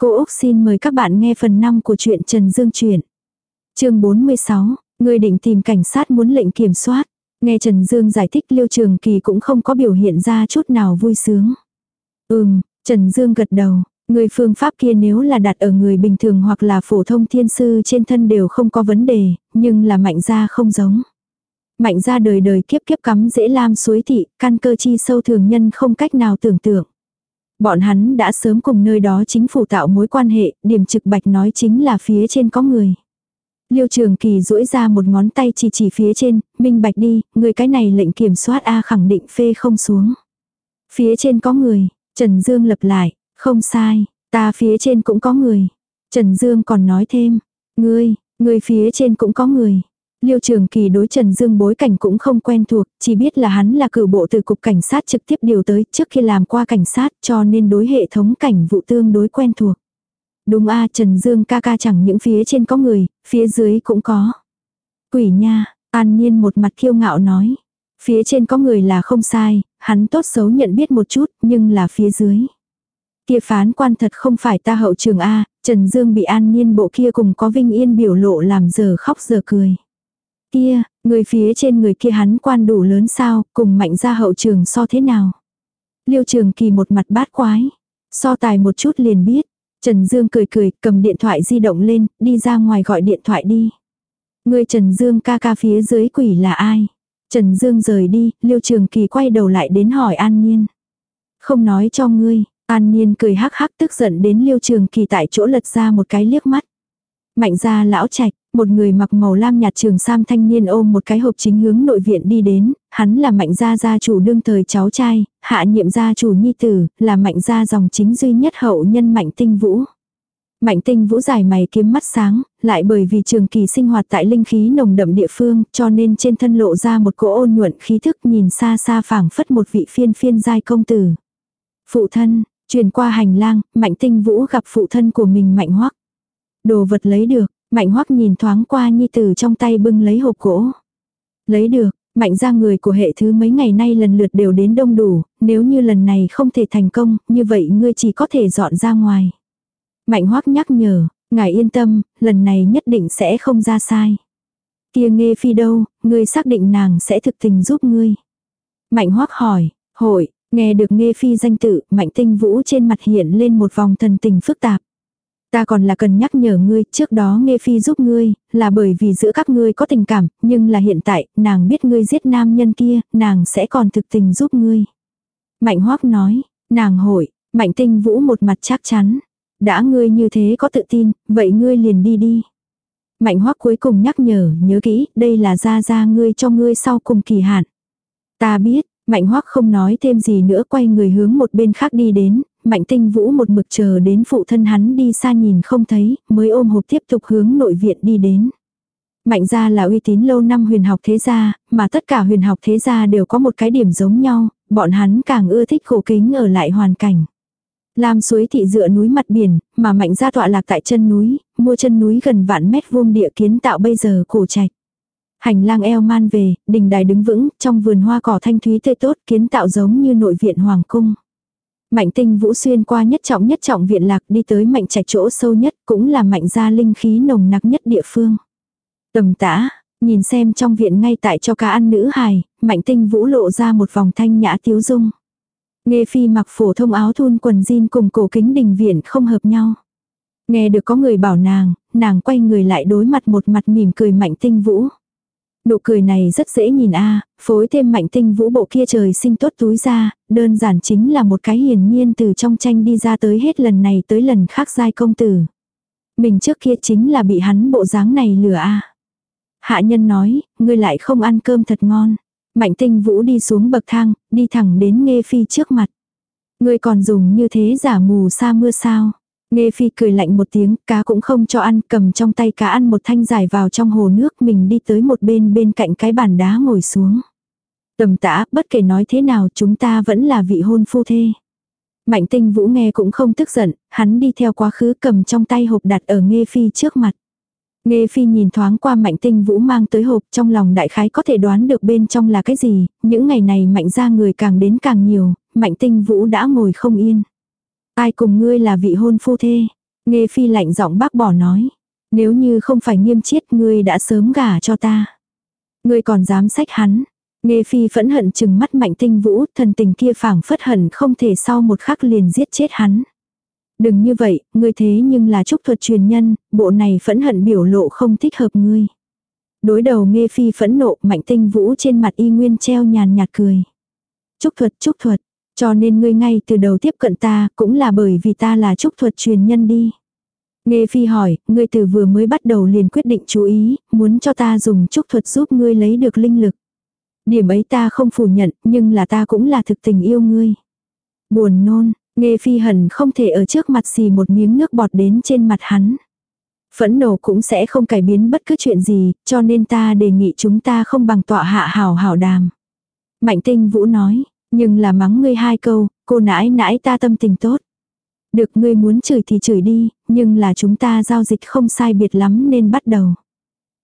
Cô Úc xin mời các bạn nghe phần 5 của truyện Trần Dương truyện. chương 46, người định tìm cảnh sát muốn lệnh kiểm soát. Nghe Trần Dương giải thích Liêu Trường Kỳ cũng không có biểu hiện ra chút nào vui sướng. Ừm, Trần Dương gật đầu, người phương pháp kia nếu là đặt ở người bình thường hoặc là phổ thông thiên sư trên thân đều không có vấn đề, nhưng là mạnh gia không giống. Mạnh gia đời đời kiếp kiếp cắm dễ lam suối thị, căn cơ chi sâu thường nhân không cách nào tưởng tượng. Bọn hắn đã sớm cùng nơi đó chính phủ tạo mối quan hệ, điểm trực bạch nói chính là phía trên có người. Liêu trường kỳ duỗi ra một ngón tay chỉ chỉ phía trên, minh bạch đi, người cái này lệnh kiểm soát A khẳng định phê không xuống. Phía trên có người, Trần Dương lập lại, không sai, ta phía trên cũng có người. Trần Dương còn nói thêm, ngươi, ngươi phía trên cũng có người. Liêu Trường Kỳ đối Trần Dương bối cảnh cũng không quen thuộc, chỉ biết là hắn là cử bộ từ cục cảnh sát trực tiếp điều tới trước khi làm qua cảnh sát cho nên đối hệ thống cảnh vụ tương đối quen thuộc. Đúng a Trần Dương ca ca chẳng những phía trên có người, phía dưới cũng có. Quỷ nha, an nhiên một mặt kiêu ngạo nói. Phía trên có người là không sai, hắn tốt xấu nhận biết một chút, nhưng là phía dưới. Kia phán quan thật không phải ta hậu trường A, Trần Dương bị an nhiên bộ kia cùng có vinh yên biểu lộ làm giờ khóc giờ cười. Kia, người phía trên người kia hắn quan đủ lớn sao, cùng mạnh ra hậu trường so thế nào. Liêu trường kỳ một mặt bát quái. So tài một chút liền biết. Trần Dương cười cười, cầm điện thoại di động lên, đi ra ngoài gọi điện thoại đi. Người Trần Dương ca ca phía dưới quỷ là ai? Trần Dương rời đi, Liêu Trường Kỳ quay đầu lại đến hỏi An Nhiên. Không nói cho ngươi, An Nhiên cười hắc hắc tức giận đến Liêu Trường Kỳ tại chỗ lật ra một cái liếc mắt. Mạnh ra lão trạch, một người mặc màu lam nhạt trường sam thanh niên ôm một cái hộp chính hướng nội viện đi đến, hắn là mạnh gia gia chủ đương thời cháu trai, hạ nhiệm gia chủ nhi tử, là mạnh gia dòng chính duy nhất hậu nhân mạnh tinh vũ. Mạnh tinh vũ dài mày kiếm mắt sáng, lại bởi vì trường kỳ sinh hoạt tại linh khí nồng đậm địa phương, cho nên trên thân lộ ra một cỗ ôn nhuận khí thức nhìn xa xa phảng phất một vị phiên phiên giai công tử. Phụ thân, truyền qua hành lang, mạnh tinh vũ gặp phụ thân của mình mạnh hoắc. Đồ vật lấy được, Mạnh hoắc nhìn thoáng qua nhi tử trong tay bưng lấy hộp gỗ. Lấy được, mạnh ra người của hệ thứ mấy ngày nay lần lượt đều đến đông đủ, nếu như lần này không thể thành công, như vậy ngươi chỉ có thể dọn ra ngoài. Mạnh hoắc nhắc nhở, ngài yên tâm, lần này nhất định sẽ không ra sai. Kia nghe phi đâu, ngươi xác định nàng sẽ thực tình giúp ngươi. Mạnh hoắc hỏi, hội, nghe được nghe phi danh tự, mạnh tinh vũ trên mặt hiện lên một vòng thần tình phức tạp. Ta còn là cần nhắc nhở ngươi, trước đó nghe phi giúp ngươi, là bởi vì giữa các ngươi có tình cảm, nhưng là hiện tại, nàng biết ngươi giết nam nhân kia, nàng sẽ còn thực tình giúp ngươi. Mạnh hoắc nói, nàng hội, mạnh tinh vũ một mặt chắc chắn. Đã ngươi như thế có tự tin, vậy ngươi liền đi đi. Mạnh hoắc cuối cùng nhắc nhở, nhớ kỹ, đây là ra ra ngươi cho ngươi sau cùng kỳ hạn. Ta biết, Mạnh hoắc không nói thêm gì nữa quay người hướng một bên khác đi đến, mạnh tinh vũ một mực chờ đến phụ thân hắn đi xa nhìn không thấy, mới ôm hộp tiếp tục hướng nội viện đi đến. Mạnh gia là uy tín lâu năm huyền học thế gia, mà tất cả huyền học thế gia đều có một cái điểm giống nhau, bọn hắn càng ưa thích khổ kính ở lại hoàn cảnh. Lam suối thị dựa núi mặt biển, mà mạnh gia tọa lạc tại chân núi, mua chân núi gần vạn mét vuông địa kiến tạo bây giờ cổ trạch. Hành lang eo man về, đình đài đứng vững, trong vườn hoa cỏ thanh thúy tươi tốt kiến tạo giống như nội viện hoàng cung. Mạnh tinh vũ xuyên qua nhất trọng nhất trọng viện lạc đi tới mạnh trạch chỗ sâu nhất cũng là mạnh gia linh khí nồng nặc nhất địa phương. Tầm tã, nhìn xem trong viện ngay tại cho cá ăn nữ hài, mạnh tinh vũ lộ ra một vòng thanh nhã tiếu dung. Nghe phi mặc phổ thông áo thun quần jean cùng cổ kính đình viện không hợp nhau. Nghe được có người bảo nàng, nàng quay người lại đối mặt một mặt mỉm cười mạnh tinh vũ. Nụ cười này rất dễ nhìn a phối thêm mạnh tinh vũ bộ kia trời sinh tốt túi ra, đơn giản chính là một cái hiển nhiên từ trong tranh đi ra tới hết lần này tới lần khác giai công tử. Mình trước kia chính là bị hắn bộ dáng này lừa a Hạ nhân nói, ngươi lại không ăn cơm thật ngon. Mạnh tinh vũ đi xuống bậc thang, đi thẳng đến nghe phi trước mặt. Ngươi còn dùng như thế giả mù sa mưa sao. Nghe phi cười lạnh một tiếng, cá cũng không cho ăn, cầm trong tay cá ăn một thanh dài vào trong hồ nước, mình đi tới một bên bên cạnh cái bàn đá ngồi xuống. Tầm tã, bất kể nói thế nào chúng ta vẫn là vị hôn phu thê. Mạnh tinh vũ nghe cũng không tức giận, hắn đi theo quá khứ cầm trong tay hộp đặt ở nghe phi trước mặt. Nghe phi nhìn thoáng qua mạnh tinh vũ mang tới hộp trong lòng đại khái có thể đoán được bên trong là cái gì, những ngày này mạnh ra người càng đến càng nhiều, mạnh tinh vũ đã ngồi không yên. Ai cùng ngươi là vị hôn phu thê? Nghe phi lạnh giọng bác bỏ nói. Nếu như không phải nghiêm chiết ngươi đã sớm gả cho ta. Ngươi còn dám sách hắn. Nghe phi phẫn hận chừng mắt mạnh tinh vũ, thần tình kia phảng phất hận không thể sau một khắc liền giết chết hắn. Đừng như vậy, ngươi thế nhưng là trúc thuật truyền nhân, bộ này phẫn hận biểu lộ không thích hợp ngươi. Đối đầu nghe phi phẫn nộ, mạnh tinh vũ trên mặt y nguyên treo nhàn nhạt cười. Trúc thuật, trúc thuật, cho nên ngươi ngay từ đầu tiếp cận ta, cũng là bởi vì ta là trúc thuật truyền nhân đi. Nghe phi hỏi, ngươi từ vừa mới bắt đầu liền quyết định chú ý, muốn cho ta dùng trúc thuật giúp ngươi lấy được linh lực. Điểm ấy ta không phủ nhận, nhưng là ta cũng là thực tình yêu ngươi. Buồn nôn, nghe phi hẳn không thể ở trước mặt xì một miếng nước bọt đến trên mặt hắn. Phẫn nộ cũng sẽ không cải biến bất cứ chuyện gì, cho nên ta đề nghị chúng ta không bằng tọa hạ hảo hảo đàm. Mạnh tinh vũ nói, nhưng là mắng ngươi hai câu, cô nãi nãi ta tâm tình tốt. Được ngươi muốn chửi thì chửi đi, nhưng là chúng ta giao dịch không sai biệt lắm nên bắt đầu.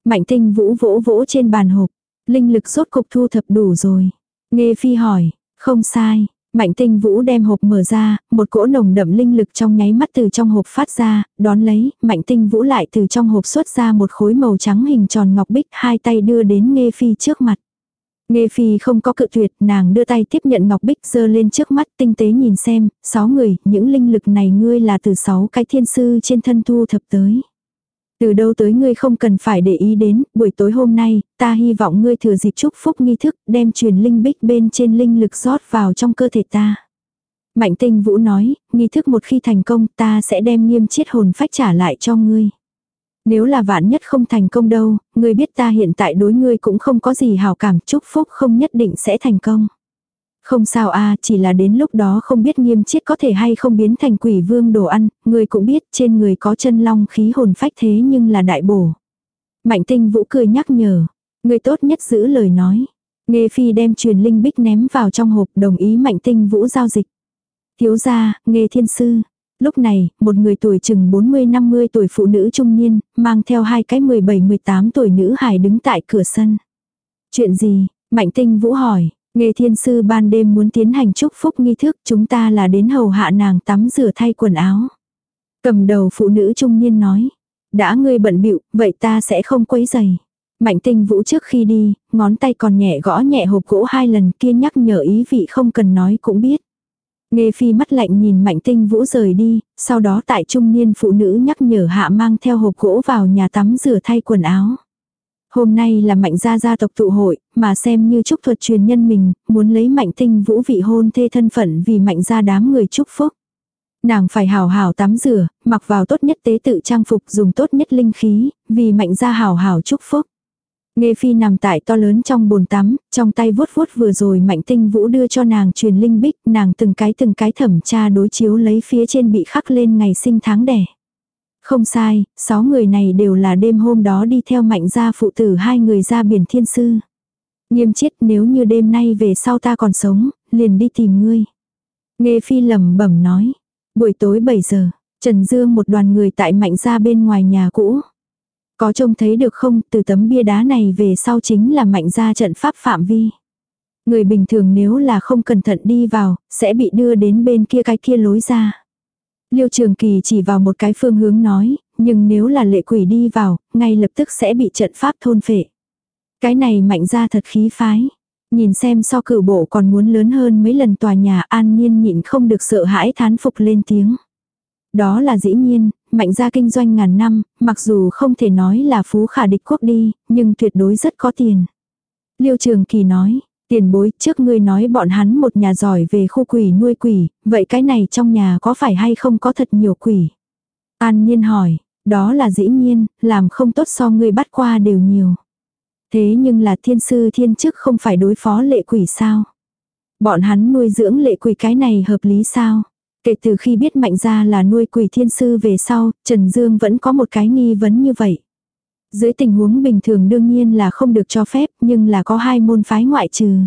Mạnh tinh vũ vỗ vỗ trên bàn hộp. Linh lực rốt cục thu thập đủ rồi. Nghe phi hỏi, không sai. Mạnh tinh vũ đem hộp mở ra, một cỗ nồng đậm linh lực trong nháy mắt từ trong hộp phát ra, đón lấy, mạnh tinh vũ lại từ trong hộp xuất ra một khối màu trắng hình tròn ngọc bích hai tay đưa đến nghe phi trước mặt. Nghe phi không có cự tuyệt, nàng đưa tay tiếp nhận ngọc bích dơ lên trước mắt tinh tế nhìn xem, sáu người, những linh lực này ngươi là từ sáu cái thiên sư trên thân thu thập tới. Từ đâu tới ngươi không cần phải để ý đến, buổi tối hôm nay, ta hy vọng ngươi thừa dịp chúc phúc nghi thức, đem truyền linh bích bên trên linh lực rót vào trong cơ thể ta. Mạnh tinh vũ nói, nghi thức một khi thành công ta sẽ đem nghiêm chiết hồn phách trả lại cho ngươi. Nếu là vạn nhất không thành công đâu, ngươi biết ta hiện tại đối ngươi cũng không có gì hào cảm, chúc phúc không nhất định sẽ thành công. Không sao a chỉ là đến lúc đó không biết nghiêm chiết có thể hay không biến thành quỷ vương đồ ăn, người cũng biết trên người có chân long khí hồn phách thế nhưng là đại bổ. Mạnh tinh vũ cười nhắc nhở, người tốt nhất giữ lời nói. Nghe phi đem truyền linh bích ném vào trong hộp đồng ý mạnh tinh vũ giao dịch. Thiếu gia, nghe thiên sư. Lúc này, một người tuổi chừng 40-50 tuổi phụ nữ trung niên, mang theo hai cái 17-18 tuổi nữ hài đứng tại cửa sân. Chuyện gì? Mạnh tinh vũ hỏi, Nghe thiên sư ban đêm muốn tiến hành chúc phúc nghi thức chúng ta là đến hầu hạ nàng tắm rửa thay quần áo. Cầm đầu phụ nữ trung niên nói. Đã ngươi bận bịu vậy ta sẽ không quấy giày. Mạnh tinh vũ trước khi đi, ngón tay còn nhẹ gõ nhẹ hộp gỗ hai lần kia nhắc nhở ý vị không cần nói cũng biết. Nghe phi mắt lạnh nhìn mạnh tinh vũ rời đi, sau đó tại trung niên phụ nữ nhắc nhở hạ mang theo hộp gỗ vào nhà tắm rửa thay quần áo. Hôm nay là mạnh gia gia tộc tụ hội, mà xem như chúc thuật truyền nhân mình, muốn lấy mạnh tinh vũ vị hôn thê thân phận vì mạnh gia đám người chúc phúc. Nàng phải hào hào tắm rửa, mặc vào tốt nhất tế tự trang phục dùng tốt nhất linh khí, vì mạnh gia hào hào chúc phúc. Nghe phi nằm tại to lớn trong bồn tắm, trong tay vuốt vuốt vừa rồi mạnh tinh vũ đưa cho nàng truyền linh bích, nàng từng cái từng cái thẩm tra đối chiếu lấy phía trên bị khắc lên ngày sinh tháng đẻ. Không sai, sáu người này đều là đêm hôm đó đi theo mạnh gia phụ tử hai người ra biển thiên sư. Nghiêm chết nếu như đêm nay về sau ta còn sống, liền đi tìm ngươi. Nghe phi lẩm bẩm nói. Buổi tối 7 giờ, Trần Dương một đoàn người tại mạnh gia bên ngoài nhà cũ. Có trông thấy được không, từ tấm bia đá này về sau chính là mạnh gia trận pháp phạm vi. Người bình thường nếu là không cẩn thận đi vào, sẽ bị đưa đến bên kia cái kia lối ra. Liêu Trường Kỳ chỉ vào một cái phương hướng nói, nhưng nếu là lệ quỷ đi vào, ngay lập tức sẽ bị trận pháp thôn phệ. Cái này mạnh ra thật khí phái. Nhìn xem so cử bộ còn muốn lớn hơn mấy lần tòa nhà an nhiên nhịn không được sợ hãi thán phục lên tiếng. Đó là dĩ nhiên, mạnh gia kinh doanh ngàn năm, mặc dù không thể nói là phú khả địch quốc đi, nhưng tuyệt đối rất có tiền. Liêu Trường Kỳ nói, Tiền bối trước ngươi nói bọn hắn một nhà giỏi về khu quỷ nuôi quỷ, vậy cái này trong nhà có phải hay không có thật nhiều quỷ? An nhiên hỏi, đó là dĩ nhiên, làm không tốt so ngươi bắt qua đều nhiều. Thế nhưng là thiên sư thiên chức không phải đối phó lệ quỷ sao? Bọn hắn nuôi dưỡng lệ quỷ cái này hợp lý sao? Kể từ khi biết mạnh ra là nuôi quỷ thiên sư về sau, Trần Dương vẫn có một cái nghi vấn như vậy. Dưới tình huống bình thường đương nhiên là không được cho phép, nhưng là có hai môn phái ngoại trừ.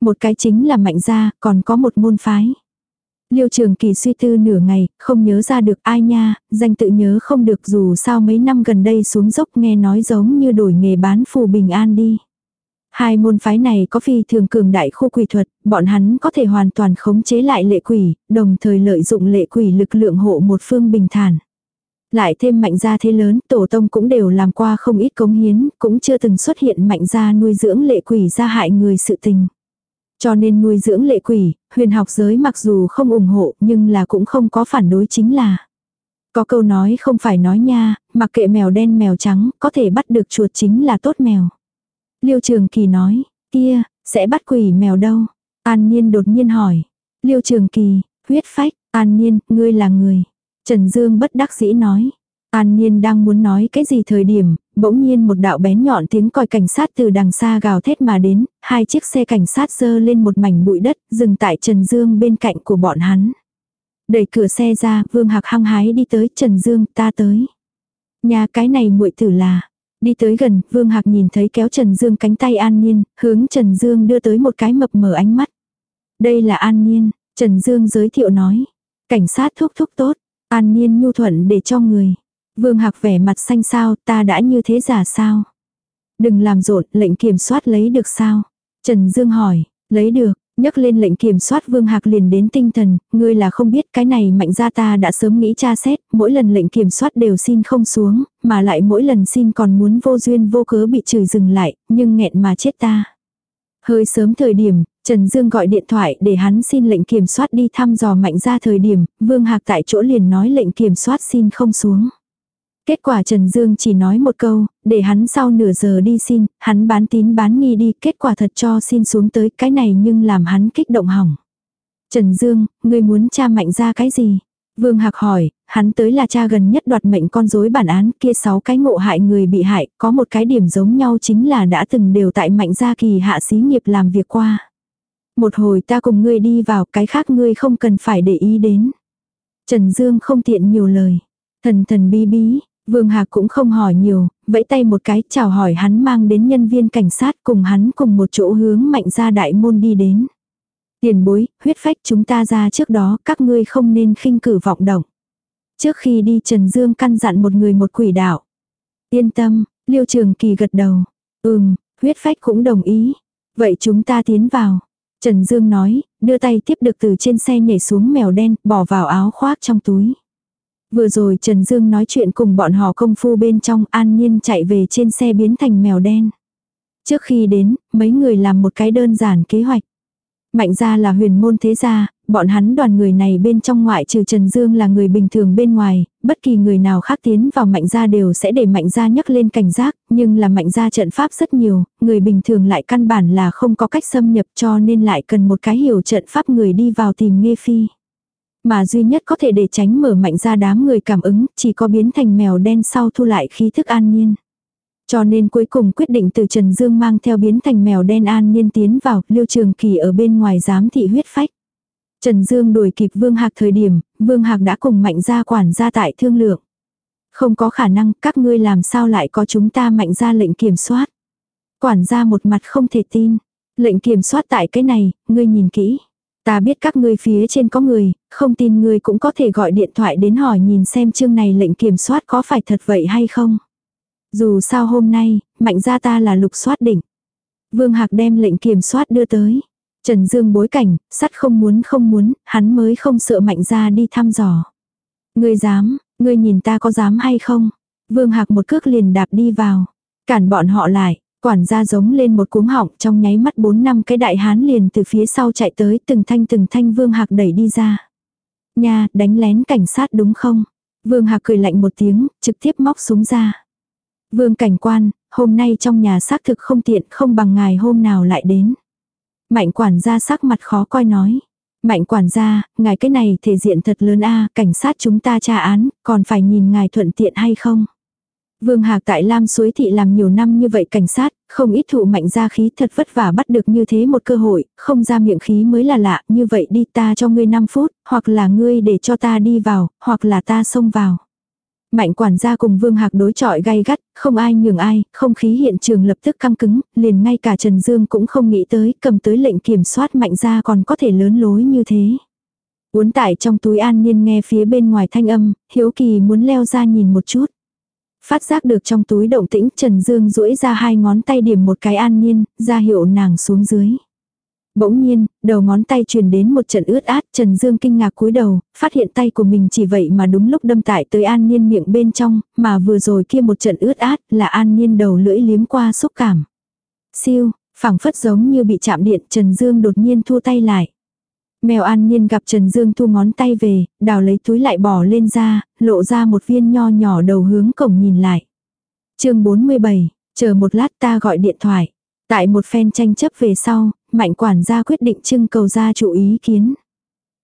Một cái chính là mạnh gia, còn có một môn phái. Liêu trường kỳ suy tư nửa ngày, không nhớ ra được ai nha, danh tự nhớ không được dù sao mấy năm gần đây xuống dốc nghe nói giống như đổi nghề bán phù bình an đi. Hai môn phái này có phi thường cường đại khu quỷ thuật, bọn hắn có thể hoàn toàn khống chế lại lệ quỷ, đồng thời lợi dụng lệ quỷ lực lượng hộ một phương bình thản. Lại thêm mạnh gia thế lớn, tổ tông cũng đều làm qua không ít cống hiến, cũng chưa từng xuất hiện mạnh gia nuôi dưỡng lệ quỷ ra hại người sự tình. Cho nên nuôi dưỡng lệ quỷ, huyền học giới mặc dù không ủng hộ nhưng là cũng không có phản đối chính là. Có câu nói không phải nói nha, mặc kệ mèo đen mèo trắng, có thể bắt được chuột chính là tốt mèo. Liêu Trường Kỳ nói, kia, sẽ bắt quỷ mèo đâu? An Niên đột nhiên hỏi. Liêu Trường Kỳ, huyết phách, An Niên, ngươi là người. Trần Dương bất đắc dĩ nói. An Niên đang muốn nói cái gì thời điểm, bỗng nhiên một đạo bén nhọn tiếng còi cảnh sát từ đằng xa gào thét mà đến, hai chiếc xe cảnh sát dơ lên một mảnh bụi đất, dừng tại Trần Dương bên cạnh của bọn hắn. Đẩy cửa xe ra, Vương Hạc hăng hái đi tới, Trần Dương, ta tới. Nhà cái này muội tử là. Đi tới gần, Vương Hạc nhìn thấy kéo Trần Dương cánh tay An Nhiên, hướng Trần Dương đưa tới một cái mập mờ ánh mắt. Đây là An Nhiên, Trần Dương giới thiệu nói. Cảnh sát thúc thúc tốt, An Nhiên nhu thuận để cho người. Vương Hạc vẻ mặt xanh sao, ta đã như thế giả sao? Đừng làm rộn, lệnh kiểm soát lấy được sao? Trần Dương hỏi, lấy được, nhấc lên lệnh kiểm soát Vương Hạc liền đến tinh thần, ngươi là không biết cái này mạnh ra ta đã sớm nghĩ tra xét, mỗi lần lệnh kiểm soát đều xin không xuống, mà lại mỗi lần xin còn muốn vô duyên vô cớ bị chửi dừng lại, nhưng nghẹn mà chết ta. Hơi sớm thời điểm, Trần Dương gọi điện thoại để hắn xin lệnh kiểm soát đi thăm dò mạnh ra thời điểm, Vương Hạc tại chỗ liền nói lệnh kiểm soát xin không xuống. Kết quả Trần Dương chỉ nói một câu, để hắn sau nửa giờ đi xin, hắn bán tín bán nghi đi, kết quả thật cho xin xuống tới cái này nhưng làm hắn kích động hỏng. Trần Dương, ngươi muốn cha mạnh ra cái gì? Vương Hạc hỏi, hắn tới là cha gần nhất đoạt mệnh con rối bản án kia sáu cái ngộ hại người bị hại, có một cái điểm giống nhau chính là đã từng đều tại mạnh gia kỳ hạ xí nghiệp làm việc qua. Một hồi ta cùng ngươi đi vào cái khác ngươi không cần phải để ý đến. Trần Dương không tiện nhiều lời. Thần thần bí bí, Vương Hạc cũng không hỏi nhiều, vẫy tay một cái chào hỏi hắn mang đến nhân viên cảnh sát cùng hắn cùng một chỗ hướng mạnh ra đại môn đi đến. Tiền bối, huyết phách chúng ta ra trước đó các ngươi không nên khinh cử vọng động. Trước khi đi Trần Dương căn dặn một người một quỷ đạo. Yên tâm, Liêu Trường Kỳ gật đầu. Ừm, huyết phách cũng đồng ý. Vậy chúng ta tiến vào. Trần Dương nói, đưa tay tiếp được từ trên xe nhảy xuống mèo đen, bỏ vào áo khoác trong túi. Vừa rồi Trần Dương nói chuyện cùng bọn họ công phu bên trong an nhiên chạy về trên xe biến thành mèo đen. Trước khi đến, mấy người làm một cái đơn giản kế hoạch. Mạnh gia là huyền môn thế gia, bọn hắn đoàn người này bên trong ngoại trừ Trần Dương là người bình thường bên ngoài, bất kỳ người nào khác tiến vào mạnh gia đều sẽ để mạnh gia nhấc lên cảnh giác, nhưng là mạnh gia trận pháp rất nhiều, người bình thường lại căn bản là không có cách xâm nhập cho nên lại cần một cái hiểu trận pháp người đi vào tìm nghe phi. Mà duy nhất có thể để tránh mở mạnh ra đám người cảm ứng, chỉ có biến thành mèo đen sau thu lại khí thức an nhiên. Cho nên cuối cùng quyết định từ Trần Dương mang theo biến thành mèo đen an nhiên tiến vào, liêu trường kỳ ở bên ngoài giám thị huyết phách. Trần Dương đuổi kịp Vương Hạc thời điểm, Vương Hạc đã cùng mạnh gia quản gia tại thương lượng. Không có khả năng các ngươi làm sao lại có chúng ta mạnh ra lệnh kiểm soát. Quản gia một mặt không thể tin. Lệnh kiểm soát tại cái này, ngươi nhìn kỹ. Ta biết các ngươi phía trên có người, không tin ngươi cũng có thể gọi điện thoại đến hỏi nhìn xem chương này lệnh kiểm soát có phải thật vậy hay không. Dù sao hôm nay, mạnh gia ta là lục soát đỉnh. Vương Hạc đem lệnh kiểm soát đưa tới. Trần Dương bối cảnh, sắt không muốn không muốn, hắn mới không sợ mạnh gia đi thăm dò. Ngươi dám, ngươi nhìn ta có dám hay không? Vương Hạc một cước liền đạp đi vào. Cản bọn họ lại, Quản gia giống lên một cuống họng trong nháy mắt bốn năm cái đại hán liền từ phía sau chạy tới từng thanh từng thanh Vương Hạc đẩy đi ra. Nha, đánh lén cảnh sát đúng không? Vương Hạc cười lạnh một tiếng, trực tiếp móc súng ra. Vương cảnh quan, hôm nay trong nhà xác thực không tiện không bằng ngài hôm nào lại đến. Mạnh quản gia sắc mặt khó coi nói. Mạnh quản gia, ngài cái này thể diện thật lớn a cảnh sát chúng ta tra án, còn phải nhìn ngài thuận tiện hay không. Vương Hạc tại Lam Suối Thị làm nhiều năm như vậy cảnh sát, không ít thụ mạnh ra khí thật vất vả bắt được như thế một cơ hội, không ra miệng khí mới là lạ, như vậy đi ta cho ngươi 5 phút, hoặc là ngươi để cho ta đi vào, hoặc là ta xông vào. Mạnh quản gia cùng Vương Hạc đối chọi gay gắt, không ai nhường ai, không khí hiện trường lập tức căng cứng, liền ngay cả Trần Dương cũng không nghĩ tới, cầm tới lệnh kiểm soát mạnh ra còn có thể lớn lối như thế. Uốn tải trong túi an nhiên nghe phía bên ngoài thanh âm, hiếu kỳ muốn leo ra nhìn một chút. Phát giác được trong túi động tĩnh Trần Dương duỗi ra hai ngón tay điểm một cái an nhiên, ra hiệu nàng xuống dưới. Bỗng nhiên, đầu ngón tay truyền đến một trận ướt át, Trần Dương kinh ngạc cúi đầu, phát hiện tay của mình chỉ vậy mà đúng lúc đâm tại tới An Niên miệng bên trong, mà vừa rồi kia một trận ướt át là An Niên đầu lưỡi liếm qua xúc cảm. Siêu, phảng phất giống như bị chạm điện, Trần Dương đột nhiên thu tay lại. Mèo An nhiên gặp Trần Dương thu ngón tay về, đào lấy túi lại bỏ lên ra, lộ ra một viên nho nhỏ đầu hướng cổng nhìn lại. chương 47, chờ một lát ta gọi điện thoại. Tại một phen tranh chấp về sau, mạnh quản gia quyết định trưng cầu gia chủ ý kiến.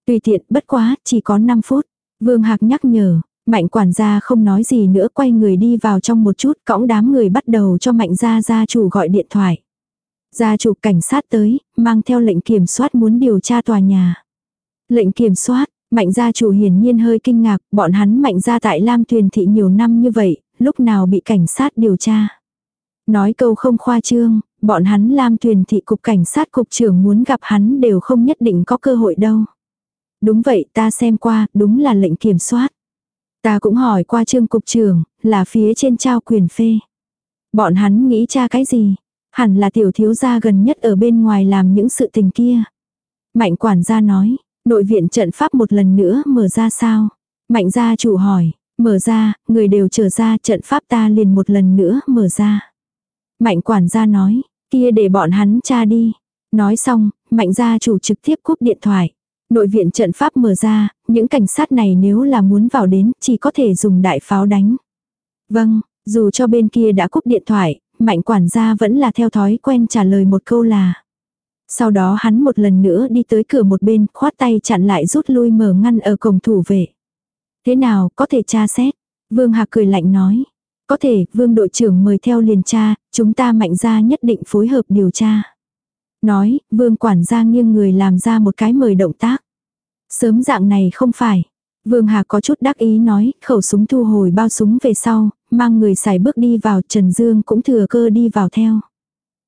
Tùy tiện bất quá, chỉ có 5 phút. Vương Hạc nhắc nhở, mạnh quản gia không nói gì nữa quay người đi vào trong một chút cõng đám người bắt đầu cho mạnh gia gia chủ gọi điện thoại. Gia chủ cảnh sát tới, mang theo lệnh kiểm soát muốn điều tra tòa nhà. Lệnh kiểm soát, mạnh gia chủ hiển nhiên hơi kinh ngạc, bọn hắn mạnh gia tại Lam Tuyền Thị nhiều năm như vậy, lúc nào bị cảnh sát điều tra. Nói câu không khoa trương, bọn hắn Lam Tuyền Thị cục cảnh sát cục trưởng muốn gặp hắn đều không nhất định có cơ hội đâu. Đúng vậy ta xem qua, đúng là lệnh kiểm soát. Ta cũng hỏi qua trương cục trưởng, là phía trên trao quyền phê. Bọn hắn nghĩ cha cái gì? Hẳn là tiểu thiếu gia gần nhất ở bên ngoài làm những sự tình kia. Mạnh quản gia nói, nội viện trận pháp một lần nữa mở ra sao? Mạnh gia chủ hỏi, mở ra, người đều trở ra trận pháp ta liền một lần nữa mở ra. Mạnh quản gia nói, kia để bọn hắn cha đi. Nói xong, mạnh gia chủ trực tiếp cúp điện thoại. Nội viện trận pháp mở ra, những cảnh sát này nếu là muốn vào đến chỉ có thể dùng đại pháo đánh. Vâng, dù cho bên kia đã cúp điện thoại, mạnh quản gia vẫn là theo thói quen trả lời một câu là. Sau đó hắn một lần nữa đi tới cửa một bên, khoát tay chặn lại rút lui mở ngăn ở cổng thủ vệ. Thế nào, có thể tra xét? Vương Hạc cười lạnh nói. Có thể, vương đội trưởng mời theo liền tra, chúng ta mạnh ra nhất định phối hợp điều tra. Nói, vương quản gia nghiêng người làm ra một cái mời động tác. Sớm dạng này không phải. Vương Hà có chút đắc ý nói, khẩu súng thu hồi bao súng về sau, mang người xài bước đi vào, Trần Dương cũng thừa cơ đi vào theo.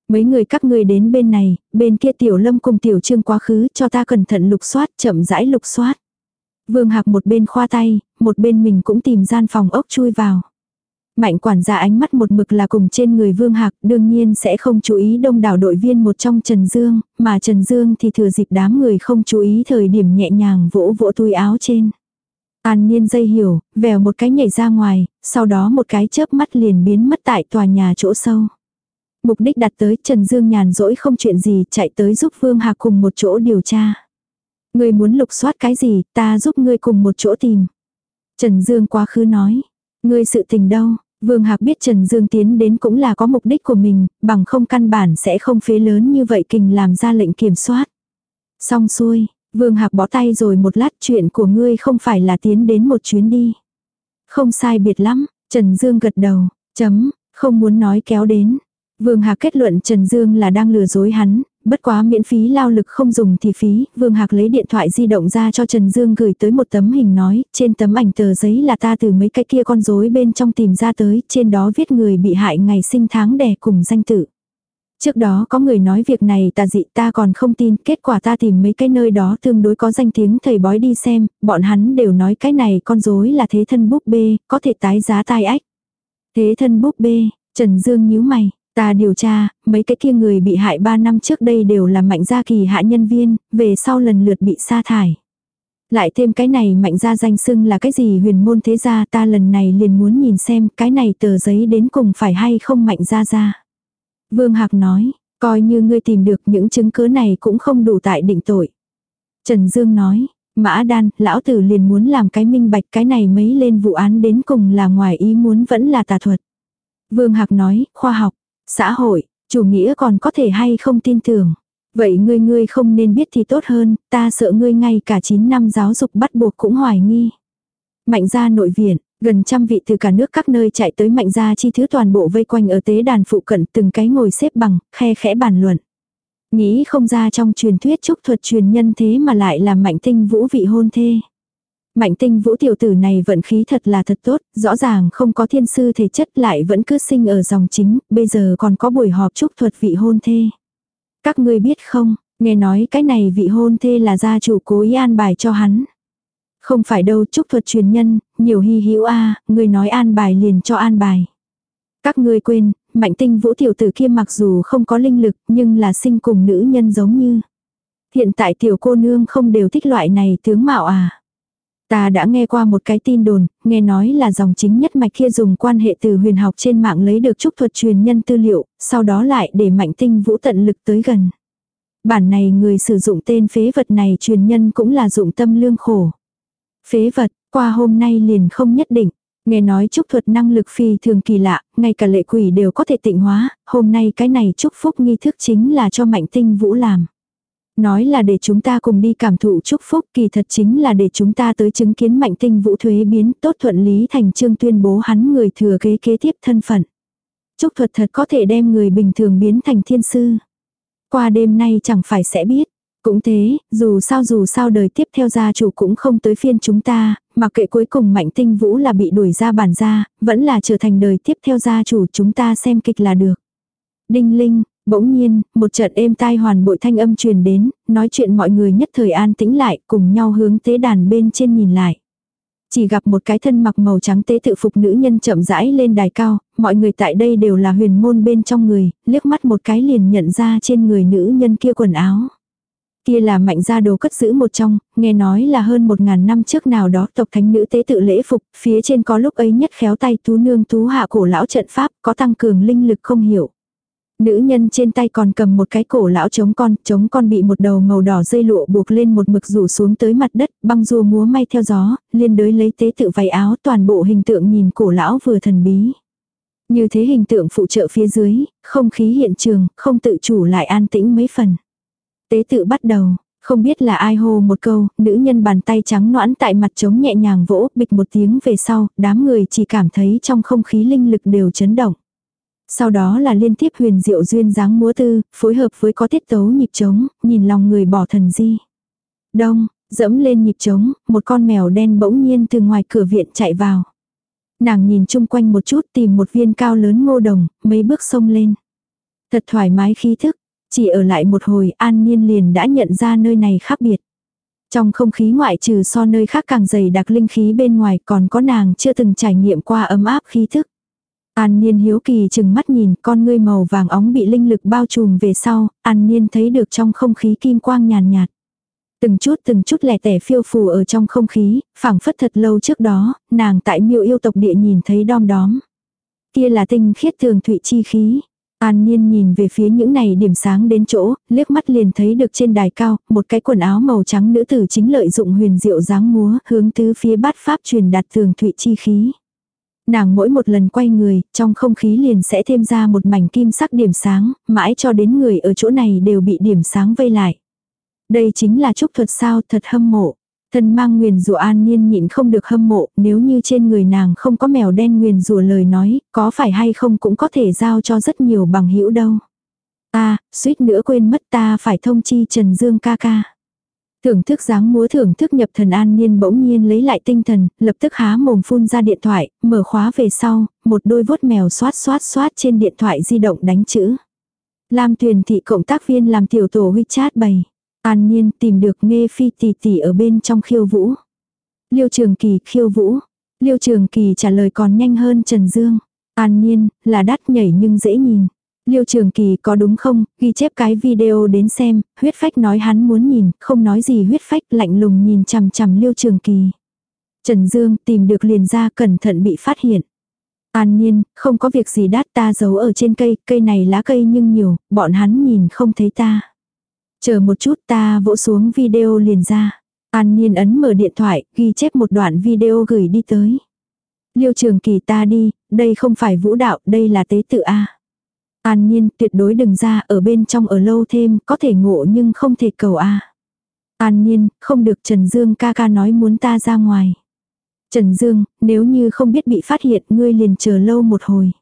Mấy người các người đến bên này, bên kia tiểu lâm cùng tiểu trương quá khứ cho ta cẩn thận lục soát, chậm rãi lục soát. Vương Hạc một bên khoa tay, một bên mình cũng tìm gian phòng ốc chui vào. Mạnh quản gia ánh mắt một mực là cùng trên người Vương Hạc, đương nhiên sẽ không chú ý đông đảo đội viên một trong Trần Dương, mà Trần Dương thì thừa dịp đám người không chú ý thời điểm nhẹ nhàng vỗ vỗ túi áo trên. An Niên dây hiểu, vèo một cái nhảy ra ngoài, sau đó một cái chớp mắt liền biến mất tại tòa nhà chỗ sâu. Mục đích đặt tới Trần Dương nhàn rỗi không chuyện gì chạy tới giúp Vương Hạc cùng một chỗ điều tra. Ngươi muốn lục soát cái gì, ta giúp ngươi cùng một chỗ tìm. Trần Dương quá khứ nói. Ngươi sự tình đâu, Vương Hạc biết Trần Dương tiến đến cũng là có mục đích của mình, bằng không căn bản sẽ không phế lớn như vậy kình làm ra lệnh kiểm soát. Xong xuôi, Vương Hạc bỏ tay rồi một lát chuyện của ngươi không phải là tiến đến một chuyến đi. Không sai biệt lắm, Trần Dương gật đầu, chấm, không muốn nói kéo đến. Vương Hạc kết luận Trần Dương là đang lừa dối hắn, bất quá miễn phí lao lực không dùng thì phí, Vương Hạc lấy điện thoại di động ra cho Trần Dương gửi tới một tấm hình nói, trên tấm ảnh tờ giấy là ta từ mấy cái kia con rối bên trong tìm ra tới, trên đó viết người bị hại ngày sinh tháng đẻ cùng danh tự. Trước đó có người nói việc này tà dị ta còn không tin, kết quả ta tìm mấy cái nơi đó tương đối có danh tiếng thầy bói đi xem, bọn hắn đều nói cái này con rối là thế thân búp bê, có thể tái giá tai ách. Thế thân búp bê, Trần Dương nhíu mày, Ta điều tra, mấy cái kia người bị hại 3 năm trước đây đều là mạnh gia kỳ hạ nhân viên, về sau lần lượt bị sa thải. Lại thêm cái này mạnh gia danh xưng là cái gì huyền môn thế gia ta lần này liền muốn nhìn xem cái này tờ giấy đến cùng phải hay không mạnh gia gia Vương Hạc nói, coi như ngươi tìm được những chứng cứ này cũng không đủ tại định tội. Trần Dương nói, Mã đan, lão tử liền muốn làm cái minh bạch cái này mấy lên vụ án đến cùng là ngoài ý muốn vẫn là tà thuật. Vương Hạc nói, khoa học, Xã hội, chủ nghĩa còn có thể hay không tin tưởng. Vậy ngươi ngươi không nên biết thì tốt hơn, ta sợ ngươi ngay cả 9 năm giáo dục bắt buộc cũng hoài nghi. Mạnh gia nội viện, gần trăm vị từ cả nước các nơi chạy tới mạnh gia chi thứ toàn bộ vây quanh ở tế đàn phụ cận từng cái ngồi xếp bằng, khe khẽ bàn luận. Nghĩ không ra trong truyền thuyết trúc thuật truyền nhân thế mà lại là mạnh tinh vũ vị hôn thê. Mạnh tinh vũ tiểu tử này vận khí thật là thật tốt, rõ ràng không có thiên sư thể chất lại vẫn cứ sinh ở dòng chính, bây giờ còn có buổi họp chúc thuật vị hôn thê. Các ngươi biết không, nghe nói cái này vị hôn thê là gia chủ cố ý an bài cho hắn. Không phải đâu chúc thuật truyền nhân, nhiều hy hữu a người nói an bài liền cho an bài. Các ngươi quên, mạnh tinh vũ tiểu tử kia mặc dù không có linh lực nhưng là sinh cùng nữ nhân giống như. Hiện tại tiểu cô nương không đều thích loại này tướng mạo à. Ta đã nghe qua một cái tin đồn, nghe nói là dòng chính nhất mạch kia dùng quan hệ từ huyền học trên mạng lấy được trúc thuật truyền nhân tư liệu, sau đó lại để mạnh tinh vũ tận lực tới gần. Bản này người sử dụng tên phế vật này truyền nhân cũng là dụng tâm lương khổ. Phế vật, qua hôm nay liền không nhất định. Nghe nói trúc thuật năng lực phi thường kỳ lạ, ngay cả lệ quỷ đều có thể tịnh hóa, hôm nay cái này chúc phúc nghi thức chính là cho mạnh tinh vũ làm. Nói là để chúng ta cùng đi cảm thụ chúc phúc kỳ thật chính là để chúng ta tới chứng kiến mạnh tinh vũ thuế biến tốt thuận lý thành trương tuyên bố hắn người thừa kế kế tiếp thân phận. Chúc thuật thật có thể đem người bình thường biến thành thiên sư. Qua đêm nay chẳng phải sẽ biết. Cũng thế, dù sao dù sao đời tiếp theo gia chủ cũng không tới phiên chúng ta, mà kệ cuối cùng mạnh tinh vũ là bị đuổi ra bản gia, vẫn là trở thành đời tiếp theo gia chủ chúng ta xem kịch là được. Đinh linh, bỗng nhiên, một trận êm tai hoàn bội thanh âm truyền đến, nói chuyện mọi người nhất thời an tĩnh lại, cùng nhau hướng tế đàn bên trên nhìn lại. Chỉ gặp một cái thân mặc màu trắng tế tự phục nữ nhân chậm rãi lên đài cao, mọi người tại đây đều là huyền môn bên trong người, liếc mắt một cái liền nhận ra trên người nữ nhân kia quần áo. Kia là mạnh gia đồ cất giữ một trong, nghe nói là hơn một ngàn năm trước nào đó tộc thánh nữ tế tự lễ phục, phía trên có lúc ấy nhất khéo tay tú nương tú hạ cổ lão trận pháp, có tăng cường linh lực không hiểu. Nữ nhân trên tay còn cầm một cái cổ lão chống con, chống con bị một đầu màu đỏ dây lụa buộc lên một mực rủ xuống tới mặt đất, băng rùa múa may theo gió, liên đới lấy tế tự váy áo toàn bộ hình tượng nhìn cổ lão vừa thần bí. Như thế hình tượng phụ trợ phía dưới, không khí hiện trường, không tự chủ lại an tĩnh mấy phần. Tế tự bắt đầu, không biết là ai hô một câu, nữ nhân bàn tay trắng noãn tại mặt trống nhẹ nhàng vỗ, bịch một tiếng về sau, đám người chỉ cảm thấy trong không khí linh lực đều chấn động. Sau đó là liên tiếp huyền diệu duyên dáng múa tư, phối hợp với có tiết tấu nhịp trống, nhìn lòng người bỏ thần di. Đông, dẫm lên nhịp trống, một con mèo đen bỗng nhiên từ ngoài cửa viện chạy vào. Nàng nhìn chung quanh một chút tìm một viên cao lớn ngô đồng, mấy bước sông lên. Thật thoải mái khí thức, chỉ ở lại một hồi an nhiên liền đã nhận ra nơi này khác biệt. Trong không khí ngoại trừ so nơi khác càng dày đặc linh khí bên ngoài còn có nàng chưa từng trải nghiệm qua ấm áp khí thức. An Niên hiếu kỳ chừng mắt nhìn con ngươi màu vàng óng bị linh lực bao trùm về sau, An Niên thấy được trong không khí kim quang nhàn nhạt. Từng chút từng chút lẻ tẻ phiêu phù ở trong không khí, phảng phất thật lâu trước đó, nàng tại miêu yêu tộc địa nhìn thấy đom đóm. Kia là tinh khiết thường thụy chi khí. An Niên nhìn về phía những này điểm sáng đến chỗ, liếc mắt liền thấy được trên đài cao, một cái quần áo màu trắng nữ tử chính lợi dụng huyền diệu dáng múa, hướng tứ phía bát pháp truyền đạt thường thụy chi khí. Nàng mỗi một lần quay người, trong không khí liền sẽ thêm ra một mảnh kim sắc điểm sáng, mãi cho đến người ở chỗ này đều bị điểm sáng vây lại. Đây chính là trúc thuật sao thật hâm mộ. Thân mang nguyền rủa an nhiên nhịn không được hâm mộ, nếu như trên người nàng không có mèo đen nguyền rủa lời nói, có phải hay không cũng có thể giao cho rất nhiều bằng hữu đâu. Ta, suýt nữa quên mất ta phải thông chi Trần Dương ca ca. Thưởng thức dáng múa thưởng thức nhập thần an niên bỗng nhiên lấy lại tinh thần, lập tức há mồm phun ra điện thoại, mở khóa về sau, một đôi vuốt mèo xoát xoát xoát trên điện thoại di động đánh chữ. Lam tuyền thị cộng tác viên làm tiểu tổ WeChat bày. An niên tìm được nghe phi tỷ tỷ ở bên trong khiêu vũ. Liêu trường kỳ khiêu vũ. Liêu trường kỳ trả lời còn nhanh hơn Trần Dương. An niên, là đắt nhảy nhưng dễ nhìn. Liêu Trường Kỳ có đúng không, ghi chép cái video đến xem, huyết phách nói hắn muốn nhìn, không nói gì huyết phách lạnh lùng nhìn chằm chằm Liêu Trường Kỳ. Trần Dương tìm được liền ra cẩn thận bị phát hiện. An Niên, không có việc gì đắt ta giấu ở trên cây, cây này lá cây nhưng nhiều, bọn hắn nhìn không thấy ta. Chờ một chút ta vỗ xuống video liền ra. An nhiên ấn mở điện thoại, ghi chép một đoạn video gửi đi tới. Liêu trường kỳ ta đi, đây không phải vũ đạo, đây là tế tự A. An nhiên tuyệt đối đừng ra ở bên trong ở lâu thêm, có thể ngộ nhưng không thể cầu a. An nhiên, không được Trần Dương ca ca nói muốn ta ra ngoài. Trần Dương, nếu như không biết bị phát hiện ngươi liền chờ lâu một hồi.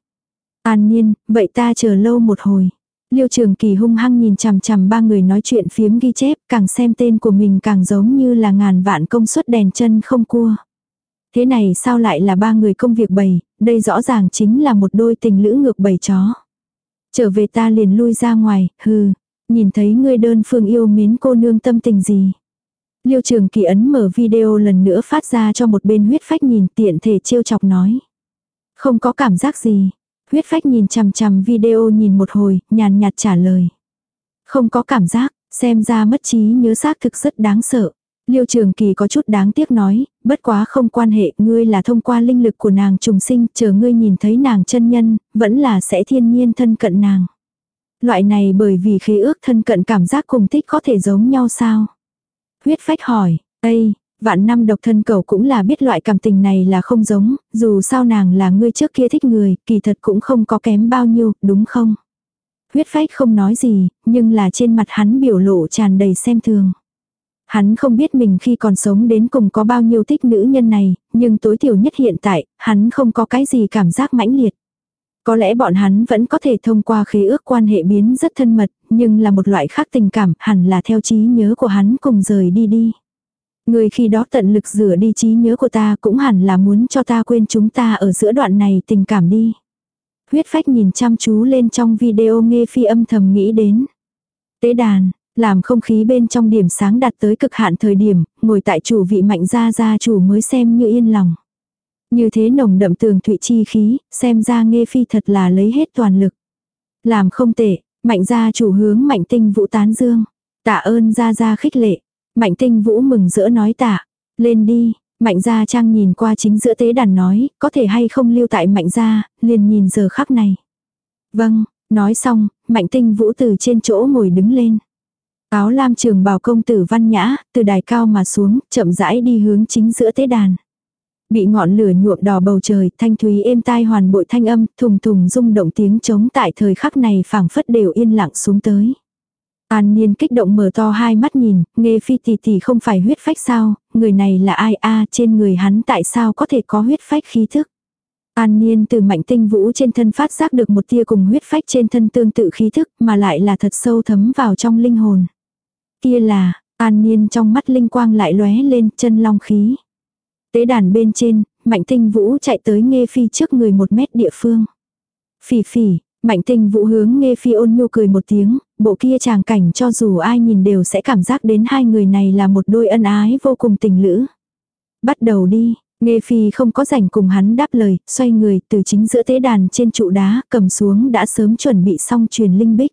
An nhiên, vậy ta chờ lâu một hồi. Liêu trường kỳ hung hăng nhìn chằm chằm ba người nói chuyện phiếm ghi chép, càng xem tên của mình càng giống như là ngàn vạn công suất đèn chân không cua. Thế này sao lại là ba người công việc bầy, đây rõ ràng chính là một đôi tình lữ ngược bầy chó. Trở về ta liền lui ra ngoài, hừ, nhìn thấy ngươi đơn phương yêu mến cô nương tâm tình gì. Liêu trường kỳ ấn mở video lần nữa phát ra cho một bên huyết phách nhìn tiện thể trêu chọc nói. Không có cảm giác gì. Huyết phách nhìn chằm chằm video nhìn một hồi, nhàn nhạt trả lời. Không có cảm giác, Xem ra mất trí nhớ xác thực rất đáng sợ. Liêu Trường Kỳ có chút đáng tiếc nói, bất quá không quan hệ, ngươi là thông qua linh lực của nàng trùng sinh, chờ ngươi nhìn thấy nàng chân nhân, vẫn là sẽ thiên nhiên thân cận nàng. Loại này bởi vì khế ước thân cận cảm giác cùng thích có thể giống nhau sao? Huyết phách hỏi, Ây, vạn năm độc thân cầu cũng là biết loại cảm tình này là không giống, dù sao nàng là ngươi trước kia thích người, kỳ thật cũng không có kém bao nhiêu, đúng không? Huyết phách không nói gì, nhưng là trên mặt hắn biểu lộ tràn đầy xem thường. Hắn không biết mình khi còn sống đến cùng có bao nhiêu thích nữ nhân này, nhưng tối thiểu nhất hiện tại, hắn không có cái gì cảm giác mãnh liệt. Có lẽ bọn hắn vẫn có thể thông qua khế ước quan hệ biến rất thân mật, nhưng là một loại khác tình cảm hẳn là theo trí nhớ của hắn cùng rời đi đi. Người khi đó tận lực rửa đi trí nhớ của ta cũng hẳn là muốn cho ta quên chúng ta ở giữa đoạn này tình cảm đi. Huyết phách nhìn chăm chú lên trong video nghe phi âm thầm nghĩ đến. Tế đàn, làm không khí bên trong điểm sáng đạt tới cực hạn thời điểm, ngồi tại chủ vị mạnh gia gia chủ mới xem như yên lòng. Như thế nồng đậm tường thụy chi khí, xem ra nghe phi thật là lấy hết toàn lực. Làm không tệ, mạnh gia chủ hướng mạnh tinh vũ tán dương. Tạ ơn gia gia khích lệ. Mạnh tinh vũ mừng rỡ nói tạ. Lên đi, mạnh gia trang nhìn qua chính giữa tế đàn nói, có thể hay không lưu tại mạnh gia, liền nhìn giờ khắc này. Vâng, nói xong, mạnh tinh vũ từ trên chỗ ngồi đứng lên. Áo lam trường bào công tử văn nhã, từ đài cao mà xuống, chậm rãi đi hướng chính giữa tế đàn. Bị ngọn lửa nhuộm đỏ bầu trời, thanh thúy êm tai hoàn bội thanh âm, thùng thùng rung động tiếng trống tại thời khắc này phảng phất đều yên lặng xuống tới. An Niên kích động mở to hai mắt nhìn, nghe phi tỷ tỷ không phải huyết phách sao, người này là ai a trên người hắn tại sao có thể có huyết phách khí thức. An Niên từ mạnh tinh vũ trên thân phát giác được một tia cùng huyết phách trên thân tương tự khí thức mà lại là thật sâu thấm vào trong linh hồn. Kia là, An Niên trong mắt linh quang lại lóe lên chân long khí. Tế đàn bên trên, mạnh tinh vũ chạy tới nghe phi trước người một mét địa phương. Phỉ phỉ, mạnh tinh vũ hướng nghe phi ôn nhu cười một tiếng, bộ kia tràng cảnh cho dù ai nhìn đều sẽ cảm giác đến hai người này là một đôi ân ái vô cùng tình lữ. Bắt đầu đi, nghe phi không có rảnh cùng hắn đáp lời, xoay người từ chính giữa tế đàn trên trụ đá cầm xuống đã sớm chuẩn bị xong truyền linh bích.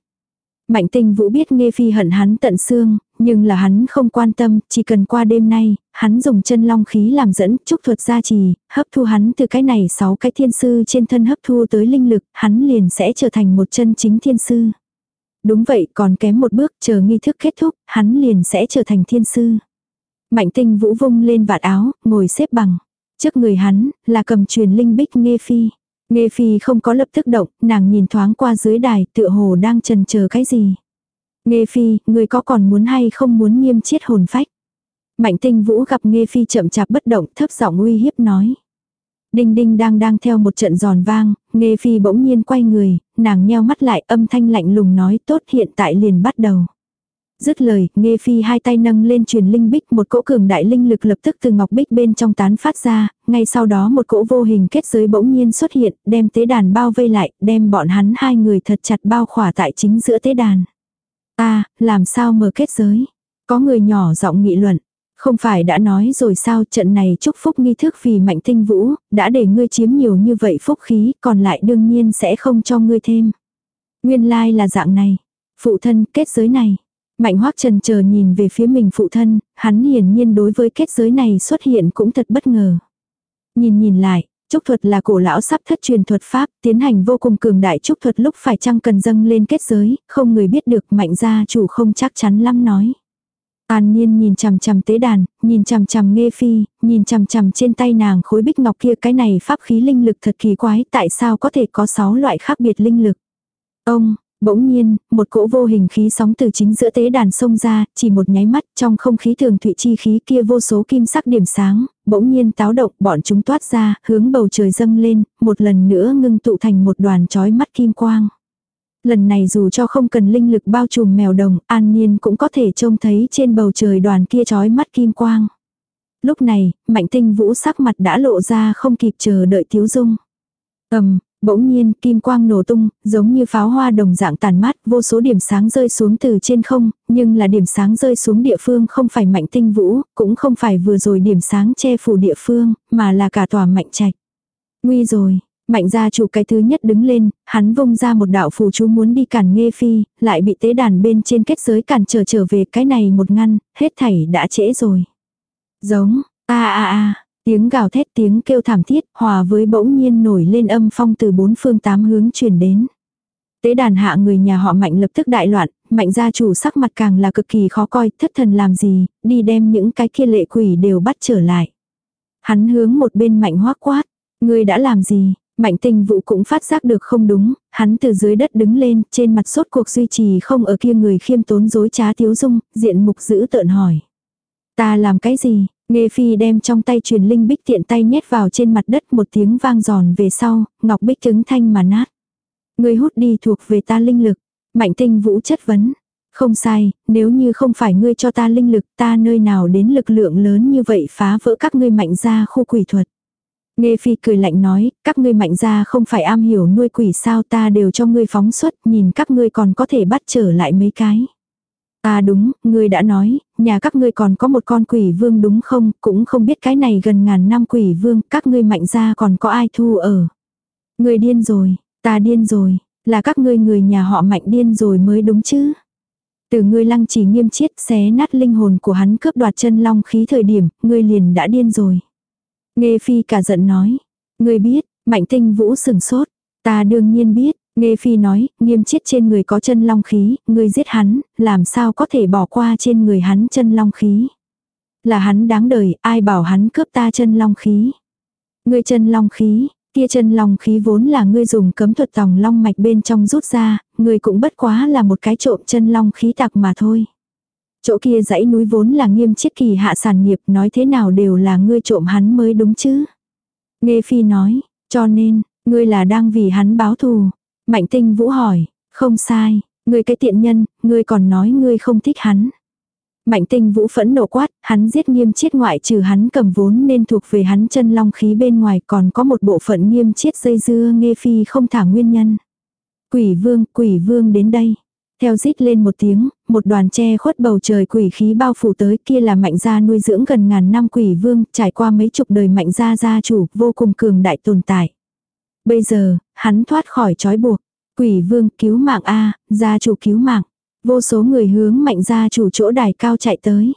Mạnh tinh vũ biết nghe phi hận hắn tận xương, nhưng là hắn không quan tâm, chỉ cần qua đêm nay, hắn dùng chân long khí làm dẫn, trúc thuật gia trì, hấp thu hắn từ cái này sáu cái thiên sư trên thân hấp thu tới linh lực, hắn liền sẽ trở thành một chân chính thiên sư. Đúng vậy, còn kém một bước, chờ nghi thức kết thúc, hắn liền sẽ trở thành thiên sư. Mạnh tinh vũ vung lên vạt áo, ngồi xếp bằng. Trước người hắn, là cầm truyền linh bích nghe phi. Nghe phi không có lập tức động, nàng nhìn thoáng qua dưới đài, tựa hồ đang trần chờ cái gì. Nghe phi, người có còn muốn hay không muốn nghiêm chiết hồn phách. Mạnh tinh vũ gặp Nghe phi chậm chạp bất động, thấp giọng uy hiếp nói. Đinh đinh đang đang theo một trận giòn vang, Nghe phi bỗng nhiên quay người, nàng nheo mắt lại âm thanh lạnh lùng nói tốt hiện tại liền bắt đầu. Dứt lời, nghe phi hai tay nâng lên truyền linh bích một cỗ cường đại linh lực lập tức từ ngọc bích bên trong tán phát ra, ngay sau đó một cỗ vô hình kết giới bỗng nhiên xuất hiện, đem tế đàn bao vây lại, đem bọn hắn hai người thật chặt bao khỏa tại chính giữa tế đàn ta làm sao mở kết giới? Có người nhỏ giọng nghị luận. Không phải đã nói rồi sao trận này chúc phúc nghi thức vì mạnh tinh vũ, đã để ngươi chiếm nhiều như vậy phúc khí, còn lại đương nhiên sẽ không cho ngươi thêm. Nguyên lai like là dạng này. Phụ thân kết giới này. Mạnh hoắc trần chờ nhìn về phía mình phụ thân, hắn hiển nhiên đối với kết giới này xuất hiện cũng thật bất ngờ. Nhìn nhìn lại, Trúc thuật là cổ lão sắp thất truyền thuật pháp, tiến hành vô cùng cường đại trúc thuật lúc phải chăng cần dâng lên kết giới, không người biết được mạnh gia chủ không chắc chắn lắm nói. An Niên nhìn chằm chằm tế đàn, nhìn chằm chằm nghe phi, nhìn chằm chằm trên tay nàng khối bích ngọc kia cái này pháp khí linh lực thật kỳ quái tại sao có thể có 6 loại khác biệt linh lực. Ông, Bỗng nhiên, một cỗ vô hình khí sóng từ chính giữa tế đàn sông ra, chỉ một nháy mắt trong không khí thường thụy chi khí kia vô số kim sắc điểm sáng, bỗng nhiên táo động bọn chúng toát ra, hướng bầu trời dâng lên, một lần nữa ngưng tụ thành một đoàn trói mắt kim quang. Lần này dù cho không cần linh lực bao trùm mèo đồng, an nhiên cũng có thể trông thấy trên bầu trời đoàn kia trói mắt kim quang. Lúc này, mạnh tinh vũ sắc mặt đã lộ ra không kịp chờ đợi thiếu dung. ầm Bỗng nhiên, kim quang nổ tung, giống như pháo hoa đồng dạng tàn mát, vô số điểm sáng rơi xuống từ trên không, nhưng là điểm sáng rơi xuống địa phương không phải mạnh tinh vũ, cũng không phải vừa rồi điểm sáng che phủ địa phương, mà là cả tòa mạnh trạch. Nguy rồi, Mạnh gia chủ cái thứ nhất đứng lên, hắn vung ra một đạo phù chú muốn đi cản nghe phi, lại bị tế đàn bên trên kết giới cản trở trở về cái này một ngăn, hết thảy đã trễ rồi. Giống, a a a, tiếng gào thét tiếng kêu thảm thiết, hòa với bỗng nhiên nổi lên âm phong từ bốn phương tám hướng truyền đến. Tế đàn hạ người nhà họ mạnh lập tức đại loạn, mạnh gia chủ sắc mặt càng là cực kỳ khó coi, thất thần làm gì, đi đem những cái kia lệ quỷ đều bắt trở lại. Hắn hướng một bên mạnh hoác quát, người đã làm gì, Mạnh tình vụ cũng phát giác được không đúng, hắn từ dưới đất đứng lên, trên mặt sốt cuộc duy trì không ở kia người khiêm tốn dối trá thiếu dung, diện mục giữ tợn hỏi. Ta làm cái gì? Nghe phi đem trong tay truyền linh bích tiện tay nhét vào trên mặt đất một tiếng vang giòn về sau, ngọc bích trứng thanh mà nát. Người hút đi thuộc về ta linh lực. Mạnh tinh vũ chất vấn. Không sai, nếu như không phải ngươi cho ta linh lực ta nơi nào đến lực lượng lớn như vậy phá vỡ các ngươi mạnh ra khu quỷ thuật. Nghe phi cười lạnh nói, các ngươi mạnh ra không phải am hiểu nuôi quỷ sao ta đều cho ngươi phóng xuất, nhìn các ngươi còn có thể bắt trở lại mấy cái. À đúng, ngươi đã nói, nhà các ngươi còn có một con quỷ vương đúng không, cũng không biết cái này gần ngàn năm quỷ vương, các ngươi mạnh ra còn có ai thu ở. Ngươi điên rồi, ta điên rồi, là các ngươi người nhà họ mạnh điên rồi mới đúng chứ. Từ ngươi lăng chỉ nghiêm chiết xé nát linh hồn của hắn cướp đoạt chân long khí thời điểm, ngươi liền đã điên rồi. Nghe phi cả giận nói. Ngươi biết, mạnh tinh vũ sừng sốt. Ta đương nhiên biết, Nghe phi nói, nghiêm chết trên người có chân long khí, ngươi giết hắn, làm sao có thể bỏ qua trên người hắn chân long khí. Là hắn đáng đời, ai bảo hắn cướp ta chân long khí. Ngươi chân long khí, kia chân long khí vốn là ngươi dùng cấm thuật tòng long mạch bên trong rút ra, ngươi cũng bất quá là một cái trộm chân long khí tặc mà thôi. Chỗ kia dãy núi vốn là nghiêm chiết kỳ hạ sản nghiệp nói thế nào đều là ngươi trộm hắn mới đúng chứ. Nghe phi nói, cho nên, ngươi là đang vì hắn báo thù. Mạnh tinh vũ hỏi, không sai, ngươi cái tiện nhân, ngươi còn nói ngươi không thích hắn. Mạnh tinh vũ phẫn nộ quát, hắn giết nghiêm chiết ngoại trừ hắn cầm vốn nên thuộc về hắn chân long khí bên ngoài còn có một bộ phận nghiêm chiết dây dưa nghe phi không thả nguyên nhân. Quỷ vương, quỷ vương đến đây. Theo rít lên một tiếng, một đoàn che khuất bầu trời quỷ khí bao phủ tới kia là mạnh gia nuôi dưỡng gần ngàn năm quỷ vương, trải qua mấy chục đời mạnh gia gia chủ, vô cùng cường đại tồn tại. Bây giờ, hắn thoát khỏi trói buộc. Quỷ vương cứu mạng A, gia chủ cứu mạng. Vô số người hướng mạnh gia chủ chỗ đài cao chạy tới.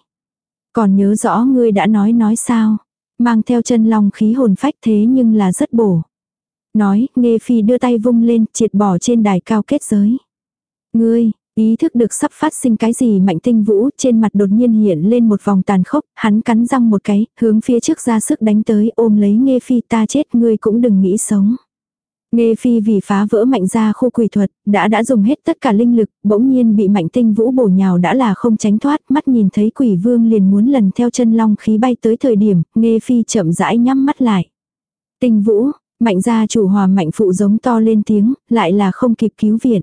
Còn nhớ rõ ngươi đã nói nói sao. Mang theo chân lòng khí hồn phách thế nhưng là rất bổ. Nói, nghe phi đưa tay vung lên, triệt bỏ trên đài cao kết giới. Ngươi, ý thức được sắp phát sinh cái gì mạnh tinh vũ trên mặt đột nhiên hiện lên một vòng tàn khốc, hắn cắn răng một cái, hướng phía trước ra sức đánh tới ôm lấy nghe phi ta chết ngươi cũng đừng nghĩ sống. Nghe phi vì phá vỡ mạnh ra khu quỷ thuật, đã đã dùng hết tất cả linh lực, bỗng nhiên bị mạnh tinh vũ bổ nhào đã là không tránh thoát, mắt nhìn thấy quỷ vương liền muốn lần theo chân long khí bay tới thời điểm, nghe phi chậm rãi nhắm mắt lại. Tinh vũ, mạnh gia chủ hòa mạnh phụ giống to lên tiếng, lại là không kịp cứu viện.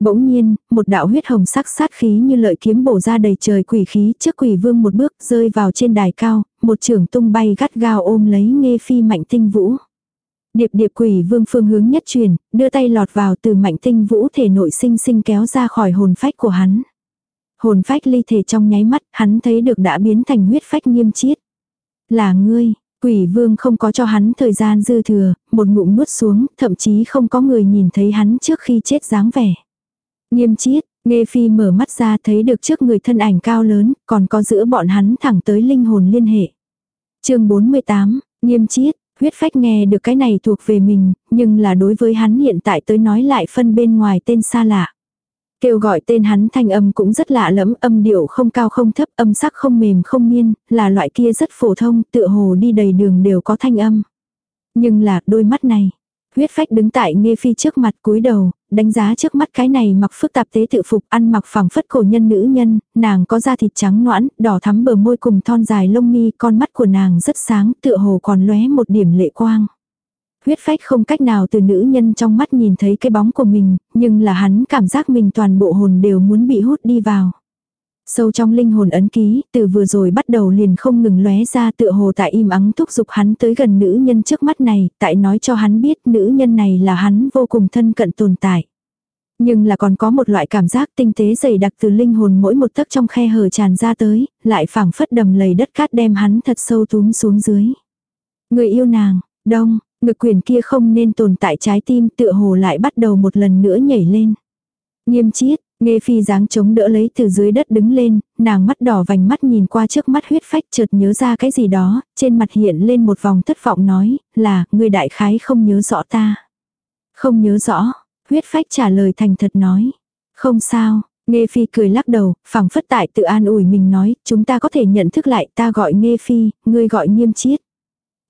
Bỗng nhiên, một đạo huyết hồng sắc sát khí như lợi kiếm bổ ra đầy trời quỷ khí trước quỷ vương một bước rơi vào trên đài cao, một trưởng tung bay gắt gao ôm lấy nghe phi mạnh tinh vũ. Điệp điệp quỷ vương phương hướng nhất truyền, đưa tay lọt vào từ mạnh tinh vũ thể nội sinh sinh kéo ra khỏi hồn phách của hắn. Hồn phách ly thể trong nháy mắt, hắn thấy được đã biến thành huyết phách nghiêm chiết. Là ngươi, quỷ vương không có cho hắn thời gian dư thừa, một ngụm nuốt xuống, thậm chí không có người nhìn thấy hắn trước khi chết dáng vẻ. Nghiêm chiết, nghe phi mở mắt ra thấy được trước người thân ảnh cao lớn, còn có giữa bọn hắn thẳng tới linh hồn liên hệ. chương 48, nghiêm chiết, huyết phách nghe được cái này thuộc về mình, nhưng là đối với hắn hiện tại tới nói lại phân bên ngoài tên xa lạ. Kêu gọi tên hắn thanh âm cũng rất lạ lẫm, âm điệu không cao không thấp, âm sắc không mềm không miên, là loại kia rất phổ thông, tựa hồ đi đầy đường đều có thanh âm. Nhưng là đôi mắt này, huyết phách đứng tại nghe phi trước mặt cúi đầu, đánh giá trước mắt cái này mặc phức tạp tế tự phục ăn mặc phẳng phất cổ nhân nữ nhân, nàng có da thịt trắng noãn, đỏ thắm bờ môi cùng thon dài lông mi, con mắt của nàng rất sáng, tựa hồ còn lóe một điểm lệ quang. Huyết phách không cách nào từ nữ nhân trong mắt nhìn thấy cái bóng của mình, nhưng là hắn cảm giác mình toàn bộ hồn đều muốn bị hút đi vào. Sâu trong linh hồn ấn ký, từ vừa rồi bắt đầu liền không ngừng lóe ra tựa hồ tại im ắng thúc giục hắn tới gần nữ nhân trước mắt này, tại nói cho hắn biết nữ nhân này là hắn vô cùng thân cận tồn tại. Nhưng là còn có một loại cảm giác tinh tế dày đặc từ linh hồn mỗi một tấc trong khe hở tràn ra tới, lại phảng phất đầm lầy đất cát đem hắn thật sâu túm xuống dưới. Người yêu nàng, đông, Ngực quyền kia không nên tồn tại trái tim tựa hồ lại bắt đầu một lần nữa nhảy lên. Nghiêm chiết, nghe phi dáng chống đỡ lấy từ dưới đất đứng lên, nàng mắt đỏ vành mắt nhìn qua trước mắt huyết phách chợt nhớ ra cái gì đó, trên mặt hiện lên một vòng thất vọng nói, là, người đại khái không nhớ rõ ta. Không nhớ rõ, huyết phách trả lời thành thật nói. Không sao, Nghe Phi cười lắc đầu, phẳng phất tại tự an ủi mình nói, chúng ta có thể nhận thức lại, ta gọi Nghe Phi, ngươi gọi nghiêm chiết.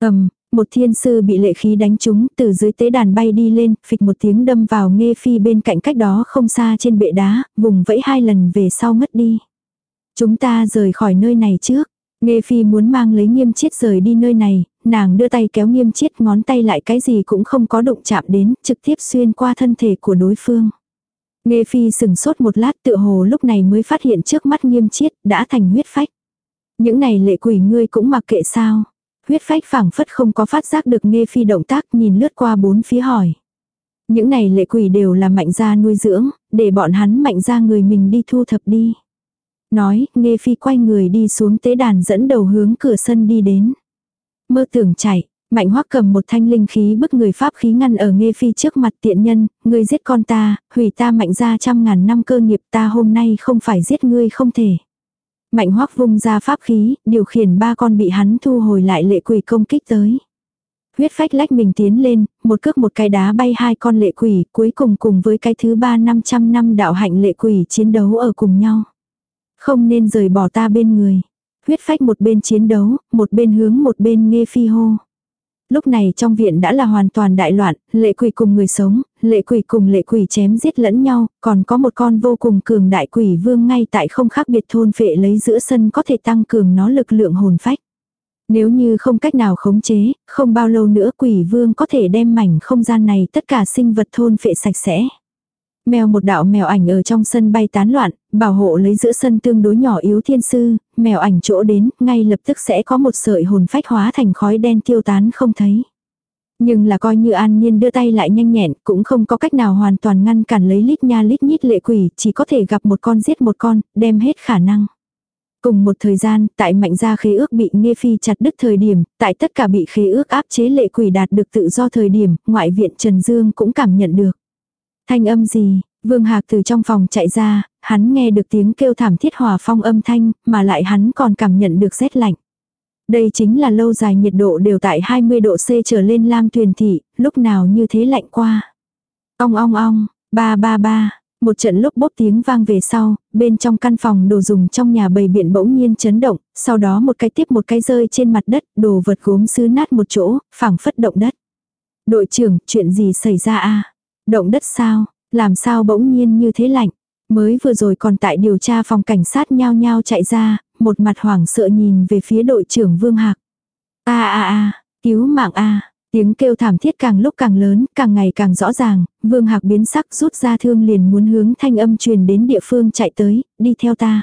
ầm một thiên sư bị lệ khí đánh trúng, từ dưới tế đàn bay đi lên, phịch một tiếng đâm vào Nghe Phi bên cạnh cách đó không xa trên bệ đá, vùng vẫy hai lần về sau ngất đi. Chúng ta rời khỏi nơi này trước. Nghe Phi muốn mang lấy nghiêm chiết rời đi nơi này, nàng đưa tay kéo nghiêm chiết ngón tay lại cái gì cũng không có động chạm đến, trực tiếp xuyên qua thân thể của đối phương. Nghe phi sừng sốt một lát tựa hồ lúc này mới phát hiện trước mắt nghiêm chiết đã thành huyết phách. Những này lệ quỷ ngươi cũng mặc kệ sao. Huyết phách phảng phất không có phát giác được nghe phi động tác nhìn lướt qua bốn phía hỏi. Những này lệ quỷ đều là mạnh gia nuôi dưỡng, để bọn hắn mạnh gia người mình đi thu thập đi. Nói, nghe phi quay người đi xuống tế đàn dẫn đầu hướng cửa sân đi đến. Mơ tưởng chạy, Mạnh hoắc cầm một thanh linh khí bức người pháp khí ngăn ở nghe phi trước mặt tiện nhân, ngươi giết con ta, hủy ta mạnh ra trăm ngàn năm cơ nghiệp ta hôm nay không phải giết ngươi không thể. Mạnh hoắc vung ra pháp khí, điều khiển ba con bị hắn thu hồi lại lệ quỷ công kích tới. Huyết phách lách mình tiến lên, một cước một cái đá bay hai con lệ quỷ, cuối cùng cùng với cái thứ ba năm trăm năm đạo hạnh lệ quỷ chiến đấu ở cùng nhau. Không nên rời bỏ ta bên người. Huyết phách một bên chiến đấu, một bên hướng một bên nghe phi hô. Lúc này trong viện đã là hoàn toàn đại loạn, lệ quỷ cùng người sống, lệ quỷ cùng lệ quỷ chém giết lẫn nhau, còn có một con vô cùng cường đại quỷ vương ngay tại không khác biệt thôn phệ lấy giữa sân có thể tăng cường nó lực lượng hồn phách. Nếu như không cách nào khống chế, không bao lâu nữa quỷ vương có thể đem mảnh không gian này tất cả sinh vật thôn phệ sạch sẽ. Mèo một đạo mèo ảnh ở trong sân bay tán loạn, bảo hộ lấy giữa sân tương đối nhỏ yếu thiên sư, mèo ảnh chỗ đến, ngay lập tức sẽ có một sợi hồn phách hóa thành khói đen tiêu tán không thấy. Nhưng là coi như an nhiên đưa tay lại nhanh nhẹn, cũng không có cách nào hoàn toàn ngăn cản lấy lít nha lít nhít lệ quỷ, chỉ có thể gặp một con giết một con, đem hết khả năng. Cùng một thời gian, tại mạnh gia khế ước bị nghe phi chặt đứt thời điểm, tại tất cả bị khế ước áp chế lệ quỷ đạt được tự do thời điểm, ngoại viện Trần Dương cũng cảm nhận được. Thanh âm gì, Vương Hạc từ trong phòng chạy ra, hắn nghe được tiếng kêu thảm thiết hòa phong âm thanh, mà lại hắn còn cảm nhận được rét lạnh. Đây chính là lâu dài nhiệt độ đều tại 20 độ C trở lên Lam Tuyền Thị, lúc nào như thế lạnh qua. Ong ong ong, ba ba ba, một trận lúc bốc tiếng vang về sau, bên trong căn phòng đồ dùng trong nhà bầy biện bỗng nhiên chấn động, sau đó một cái tiếp một cái rơi trên mặt đất, đồ vật gốm sứ nát một chỗ, phẳng phất động đất. Đội trưởng, chuyện gì xảy ra a Động đất sao? Làm sao bỗng nhiên như thế lạnh? Mới vừa rồi còn tại điều tra phòng cảnh sát nhao nhao chạy ra, một mặt hoảng sợ nhìn về phía đội trưởng Vương Hạc. A a a, cứu mạng a. Tiếng kêu thảm thiết càng lúc càng lớn, càng ngày càng rõ ràng, Vương Hạc biến sắc rút ra thương liền muốn hướng thanh âm truyền đến địa phương chạy tới, đi theo ta.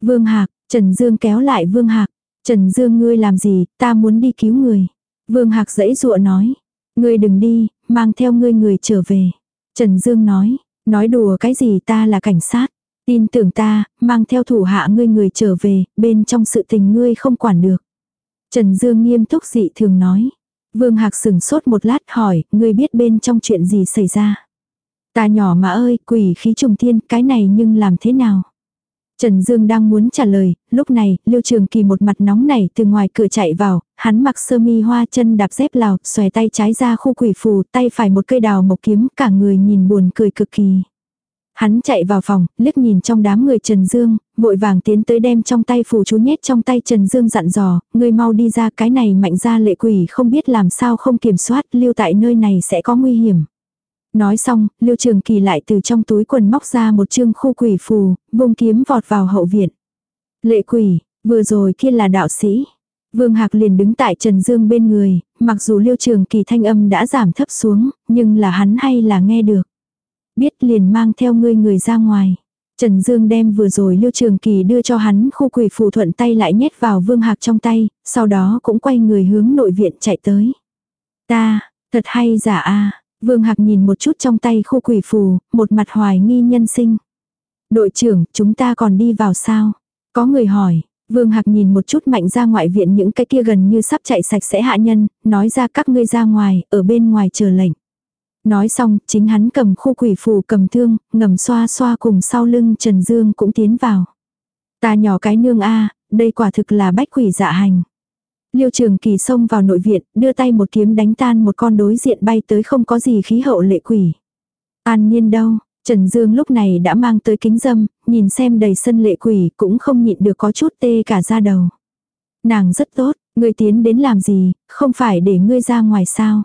Vương Hạc, Trần Dương kéo lại Vương Hạc. Trần Dương ngươi làm gì, ta muốn đi cứu người. Vương Hạc dãy dụa nói. Ngươi đừng đi, mang theo ngươi người trở về. Trần Dương nói, nói đùa cái gì ta là cảnh sát. Tin tưởng ta, mang theo thủ hạ ngươi người trở về, bên trong sự tình ngươi không quản được. Trần Dương nghiêm túc dị thường nói. Vương Hạc sừng sốt một lát hỏi, ngươi biết bên trong chuyện gì xảy ra. Ta nhỏ mà ơi, quỷ khí trùng thiên, cái này nhưng làm thế nào? Trần Dương đang muốn trả lời, lúc này, Liêu Trường Kỳ một mặt nóng nảy từ ngoài cửa chạy vào, hắn mặc sơ mi hoa chân đạp dép lào, xòe tay trái ra khu quỷ phù, tay phải một cây đào mộc kiếm, cả người nhìn buồn cười cực kỳ. Hắn chạy vào phòng, liếc nhìn trong đám người Trần Dương, vội vàng tiến tới đem trong tay phù chú nhét trong tay Trần Dương dặn dò, ngươi mau đi ra cái này mạnh ra lệ quỷ không biết làm sao không kiểm soát, lưu tại nơi này sẽ có nguy hiểm. Nói xong, lưu Trường Kỳ lại từ trong túi quần móc ra một chương khu quỷ phù, vung kiếm vọt vào hậu viện. Lệ quỷ, vừa rồi kia là đạo sĩ. Vương Hạc liền đứng tại Trần Dương bên người, mặc dù Liêu Trường Kỳ thanh âm đã giảm thấp xuống, nhưng là hắn hay là nghe được. Biết liền mang theo ngươi người ra ngoài. Trần Dương đem vừa rồi Liêu Trường Kỳ đưa cho hắn khu quỷ phù thuận tay lại nhét vào Vương Hạc trong tay, sau đó cũng quay người hướng nội viện chạy tới. Ta, thật hay giả a Vương Hạc nhìn một chút trong tay khu quỷ phù, một mặt hoài nghi nhân sinh. Đội trưởng, chúng ta còn đi vào sao? Có người hỏi, Vương Hạc nhìn một chút mạnh ra ngoại viện những cái kia gần như sắp chạy sạch sẽ hạ nhân, nói ra các ngươi ra ngoài, ở bên ngoài chờ lệnh. Nói xong, chính hắn cầm khu quỷ phù cầm thương, ngầm xoa xoa cùng sau lưng Trần Dương cũng tiến vào. Ta nhỏ cái nương a đây quả thực là bách quỷ dạ hành. Liêu trường kỳ xông vào nội viện, đưa tay một kiếm đánh tan một con đối diện bay tới không có gì khí hậu lệ quỷ. An nhiên đâu, Trần Dương lúc này đã mang tới kính dâm, nhìn xem đầy sân lệ quỷ cũng không nhịn được có chút tê cả da đầu. Nàng rất tốt, ngươi tiến đến làm gì, không phải để ngươi ra ngoài sao?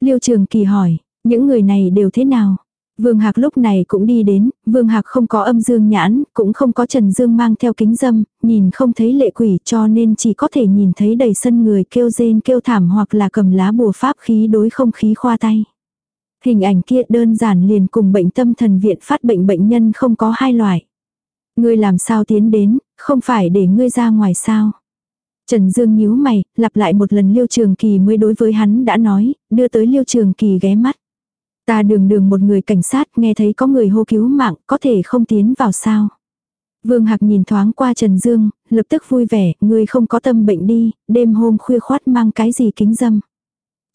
Liêu Trường Kỳ hỏi, những người này đều thế nào? Vương Hạc lúc này cũng đi đến, Vương Hạc không có âm dương nhãn, cũng không có Trần Dương mang theo kính dâm, nhìn không thấy lệ quỷ cho nên chỉ có thể nhìn thấy đầy sân người kêu rên kêu thảm hoặc là cầm lá bùa pháp khí đối không khí khoa tay. Hình ảnh kia đơn giản liền cùng bệnh tâm thần viện phát bệnh bệnh nhân không có hai loại. Ngươi làm sao tiến đến, không phải để ngươi ra ngoài sao. Trần Dương nhíu mày, lặp lại một lần Liêu Trường Kỳ mới đối với hắn đã nói, đưa tới Liêu Trường Kỳ ghé mắt. Ta đường đường một người cảnh sát nghe thấy có người hô cứu mạng, có thể không tiến vào sao. Vương Hạc nhìn thoáng qua Trần Dương, lập tức vui vẻ, ngươi không có tâm bệnh đi, đêm hôm khuya khoát mang cái gì kính dâm.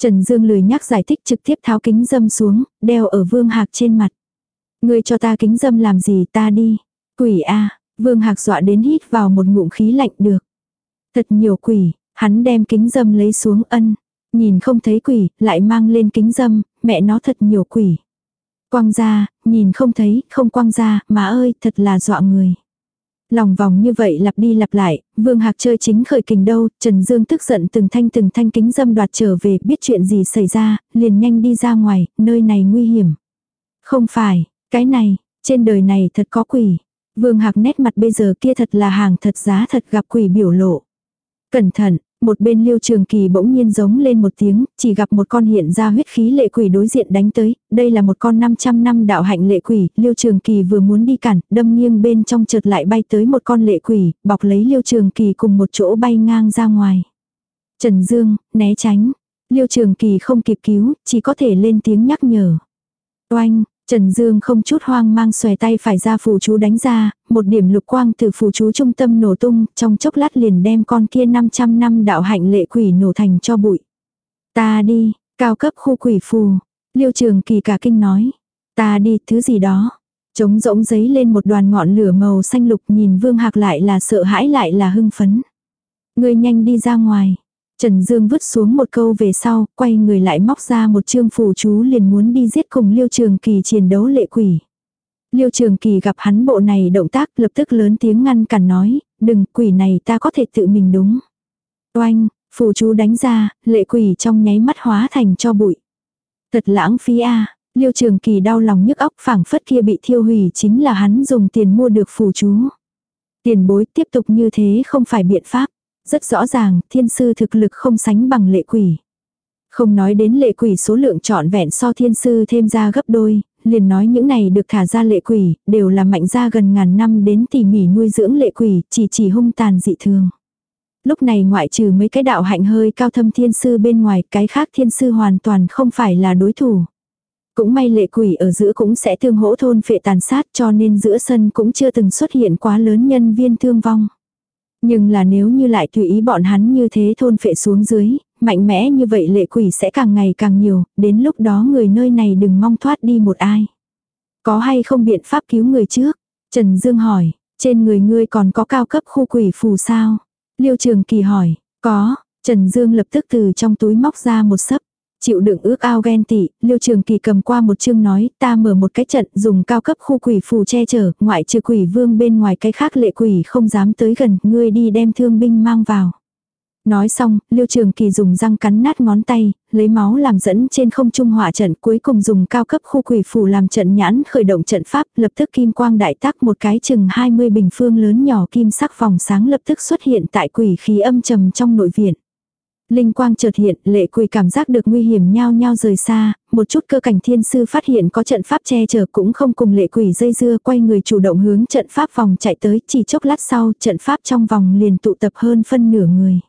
Trần Dương lười nhắc giải thích trực tiếp tháo kính dâm xuống, đeo ở Vương Hạc trên mặt. Ngươi cho ta kính dâm làm gì ta đi. Quỷ a Vương Hạc dọa đến hít vào một ngụm khí lạnh được. Thật nhiều quỷ, hắn đem kính dâm lấy xuống ân. Nhìn không thấy quỷ, lại mang lên kính dâm, mẹ nó thật nhiều quỷ. Quang ra, nhìn không thấy, không quang ra, má ơi, thật là dọa người. Lòng vòng như vậy lặp đi lặp lại, Vương Hạc chơi chính khởi kình đâu, Trần Dương tức giận từng thanh từng thanh kính dâm đoạt trở về, biết chuyện gì xảy ra, liền nhanh đi ra ngoài, nơi này nguy hiểm. Không phải, cái này, trên đời này thật có quỷ. Vương Hạc nét mặt bây giờ kia thật là hàng thật giá thật gặp quỷ biểu lộ. Cẩn thận, một bên liêu trường kỳ bỗng nhiên giống lên một tiếng, chỉ gặp một con hiện ra huyết khí lệ quỷ đối diện đánh tới, đây là một con 500 năm đạo hạnh lệ quỷ, liêu trường kỳ vừa muốn đi cản, đâm nghiêng bên trong chợt lại bay tới một con lệ quỷ, bọc lấy liêu trường kỳ cùng một chỗ bay ngang ra ngoài. Trần Dương, né tránh, liêu trường kỳ không kịp cứu, chỉ có thể lên tiếng nhắc nhở. Oanh, Trần Dương không chút hoang mang xòe tay phải ra phù chú đánh ra, một điểm lục quang từ phù chú trung tâm nổ tung, trong chốc lát liền đem con kia 500 năm đạo hạnh lệ quỷ nổ thành cho bụi. Ta đi, cao cấp khu quỷ phù. Liêu trường kỳ cả kinh nói. Ta đi, thứ gì đó. Trống rỗng giấy lên một đoàn ngọn lửa màu xanh lục nhìn vương hạc lại là sợ hãi lại là hưng phấn. Người nhanh đi ra ngoài. Trần Dương vứt xuống một câu về sau, quay người lại móc ra một chương phù chú liền muốn đi giết cùng Liêu Trường Kỳ chiến đấu lệ quỷ. Liêu Trường Kỳ gặp hắn bộ này động tác lập tức lớn tiếng ngăn cản nói, đừng quỷ này ta có thể tự mình đúng. Oanh, phù chú đánh ra, lệ quỷ trong nháy mắt hóa thành cho bụi. Thật lãng phí a Liêu Trường Kỳ đau lòng nhức óc phảng phất kia bị thiêu hủy chính là hắn dùng tiền mua được phù chú. Tiền bối tiếp tục như thế không phải biện pháp. Rất rõ ràng, thiên sư thực lực không sánh bằng lệ quỷ. Không nói đến lệ quỷ số lượng trọn vẹn so thiên sư thêm ra gấp đôi, liền nói những này được thả ra lệ quỷ, đều là mạnh ra gần ngàn năm đến tỉ mỉ nuôi dưỡng lệ quỷ, chỉ chỉ hung tàn dị thường. Lúc này ngoại trừ mấy cái đạo hạnh hơi cao thâm thiên sư bên ngoài, cái khác thiên sư hoàn toàn không phải là đối thủ. Cũng may lệ quỷ ở giữa cũng sẽ thương hỗ thôn phệ tàn sát cho nên giữa sân cũng chưa từng xuất hiện quá lớn nhân viên thương vong. Nhưng là nếu như lại tùy ý bọn hắn như thế thôn phệ xuống dưới, mạnh mẽ như vậy lệ quỷ sẽ càng ngày càng nhiều, đến lúc đó người nơi này đừng mong thoát đi một ai. Có hay không biện pháp cứu người trước? Trần Dương hỏi, trên người ngươi còn có cao cấp khu quỷ phù sao? Liêu Trường Kỳ hỏi, có, Trần Dương lập tức từ trong túi móc ra một sấp. Chịu đựng ước ao ghen tị, Liêu Trường Kỳ cầm qua một chương nói, ta mở một cái trận dùng cao cấp khu quỷ phù che chở, ngoại trừ quỷ vương bên ngoài cái khác lệ quỷ không dám tới gần, ngươi đi đem thương binh mang vào. Nói xong, Liêu Trường Kỳ dùng răng cắn nát ngón tay, lấy máu làm dẫn trên không trung hỏa trận, cuối cùng dùng cao cấp khu quỷ phù làm trận nhãn khởi động trận pháp, lập tức kim quang đại tác một cái chừng 20 bình phương lớn nhỏ kim sắc vòng sáng lập tức xuất hiện tại quỷ khí âm trầm trong nội viện. Linh quang chợt hiện, lệ quỳ cảm giác được nguy hiểm nhao nhao rời xa, một chút cơ cảnh thiên sư phát hiện có trận pháp che chở cũng không cùng lệ quỷ dây dưa quay người chủ động hướng trận pháp vòng chạy tới, chỉ chốc lát sau trận pháp trong vòng liền tụ tập hơn phân nửa người.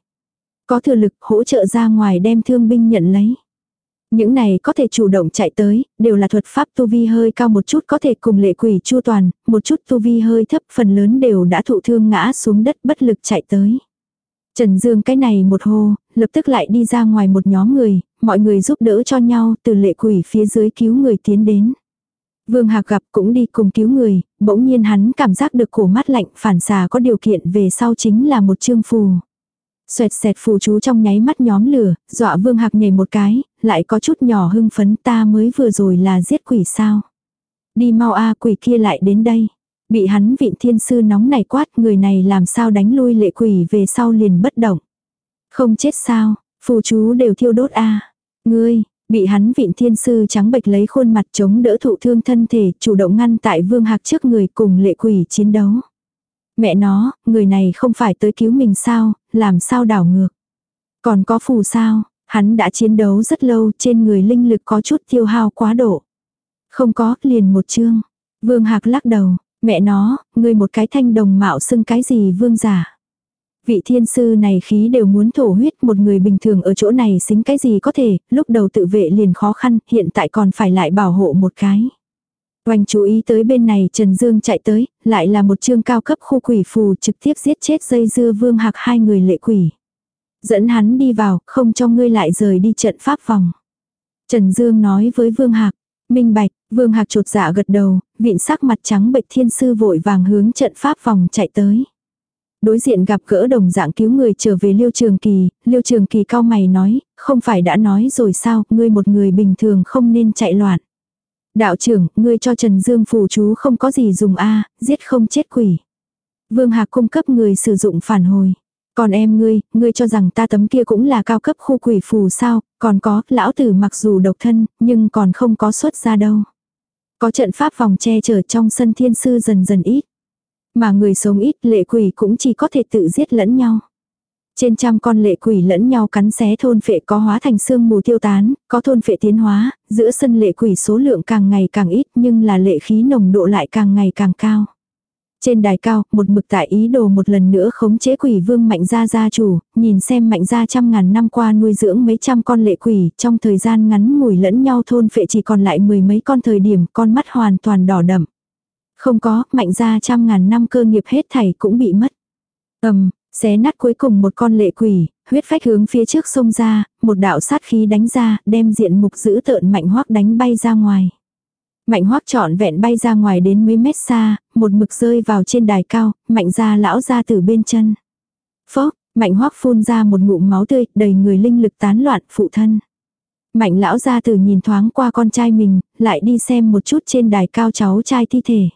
Có thừa lực hỗ trợ ra ngoài đem thương binh nhận lấy. Những này có thể chủ động chạy tới, đều là thuật pháp tu vi hơi cao một chút có thể cùng lệ quỷ chu toàn, một chút tu vi hơi thấp phần lớn đều đã thụ thương ngã xuống đất bất lực chạy tới. Trần Dương cái này một hô, lập tức lại đi ra ngoài một nhóm người, mọi người giúp đỡ cho nhau từ lệ quỷ phía dưới cứu người tiến đến. Vương Hạc gặp cũng đi cùng cứu người, bỗng nhiên hắn cảm giác được cổ mắt lạnh phản xà có điều kiện về sau chính là một chương phù. Xoẹt xẹt phù chú trong nháy mắt nhóm lửa, dọa Vương Hạc nhảy một cái, lại có chút nhỏ hưng phấn ta mới vừa rồi là giết quỷ sao. Đi mau a quỷ kia lại đến đây. Bị hắn vịn thiên sư nóng này quát người này làm sao đánh lui lệ quỷ về sau liền bất động. Không chết sao, phù chú đều thiêu đốt a Ngươi, bị hắn vịn thiên sư trắng bệch lấy khuôn mặt chống đỡ thụ thương thân thể chủ động ngăn tại vương hạc trước người cùng lệ quỷ chiến đấu. Mẹ nó, người này không phải tới cứu mình sao, làm sao đảo ngược. Còn có phù sao, hắn đã chiến đấu rất lâu trên người linh lực có chút tiêu hao quá độ. Không có, liền một chương. Vương Hạc lắc đầu, mẹ nó, ngươi một cái thanh đồng mạo xưng cái gì vương giả. Vị thiên sư này khí đều muốn thổ huyết một người bình thường ở chỗ này xính cái gì có thể, lúc đầu tự vệ liền khó khăn, hiện tại còn phải lại bảo hộ một cái. Oanh chú ý tới bên này Trần Dương chạy tới, lại là một chương cao cấp khu quỷ phù trực tiếp giết chết dây dưa vương hạc hai người lệ quỷ. Dẫn hắn đi vào, không cho ngươi lại rời đi trận pháp vòng. Trần Dương nói với vương hạc, minh bạch, vương hạc trột dạ gật đầu, vịn sắc mặt trắng bệch thiên sư vội vàng hướng trận pháp vòng chạy tới. Đối diện gặp gỡ đồng dạng cứu người trở về Liêu Trường Kỳ, Liêu Trường Kỳ cao mày nói, không phải đã nói rồi sao, ngươi một người bình thường không nên chạy loạn. Đạo trưởng, ngươi cho Trần Dương phù chú không có gì dùng a giết không chết quỷ. Vương Hạc cung cấp người sử dụng phản hồi. Còn em ngươi, ngươi cho rằng ta tấm kia cũng là cao cấp khu quỷ phù sao, còn có, lão tử mặc dù độc thân, nhưng còn không có xuất ra đâu. Có trận pháp vòng che chở trong sân thiên sư dần dần ít. Mà người sống ít lệ quỷ cũng chỉ có thể tự giết lẫn nhau. Trên trăm con lệ quỷ lẫn nhau cắn xé thôn phệ có hóa thành xương mù tiêu tán, có thôn phệ tiến hóa, giữa sân lệ quỷ số lượng càng ngày càng ít nhưng là lệ khí nồng độ lại càng ngày càng cao. Trên đài cao, một mực tại ý đồ một lần nữa khống chế quỷ vương mạnh gia gia chủ, nhìn xem mạnh gia trăm ngàn năm qua nuôi dưỡng mấy trăm con lệ quỷ, trong thời gian ngắn mùi lẫn nhau thôn phệ chỉ còn lại mười mấy con thời điểm con mắt hoàn toàn đỏ đậm. Không có, mạnh gia trăm ngàn năm cơ nghiệp hết thảy cũng bị mất. ầm Xé nát cuối cùng một con lệ quỷ, huyết phách hướng phía trước sông ra, một đạo sát khí đánh ra, đem diện mục giữ tợn mạnh hoác đánh bay ra ngoài. Mạnh hoác trọn vẹn bay ra ngoài đến mấy mét xa, một mực rơi vào trên đài cao, mạnh ra lão ra từ bên chân. Phốc, mạnh hoác phun ra một ngụm máu tươi, đầy người linh lực tán loạn, phụ thân. Mạnh lão ra từ nhìn thoáng qua con trai mình, lại đi xem một chút trên đài cao cháu trai thi thể.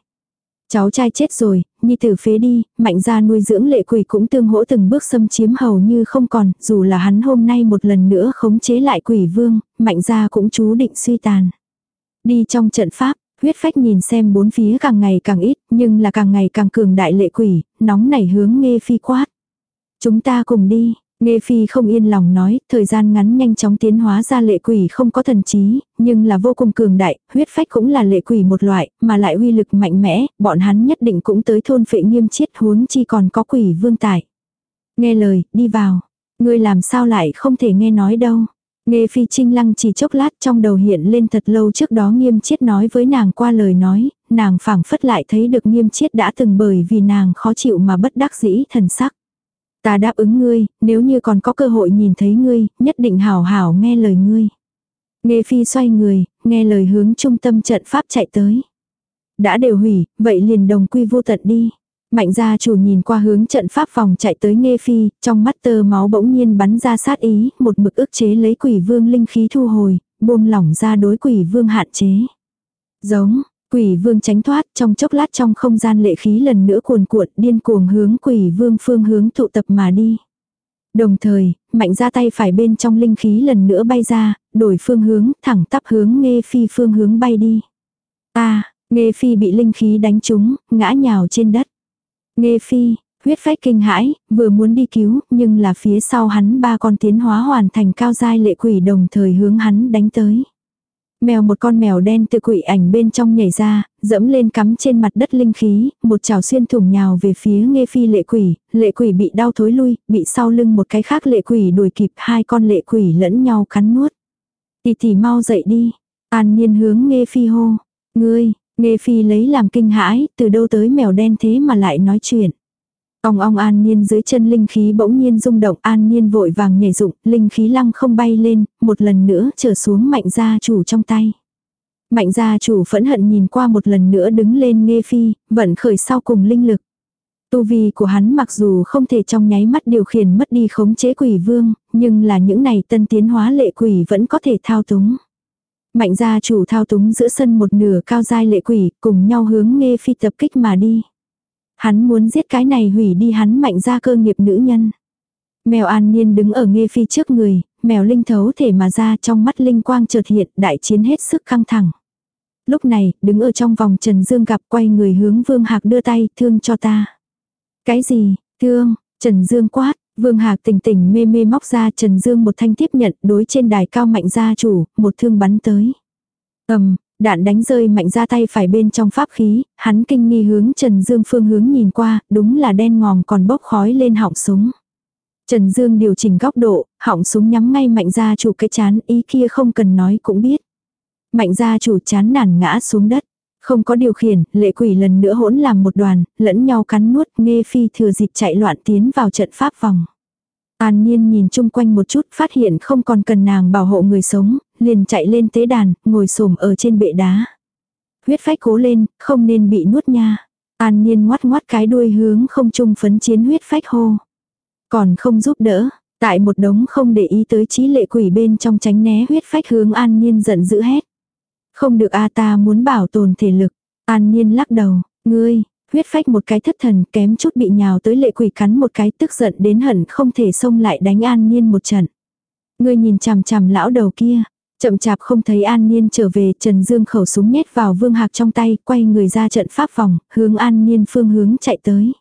Cháu trai chết rồi, nhi tử phế đi, mạnh gia nuôi dưỡng lệ quỷ cũng tương hỗ từng bước xâm chiếm hầu như không còn, dù là hắn hôm nay một lần nữa khống chế lại quỷ vương, mạnh gia cũng chú định suy tàn. Đi trong trận pháp, huyết phách nhìn xem bốn phía càng ngày càng ít, nhưng là càng ngày càng cường đại lệ quỷ, nóng nảy hướng nghe phi quát. Chúng ta cùng đi, Nghe Phi không yên lòng nói, thời gian ngắn nhanh chóng tiến hóa ra lệ quỷ không có thần trí, nhưng là vô cùng cường đại, huyết phách cũng là lệ quỷ một loại, mà lại uy lực mạnh mẽ, bọn hắn nhất định cũng tới thôn phệ nghiêm chiết huống chi còn có quỷ vương tài. Nghe lời, đi vào. Ngươi làm sao lại không thể nghe nói đâu. Nghe Phi trinh lăng chỉ chốc lát trong đầu hiện lên thật lâu trước đó nghiêm chiết nói với nàng qua lời nói, nàng phảng phất lại thấy được nghiêm chiết đã từng bởi vì nàng khó chịu mà bất đắc dĩ thần sắc. Ta đáp ứng ngươi, nếu như còn có cơ hội nhìn thấy ngươi, nhất định hảo hảo nghe lời ngươi. Nghe phi xoay người, nghe lời hướng trung tâm trận pháp chạy tới. Đã đều hủy, vậy liền đồng quy vô tận đi. Mạnh gia chủ nhìn qua hướng trận pháp vòng chạy tới nghe phi, trong mắt tơ máu bỗng nhiên bắn ra sát ý, một mực ức chế lấy quỷ vương linh khí thu hồi, buông lỏng ra đối quỷ vương hạn chế. Giống, Quỷ vương tránh thoát trong chốc lát trong không gian lệ khí lần nữa cuồn cuộn điên cuồng hướng quỷ vương phương hướng tụ tập mà đi. Đồng thời, mạnh ra tay phải bên trong linh khí lần nữa bay ra, đổi phương hướng, thẳng tắp hướng nghe phi phương hướng bay đi. a nghe phi bị linh khí đánh trúng, ngã nhào trên đất. Nghe phi, huyết phách kinh hãi, vừa muốn đi cứu, nhưng là phía sau hắn ba con tiến hóa hoàn thành cao giai lệ quỷ đồng thời hướng hắn đánh tới. Mèo một con mèo đen từ quỷ ảnh bên trong nhảy ra, dẫm lên cắm trên mặt đất linh khí, một chảo xuyên thủng nhào về phía nghe phi lệ quỷ, lệ quỷ bị đau thối lui, bị sau lưng một cái khác lệ quỷ đuổi kịp hai con lệ quỷ lẫn nhau cắn nuốt. Tì tì mau dậy đi. An nhiên hướng Nghe Phi hô. Ngươi, Nghe Phi lấy làm kinh hãi, từ đâu tới mèo đen thế mà lại nói chuyện. Ông ong an niên dưới chân linh khí bỗng nhiên rung động an niên vội vàng nhảy dụng, linh khí lăng không bay lên, một lần nữa trở xuống mạnh gia chủ trong tay. Mạnh gia chủ phẫn hận nhìn qua một lần nữa đứng lên nghe phi, vận khởi sau cùng linh lực. Tu vi của hắn mặc dù không thể trong nháy mắt điều khiển mất đi khống chế quỷ vương, nhưng là những này tân tiến hóa lệ quỷ vẫn có thể thao túng. Mạnh gia chủ thao túng giữa sân một nửa cao giai lệ quỷ cùng nhau hướng nghe phi tập kích mà đi. Hắn muốn giết cái này hủy đi hắn mạnh ra cơ nghiệp nữ nhân. Mèo an niên đứng ở nghe phi trước người, mèo linh thấu thể mà ra trong mắt linh quang chợt hiện đại chiến hết sức căng thẳng. Lúc này, đứng ở trong vòng Trần Dương gặp quay người hướng Vương Hạc đưa tay, thương cho ta. Cái gì, thương, Trần Dương quát, Vương Hạc tỉnh tỉnh mê mê móc ra Trần Dương một thanh tiếp nhận đối trên đài cao mạnh gia chủ, một thương bắn tới. ầm Đạn đánh rơi mạnh ra tay phải bên trong pháp khí, hắn kinh nghi hướng Trần Dương phương hướng nhìn qua, đúng là đen ngòm còn bốc khói lên họng súng. Trần Dương điều chỉnh góc độ, họng súng nhắm ngay mạnh ra chủ cái chán, ý kia không cần nói cũng biết. Mạnh ra chủ chán nản ngã xuống đất. Không có điều khiển, lệ quỷ lần nữa hỗn làm một đoàn, lẫn nhau cắn nuốt, nghe phi thừa dịp chạy loạn tiến vào trận pháp vòng. An nhiên nhìn chung quanh một chút, phát hiện không còn cần nàng bảo hộ người sống, liền chạy lên tế đàn, ngồi xổm ở trên bệ đá. Huyết phách cố lên, không nên bị nuốt nha. An nhiên ngoắt ngoắt cái đuôi hướng không trung phấn chiến huyết phách hô. Còn không giúp đỡ, tại một đống không để ý tới trí lệ quỷ bên trong tránh né huyết phách hướng An nhiên giận dữ hét. Không được a ta muốn bảo tồn thể lực. An Niên lắc đầu, ngươi, huyết phách một cái thất thần kém chút bị nhào tới lệ quỷ cắn một cái tức giận đến hận không thể xông lại đánh An Niên một trận. Ngươi nhìn chằm chằm lão đầu kia, Chậm chạp không thấy An Niên trở về, Trần Dương khẩu súng nhét vào Vương Hạc trong tay, quay người ra trận pháp vòng, hướng An Niên phương hướng chạy tới.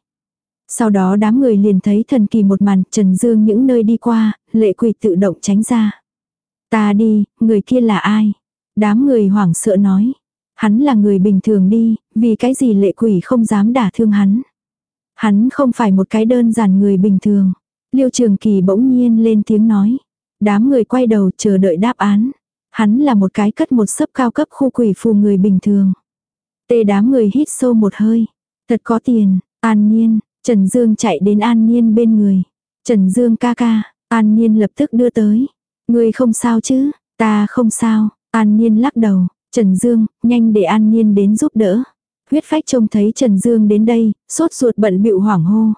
Sau đó đám người liền thấy thần kỳ một màn, Trần Dương những nơi đi qua, lệ quỷ tự động tránh ra. Ta đi, người kia là ai? Đám người hoảng sợ nói. Hắn là người bình thường đi, vì cái gì lệ quỷ không dám đả thương hắn. Hắn không phải một cái đơn giản người bình thường. Liêu Trường Kỳ bỗng nhiên lên tiếng nói. Đám người quay đầu chờ đợi đáp án. Hắn là một cái cất một sấp cao cấp khu quỷ phù người bình thường. Tê đám người hít sâu một hơi. Thật có tiền, an nhiên, Trần Dương chạy đến an nhiên bên người. Trần Dương ca ca, an nhiên lập tức đưa tới. Người không sao chứ, ta không sao, an Niên lắc đầu. Trần Dương, nhanh để an Niên đến giúp đỡ. Huyết phách trông thấy Trần Dương đến đây, sốt ruột bận bịu hoảng hô.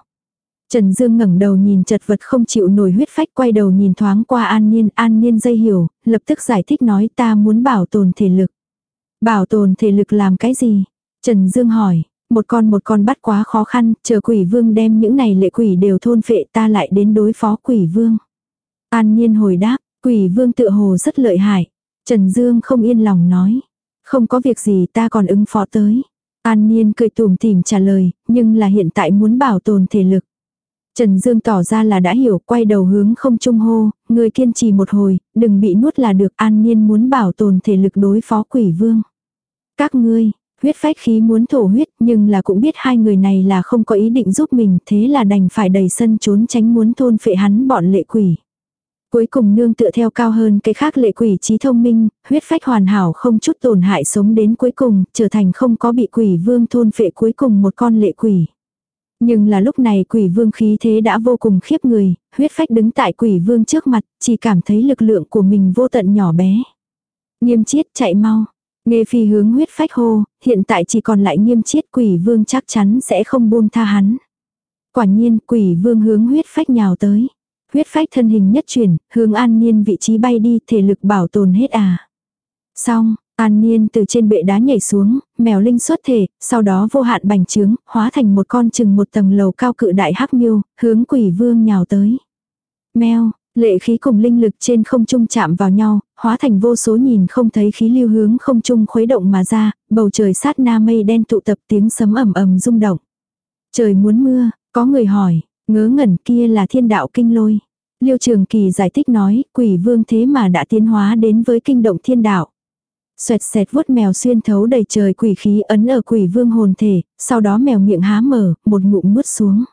Trần Dương ngẩng đầu nhìn chật vật không chịu nổi huyết phách quay đầu nhìn thoáng qua An Niên, An Niên dây hiểu, lập tức giải thích nói ta muốn bảo tồn thể lực. Bảo tồn thể lực làm cái gì? Trần Dương hỏi, một con một con bắt quá khó khăn, chờ quỷ vương đem những này lệ quỷ đều thôn phệ ta lại đến đối phó quỷ vương. An Niên hồi đáp, quỷ vương tự hồ rất lợi hại. Trần Dương không yên lòng nói, không có việc gì ta còn ứng phó tới. An Niên cười tùm tìm trả lời, nhưng là hiện tại muốn bảo tồn thể lực. Trần Dương tỏ ra là đã hiểu, quay đầu hướng không trung hô, người kiên trì một hồi, đừng bị nuốt là được an Niên muốn bảo tồn thể lực đối phó quỷ vương. Các ngươi, huyết phách khí muốn thổ huyết nhưng là cũng biết hai người này là không có ý định giúp mình thế là đành phải đầy sân trốn tránh muốn thôn phệ hắn bọn lệ quỷ. Cuối cùng nương tựa theo cao hơn cái khác lệ quỷ trí thông minh, huyết phách hoàn hảo không chút tổn hại sống đến cuối cùng, trở thành không có bị quỷ vương thôn phệ cuối cùng một con lệ quỷ. Nhưng là lúc này quỷ vương khí thế đã vô cùng khiếp người, huyết phách đứng tại quỷ vương trước mặt, chỉ cảm thấy lực lượng của mình vô tận nhỏ bé. Nghiêm chiết chạy mau. Nghe phi hướng huyết phách hô, hiện tại chỉ còn lại nghiêm chiết quỷ vương chắc chắn sẽ không buông tha hắn. Quả nhiên quỷ vương hướng huyết phách nhào tới. Huyết phách thân hình nhất chuyển, hướng an niên vị trí bay đi, thể lực bảo tồn hết à. Xong, An Niên từ trên bệ đá nhảy xuống, mèo linh xuất thể, sau đó vô hạn bành trướng, hóa thành một con chừng một tầng lầu cao cự đại hắc miêu, hướng quỷ vương nhào tới. Mèo, lệ khí cùng linh lực trên không trung chạm vào nhau, hóa thành vô số nhìn không thấy khí lưu hướng không trung khuấy động mà ra, bầu trời sát na mây đen tụ tập tiếng sấm ầm ầm rung động. Trời muốn mưa, có người hỏi, ngớ ngẩn kia là thiên đạo kinh lôi. Liêu Trường Kỳ giải thích nói, quỷ vương thế mà đã tiến hóa đến với kinh động thiên đạo. Xoẹt xẹt vuốt mèo xuyên thấu đầy trời quỷ khí ấn ở quỷ vương hồn thể, sau đó mèo miệng há mở, một ngụm nuốt xuống.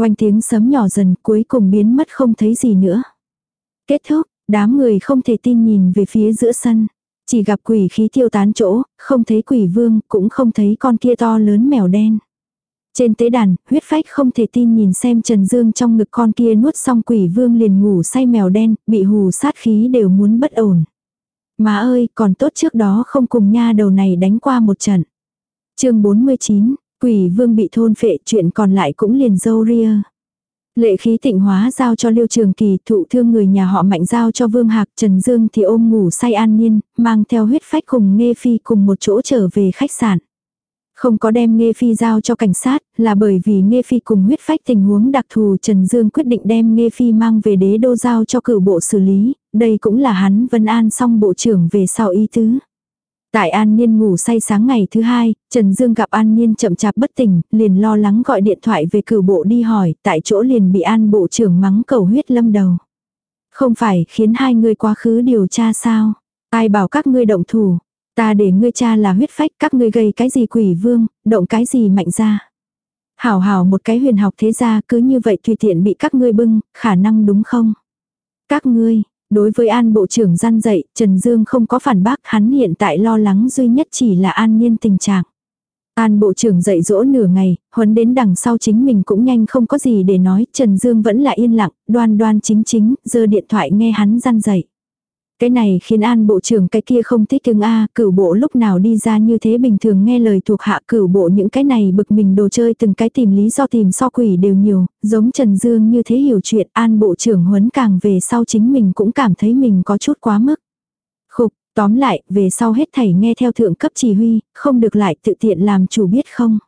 Oanh tiếng sấm nhỏ dần cuối cùng biến mất không thấy gì nữa. Kết thúc, Đám người không thể tin nhìn về phía giữa sân. Chỉ gặp quỷ khí tiêu tán chỗ, không thấy quỷ vương, cũng không thấy con kia to lớn mèo đen. Trên tế đàn, huyết phách không thể tin nhìn xem Trần Dương trong ngực con kia nuốt xong quỷ vương liền ngủ say mèo đen, bị hù sát khí đều muốn bất ổn. Má ơi, còn tốt trước đó không cùng nha đầu này đánh qua một trận. chương 49, quỷ vương bị thôn phệ chuyện còn lại cũng liền dâu ria. Lệ khí tịnh hóa giao cho Liêu Trường Kỳ, thụ thương người nhà họ mạnh giao cho Vương Hạc, Trần Dương thì ôm ngủ say an nhiên, mang theo huyết phách cùng Nghe Phi cùng một chỗ trở về khách sạn. Không có đem Nghe Phi giao cho cảnh sát, là bởi vì Nghe Phi cùng huyết phách tình huống đặc thù Trần Dương quyết định đem Nghe Phi mang về đế đô giao cho cử bộ xử lý, đây cũng là hắn vân an xong bộ trưởng về sau ý tứ. Tại An Niên ngủ say sáng ngày thứ hai, Trần Dương gặp An Niên chậm chạp bất tỉnh, liền lo lắng gọi điện thoại về cử bộ đi hỏi, tại chỗ liền bị An bộ trưởng mắng cầu huyết lâm đầu. Không phải khiến hai người quá khứ điều tra sao? Ai bảo các ngươi động thủ? Ta để ngươi cha là huyết phách, các ngươi gây cái gì quỷ vương, động cái gì mạnh ra. Hảo hảo một cái huyền học thế gia cứ như vậy tùy tiện bị các ngươi bưng, khả năng đúng không? Các ngươi, Đối với An Bộ trưởng gian dậy, Trần Dương không có phản bác hắn hiện tại lo lắng duy nhất chỉ là An Niên tình trạng. An Bộ trưởng dạy dỗ nửa ngày, huấn đến đằng sau chính mình cũng nhanh không có gì để nói, Trần Dương vẫn là yên lặng, đoan đoan chính chính, giơ điện thoại nghe hắn gian dậy. Cái này khiến an bộ trưởng cái kia không thích ứng a cửu bộ lúc nào đi ra như thế bình thường nghe lời thuộc hạ cửu bộ những cái này bực mình đồ chơi từng cái tìm lý do tìm so quỷ đều nhiều, giống Trần Dương như thế hiểu chuyện an bộ trưởng huấn càng về sau chính mình cũng cảm thấy mình có chút quá mức. Khục, tóm lại, về sau hết thảy nghe theo thượng cấp chỉ huy, không được lại tự tiện làm chủ biết không.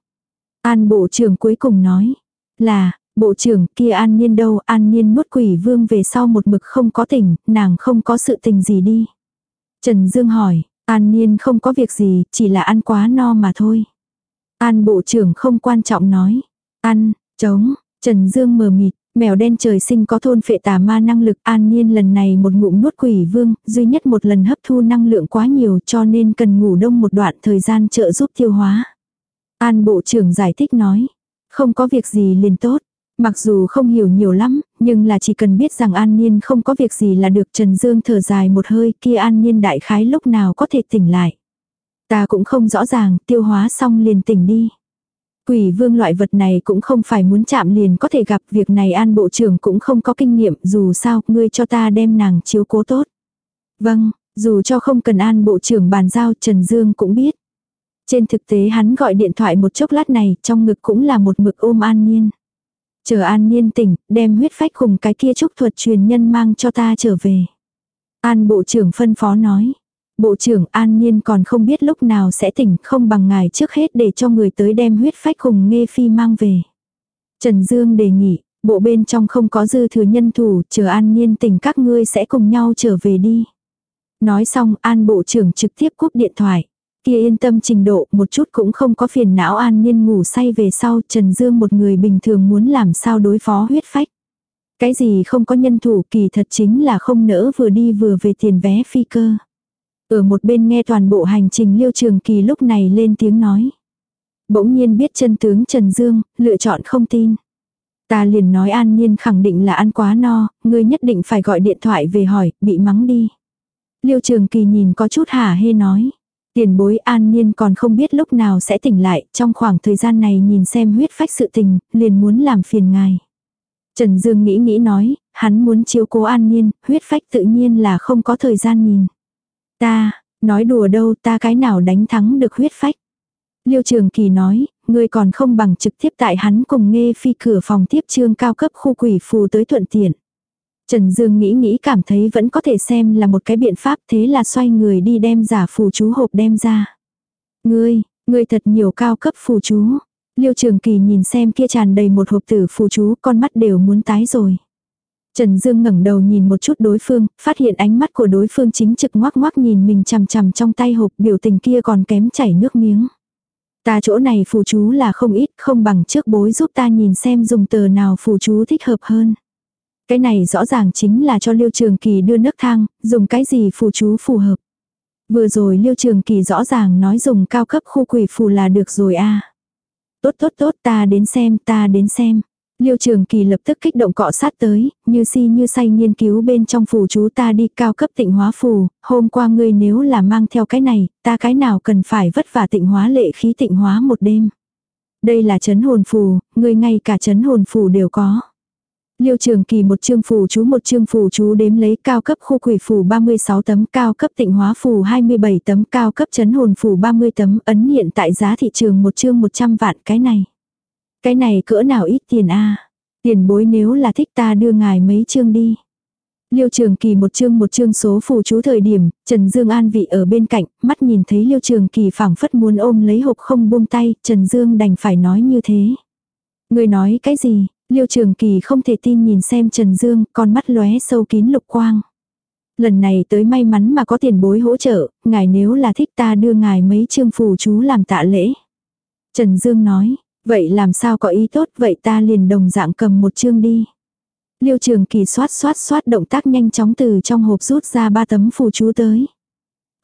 An bộ trưởng cuối cùng nói, là, Bộ trưởng kia an nhiên đâu, an nhiên nuốt quỷ vương về sau một mực không có tỉnh, nàng không có sự tình gì đi. Trần Dương hỏi, an nhiên không có việc gì, chỉ là ăn quá no mà thôi. An bộ trưởng không quan trọng nói. Ăn, chống, Trần Dương mờ mịt, mèo đen trời sinh có thôn phệ tà ma năng lực an nhiên lần này một ngụm nuốt quỷ vương, duy nhất một lần hấp thu năng lượng quá nhiều cho nên cần ngủ đông một đoạn thời gian trợ giúp tiêu hóa. An bộ trưởng giải thích nói, không có việc gì liền tốt, Mặc dù không hiểu nhiều lắm, nhưng là chỉ cần biết rằng An Niên không có việc gì là được Trần Dương thở dài một hơi kia An Niên đại khái lúc nào có thể tỉnh lại. Ta cũng không rõ ràng, tiêu hóa xong liền tỉnh đi. Quỷ vương loại vật này cũng không phải muốn chạm liền có thể gặp việc này an bộ trưởng cũng không có kinh nghiệm dù sao ngươi cho ta đem nàng chiếu cố tốt. Vâng, dù cho không cần an bộ trưởng bàn giao Trần Dương cũng biết. Trên thực tế hắn gọi điện thoại một chốc lát này trong ngực cũng là một mực ôm an nhiên. Chờ an niên tỉnh, đem huyết phách cùng cái kia trúc thuật truyền nhân mang cho ta trở về. An bộ trưởng phân phó nói. Bộ trưởng an niên còn không biết lúc nào sẽ tỉnh không bằng ngài trước hết để cho người tới đem huyết phách cùng nghe phi mang về. Trần Dương đề nghị, bộ bên trong không có dư thừa nhân thủ, chờ an niên tỉnh các ngươi sẽ cùng nhau trở về đi. Nói xong an bộ trưởng trực tiếp cúp điện thoại. Kia yên tâm trình độ một chút cũng không có phiền não an nhiên ngủ say về sau Trần Dương một người bình thường muốn làm sao đối phó huyết phách. Cái gì không có nhân thủ kỳ thật chính là không nỡ vừa đi vừa về tiền vé phi cơ. Ở một bên nghe toàn bộ hành trình liêu trường kỳ lúc này lên tiếng nói. Bỗng nhiên biết chân tướng Trần Dương, lựa chọn không tin. Ta liền nói an nhiên khẳng định là ăn quá no, ngươi nhất định phải gọi điện thoại về hỏi, bị mắng đi. Liêu trường kỳ nhìn có chút hả hê nói. Tiền bối an nhiên còn không biết lúc nào sẽ tỉnh lại, trong khoảng thời gian này nhìn xem huyết phách sự tình, liền muốn làm phiền ngài. Trần Dương nghĩ nghĩ nói, hắn muốn chiếu cố an nhiên, huyết phách tự nhiên là không có thời gian nhìn. Ta, nói đùa đâu ta cái nào đánh thắng được huyết phách. Liêu Trường Kỳ nói, ngươi còn không bằng trực tiếp tại hắn cùng nghe phi cửa phòng tiếp trương cao cấp khu quỷ phù tới thuận tiện. Trần Dương nghĩ nghĩ cảm thấy vẫn có thể xem là một cái biện pháp thế là xoay người đi đem giả phù chú hộp đem ra. Ngươi, ngươi thật nhiều cao cấp phù chú. Liêu Trường Kỳ nhìn xem kia tràn đầy một hộp tử phù chú con mắt đều muốn tái rồi. Trần Dương ngẩng đầu nhìn một chút đối phương, phát hiện ánh mắt của đối phương chính trực ngoác ngoác nhìn mình chằm chằm trong tay hộp biểu tình kia còn kém chảy nước miếng. Ta chỗ này phù chú là không ít, không bằng trước bối giúp ta nhìn xem dùng tờ nào phù chú thích hợp hơn. Cái này rõ ràng chính là cho Liêu Trường Kỳ đưa nước thang, dùng cái gì phù chú phù hợp. Vừa rồi Liêu Trường Kỳ rõ ràng nói dùng cao cấp khu quỷ phù là được rồi a. Tốt tốt tốt ta đến xem ta đến xem. Liêu Trường Kỳ lập tức kích động cọ sát tới, như si như say nghiên cứu bên trong phù chú ta đi cao cấp tịnh hóa phù, hôm qua ngươi nếu là mang theo cái này, ta cái nào cần phải vất vả tịnh hóa lệ khí tịnh hóa một đêm. Đây là chấn hồn phù, ngươi ngay cả chấn hồn phù đều có. Liêu Trường Kỳ một chương phù chú một chương phù chú đếm lấy cao cấp khu quỷ phù 36 tấm, cao cấp tịnh hóa phù 27 tấm, cao cấp chấn hồn phù 30 tấm, ấn hiện tại giá thị trường một chương 100 vạn cái này. Cái này cỡ nào ít tiền a Tiền bối nếu là thích ta đưa ngài mấy chương đi. Liêu Trường Kỳ một chương một chương số phù chú thời điểm, Trần Dương an vị ở bên cạnh, mắt nhìn thấy Liêu Trường Kỳ phảng phất muốn ôm lấy hộp không buông tay, Trần Dương đành phải nói như thế. Người nói cái gì? Liêu Trường Kỳ không thể tin nhìn xem Trần Dương, con mắt lóe sâu kín lục quang. Lần này tới may mắn mà có tiền bối hỗ trợ, ngài nếu là thích ta đưa ngài mấy chương phù chú làm tạ lễ. Trần Dương nói, vậy làm sao có ý tốt vậy ta liền đồng dạng cầm một chương đi. Liêu Trường Kỳ xoát xoát xoát động tác nhanh chóng từ trong hộp rút ra ba tấm phù chú tới.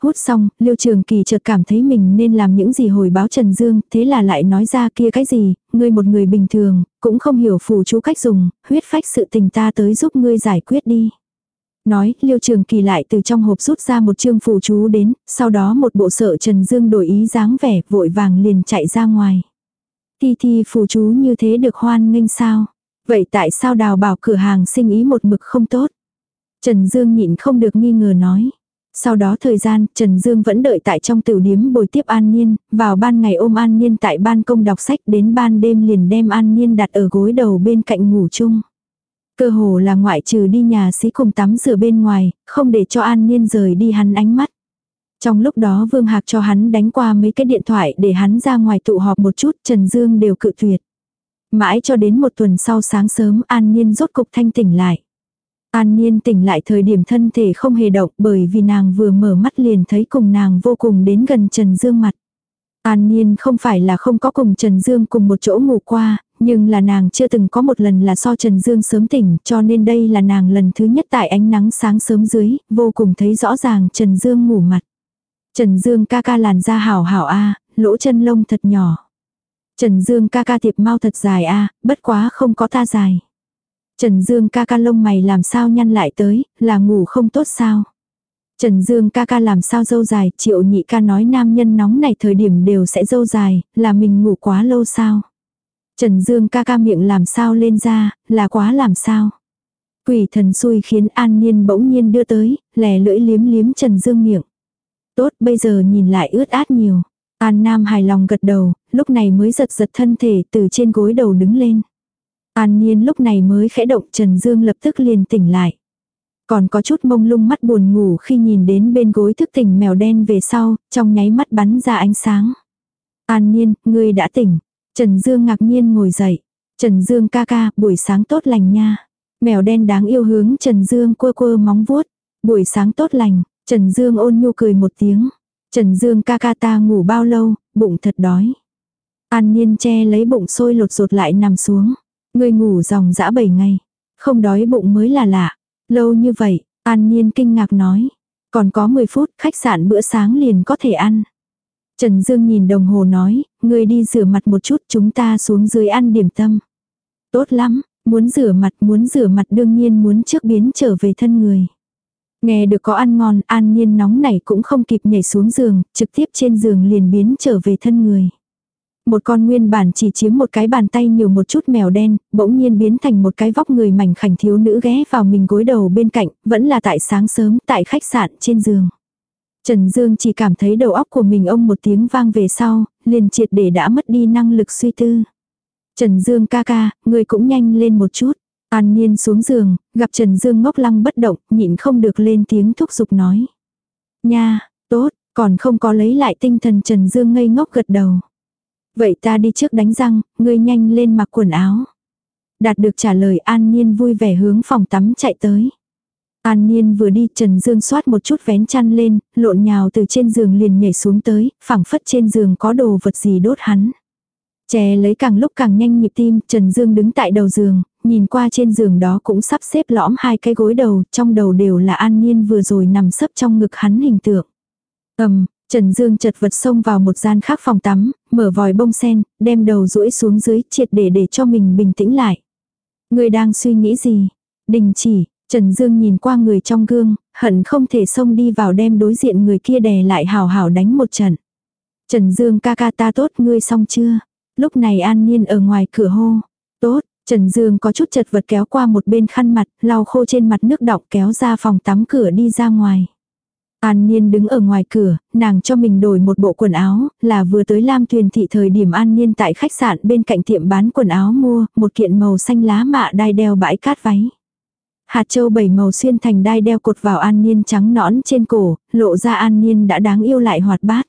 Hút xong, Liêu Trường Kỳ chợt cảm thấy mình nên làm những gì hồi báo Trần Dương, thế là lại nói ra kia cái gì, ngươi một người bình thường, cũng không hiểu phù chú cách dùng, huyết phách sự tình ta tới giúp ngươi giải quyết đi. Nói, Liêu Trường Kỳ lại từ trong hộp rút ra một chương phù chú đến, sau đó một bộ sợ Trần Dương đổi ý dáng vẻ, vội vàng liền chạy ra ngoài. Thi thi phù chú như thế được hoan nghênh sao? Vậy tại sao đào bảo cửa hàng sinh ý một mực không tốt? Trần Dương nhịn không được nghi ngờ nói. Sau đó thời gian, Trần Dương vẫn đợi tại trong tiểu điếm bồi tiếp An Niên, vào ban ngày ôm An Niên tại ban công đọc sách đến ban đêm liền đem An Niên đặt ở gối đầu bên cạnh ngủ chung. Cơ hồ là ngoại trừ đi nhà sĩ cùng tắm rửa bên ngoài, không để cho An Niên rời đi hắn ánh mắt. Trong lúc đó Vương Hạc cho hắn đánh qua mấy cái điện thoại để hắn ra ngoài tụ họp một chút, Trần Dương đều cự tuyệt. Mãi cho đến một tuần sau sáng sớm An Niên rốt cục thanh tỉnh lại. An Niên tỉnh lại thời điểm thân thể không hề động bởi vì nàng vừa mở mắt liền thấy cùng nàng vô cùng đến gần Trần Dương mặt. An Niên không phải là không có cùng Trần Dương cùng một chỗ ngủ qua, nhưng là nàng chưa từng có một lần là so Trần Dương sớm tỉnh cho nên đây là nàng lần thứ nhất tại ánh nắng sáng sớm dưới, vô cùng thấy rõ ràng Trần Dương ngủ mặt. Trần Dương ca ca làn da hảo hảo a lỗ chân lông thật nhỏ. Trần Dương ca ca tiệp mau thật dài a bất quá không có ta dài. Trần Dương ca ca lông mày làm sao nhăn lại tới, là ngủ không tốt sao? Trần Dương ca ca làm sao dâu dài, triệu nhị ca nói nam nhân nóng này thời điểm đều sẽ dâu dài, là mình ngủ quá lâu sao? Trần Dương ca ca miệng làm sao lên ra, là quá làm sao? Quỷ thần xui khiến an nhiên bỗng nhiên đưa tới, lè lưỡi liếm liếm Trần Dương miệng. Tốt bây giờ nhìn lại ướt át nhiều. An Nam hài lòng gật đầu, lúc này mới giật giật thân thể từ trên gối đầu đứng lên. An Nhiên lúc này mới khẽ động Trần Dương lập tức liền tỉnh lại. Còn có chút mông lung mắt buồn ngủ khi nhìn đến bên gối thức tỉnh mèo đen về sau, trong nháy mắt bắn ra ánh sáng. An Nhiên, ngươi đã tỉnh. Trần Dương ngạc nhiên ngồi dậy. Trần Dương ca ca, buổi sáng tốt lành nha. Mèo đen đáng yêu hướng Trần Dương quơ quơ móng vuốt. Buổi sáng tốt lành, Trần Dương ôn nhu cười một tiếng. Trần Dương ca ca ta ngủ bao lâu, bụng thật đói. An Nhiên che lấy bụng sôi lột rột lại nằm xuống. Người ngủ dòng dã 7 ngày. Không đói bụng mới là lạ. Lâu như vậy, An Nhiên kinh ngạc nói. Còn có 10 phút, khách sạn bữa sáng liền có thể ăn. Trần Dương nhìn đồng hồ nói, người đi rửa mặt một chút chúng ta xuống dưới ăn điểm tâm. Tốt lắm, muốn rửa mặt muốn rửa mặt đương nhiên muốn trước biến trở về thân người. Nghe được có ăn ngon, an nhiên nóng nảy cũng không kịp nhảy xuống giường, trực tiếp trên giường liền biến trở về thân người. Một con nguyên bản chỉ chiếm một cái bàn tay nhiều một chút mèo đen, bỗng nhiên biến thành một cái vóc người mảnh khảnh thiếu nữ ghé vào mình gối đầu bên cạnh, vẫn là tại sáng sớm, tại khách sạn, trên giường. Trần Dương chỉ cảm thấy đầu óc của mình ông một tiếng vang về sau, liền triệt để đã mất đi năng lực suy tư. Trần Dương ca ca, người cũng nhanh lên một chút. An Niên xuống giường, gặp Trần Dương ngốc lăng bất động, nhịn không được lên tiếng thúc giục nói. Nha, tốt, còn không có lấy lại tinh thần Trần Dương ngây ngốc gật đầu. Vậy ta đi trước đánh răng, ngươi nhanh lên mặc quần áo. Đạt được trả lời An Niên vui vẻ hướng phòng tắm chạy tới. An Niên vừa đi Trần Dương xoát một chút vén chăn lên, lộn nhào từ trên giường liền nhảy xuống tới, phẳng phất trên giường có đồ vật gì đốt hắn. Chè lấy càng lúc càng nhanh nhịp tim, Trần Dương đứng tại đầu giường, nhìn qua trên giường đó cũng sắp xếp lõm hai cái gối đầu, trong đầu đều là An Niên vừa rồi nằm sấp trong ngực hắn hình tượng. Ầm, Trần Dương chật vật xông vào một gian khác phòng tắm, mở vòi bông sen, đem đầu duỗi xuống dưới triệt để để cho mình bình tĩnh lại. Ngươi đang suy nghĩ gì? Đình chỉ, Trần Dương nhìn qua người trong gương, hận không thể xông đi vào đem đối diện người kia đè lại hào hào đánh một trận. Trần Dương ca ca ta tốt ngươi xong chưa? Lúc này An Niên ở ngoài cửa hô. Tốt, Trần Dương có chút chật vật kéo qua một bên khăn mặt, lau khô trên mặt nước đọng kéo ra phòng tắm cửa đi ra ngoài. An Niên đứng ở ngoài cửa, nàng cho mình đổi một bộ quần áo, là vừa tới Lam Tuyền thị thời điểm An Niên tại khách sạn bên cạnh tiệm bán quần áo mua, một kiện màu xanh lá mạ đai đeo bãi cát váy. Hạt châu bảy màu xuyên thành đai đeo cột vào An Niên trắng nõn trên cổ, lộ ra An Niên đã đáng yêu lại hoạt bát.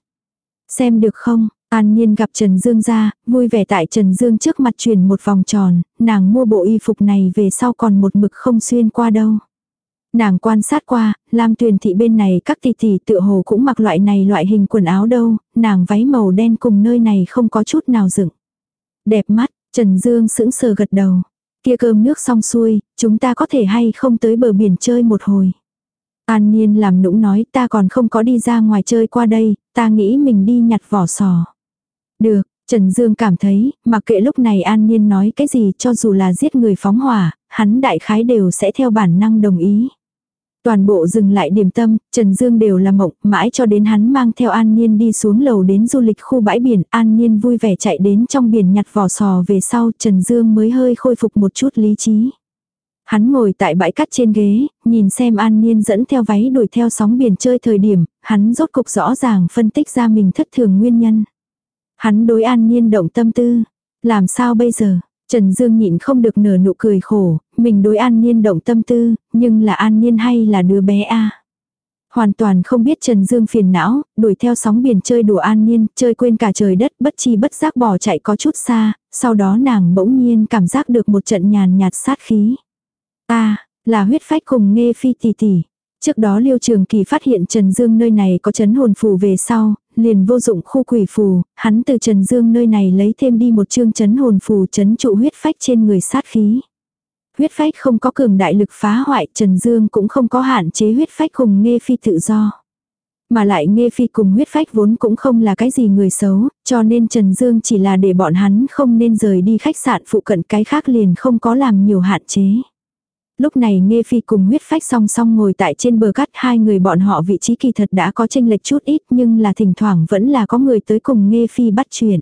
Xem được không, An Niên gặp Trần Dương ra, vui vẻ tại Trần Dương trước mặt truyền một vòng tròn, nàng mua bộ y phục này về sau còn một mực không xuyên qua đâu. Nàng quan sát qua, Lam Tuyền thị bên này các tỷ tỷ tựa hồ cũng mặc loại này loại hình quần áo đâu, nàng váy màu đen cùng nơi này không có chút nào dựng. Đẹp mắt, Trần Dương sững sờ gật đầu. Kia cơm nước xong xuôi, chúng ta có thể hay không tới bờ biển chơi một hồi. An Niên làm nũng nói ta còn không có đi ra ngoài chơi qua đây, ta nghĩ mình đi nhặt vỏ sò. Được, Trần Dương cảm thấy, mặc kệ lúc này An Niên nói cái gì cho dù là giết người phóng hỏa, hắn đại khái đều sẽ theo bản năng đồng ý. Toàn bộ dừng lại điểm tâm, Trần Dương đều là mộng, mãi cho đến hắn mang theo An Niên đi xuống lầu đến du lịch khu bãi biển, An Niên vui vẻ chạy đến trong biển nhặt vỏ sò về sau, Trần Dương mới hơi khôi phục một chút lý trí. Hắn ngồi tại bãi cát trên ghế, nhìn xem An Niên dẫn theo váy đuổi theo sóng biển chơi thời điểm, hắn rốt cục rõ ràng phân tích ra mình thất thường nguyên nhân. Hắn đối An Niên động tâm tư. Làm sao bây giờ? Trần Dương nhịn không được nở nụ cười khổ, mình đối An Niên động tâm tư, nhưng là An Niên hay là đứa bé a Hoàn toàn không biết Trần Dương phiền não, đuổi theo sóng biển chơi đùa An Niên, chơi quên cả trời đất bất chi bất giác bỏ chạy có chút xa, sau đó nàng bỗng nhiên cảm giác được một trận nhàn nhạt sát khí. a là huyết phách cùng nghe phi tỷ tỷ. Trước đó Liêu Trường Kỳ phát hiện Trần Dương nơi này có chấn hồn phù về sau, liền vô dụng khu quỷ phù, hắn từ Trần Dương nơi này lấy thêm đi một chương chấn hồn phù chấn trụ huyết phách trên người sát khí. Huyết phách không có cường đại lực phá hoại, Trần Dương cũng không có hạn chế huyết phách cùng nghe phi tự do. Mà lại nghe phi cùng huyết phách vốn cũng không là cái gì người xấu, cho nên Trần Dương chỉ là để bọn hắn không nên rời đi khách sạn phụ cận cái khác liền không có làm nhiều hạn chế. Lúc này Nghe Phi cùng huyết phách song song ngồi tại trên bờ cát hai người bọn họ vị trí kỳ thật đã có tranh lệch chút ít nhưng là thỉnh thoảng vẫn là có người tới cùng Nghe Phi bắt chuyện.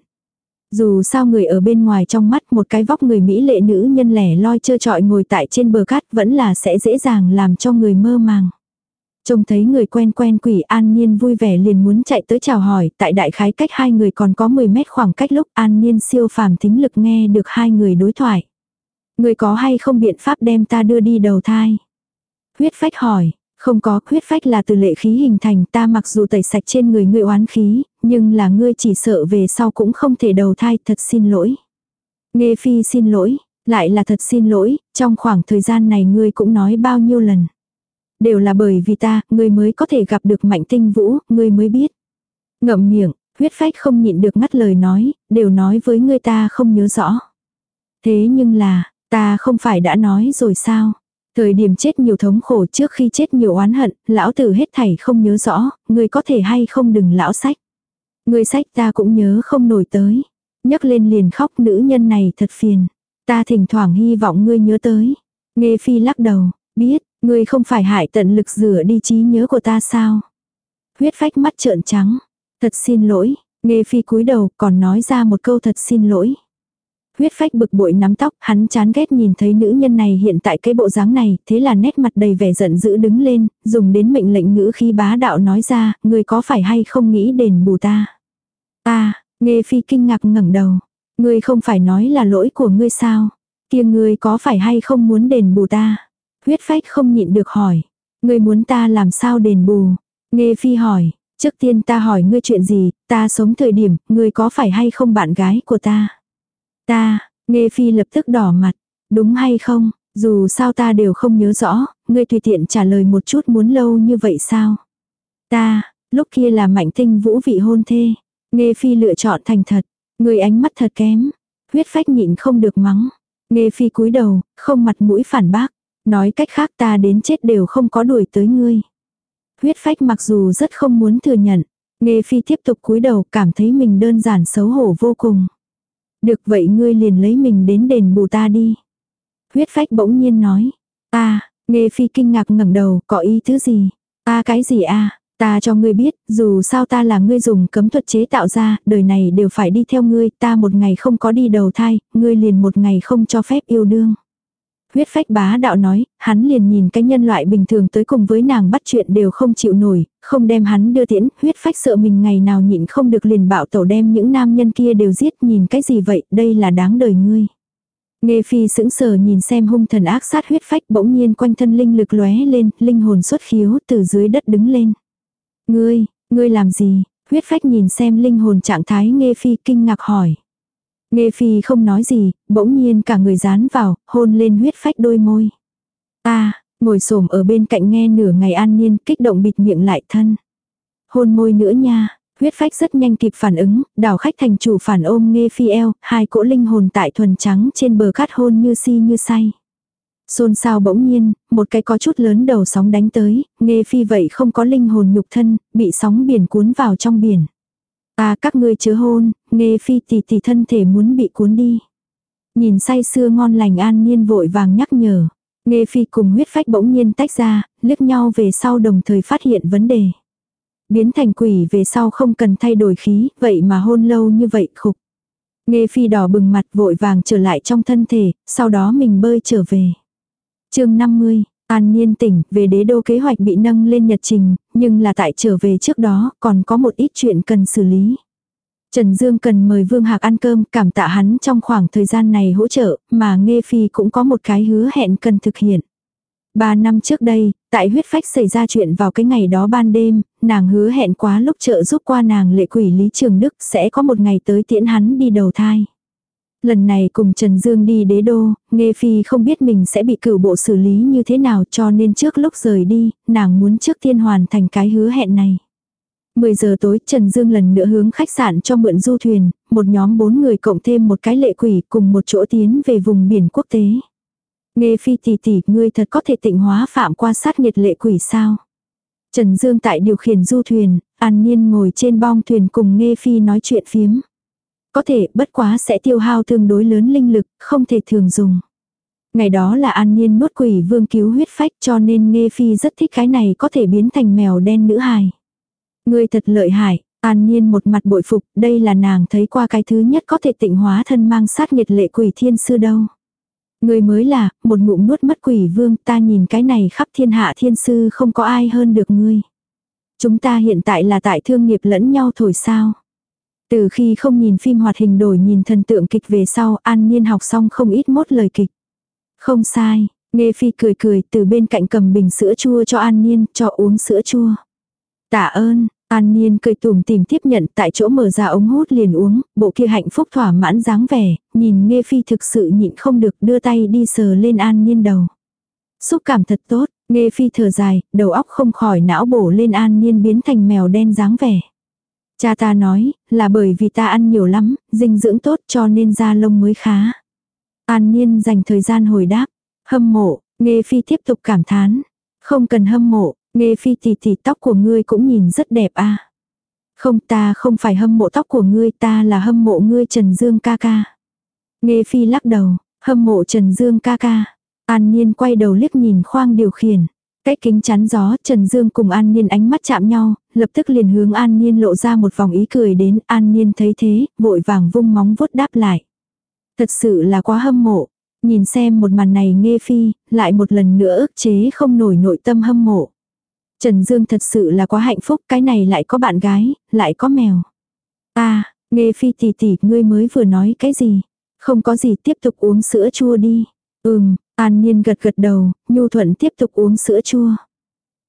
Dù sao người ở bên ngoài trong mắt một cái vóc người Mỹ lệ nữ nhân lẻ loi trơ trọi ngồi tại trên bờ cát vẫn là sẽ dễ dàng làm cho người mơ màng. Trông thấy người quen quen quỷ An Niên vui vẻ liền muốn chạy tới chào hỏi, tại đại khái cách hai người còn có 10 mét khoảng cách lúc An Niên siêu phàm tính lực nghe được hai người đối thoại. Người có hay không biện pháp đem ta đưa đi đầu thai? Huyết phách hỏi, không có, huyết phách là từ lệ khí hình thành ta mặc dù tẩy sạch trên người ngươi oán khí, nhưng là ngươi chỉ sợ về sau cũng không thể đầu thai, thật xin lỗi. Nghe phi xin lỗi, lại là thật xin lỗi, trong khoảng thời gian này ngươi cũng nói bao nhiêu lần. Đều là bởi vì ta, ngươi mới có thể gặp được mạnh tinh vũ, ngươi mới biết. Ngậm miệng, huyết phách không nhịn được ngắt lời nói, đều nói với ngươi ta không nhớ rõ. Thế nhưng là, Ta không phải đã nói rồi sao? Thời điểm chết nhiều thống khổ trước khi chết nhiều oán hận, lão tử hết thảy không nhớ rõ, người có thể hay không đừng lão sách. Người sách ta cũng nhớ không nổi tới. nhấc lên liền khóc nữ nhân này thật phiền. Ta thỉnh thoảng hy vọng ngươi nhớ tới. Nghe phi lắc đầu, biết, ngươi không phải hại tận lực rửa đi trí nhớ của ta sao. Huyết phách mắt trợn trắng. Thật xin lỗi, nghe phi cúi đầu còn nói ra một câu thật xin lỗi. Huyết phách bực bội nắm tóc, hắn chán ghét nhìn thấy nữ nhân này hiện tại cái bộ dáng này, thế là nét mặt đầy vẻ giận dữ đứng lên, dùng đến mệnh lệnh ngữ khi bá đạo nói ra, người có phải hay không nghĩ đền bù ta. Ta, nghe phi kinh ngạc ngẩng đầu. Ngươi không phải nói là lỗi của ngươi sao? Kia ngươi có phải hay không muốn đền bù ta? Huyết phách không nhịn được hỏi. Ngươi muốn ta làm sao đền bù? Nghe phi hỏi. Trước tiên ta hỏi ngươi chuyện gì, ta sống thời điểm, ngươi có phải hay không bạn gái của ta? Ta, nghe phi lập tức đỏ mặt. Đúng hay không, dù sao ta đều không nhớ rõ, ngươi tùy tiện trả lời một chút muốn lâu như vậy sao? Ta, lúc kia là mạnh tinh vũ vị hôn thê. Nghe phi lựa chọn thành thật. Người ánh mắt thật kém. Huyết phách nhịn không được mắng. Nghe phi cúi đầu, không mặt mũi phản bác. Nói cách khác ta đến chết đều không có đuổi tới ngươi. Huyết phách mặc dù rất không muốn thừa nhận. Nghe phi tiếp tục cúi đầu cảm thấy mình đơn giản xấu hổ vô cùng. Được vậy ngươi liền lấy mình đến đền bù ta đi. Huyết phách bỗng nhiên nói. Ta, nghe phi kinh ngạc ngẩng đầu, có ý thứ gì? Ta cái gì a Ta cho ngươi biết, dù sao ta là ngươi dùng cấm thuật chế tạo ra, đời này đều phải đi theo ngươi, ta một ngày không có đi đầu thai, ngươi liền một ngày không cho phép yêu đương. Huyết phách bá đạo nói, hắn liền nhìn cái nhân loại bình thường tới cùng với nàng bắt chuyện đều không chịu nổi, không đem hắn đưa tiễn, huyết phách sợ mình ngày nào nhịn không được liền bạo tẩu đem những nam nhân kia đều giết nhìn cái gì vậy, đây là đáng đời ngươi. Nghe phi sững sờ nhìn xem hung thần ác sát huyết phách bỗng nhiên quanh thân linh lực lóe lên, linh hồn xuất khiếu từ dưới đất đứng lên. Ngươi, ngươi làm gì? Huyết phách nhìn xem linh hồn trạng thái nghe phi kinh ngạc hỏi. Nghe phi không nói gì, bỗng nhiên cả người dán vào, hôn lên huyết phách đôi môi. Ta, ngồi xổm ở bên cạnh nghe nửa ngày an nhiên, kích động bịt miệng lại thân. Hôn môi nữa nha, huyết phách rất nhanh kịp phản ứng, đảo khách thành chủ phản ôm nghe phi eo, hai cỗ linh hồn tại thuần trắng trên bờ cát hôn như si như say. Xôn xao bỗng nhiên, một cái có chút lớn đầu sóng đánh tới, nghe phi vậy không có linh hồn nhục thân, bị sóng biển cuốn vào trong biển. À các ngươi chứa hôn, nghe phi tỷ tỷ thân thể muốn bị cuốn đi. Nhìn say sưa ngon lành an nhiên vội vàng nhắc nhở. Nghe phi cùng huyết phách bỗng nhiên tách ra, liếc nhau về sau đồng thời phát hiện vấn đề. Biến thành quỷ về sau không cần thay đổi khí, vậy mà hôn lâu như vậy khục. Nghe phi đỏ bừng mặt vội vàng trở lại trong thân thể, sau đó mình bơi trở về. chương 50, An Niên tỉnh, về đế đô kế hoạch bị nâng lên nhật trình, nhưng là tại trở về trước đó còn có một ít chuyện cần xử lý. Trần Dương cần mời Vương Hạc ăn cơm, cảm tạ hắn trong khoảng thời gian này hỗ trợ, mà Nghê Phi cũng có một cái hứa hẹn cần thực hiện. Ba năm trước đây, tại huyết phách xảy ra chuyện vào cái ngày đó ban đêm, nàng hứa hẹn quá lúc trợ giúp qua nàng lệ quỷ Lý Trường Đức sẽ có một ngày tới tiễn hắn đi đầu thai. Lần này cùng Trần Dương đi đế đô, Nghê Phi không biết mình sẽ bị cửu bộ xử lý như thế nào cho nên trước lúc rời đi, nàng muốn trước tiên hoàn thành cái hứa hẹn này. 10 giờ tối Trần Dương lần nữa hướng khách sạn cho mượn du thuyền, một nhóm bốn người cộng thêm một cái lệ quỷ cùng một chỗ tiến về vùng biển quốc tế. Nghê phi tỷ tỷ, ngươi thật có thể tịnh hóa phạm qua sát nhiệt lệ quỷ sao? Trần Dương tại điều khiển du thuyền, An Nhiên ngồi trên bong thuyền cùng Nghê phi nói chuyện phiếm. Có thể bất quá sẽ tiêu hao tương đối lớn linh lực, không thể thường dùng. Ngày đó là An Nhiên nuốt quỷ vương cứu huyết phách cho nên Nghe phi rất thích cái này có thể biến thành mèo đen nữ hài. người thật lợi hại, An Nhiên một mặt bội phục, đây là nàng thấy qua cái thứ nhất có thể tịnh hóa thân mang sát nhiệt lệ quỷ thiên sư đâu. người mới là, một ngụm nuốt mất quỷ vương, ta nhìn cái này khắp thiên hạ thiên sư không có ai hơn được ngươi. Chúng ta hiện tại là tại thương nghiệp lẫn nhau thổi sao. Từ khi không nhìn phim hoạt hình đổi nhìn thần tượng kịch về sau, An Nhiên học xong không ít mốt lời kịch. Không sai, Nghe Phi cười cười từ bên cạnh cầm bình sữa chua cho An Nhiên, cho uống sữa chua. Tạ ơn, An Niên cười tủm tìm tiếp nhận tại chỗ mở ra ống hút liền uống, bộ kia hạnh phúc thỏa mãn dáng vẻ, nhìn Nghe Phi thực sự nhịn không được đưa tay đi sờ lên An Niên đầu. Xúc cảm thật tốt, Nghe Phi thở dài, đầu óc không khỏi não bổ lên An Niên biến thành mèo đen dáng vẻ. Cha ta nói, là bởi vì ta ăn nhiều lắm, dinh dưỡng tốt cho nên da lông mới khá. An Nhiên dành thời gian hồi đáp, hâm mộ, Nghe Phi tiếp tục cảm thán. Không cần hâm mộ, Nghe phi tỷ tỷ tóc của ngươi cũng nhìn rất đẹp a. Không ta không phải hâm mộ tóc của ngươi ta là hâm mộ ngươi Trần Dương ca ca. Nghe phi lắc đầu, hâm mộ Trần Dương ca ca. An Nhiên quay đầu liếc nhìn khoang điều khiển. Cách kính chắn gió Trần Dương cùng An Nhiên ánh mắt chạm nhau, lập tức liền hướng An Niên lộ ra một vòng ý cười đến An Niên thấy thế, vội vàng vung móng vuốt đáp lại. Thật sự là quá hâm mộ. Nhìn xem một màn này nghe phi, lại một lần nữa ức chế không nổi nội tâm hâm mộ. Trần Dương thật sự là quá hạnh phúc, cái này lại có bạn gái, lại có mèo. À, nghe phi tỷ tỷ, ngươi mới vừa nói cái gì? Không có gì tiếp tục uống sữa chua đi. Ừm, An Nhiên gật gật đầu, Nhu Thuận tiếp tục uống sữa chua.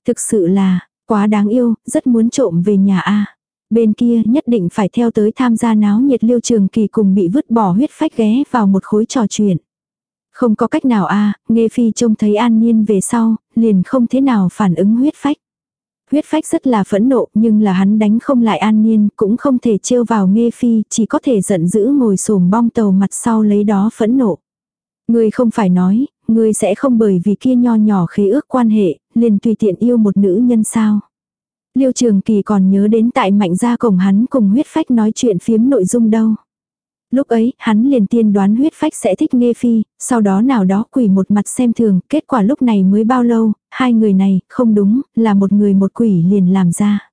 Thực sự là, quá đáng yêu, rất muốn trộm về nhà a. Bên kia nhất định phải theo tới tham gia náo nhiệt liêu trường kỳ cùng bị vứt bỏ huyết phách ghé vào một khối trò chuyện. Không có cách nào a nghe phi trông thấy an nhiên về sau, liền không thế nào phản ứng huyết phách. Huyết phách rất là phẫn nộ nhưng là hắn đánh không lại an nhiên cũng không thể trêu vào nghe phi chỉ có thể giận dữ ngồi xổm bong tàu mặt sau lấy đó phẫn nộ. Ngươi không phải nói, ngươi sẽ không bởi vì kia nho nhỏ khế ước quan hệ, liền tùy tiện yêu một nữ nhân sao. Liêu Trường Kỳ còn nhớ đến tại mạnh gia cổng hắn cùng huyết phách nói chuyện phiếm nội dung đâu. Lúc ấy, hắn liền tiên đoán huyết phách sẽ thích nghe phi, sau đó nào đó quỷ một mặt xem thường, kết quả lúc này mới bao lâu, hai người này, không đúng, là một người một quỷ liền làm ra.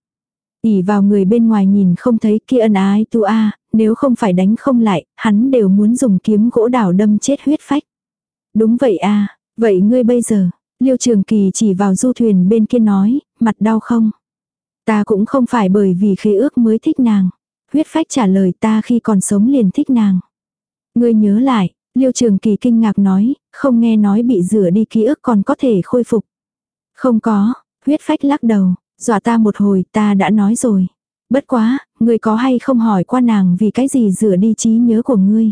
ỉ vào người bên ngoài nhìn không thấy kia ân ái tu a nếu không phải đánh không lại, hắn đều muốn dùng kiếm gỗ đảo đâm chết huyết phách. Đúng vậy a vậy ngươi bây giờ, liêu trường kỳ chỉ vào du thuyền bên kia nói, mặt đau không? Ta cũng không phải bởi vì khế ước mới thích nàng. Huyết phách trả lời ta khi còn sống liền thích nàng. Ngươi nhớ lại, Liêu Trường Kỳ kinh ngạc nói, không nghe nói bị rửa đi ký ức còn có thể khôi phục. Không có, huyết phách lắc đầu, dọa ta một hồi ta đã nói rồi. Bất quá, ngươi có hay không hỏi qua nàng vì cái gì rửa đi trí nhớ của ngươi.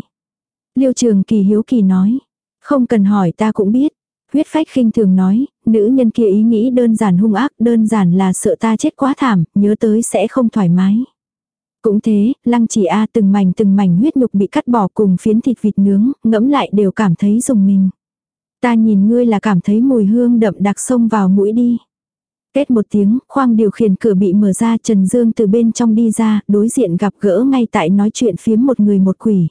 Liêu Trường Kỳ hiếu kỳ nói, không cần hỏi ta cũng biết. Huyết phách khinh thường nói, nữ nhân kia ý nghĩ đơn giản hung ác, đơn giản là sợ ta chết quá thảm, nhớ tới sẽ không thoải mái. Cũng thế, lăng chỉ A từng mảnh từng mảnh huyết nhục bị cắt bỏ cùng phiến thịt vịt nướng, ngẫm lại đều cảm thấy dùng mình. Ta nhìn ngươi là cảm thấy mùi hương đậm đặc xông vào mũi đi. Kết một tiếng, khoang điều khiển cửa bị mở ra Trần Dương từ bên trong đi ra, đối diện gặp gỡ ngay tại nói chuyện phiếm một người một quỷ.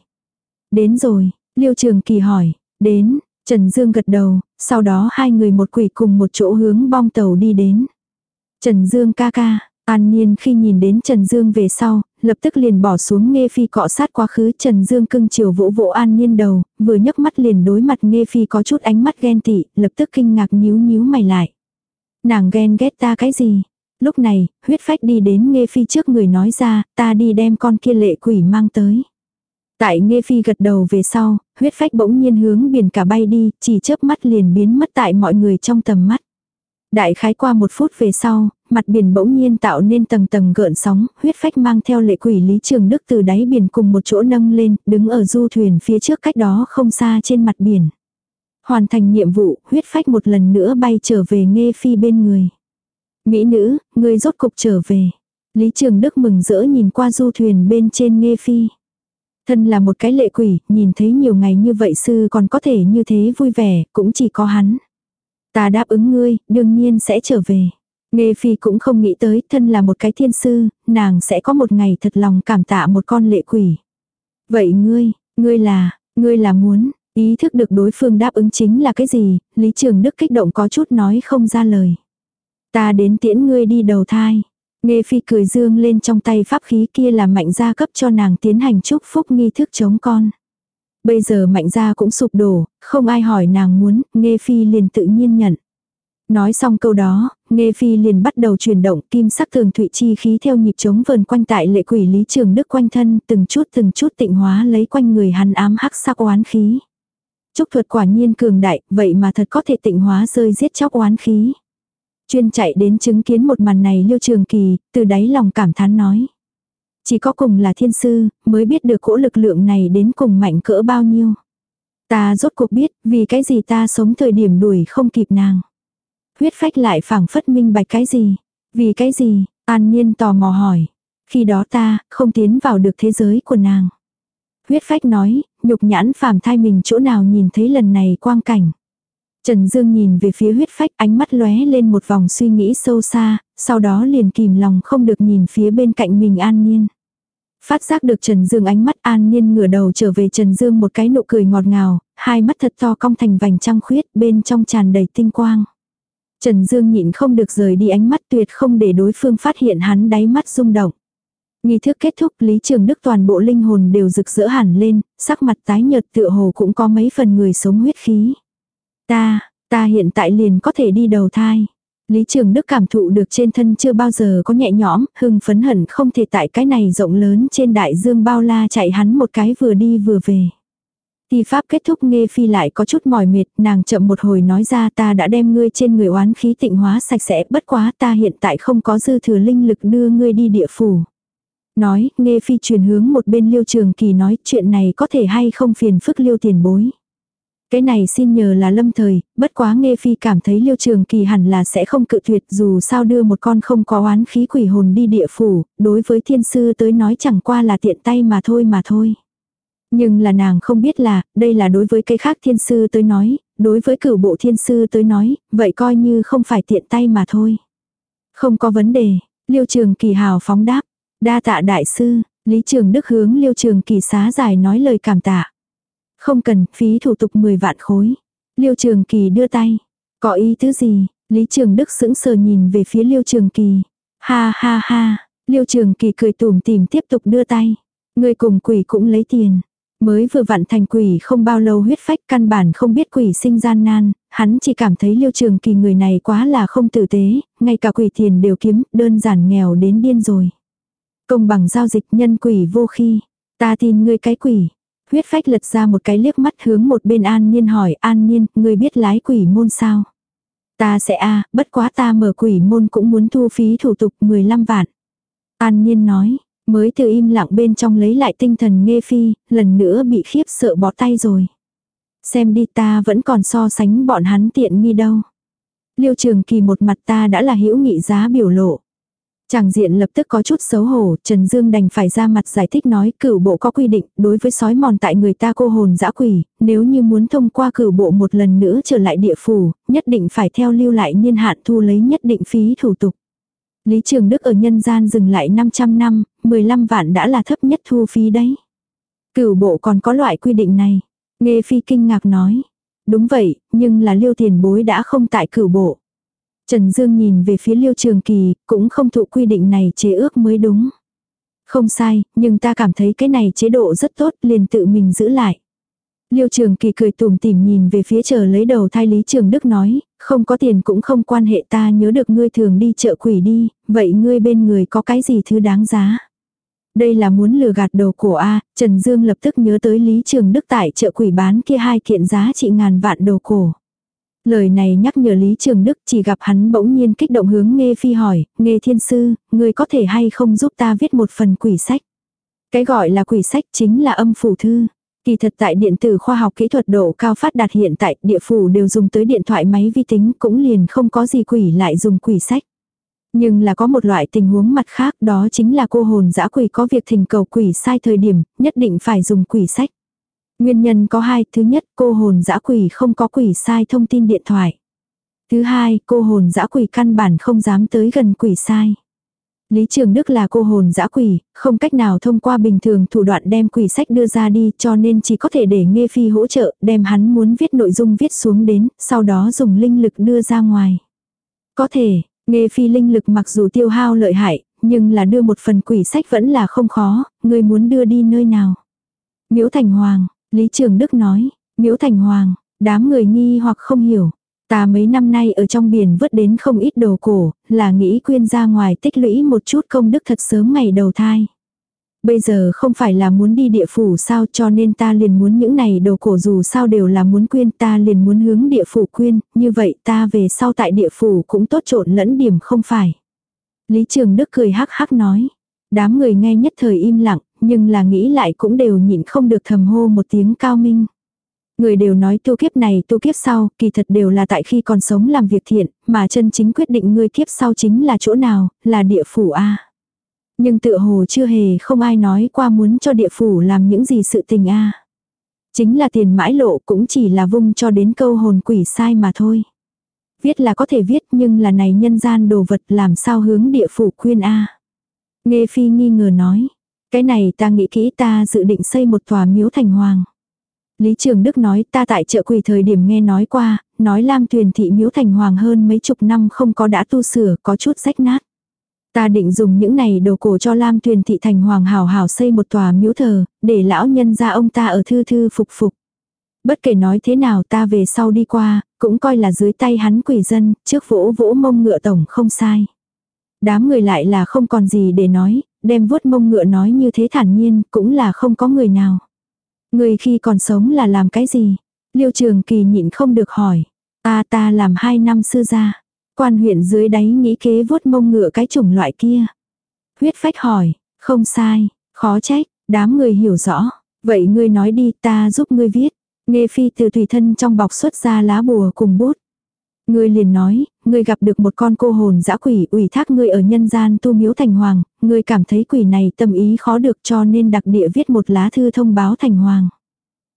Đến rồi, Liêu Trường Kỳ hỏi, đến, Trần Dương gật đầu, sau đó hai người một quỷ cùng một chỗ hướng bong tàu đi đến. Trần Dương ca ca, An Niên khi nhìn đến Trần Dương về sau, lập tức liền bỏ xuống Nghe Phi cọ sát quá khứ Trần Dương cưng chiều vỗ vỗ An Niên đầu, vừa nhấc mắt liền đối mặt Nghe Phi có chút ánh mắt ghen tị, lập tức kinh ngạc nhíu nhíu mày lại. Nàng ghen ghét ta cái gì? Lúc này, huyết phách đi đến Nghe Phi trước người nói ra, ta đi đem con kia lệ quỷ mang tới. Tại Nghe Phi gật đầu về sau, huyết phách bỗng nhiên hướng biển cả bay đi, chỉ chớp mắt liền biến mất tại mọi người trong tầm mắt. Đại khái qua một phút về sau, mặt biển bỗng nhiên tạo nên tầng tầng gợn sóng, huyết phách mang theo lệ quỷ Lý Trường Đức từ đáy biển cùng một chỗ nâng lên, đứng ở du thuyền phía trước cách đó không xa trên mặt biển. Hoàn thành nhiệm vụ, huyết phách một lần nữa bay trở về nghe phi bên người. Mỹ nữ, người rốt cục trở về. Lý Trường Đức mừng rỡ nhìn qua du thuyền bên trên nghe phi. Thân là một cái lệ quỷ, nhìn thấy nhiều ngày như vậy sư còn có thể như thế vui vẻ, cũng chỉ có hắn. Ta đáp ứng ngươi, đương nhiên sẽ trở về. Nghe phi cũng không nghĩ tới, thân là một cái thiên sư, nàng sẽ có một ngày thật lòng cảm tạ một con lệ quỷ. Vậy ngươi, ngươi là, ngươi là muốn, ý thức được đối phương đáp ứng chính là cái gì, Lý Trường Đức kích động có chút nói không ra lời. Ta đến tiễn ngươi đi đầu thai. Nghe phi cười dương lên trong tay pháp khí kia là mạnh gia cấp cho nàng tiến hành chúc phúc nghi thức chống con. Bây giờ mạnh gia cũng sụp đổ, không ai hỏi nàng muốn, nghe phi liền tự nhiên nhận. Nói xong câu đó, nghe phi liền bắt đầu chuyển động kim sắc thường thụy chi khí theo nhịp chống vờn quanh tại lệ quỷ lý trường đức quanh thân từng chút từng chút tịnh hóa lấy quanh người hắn ám hắc sắc oán khí. Trúc thuật quả nhiên cường đại, vậy mà thật có thể tịnh hóa rơi giết chóc oán khí. Chuyên chạy đến chứng kiến một màn này liêu trường kỳ, từ đáy lòng cảm thán nói. Chỉ có cùng là thiên sư, mới biết được cỗ lực lượng này đến cùng mạnh cỡ bao nhiêu. Ta rốt cuộc biết, vì cái gì ta sống thời điểm đuổi không kịp nàng. Huyết phách lại phảng phất minh bạch cái gì. Vì cái gì, an nhiên tò mò hỏi. Khi đó ta, không tiến vào được thế giới của nàng. Huyết phách nói, nhục nhãn phàm thai mình chỗ nào nhìn thấy lần này quang cảnh. Trần Dương nhìn về phía huyết phách ánh mắt lóe lên một vòng suy nghĩ sâu xa, sau đó liền kìm lòng không được nhìn phía bên cạnh mình an nhiên. Phát giác được Trần Dương ánh mắt an nhiên ngửa đầu trở về Trần Dương một cái nụ cười ngọt ngào, hai mắt thật to cong thành vành trăng khuyết bên trong tràn đầy tinh quang. Trần Dương nhịn không được rời đi ánh mắt tuyệt không để đối phương phát hiện hắn đáy mắt rung động. Nghi thức kết thúc Lý Trường Đức toàn bộ linh hồn đều rực rỡ hẳn lên, sắc mặt tái nhợt tựa hồ cũng có mấy phần người sống huyết khí. Ta, ta hiện tại liền có thể đi đầu thai. Lý Trường Đức cảm thụ được trên thân chưa bao giờ có nhẹ nhõm, hưng phấn hẳn không thể tại cái này rộng lớn trên đại dương bao la chạy hắn một cái vừa đi vừa về. Thì pháp kết thúc nghe phi lại có chút mỏi mệt, nàng chậm một hồi nói ra ta đã đem ngươi trên người oán khí tịnh hóa sạch sẽ, bất quá ta hiện tại không có dư thừa linh lực đưa ngươi đi địa phủ. Nói, nghe phi truyền hướng một bên liêu trường kỳ nói chuyện này có thể hay không phiền phức liêu tiền bối. Cái này xin nhờ là lâm thời, bất quá nghe phi cảm thấy liêu trường kỳ hẳn là sẽ không cự tuyệt dù sao đưa một con không có oán khí quỷ hồn đi địa phủ, đối với thiên sư tới nói chẳng qua là tiện tay mà thôi mà thôi. Nhưng là nàng không biết là, đây là đối với cái khác thiên sư tới nói, đối với cửu bộ thiên sư tới nói, vậy coi như không phải tiện tay mà thôi. Không có vấn đề, liêu trường kỳ hào phóng đáp, Đa tạ đại sư, Lý Trường Đức hướng Liêu Trường Kỳ xá giải nói lời cảm tạ. Không cần, phí thủ tục 10 vạn khối. Liêu Trường Kỳ đưa tay. Có ý thứ gì? Lý Trường Đức sững sờ nhìn về phía Liêu Trường Kỳ. Ha ha ha, Liêu Trường Kỳ cười tủm tìm tiếp tục đưa tay. Người cùng quỷ cũng lấy tiền. Mới vừa vặn thành quỷ không bao lâu huyết phách căn bản không biết quỷ sinh gian nan, hắn chỉ cảm thấy liêu trường kỳ người này quá là không tử tế, ngay cả quỷ tiền đều kiếm, đơn giản nghèo đến điên rồi. Công bằng giao dịch nhân quỷ vô khi, ta tin ngươi cái quỷ. Huyết phách lật ra một cái liếc mắt hướng một bên an nhiên hỏi an nhiên, ngươi biết lái quỷ môn sao? Ta sẽ a bất quá ta mở quỷ môn cũng muốn thu phí thủ tục 15 vạn. An nhiên nói, Mới từ im lặng bên trong lấy lại tinh thần nghe phi, lần nữa bị khiếp sợ bỏ tay rồi. Xem đi ta vẫn còn so sánh bọn hắn tiện nghi đâu. Liêu trường kỳ một mặt ta đã là hữu nghị giá biểu lộ. Chàng diện lập tức có chút xấu hổ, Trần Dương đành phải ra mặt giải thích nói cửu bộ có quy định, đối với sói mòn tại người ta cô hồn dã quỷ, nếu như muốn thông qua cửu bộ một lần nữa trở lại địa phủ, nhất định phải theo lưu lại niên hạn thu lấy nhất định phí thủ tục. Lý Trường Đức ở nhân gian dừng lại 500 năm, 15 vạn đã là thấp nhất thu phí đấy. Cửu bộ còn có loại quy định này. Nghe phi kinh ngạc nói. Đúng vậy, nhưng là liêu tiền bối đã không tại cửu bộ. Trần Dương nhìn về phía liêu trường kỳ, cũng không thụ quy định này chế ước mới đúng. Không sai, nhưng ta cảm thấy cái này chế độ rất tốt, liền tự mình giữ lại. Liêu Trường Kỳ cười tủm tỉm nhìn về phía chờ lấy đầu thai Lý Trường Đức nói, không có tiền cũng không quan hệ ta nhớ được ngươi thường đi chợ quỷ đi, vậy ngươi bên người có cái gì thứ đáng giá. Đây là muốn lừa gạt đầu cổ A, Trần Dương lập tức nhớ tới Lý Trường Đức tại chợ quỷ bán kia hai kiện giá trị ngàn vạn đồ cổ. Lời này nhắc nhở Lý Trường Đức chỉ gặp hắn bỗng nhiên kích động hướng Nghe Phi hỏi, Nghe Thiên Sư, người có thể hay không giúp ta viết một phần quỷ sách. Cái gọi là quỷ sách chính là âm phủ thư. Kỳ thật tại điện tử khoa học kỹ thuật độ cao phát đạt hiện tại địa phủ đều dùng tới điện thoại máy vi tính cũng liền không có gì quỷ lại dùng quỷ sách. Nhưng là có một loại tình huống mặt khác đó chính là cô hồn dã quỷ có việc thỉnh cầu quỷ sai thời điểm, nhất định phải dùng quỷ sách. Nguyên nhân có hai, thứ nhất cô hồn dã quỷ không có quỷ sai thông tin điện thoại. Thứ hai, cô hồn dã quỷ căn bản không dám tới gần quỷ sai. Lý Trường Đức là cô hồn dã quỷ, không cách nào thông qua bình thường thủ đoạn đem quỷ sách đưa ra đi cho nên chỉ có thể để Nghe Phi hỗ trợ đem hắn muốn viết nội dung viết xuống đến, sau đó dùng linh lực đưa ra ngoài. Có thể, Nghe Phi linh lực mặc dù tiêu hao lợi hại, nhưng là đưa một phần quỷ sách vẫn là không khó, người muốn đưa đi nơi nào. Miễu Thành Hoàng, Lý Trường Đức nói, Miễu Thành Hoàng, đám người nghi hoặc không hiểu. Ta mấy năm nay ở trong biển vớt đến không ít đồ cổ, là nghĩ quyên ra ngoài tích lũy một chút công đức thật sớm ngày đầu thai. Bây giờ không phải là muốn đi địa phủ sao cho nên ta liền muốn những này đồ cổ dù sao đều là muốn quyên ta liền muốn hướng địa phủ quyên, như vậy ta về sau tại địa phủ cũng tốt trộn lẫn điểm không phải. Lý Trường Đức cười hắc hắc nói. Đám người nghe nhất thời im lặng, nhưng là nghĩ lại cũng đều nhịn không được thầm hô một tiếng cao minh. Người đều nói tu kiếp này tu kiếp sau, kỳ thật đều là tại khi còn sống làm việc thiện, mà chân chính quyết định ngươi kiếp sau chính là chỗ nào, là địa phủ A. Nhưng tựa hồ chưa hề không ai nói qua muốn cho địa phủ làm những gì sự tình A. Chính là tiền mãi lộ cũng chỉ là vung cho đến câu hồn quỷ sai mà thôi. Viết là có thể viết nhưng là này nhân gian đồ vật làm sao hướng địa phủ khuyên A. Nghe phi nghi ngờ nói. Cái này ta nghĩ kỹ ta dự định xây một tòa miếu thành hoàng. Lý Trường Đức nói ta tại chợ quỳ thời điểm nghe nói qua, nói Lam Tuyền thị miếu thành hoàng hơn mấy chục năm không có đã tu sửa, có chút rách nát. Ta định dùng những này đồ cổ cho Lam Tuyền thị thành hoàng hào hào xây một tòa miếu thờ, để lão nhân ra ông ta ở thư thư phục phục. Bất kể nói thế nào ta về sau đi qua, cũng coi là dưới tay hắn quỷ dân, trước vỗ vỗ mông ngựa tổng không sai. Đám người lại là không còn gì để nói, đem vuốt mông ngựa nói như thế thản nhiên, cũng là không có người nào. Người khi còn sống là làm cái gì? Liêu trường kỳ nhịn không được hỏi. Ta ta làm hai năm sư gia. Quan huyện dưới đáy nghĩ kế vuốt mông ngựa cái chủng loại kia. Huyết phách hỏi, không sai, khó trách, đám người hiểu rõ. Vậy ngươi nói đi ta giúp ngươi viết. Nghe phi từ tùy thân trong bọc xuất ra lá bùa cùng bút. Ngươi liền nói, ngươi gặp được một con cô hồn dã quỷ ủy thác ngươi ở nhân gian tu miếu thành hoàng, ngươi cảm thấy quỷ này tâm ý khó được cho nên đặc địa viết một lá thư thông báo thành hoàng.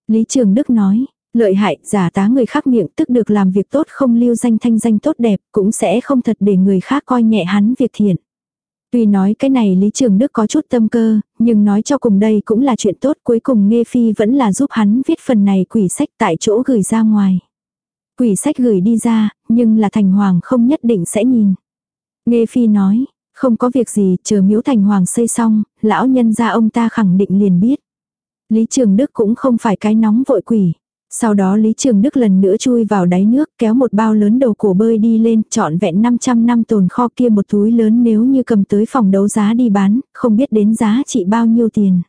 Lý Trường Đức nói, lợi hại, giả tá người khác miệng tức được làm việc tốt không lưu danh thanh danh tốt đẹp, cũng sẽ không thật để người khác coi nhẹ hắn việc thiện. Tuy nói cái này Lý Trường Đức có chút tâm cơ, nhưng nói cho cùng đây cũng là chuyện tốt cuối cùng Nghe Phi vẫn là giúp hắn viết phần này quỷ sách tại chỗ gửi ra ngoài. Quỷ sách gửi đi ra, nhưng là Thành Hoàng không nhất định sẽ nhìn. Nghe Phi nói, không có việc gì, chờ miếu Thành Hoàng xây xong, lão nhân gia ông ta khẳng định liền biết. Lý Trường Đức cũng không phải cái nóng vội quỷ. Sau đó Lý Trường Đức lần nữa chui vào đáy nước kéo một bao lớn đầu cổ bơi đi lên trọn vẹn 500 năm tồn kho kia một túi lớn nếu như cầm tới phòng đấu giá đi bán, không biết đến giá trị bao nhiêu tiền.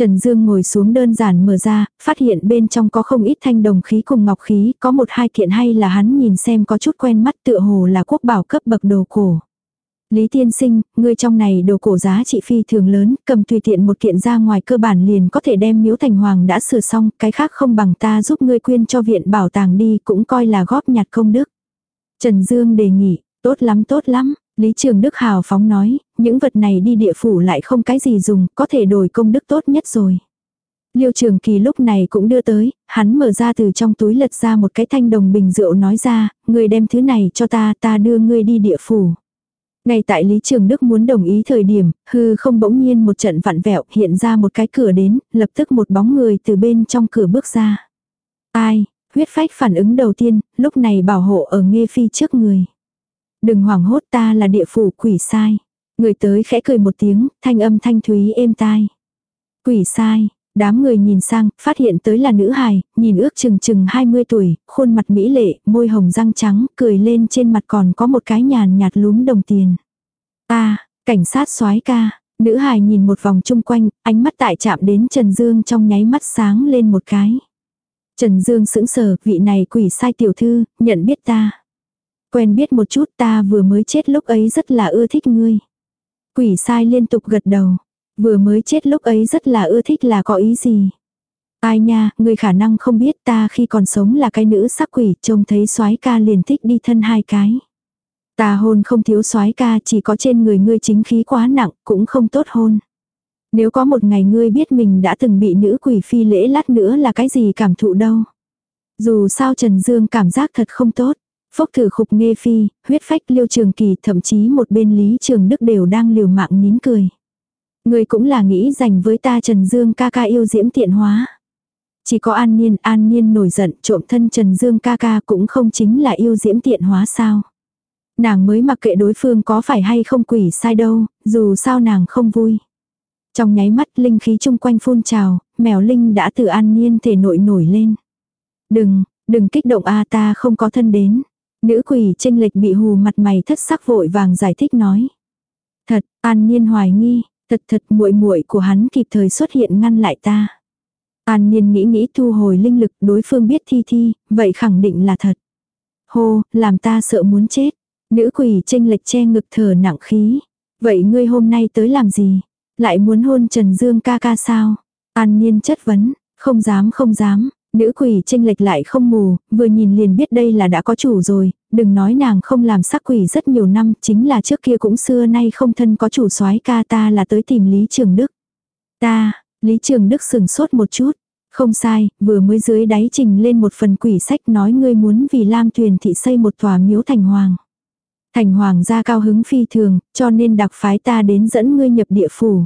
Trần Dương ngồi xuống đơn giản mở ra, phát hiện bên trong có không ít thanh đồng khí cùng ngọc khí, có một hai kiện hay là hắn nhìn xem có chút quen mắt tựa hồ là quốc bảo cấp bậc đồ cổ. Lý tiên sinh, ngươi trong này đồ cổ giá trị phi thường lớn, cầm tùy tiện một kiện ra ngoài cơ bản liền có thể đem miếu thành hoàng đã sửa xong, cái khác không bằng ta giúp ngươi quyên cho viện bảo tàng đi, cũng coi là góp nhặt công đức. Trần Dương đề nghị, tốt lắm tốt lắm, Lý Trường Đức hào phóng nói, những vật này đi địa phủ lại không cái gì dùng, có thể đổi công đức tốt nhất rồi. Liêu Trường Kỳ lúc này cũng đưa tới, hắn mở ra từ trong túi lật ra một cái thanh đồng bình rượu nói ra, Người đem thứ này cho ta, ta đưa ngươi đi địa phủ. Ngay tại Lý Trường Đức muốn đồng ý thời điểm, hư không bỗng nhiên một trận vặn vẹo hiện ra một cái cửa đến, lập tức một bóng người từ bên trong cửa bước ra. Ai, huyết phách phản ứng đầu tiên, lúc này bảo hộ ở nghe phi trước người. Đừng hoảng hốt ta là địa phủ quỷ sai. Người tới khẽ cười một tiếng, thanh âm thanh thúy êm tai. Quỷ sai, đám người nhìn sang, phát hiện tới là nữ hài, nhìn ước chừng chừng 20 tuổi, khuôn mặt mỹ lệ, môi hồng răng trắng, cười lên trên mặt còn có một cái nhàn nhạt lúm đồng tiền. Ta, cảnh sát soái ca, nữ hài nhìn một vòng chung quanh, ánh mắt tại chạm đến Trần Dương trong nháy mắt sáng lên một cái. Trần Dương sững sờ, vị này quỷ sai tiểu thư, nhận biết ta. Quen biết một chút ta vừa mới chết lúc ấy rất là ưa thích ngươi. Quỷ sai liên tục gật đầu. Vừa mới chết lúc ấy rất là ưa thích là có ý gì. Ai nha, ngươi khả năng không biết ta khi còn sống là cái nữ sắc quỷ, trông thấy soái ca liền thích đi thân hai cái. Ta hôn không thiếu soái ca chỉ có trên người ngươi chính khí quá nặng, cũng không tốt hôn. Nếu có một ngày ngươi biết mình đã từng bị nữ quỷ phi lễ lát nữa là cái gì cảm thụ đâu. Dù sao Trần Dương cảm giác thật không tốt. Phốc thử khục nghe phi, huyết phách liêu trường kỳ thậm chí một bên lý trường đức đều đang liều mạng nín cười. Người cũng là nghĩ dành với ta Trần Dương ca ca yêu diễm tiện hóa. Chỉ có an niên, an niên nổi giận trộm thân Trần Dương ca ca cũng không chính là yêu diễm tiện hóa sao. Nàng mới mặc kệ đối phương có phải hay không quỷ sai đâu, dù sao nàng không vui. Trong nháy mắt linh khí chung quanh phun trào, mèo linh đã từ an niên thể nội nổi lên. Đừng, đừng kích động a ta không có thân đến. Nữ quỷ tranh lệch bị hù mặt mày thất sắc vội vàng giải thích nói. Thật, an niên hoài nghi, thật thật muội muội của hắn kịp thời xuất hiện ngăn lại ta. An niên nghĩ nghĩ thu hồi linh lực đối phương biết thi thi, vậy khẳng định là thật. Hô, làm ta sợ muốn chết. Nữ quỷ tranh lệch che ngực thở nặng khí. Vậy ngươi hôm nay tới làm gì? Lại muốn hôn Trần Dương ca ca sao? An niên chất vấn, không dám không dám, Nữ quỷ tranh lệch lại không mù, vừa nhìn liền biết đây là đã có chủ rồi, đừng nói nàng không làm sắc quỷ rất nhiều năm, chính là trước kia cũng xưa nay không thân có chủ soái ca ta là tới tìm Lý Trường Đức. Ta, Lý Trường Đức sừng sốt một chút. Không sai, vừa mới dưới đáy trình lên một phần quỷ sách nói ngươi muốn vì Lam Tuyền thị xây một tòa miếu thành hoàng. Thành hoàng gia cao hứng phi thường, cho nên đặc phái ta đến dẫn ngươi nhập địa phủ.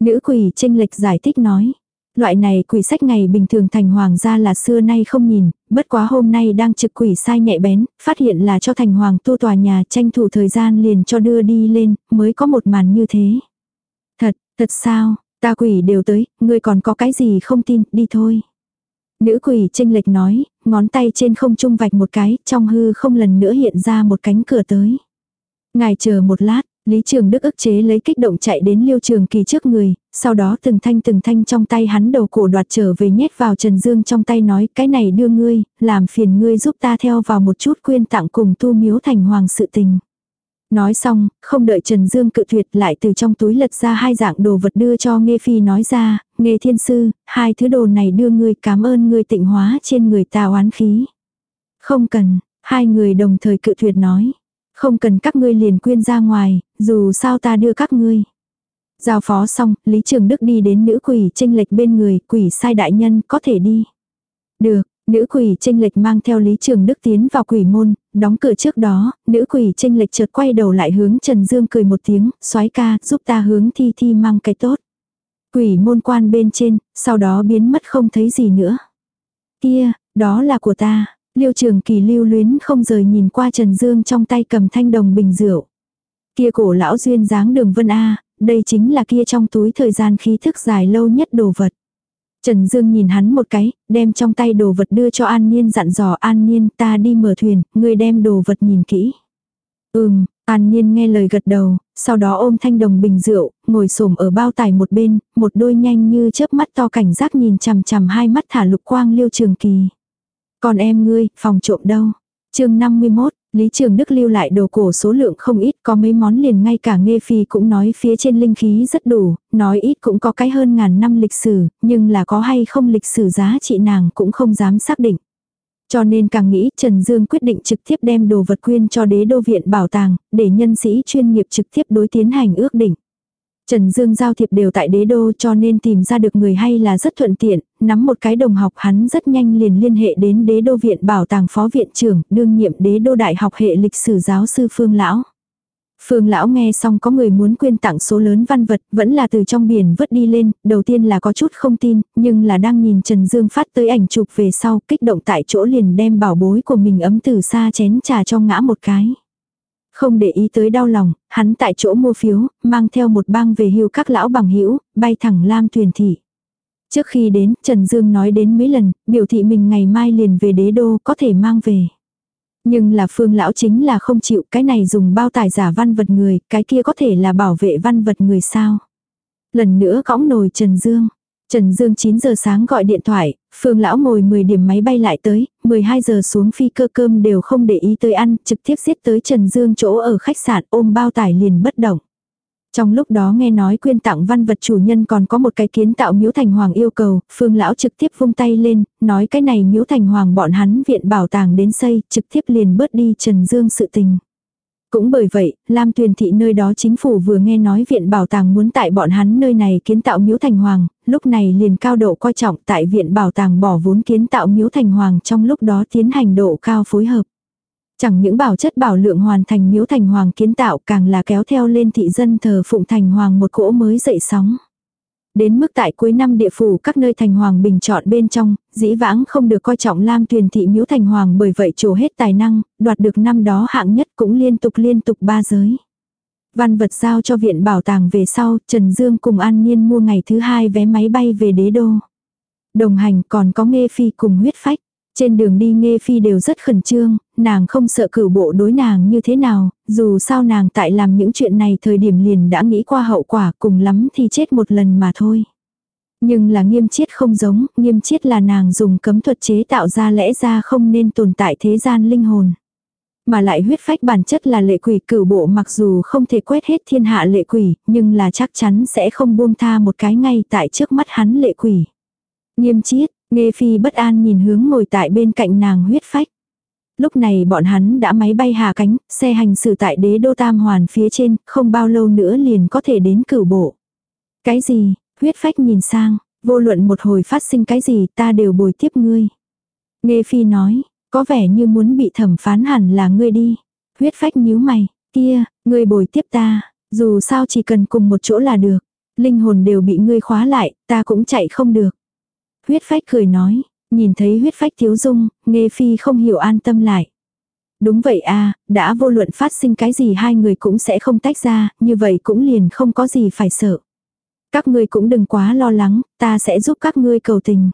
Nữ quỷ tranh lệch giải thích nói. Loại này quỷ sách ngày bình thường thành hoàng gia là xưa nay không nhìn, bất quá hôm nay đang trực quỷ sai nhạy bén, phát hiện là cho thành hoàng tu tòa nhà tranh thủ thời gian liền cho đưa đi lên, mới có một màn như thế. Thật, thật sao, ta quỷ đều tới, ngươi còn có cái gì không tin, đi thôi. Nữ quỷ tranh lệch nói, ngón tay trên không trung vạch một cái, trong hư không lần nữa hiện ra một cánh cửa tới. Ngài chờ một lát, Lý Trường Đức ức chế lấy kích động chạy đến Liêu Trường Kỳ trước người, sau đó từng thanh từng thanh trong tay hắn đầu cổ đoạt trở về nhét vào Trần Dương trong tay nói cái này đưa ngươi, làm phiền ngươi giúp ta theo vào một chút quyên tặng cùng tu miếu thành hoàng sự tình. Nói xong, không đợi Trần Dương cự tuyệt lại từ trong túi lật ra hai dạng đồ vật đưa cho Nghê Phi nói ra, Nghê Thiên Sư, hai thứ đồ này đưa ngươi cảm ơn ngươi tịnh hóa trên người ta oán khí. Không cần, hai người đồng thời cự tuyệt nói. Không cần các ngươi liền quyên ra ngoài, dù sao ta đưa các ngươi. Giao phó xong, Lý Trường Đức đi đến nữ quỷ tranh lệch bên người, quỷ sai đại nhân có thể đi. Được, Nữ quỷ tranh lệch mang theo Lý Trường Đức tiến vào quỷ môn, đóng cửa trước đó, nữ quỷ tranh lệch chợt quay đầu lại hướng Trần Dương cười một tiếng, soái ca, giúp ta hướng thi thi mang cái tốt. Quỷ môn quan bên trên, sau đó biến mất không thấy gì nữa. Kia, đó là của ta. Liêu trường kỳ lưu luyến không rời nhìn qua Trần Dương trong tay cầm thanh đồng bình rượu. Kia cổ lão duyên dáng đường vân A, đây chính là kia trong túi thời gian khí thức dài lâu nhất đồ vật. Trần Dương nhìn hắn một cái, đem trong tay đồ vật đưa cho An Niên dặn dò An Niên ta đi mở thuyền, ngươi đem đồ vật nhìn kỹ. Ừm, An Niên nghe lời gật đầu, sau đó ôm thanh đồng bình rượu, ngồi xổm ở bao tải một bên, một đôi nhanh như chớp mắt to cảnh giác nhìn chằm chằm hai mắt thả lục quang liêu trường kỳ. Còn em ngươi, phòng trộm đâu? chương 51, Lý Trường Đức lưu lại đồ cổ số lượng không ít, có mấy món liền ngay cả Nghê Phi cũng nói phía trên linh khí rất đủ, nói ít cũng có cái hơn ngàn năm lịch sử, nhưng là có hay không lịch sử giá trị nàng cũng không dám xác định. Cho nên càng nghĩ Trần Dương quyết định trực tiếp đem đồ vật quyên cho đế đô viện bảo tàng, để nhân sĩ chuyên nghiệp trực tiếp đối tiến hành ước định. Trần Dương giao thiệp đều tại đế đô cho nên tìm ra được người hay là rất thuận tiện, nắm một cái đồng học hắn rất nhanh liền liên hệ đến đế đô viện bảo tàng phó viện trưởng, đương nhiệm đế đô đại học hệ lịch sử giáo sư Phương Lão. Phương lão nghe xong có người muốn quyên tặng số lớn văn vật, vẫn là từ trong biển vớt đi lên, đầu tiên là có chút không tin, nhưng là đang nhìn Trần Dương phát tới ảnh chụp về sau, kích động tại chỗ liền đem bảo bối của mình ấm từ xa chén trà cho ngã một cái. Không để ý tới đau lòng, hắn tại chỗ mua phiếu, mang theo một bang về hưu các lão bằng hữu bay thẳng Lam Tuyền Thị. Trước khi đến, Trần Dương nói đến mấy lần, biểu thị mình ngày mai liền về đế đô có thể mang về. Nhưng là phương lão chính là không chịu cái này dùng bao tải giả văn vật người, cái kia có thể là bảo vệ văn vật người sao. Lần nữa cõng nồi Trần Dương. Trần Dương 9 giờ sáng gọi điện thoại, Phương lão ngồi 10 điểm máy bay lại tới, 12 giờ xuống phi cơ cơm đều không để ý tới ăn, trực tiếp giết tới Trần Dương chỗ ở khách sạn ôm bao tải liền bất động. Trong lúc đó nghe nói quyên tặng văn vật chủ nhân còn có một cái kiến tạo miếu thành hoàng yêu cầu, phương lão trực tiếp vung tay lên, nói cái này miếu thành hoàng bọn hắn viện bảo tàng đến xây, trực tiếp liền bớt đi Trần Dương sự tình. Cũng bởi vậy, Lam Tuyền Thị nơi đó chính phủ vừa nghe nói viện bảo tàng muốn tại bọn hắn nơi này kiến tạo miếu thành hoàng, lúc này liền cao độ coi trọng tại viện bảo tàng bỏ vốn kiến tạo miếu thành hoàng trong lúc đó tiến hành độ cao phối hợp. Chẳng những bảo chất bảo lượng hoàn thành miếu thành hoàng kiến tạo càng là kéo theo lên thị dân thờ phụng thành hoàng một cỗ mới dậy sóng. Đến mức tại cuối năm địa phủ các nơi thành hoàng bình chọn bên trong, dĩ vãng không được coi trọng lam tuyền thị miếu thành hoàng bởi vậy trổ hết tài năng, đoạt được năm đó hạng nhất cũng liên tục liên tục ba giới. Văn vật giao cho viện bảo tàng về sau, Trần Dương cùng An Nhiên mua ngày thứ hai vé máy bay về đế đô. Đồng hành còn có nghe phi cùng huyết phách. Trên đường đi nghe phi đều rất khẩn trương, nàng không sợ cửu bộ đối nàng như thế nào, dù sao nàng tại làm những chuyện này thời điểm liền đã nghĩ qua hậu quả cùng lắm thì chết một lần mà thôi. Nhưng là nghiêm chiết không giống, nghiêm chiết là nàng dùng cấm thuật chế tạo ra lẽ ra không nên tồn tại thế gian linh hồn. Mà lại huyết phách bản chất là lệ quỷ cửu bộ mặc dù không thể quét hết thiên hạ lệ quỷ, nhưng là chắc chắn sẽ không buông tha một cái ngay tại trước mắt hắn lệ quỷ. Nghiêm chiết, nghe phi bất an nhìn hướng ngồi tại bên cạnh nàng huyết phách. Lúc này bọn hắn đã máy bay hạ cánh, xe hành xử tại đế đô tam hoàn phía trên, không bao lâu nữa liền có thể đến cửu bộ. Cái gì, huyết phách nhìn sang, vô luận một hồi phát sinh cái gì ta đều bồi tiếp ngươi. Nghe phi nói, có vẻ như muốn bị thẩm phán hẳn là ngươi đi. Huyết phách nhíu mày, kia, ngươi bồi tiếp ta, dù sao chỉ cần cùng một chỗ là được. Linh hồn đều bị ngươi khóa lại, ta cũng chạy không được. Huyết phách cười nói, nhìn thấy huyết phách thiếu dung, nghe phi không hiểu an tâm lại. Đúng vậy à, đã vô luận phát sinh cái gì hai người cũng sẽ không tách ra, như vậy cũng liền không có gì phải sợ. Các ngươi cũng đừng quá lo lắng, ta sẽ giúp các ngươi cầu tình.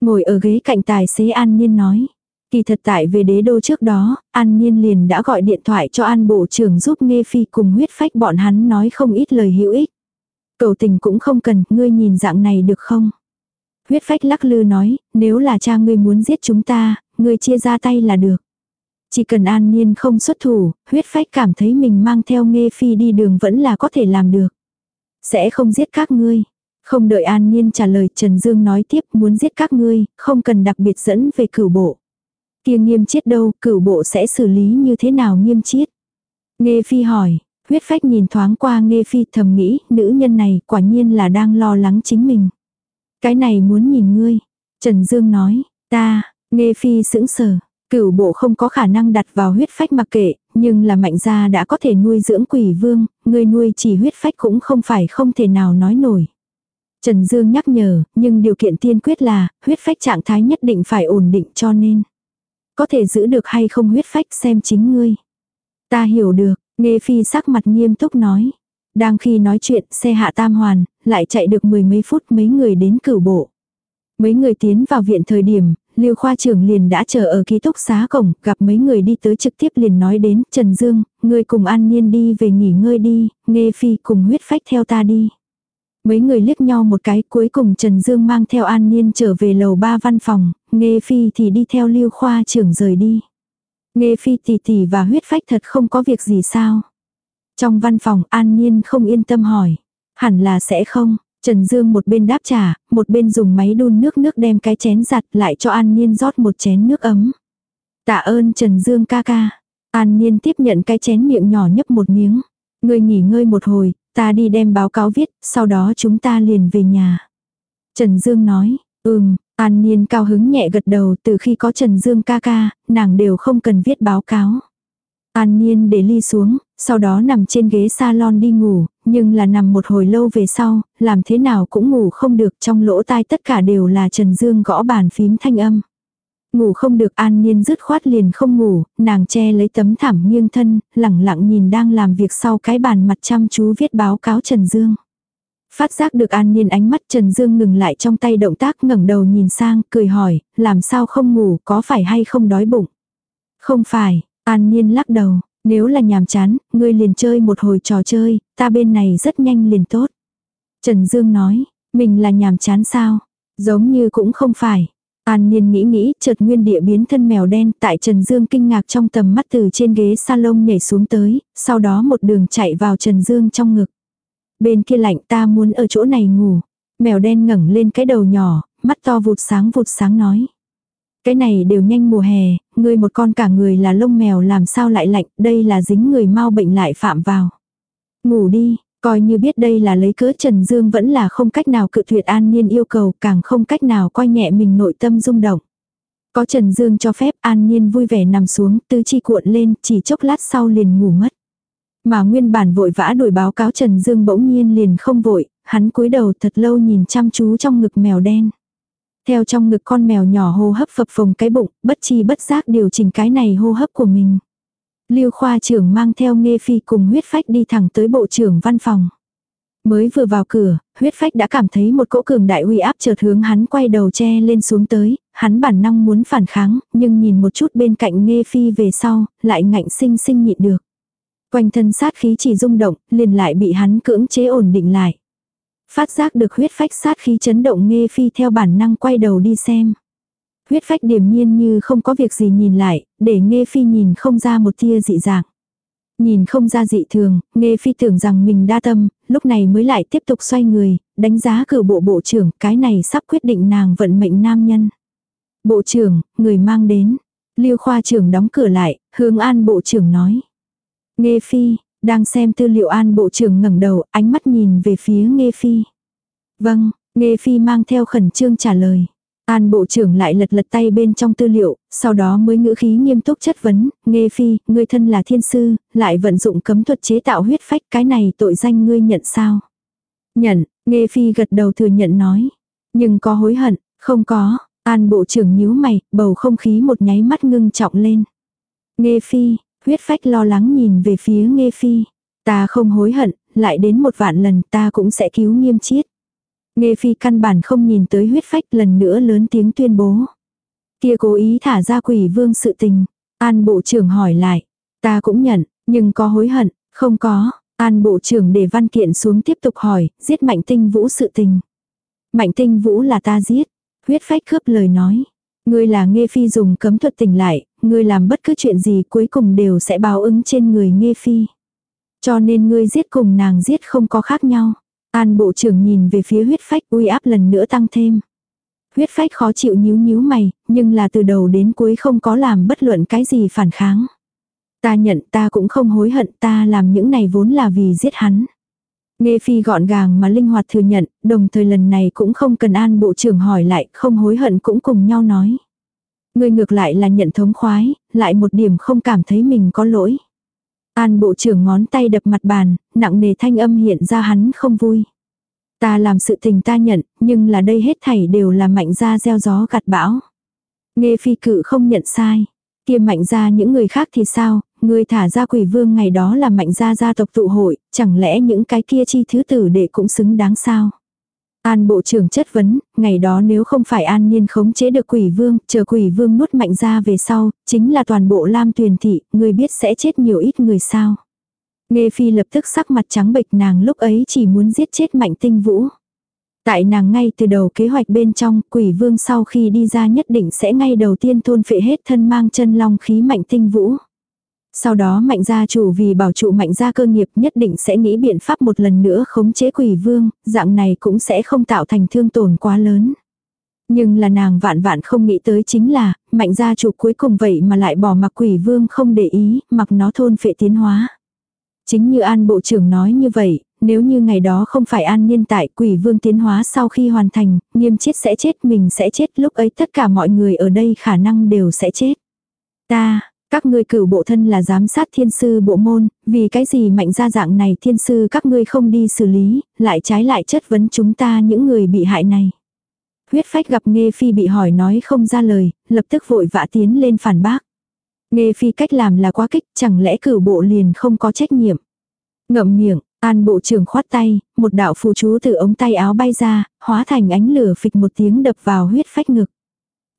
Ngồi ở ghế cạnh tài xế An Niên nói. Kỳ thật tại về đế đô trước đó, An Niên liền đã gọi điện thoại cho An Bộ trưởng giúp Nghe Phi cùng huyết phách bọn hắn nói không ít lời hữu ích. Cầu tình cũng không cần, ngươi nhìn dạng này được không? Huyết phách lắc lư nói, nếu là cha ngươi muốn giết chúng ta, ngươi chia ra tay là được. Chỉ cần an nhiên không xuất thủ, huyết phách cảm thấy mình mang theo nghe phi đi đường vẫn là có thể làm được. Sẽ không giết các ngươi. Không đợi an nhiên trả lời Trần Dương nói tiếp muốn giết các ngươi, không cần đặc biệt dẫn về cửu bộ. Kia nghiêm chiết đâu, cửu bộ sẽ xử lý như thế nào nghiêm chiết? Nghe phi hỏi, huyết phách nhìn thoáng qua nghe phi thầm nghĩ, nữ nhân này quả nhiên là đang lo lắng chính mình. Cái này muốn nhìn ngươi. Trần Dương nói, ta, Nghe phi sững sờ, cửu bộ không có khả năng đặt vào huyết phách mặc kệ, nhưng là mạnh gia đã có thể nuôi dưỡng quỷ vương, người nuôi chỉ huyết phách cũng không phải không thể nào nói nổi. Trần Dương nhắc nhở, nhưng điều kiện tiên quyết là, huyết phách trạng thái nhất định phải ổn định cho nên. Có thể giữ được hay không huyết phách xem chính ngươi. Ta hiểu được, nghe phi sắc mặt nghiêm túc nói. Đang khi nói chuyện, xe hạ tam hoàn, lại chạy được mười mấy phút mấy người đến cửu bộ. Mấy người tiến vào viện thời điểm, Lưu khoa trưởng liền đã chờ ở ký túc xá cổng, gặp mấy người đi tới trực tiếp liền nói đến, Trần Dương, ngươi cùng An Niên đi về nghỉ ngơi đi, nghe phi cùng huyết phách theo ta đi. Mấy người liếc nhau một cái, cuối cùng Trần Dương mang theo An Niên trở về lầu ba văn phòng, nghe phi thì đi theo Lưu khoa trưởng rời đi. Nghe phi tỷ tỷ và huyết phách thật không có việc gì sao. Trong văn phòng An Niên không yên tâm hỏi. Hẳn là sẽ không, Trần Dương một bên đáp trả, một bên dùng máy đun nước nước đem cái chén giặt lại cho An Niên rót một chén nước ấm. Tạ ơn Trần Dương ca ca. An Niên tiếp nhận cái chén miệng nhỏ nhấp một miếng. Người nghỉ ngơi một hồi, ta đi đem báo cáo viết, sau đó chúng ta liền về nhà. Trần Dương nói, ừm, An Niên cao hứng nhẹ gật đầu từ khi có Trần Dương ca ca, nàng đều không cần viết báo cáo. An Niên để ly xuống, sau đó nằm trên ghế salon đi ngủ, nhưng là nằm một hồi lâu về sau, làm thế nào cũng ngủ không được trong lỗ tai tất cả đều là Trần Dương gõ bàn phím thanh âm. Ngủ không được an nhiên dứt khoát liền không ngủ, nàng che lấy tấm thảm nghiêng thân, lẳng lặng nhìn đang làm việc sau cái bàn mặt chăm chú viết báo cáo Trần Dương. Phát giác được an nhiên ánh mắt Trần Dương ngừng lại trong tay động tác ngẩng đầu nhìn sang, cười hỏi, làm sao không ngủ, có phải hay không đói bụng? Không phải, an nhiên lắc đầu, nếu là nhàm chán, ngươi liền chơi một hồi trò chơi, ta bên này rất nhanh liền tốt. Trần Dương nói, mình là nhàm chán sao? Giống như cũng không phải. An Niên nghĩ nghĩ, chợt nguyên địa biến thân mèo đen, tại Trần Dương kinh ngạc trong tầm mắt từ trên ghế salon nhảy xuống tới, sau đó một đường chạy vào Trần Dương trong ngực. Bên kia lạnh ta muốn ở chỗ này ngủ. Mèo đen ngẩng lên cái đầu nhỏ, mắt to vụt sáng vụt sáng nói. Cái này đều nhanh mùa hè, ngươi một con cả người là lông mèo làm sao lại lạnh, đây là dính người mau bệnh lại phạm vào. Ngủ đi, coi như biết đây là lấy cớ Trần Dương vẫn là không cách nào cự tuyệt an niên yêu cầu, càng không cách nào coi nhẹ mình nội tâm rung động. Có Trần Dương cho phép an niên vui vẻ nằm xuống, tứ chi cuộn lên, chỉ chốc lát sau liền ngủ mất. Mà nguyên bản vội vã đổi báo cáo Trần Dương bỗng nhiên liền không vội, hắn cúi đầu thật lâu nhìn chăm chú trong ngực mèo đen. Theo trong ngực con mèo nhỏ hô hấp phập phồng cái bụng, bất chi bất giác điều chỉnh cái này hô hấp của mình. Lưu khoa trưởng mang theo nghe phi cùng huyết phách đi thẳng tới bộ trưởng văn phòng. Mới vừa vào cửa, huyết phách đã cảm thấy một cỗ cường đại uy áp chợt hướng hắn quay đầu che lên xuống tới, hắn bản năng muốn phản kháng, nhưng nhìn một chút bên cạnh nghe phi về sau, lại ngạnh sinh sinh nhịn được. Quanh thân sát khí chỉ rung động, liền lại bị hắn cưỡng chế ổn định lại. Phát giác được huyết phách sát khí chấn động nghe phi theo bản năng quay đầu đi xem. Huyết phách điềm nhiên như không có việc gì nhìn lại, để nghe phi nhìn không ra một tia dị dạng. Nhìn không ra dị thường, nghe phi tưởng rằng mình đa tâm, lúc này mới lại tiếp tục xoay người, đánh giá cử bộ bộ trưởng, cái này sắp quyết định nàng vận mệnh nam nhân. Bộ trưởng, người mang đến. Lưu khoa trưởng đóng cửa lại, hướng an bộ trưởng nói. Nghe phi, đang xem tư liệu an bộ trưởng ngẩng đầu, ánh mắt nhìn về phía Nghe Phi. Vâng, Nghe Phi mang theo khẩn trương trả lời. An bộ trưởng lại lật lật tay bên trong tư liệu, sau đó mới ngữ khí nghiêm túc chất vấn, Nghe Phi, ngươi thân là thiên sư, lại vận dụng cấm thuật chế tạo huyết phách, cái này tội danh ngươi nhận sao? Nhận, Nghe Phi gật đầu thừa nhận nói. Nhưng có hối hận, không có, An bộ trưởng nhíu mày, bầu không khí một nháy mắt ngưng trọng lên. Nghe Phi, Huyết phách lo lắng nhìn về phía nghe phi. Ta không hối hận, lại đến một vạn lần ta cũng sẽ cứu nghiêm chiết. Nghe phi căn bản không nhìn tới huyết phách lần nữa lớn tiếng tuyên bố. Kia cố ý thả ra quỷ vương sự tình. An bộ trưởng hỏi lại. Ta cũng nhận, nhưng có hối hận, không có. An bộ trưởng để văn kiện xuống tiếp tục hỏi, giết mạnh tinh vũ sự tình. Mạnh tinh vũ là ta giết. Huyết phách cướp lời nói. Ngươi là nghe phi dùng cấm thuật tỉnh lại, ngươi làm bất cứ chuyện gì cuối cùng đều sẽ báo ứng trên người Nghê phi. Cho nên ngươi giết cùng nàng giết không có khác nhau. An bộ trưởng nhìn về phía huyết phách uy áp lần nữa tăng thêm. Huyết phách khó chịu nhíu nhíu mày, nhưng là từ đầu đến cuối không có làm bất luận cái gì phản kháng. Ta nhận ta cũng không hối hận ta làm những này vốn là vì giết hắn. Nghe phi gọn gàng mà linh hoạt thừa nhận, đồng thời lần này cũng không cần an bộ trưởng hỏi lại, không hối hận cũng cùng nhau nói người ngược lại là nhận thống khoái, lại một điểm không cảm thấy mình có lỗi. An bộ trưởng ngón tay đập mặt bàn, nặng nề thanh âm hiện ra hắn không vui. Ta làm sự tình ta nhận, nhưng là đây hết thảy đều là mạnh ra gieo gió gặt bão. Nghe phi cự không nhận sai. Kia mạnh ra những người khác thì sao, người thả ra quỷ vương ngày đó là mạnh ra gia tộc tụ hội, chẳng lẽ những cái kia chi thứ tử đệ cũng xứng đáng sao? An bộ trưởng chất vấn, ngày đó nếu không phải an niên khống chế được quỷ vương, chờ quỷ vương nuốt mạnh ra về sau, chính là toàn bộ lam tuyền thị, người biết sẽ chết nhiều ít người sao. Nghe phi lập tức sắc mặt trắng bệch nàng lúc ấy chỉ muốn giết chết mạnh tinh vũ. Tại nàng ngay từ đầu kế hoạch bên trong, quỷ vương sau khi đi ra nhất định sẽ ngay đầu tiên thôn phệ hết thân mang chân long khí mạnh tinh vũ. Sau đó mạnh gia chủ vì bảo trụ mạnh gia cơ nghiệp nhất định sẽ nghĩ biện pháp một lần nữa khống chế quỷ vương, dạng này cũng sẽ không tạo thành thương tổn quá lớn. Nhưng là nàng vạn vạn không nghĩ tới chính là, mạnh gia chủ cuối cùng vậy mà lại bỏ mặc quỷ vương không để ý, mặc nó thôn phệ tiến hóa. Chính như An Bộ trưởng nói như vậy, nếu như ngày đó không phải An Niên tại quỷ vương tiến hóa sau khi hoàn thành, nghiêm chết sẽ chết mình sẽ chết lúc ấy tất cả mọi người ở đây khả năng đều sẽ chết. Ta, các ngươi cửu bộ thân là giám sát thiên sư bộ môn, vì cái gì mạnh ra dạng này thiên sư các ngươi không đi xử lý, lại trái lại chất vấn chúng ta những người bị hại này. Huyết phách gặp Nghê Phi bị hỏi nói không ra lời, lập tức vội vã tiến lên phản bác. Nghê Phi cách làm là quá kích, chẳng lẽ cửu bộ liền không có trách nhiệm. Ngậm miệng, An bộ trưởng khoát tay, một đạo phù chú từ ống tay áo bay ra, hóa thành ánh lửa phịch một tiếng đập vào huyết phách ngực.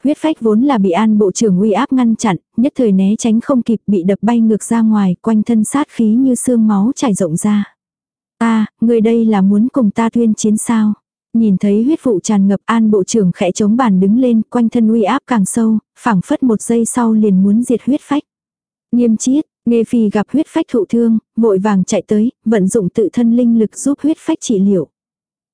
Huyết phách vốn là bị an bộ trưởng uy áp ngăn chặn, nhất thời né tránh không kịp bị đập bay ngược ra ngoài, quanh thân sát khí như xương máu chảy rộng ra. a người đây là muốn cùng ta tuyên chiến sao? Nhìn thấy huyết vụ tràn ngập an bộ trưởng khẽ chống bàn đứng lên, quanh thân uy áp càng sâu, phảng phất một giây sau liền muốn diệt huyết phách. Nghiêm chiết, nghe phi gặp huyết phách thụ thương, vội vàng chạy tới, vận dụng tự thân linh lực giúp huyết phách trị liệu.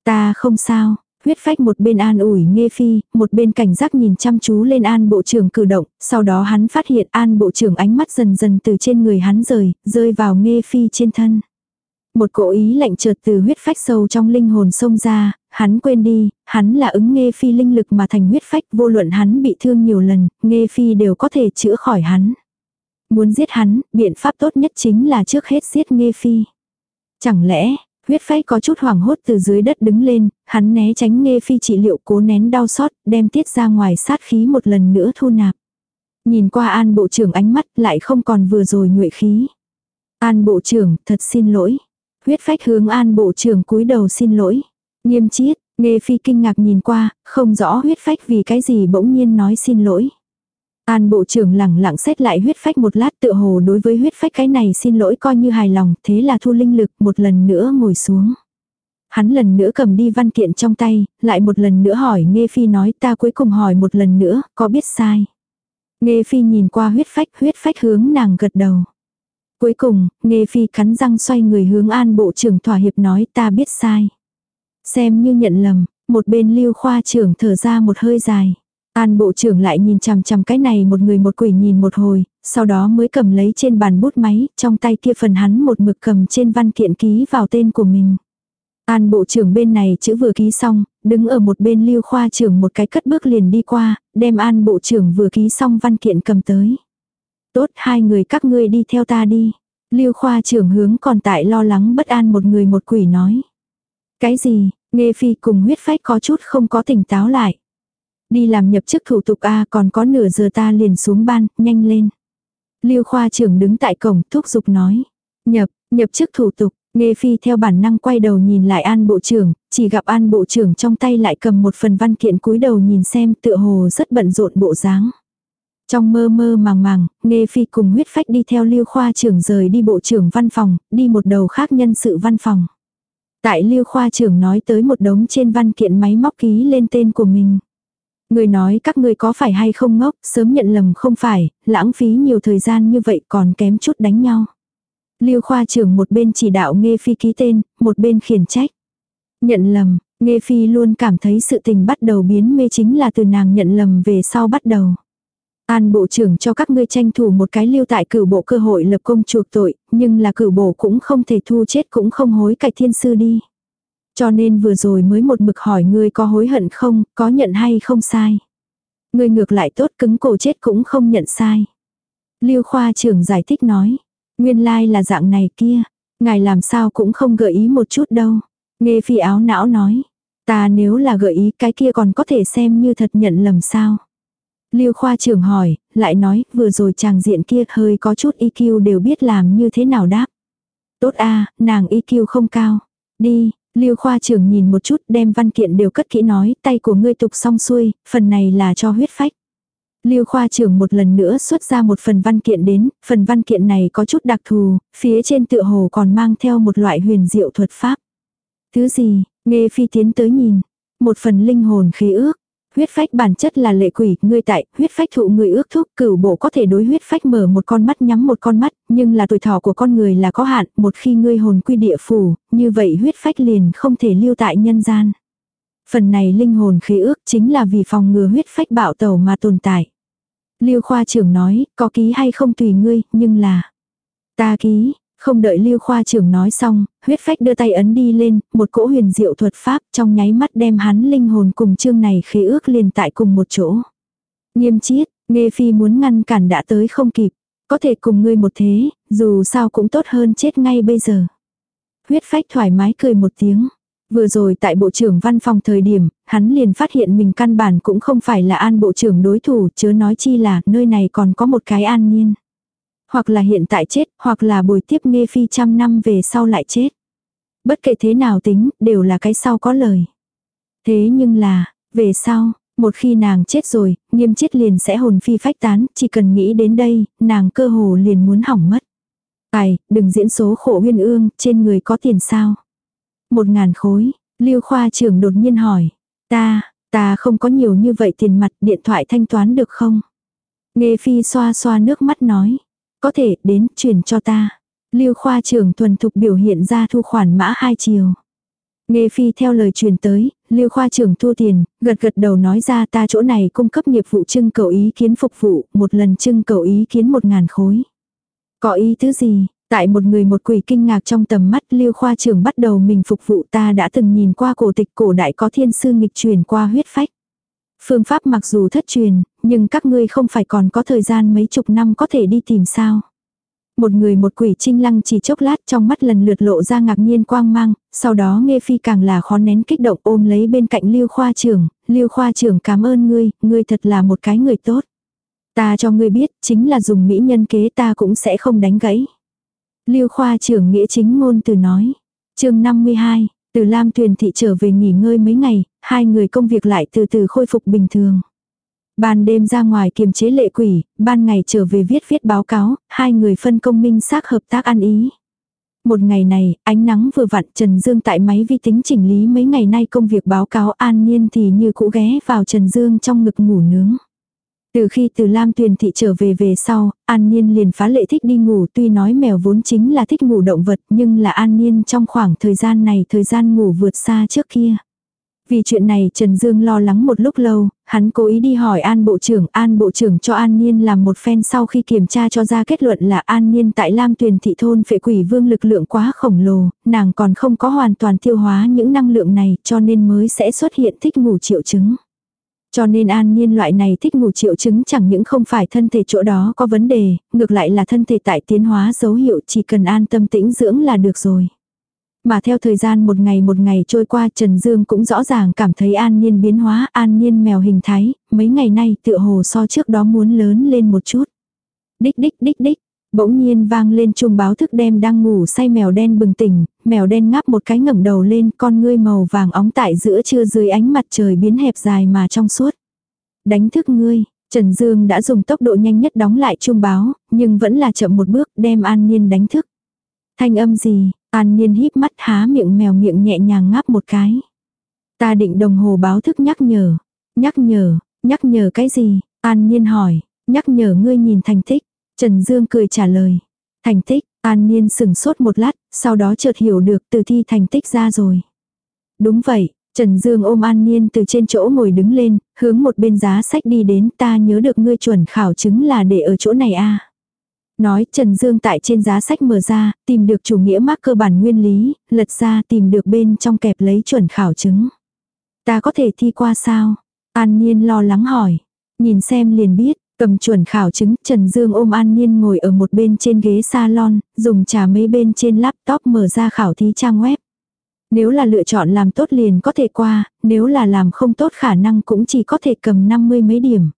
Ta không sao, Huyết phách một bên an ủi nghe phi, một bên cảnh giác nhìn chăm chú lên an bộ trưởng cử động, sau đó hắn phát hiện an bộ trưởng ánh mắt dần dần từ trên người hắn rời, rơi vào nghe phi trên thân. Một cỗ ý lạnh trượt từ huyết phách sâu trong linh hồn xông ra, hắn quên đi, hắn là ứng nghe phi linh lực mà thành huyết phách vô luận hắn bị thương nhiều lần, nghe phi đều có thể chữa khỏi hắn. Muốn giết hắn, biện pháp tốt nhất chính là trước hết giết nghe phi. Chẳng lẽ, Huyết phách có chút hoảng hốt từ dưới đất đứng lên, hắn né tránh nghe phi trị liệu cố nén đau xót, đem tiết ra ngoài sát khí một lần nữa thu nạp. Nhìn qua an bộ trưởng ánh mắt lại không còn vừa rồi nhuệ khí. An bộ trưởng, thật xin lỗi. Huyết phách hướng an bộ trưởng cúi đầu xin lỗi. Nghiêm chiết, nghe phi kinh ngạc nhìn qua, không rõ huyết phách vì cái gì bỗng nhiên nói xin lỗi. An bộ trưởng lẳng lặng xét lại huyết phách một lát tựa hồ đối với huyết phách cái này xin lỗi coi như hài lòng, thế là thu linh lực một lần nữa ngồi xuống. Hắn lần nữa cầm đi văn kiện trong tay, lại một lần nữa hỏi Nghe Phi nói ta cuối cùng hỏi một lần nữa, có biết sai. Nghe Phi nhìn qua huyết phách, huyết phách hướng nàng gật đầu. Cuối cùng, Nghe Phi cắn răng xoay người hướng an bộ trưởng thỏa hiệp nói ta biết sai. Xem như nhận lầm, một bên lưu khoa trưởng thở ra một hơi dài. An bộ trưởng lại nhìn chằm chằm cái này một người một quỷ nhìn một hồi, sau đó mới cầm lấy trên bàn bút máy, trong tay kia phần hắn một mực cầm trên văn kiện ký vào tên của mình. An bộ trưởng bên này chữ vừa ký xong, đứng ở một bên lưu khoa trưởng một cái cất bước liền đi qua, đem an bộ trưởng vừa ký xong văn kiện cầm tới. Tốt hai người các ngươi đi theo ta đi. Lưu khoa trưởng hướng còn tại lo lắng bất an một người một quỷ nói. Cái gì, nghe phi cùng huyết phách có chút không có tỉnh táo lại. Đi làm nhập chức thủ tục A còn có nửa giờ ta liền xuống ban, nhanh lên. Lưu khoa trưởng đứng tại cổng thúc giục nói. Nhập, nhập chức thủ tục, Nghe Phi theo bản năng quay đầu nhìn lại An Bộ trưởng, chỉ gặp An Bộ trưởng trong tay lại cầm một phần văn kiện cúi đầu nhìn xem tựa hồ rất bận rộn bộ dáng. Trong mơ mơ màng màng, Nghe Phi cùng huyết phách đi theo Lưu Khoa trưởng rời đi Bộ trưởng văn phòng, đi một đầu khác nhân sự văn phòng. Tại Lưu Khoa trưởng nói tới một đống trên văn kiện máy móc ký lên tên của mình. Người nói các ngươi có phải hay không ngốc, sớm nhận lầm không phải, lãng phí nhiều thời gian như vậy còn kém chút đánh nhau. Lưu khoa trưởng một bên chỉ đạo Nghe Phi ký tên, một bên khiển trách. Nhận lầm, Nghe Phi luôn cảm thấy sự tình bắt đầu biến mê chính là từ nàng nhận lầm về sau bắt đầu. An bộ trưởng cho các ngươi tranh thủ một cái lưu tại cửu bộ cơ hội lập công chuộc tội, nhưng là cửu bộ cũng không thể thu chết cũng không hối cải thiên sư đi. Cho nên vừa rồi mới một mực hỏi ngươi có hối hận không, có nhận hay không sai. Ngươi ngược lại tốt cứng cổ chết cũng không nhận sai. Lưu khoa trưởng giải thích nói. Nguyên lai là dạng này kia. Ngài làm sao cũng không gợi ý một chút đâu. Nghe phi áo não nói. Ta nếu là gợi ý cái kia còn có thể xem như thật nhận lầm sao. Lưu khoa trưởng hỏi, lại nói, vừa rồi chàng diện kia hơi có chút EQ đều biết làm như thế nào đáp. Tốt a nàng EQ không cao. Đi, Lưu khoa trưởng nhìn một chút đem văn kiện đều cất kỹ nói, tay của ngươi tục xong xuôi, phần này là cho huyết phách. Lưu khoa trưởng một lần nữa xuất ra một phần văn kiện đến, phần văn kiện này có chút đặc thù, phía trên tựa hồ còn mang theo một loại huyền diệu thuật pháp. Thứ gì, nghe phi tiến tới nhìn. Một phần linh hồn khí ước. Huyết phách bản chất là lệ quỷ, ngươi tại, huyết phách thụ người ước thúc, cửu bộ có thể đối huyết phách mở một con mắt nhắm một con mắt, nhưng là tuổi thọ của con người là có hạn, một khi ngươi hồn quy địa phủ, như vậy huyết phách liền không thể lưu tại nhân gian. Phần này linh hồn khí ước chính là vì phòng ngừa huyết phách bạo tẩu mà tồn tại. Lưu khoa trưởng nói, có ký hay không tùy ngươi, nhưng là... Ta ký, không đợi Lưu khoa trưởng nói xong, huyết phách đưa tay ấn đi lên, một cỗ huyền diệu thuật pháp trong nháy mắt đem hắn linh hồn cùng chương này khế ước liền tại cùng một chỗ. Nghiêm chiết, nghe phi muốn ngăn cản đã tới không kịp, có thể cùng ngươi một thế, dù sao cũng tốt hơn chết ngay bây giờ. Huyết phách thoải mái cười một tiếng. Vừa rồi tại bộ trưởng văn phòng thời điểm, hắn liền phát hiện mình căn bản cũng không phải là an bộ trưởng đối thủ, chớ nói chi là nơi này còn có một cái an nhiên. Hoặc là hiện tại chết, hoặc là bồi tiếp nghe phi trăm năm về sau lại chết. Bất kể thế nào tính, đều là cái sau có lời. Thế nhưng là, về sau, một khi nàng chết rồi, nghiêm chết liền sẽ hồn phi phách tán, chỉ cần nghĩ đến đây, nàng cơ hồ liền muốn hỏng mất. Ai, đừng diễn số khổ huyên ương, trên người có tiền sao? Một ngàn khối, Lưu khoa trưởng đột nhiên hỏi. Ta, ta không có nhiều như vậy tiền mặt điện thoại thanh toán được không? Nghe phi xoa xoa nước mắt nói. Có thể đến chuyển cho ta. Lưu khoa trưởng thuần thục biểu hiện ra thu khoản mã hai chiều. Nghe phi theo lời truyền tới, Lưu khoa trưởng thu tiền, gật gật đầu nói ra ta chỗ này cung cấp nghiệp vụ trưng cầu ý kiến phục vụ, một lần trưng cầu ý kiến một ngàn khối. Có ý thứ gì, Tại một người một quỷ kinh ngạc trong tầm mắt Lưu khoa trưởng bắt đầu mình phục vụ ta đã từng nhìn qua cổ tịch cổ đại có thiên sư nghịch truyền qua huyết phách. Phương pháp mặc dù thất truyền, nhưng các ngươi không phải còn có thời gian mấy chục năm có thể đi tìm sao. Một người một quỷ trinh lăng chỉ chốc lát trong mắt lần lượt lộ ra ngạc nhiên quang mang, sau đó nghe phi càng là khó nén kích động ôm lấy bên cạnh lưu khoa trưởng, lưu khoa trưởng cảm ơn ngươi, ngươi thật là một cái người tốt. Ta cho ngươi biết, chính là dùng mỹ nhân kế ta cũng sẽ không đánh gãy. Lưu khoa trưởng nghĩa chính ngôn từ nói. chương 52, từ Lam Tuyền Thị trở về nghỉ ngơi mấy ngày, hai người công việc lại từ từ khôi phục bình thường. Ban đêm ra ngoài kiềm chế lệ quỷ, ban ngày trở về viết viết báo cáo, hai người phân công minh xác hợp tác ăn ý. Một ngày này, ánh nắng vừa vặn Trần Dương tại máy vi tính chỉnh lý mấy ngày nay công việc báo cáo an nhiên thì như cũ ghé vào Trần Dương trong ngực ngủ nướng. Từ khi từ Lam Tuyền Thị trở về về sau, An Niên liền phá lệ thích đi ngủ tuy nói mèo vốn chính là thích ngủ động vật nhưng là An Niên trong khoảng thời gian này thời gian ngủ vượt xa trước kia. Vì chuyện này Trần Dương lo lắng một lúc lâu, hắn cố ý đi hỏi An Bộ trưởng, An Bộ trưởng cho An Niên làm một phen sau khi kiểm tra cho ra kết luận là An Niên tại Lam Tuyền Thị Thôn phệ quỷ vương lực lượng quá khổng lồ, nàng còn không có hoàn toàn tiêu hóa những năng lượng này cho nên mới sẽ xuất hiện thích ngủ triệu chứng. Cho nên an nhiên loại này thích ngủ triệu chứng chẳng những không phải thân thể chỗ đó có vấn đề, ngược lại là thân thể tại tiến hóa dấu hiệu chỉ cần an tâm tĩnh dưỡng là được rồi. Mà theo thời gian một ngày một ngày trôi qua Trần Dương cũng rõ ràng cảm thấy an nhiên biến hóa an nhiên mèo hình thái, mấy ngày nay tựa hồ so trước đó muốn lớn lên một chút. Đích đích đích đích, Bỗng nhiên vang lên chuông báo thức đem đang ngủ say mèo đen bừng tỉnh, mèo đen ngáp một cái ngẩng đầu lên con ngươi màu vàng óng tại giữa trưa dưới ánh mặt trời biến hẹp dài mà trong suốt. Đánh thức ngươi, Trần Dương đã dùng tốc độ nhanh nhất đóng lại chuông báo, nhưng vẫn là chậm một bước đem An nhiên đánh thức. Thanh âm gì, An Niên híp mắt há miệng mèo miệng nhẹ nhàng ngáp một cái. Ta định đồng hồ báo thức nhắc nhở. Nhắc nhở, nhắc nhở cái gì? An Niên hỏi, nhắc nhở ngươi nhìn thành tích. Trần Dương cười trả lời. Thành tích, An Niên sừng sốt một lát, sau đó chợt hiểu được từ thi thành tích ra rồi. Đúng vậy, Trần Dương ôm An Niên từ trên chỗ ngồi đứng lên, hướng một bên giá sách đi đến ta nhớ được ngươi chuẩn khảo chứng là để ở chỗ này a à. Nói Trần Dương tại trên giá sách mở ra, tìm được chủ nghĩa mác cơ bản nguyên lý, lật ra tìm được bên trong kẹp lấy chuẩn khảo chứng. Ta có thể thi qua sao? An Niên lo lắng hỏi. Nhìn xem liền biết, cầm chuẩn khảo chứng, Trần Dương ôm An Niên ngồi ở một bên trên ghế salon, dùng trà mấy bên trên laptop mở ra khảo thí trang web. Nếu là lựa chọn làm tốt liền có thể qua, nếu là làm không tốt khả năng cũng chỉ có thể cầm 50 mấy điểm.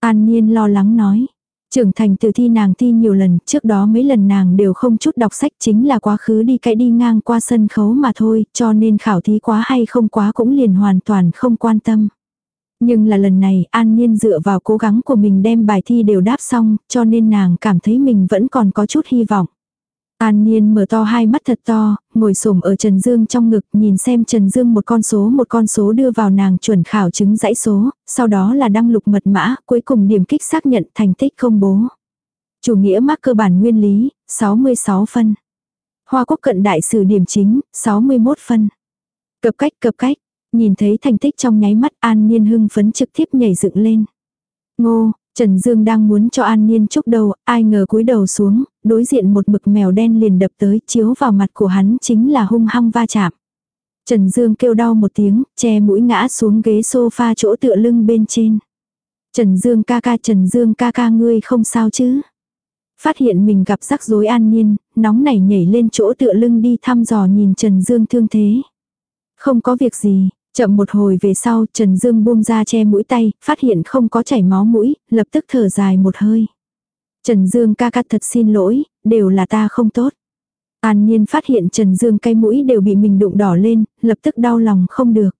An Niên lo lắng nói. Trưởng thành từ thi nàng thi nhiều lần, trước đó mấy lần nàng đều không chút đọc sách chính là quá khứ đi cãi đi ngang qua sân khấu mà thôi, cho nên khảo thí quá hay không quá cũng liền hoàn toàn không quan tâm. Nhưng là lần này An Niên dựa vào cố gắng của mình đem bài thi đều đáp xong, cho nên nàng cảm thấy mình vẫn còn có chút hy vọng. An Niên mở to hai mắt thật to, ngồi xổm ở Trần Dương trong ngực nhìn xem Trần Dương một con số một con số đưa vào nàng chuẩn khảo chứng dãy số, sau đó là đăng lục mật mã, cuối cùng điểm kích xác nhận thành tích công bố. Chủ nghĩa mắc cơ bản nguyên lý, 66 phân. Hoa quốc cận đại sử điểm chính, 61 phân. Cập cách cập cách, nhìn thấy thành tích trong nháy mắt An Niên hưng phấn trực tiếp nhảy dựng lên. Ngô, Trần Dương đang muốn cho An Niên chúc đầu, ai ngờ cúi đầu xuống, đối diện một mực mèo đen liền đập tới, chiếu vào mặt của hắn chính là hung hăng va chạm. Trần Dương kêu đau một tiếng, che mũi ngã xuống ghế sofa chỗ tựa lưng bên trên. Trần Dương ca ca Trần Dương ca ca ngươi không sao chứ. Phát hiện mình gặp rắc rối an nhiên, nóng nảy nhảy lên chỗ tựa lưng đi thăm dò nhìn Trần Dương thương thế. Không có việc gì, Chậm một hồi về sau, Trần Dương buông ra che mũi tay, phát hiện không có chảy máu mũi, lập tức thở dài một hơi. Trần Dương ca ca thật xin lỗi, đều là ta không tốt. An Nhiên phát hiện Trần Dương cái mũi đều bị mình đụng đỏ lên, lập tức đau lòng không được.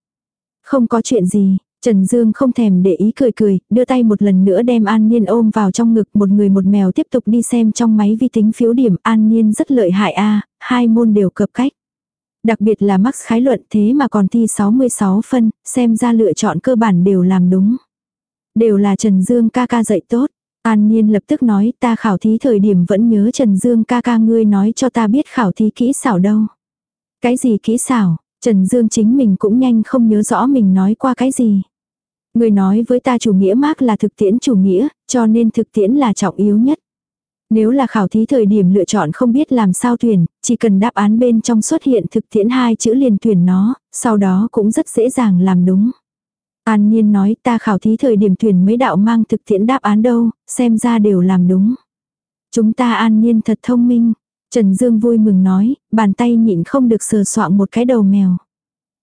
Không có chuyện gì, Trần Dương không thèm để ý cười cười, đưa tay một lần nữa đem An Nhiên ôm vào trong ngực một người một mèo tiếp tục đi xem trong máy vi tính phiếu điểm An Nhiên rất lợi hại a hai môn đều cập cách. Đặc biệt là Max khái luận thế mà còn thi 66 phân, xem ra lựa chọn cơ bản đều làm đúng. Đều là Trần Dương ca ca dạy tốt. An Niên lập tức nói ta khảo thí thời điểm vẫn nhớ Trần Dương ca ca ngươi nói cho ta biết khảo thí kỹ xảo đâu. Cái gì kỹ xảo, Trần Dương chính mình cũng nhanh không nhớ rõ mình nói qua cái gì. Người nói với ta chủ nghĩa mác là thực tiễn chủ nghĩa, cho nên thực tiễn là trọng yếu nhất. Nếu là khảo thí thời điểm lựa chọn không biết làm sao tuyển, chỉ cần đáp án bên trong xuất hiện thực tiễn hai chữ liền tuyển nó, sau đó cũng rất dễ dàng làm đúng. An Nhiên nói ta khảo thí thời điểm tuyển mấy đạo mang thực tiễn đáp án đâu, xem ra đều làm đúng. Chúng ta An Nhiên thật thông minh. Trần Dương vui mừng nói, bàn tay nhịn không được sờ soạng một cái đầu mèo.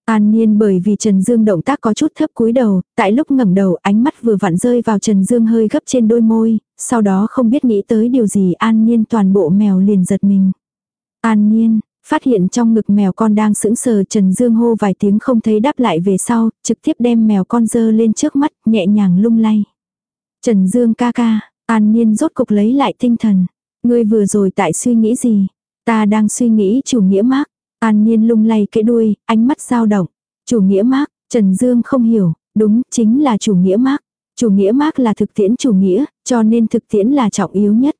An Niên bởi vì Trần Dương động tác có chút thấp cúi đầu, tại lúc ngẩng đầu ánh mắt vừa vặn rơi vào Trần Dương hơi gấp trên đôi môi, sau đó không biết nghĩ tới điều gì An Niên toàn bộ mèo liền giật mình. An Niên, phát hiện trong ngực mèo con đang sững sờ Trần Dương hô vài tiếng không thấy đáp lại về sau, trực tiếp đem mèo con dơ lên trước mắt, nhẹ nhàng lung lay. Trần Dương ca ca, An Niên rốt cục lấy lại tinh thần. Ngươi vừa rồi tại suy nghĩ gì? Ta đang suy nghĩ chủ nghĩa mác. An Niên lung lay cái đuôi, ánh mắt dao động. Chủ nghĩa mác, Trần Dương không hiểu, đúng, chính là chủ nghĩa mác. Chủ nghĩa mark là thực tiễn chủ nghĩa, cho nên thực tiễn là trọng yếu nhất.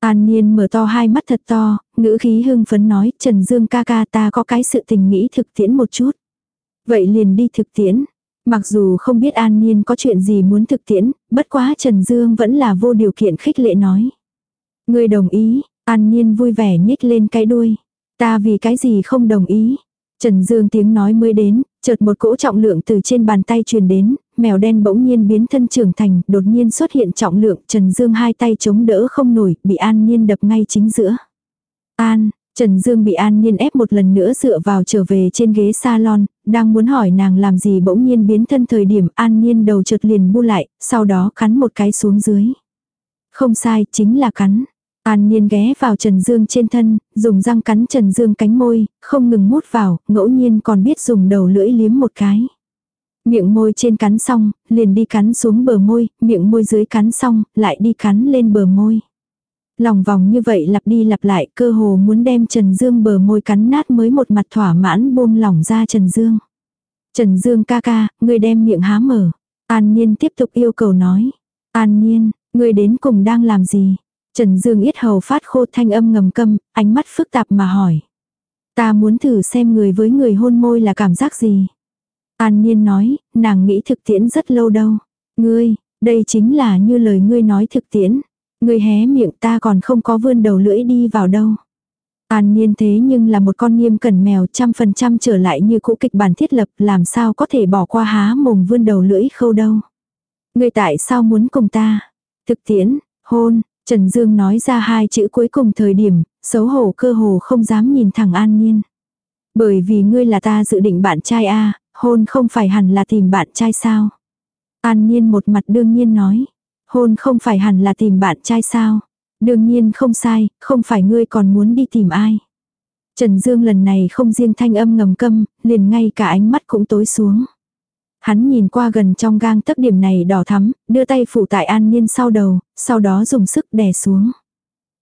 An Niên mở to hai mắt thật to, ngữ khí hưng phấn nói, Trần Dương ca ca ta có cái sự tình nghĩ thực tiễn một chút. Vậy liền đi thực tiễn. Mặc dù không biết An Niên có chuyện gì muốn thực tiễn, bất quá Trần Dương vẫn là vô điều kiện khích lệ nói. Người đồng ý, An Niên vui vẻ nhích lên cái đuôi. Ta vì cái gì không đồng ý. Trần Dương tiếng nói mới đến, chợt một cỗ trọng lượng từ trên bàn tay truyền đến, mèo đen bỗng nhiên biến thân trưởng thành, đột nhiên xuất hiện trọng lượng, Trần Dương hai tay chống đỡ không nổi, bị An Niên đập ngay chính giữa. An, Trần Dương bị An Niên ép một lần nữa dựa vào trở về trên ghế salon, đang muốn hỏi nàng làm gì bỗng nhiên biến thân thời điểm An Niên đầu chợt liền bu lại, sau đó cắn một cái xuống dưới. Không sai, chính là cắn. An Niên ghé vào Trần Dương trên thân, dùng răng cắn Trần Dương cánh môi, không ngừng mút vào, ngẫu nhiên còn biết dùng đầu lưỡi liếm một cái. Miệng môi trên cắn xong, liền đi cắn xuống bờ môi, miệng môi dưới cắn xong, lại đi cắn lên bờ môi. Lòng vòng như vậy lặp đi lặp lại cơ hồ muốn đem Trần Dương bờ môi cắn nát mới một mặt thỏa mãn buông lỏng ra Trần Dương. Trần Dương ca ca, người đem miệng há mở. An Niên tiếp tục yêu cầu nói. An Niên, người đến cùng đang làm gì? Trần Dương yết hầu phát khô thanh âm ngầm câm, ánh mắt phức tạp mà hỏi. Ta muốn thử xem người với người hôn môi là cảm giác gì. An Niên nói, nàng nghĩ thực tiễn rất lâu đâu. Ngươi, đây chính là như lời ngươi nói thực tiễn. Ngươi hé miệng ta còn không có vươn đầu lưỡi đi vào đâu. An Niên thế nhưng là một con nghiêm cẩn mèo trăm phần trăm trở lại như cũ kịch bản thiết lập làm sao có thể bỏ qua há mồm vươn đầu lưỡi khâu đâu. Ngươi tại sao muốn cùng ta? Thực tiễn, hôn, Trần Dương nói ra hai chữ cuối cùng thời điểm, xấu hổ cơ hồ không dám nhìn thẳng An Nhiên. Bởi vì ngươi là ta dự định bạn trai a hôn không phải hẳn là tìm bạn trai sao? An Nhiên một mặt đương nhiên nói. Hôn không phải hẳn là tìm bạn trai sao? Đương nhiên không sai, không phải ngươi còn muốn đi tìm ai. Trần Dương lần này không riêng thanh âm ngầm câm, liền ngay cả ánh mắt cũng tối xuống. Hắn nhìn qua gần trong gang tấc điểm này đỏ thắm, đưa tay phủ tại An Niên sau đầu, sau đó dùng sức đè xuống.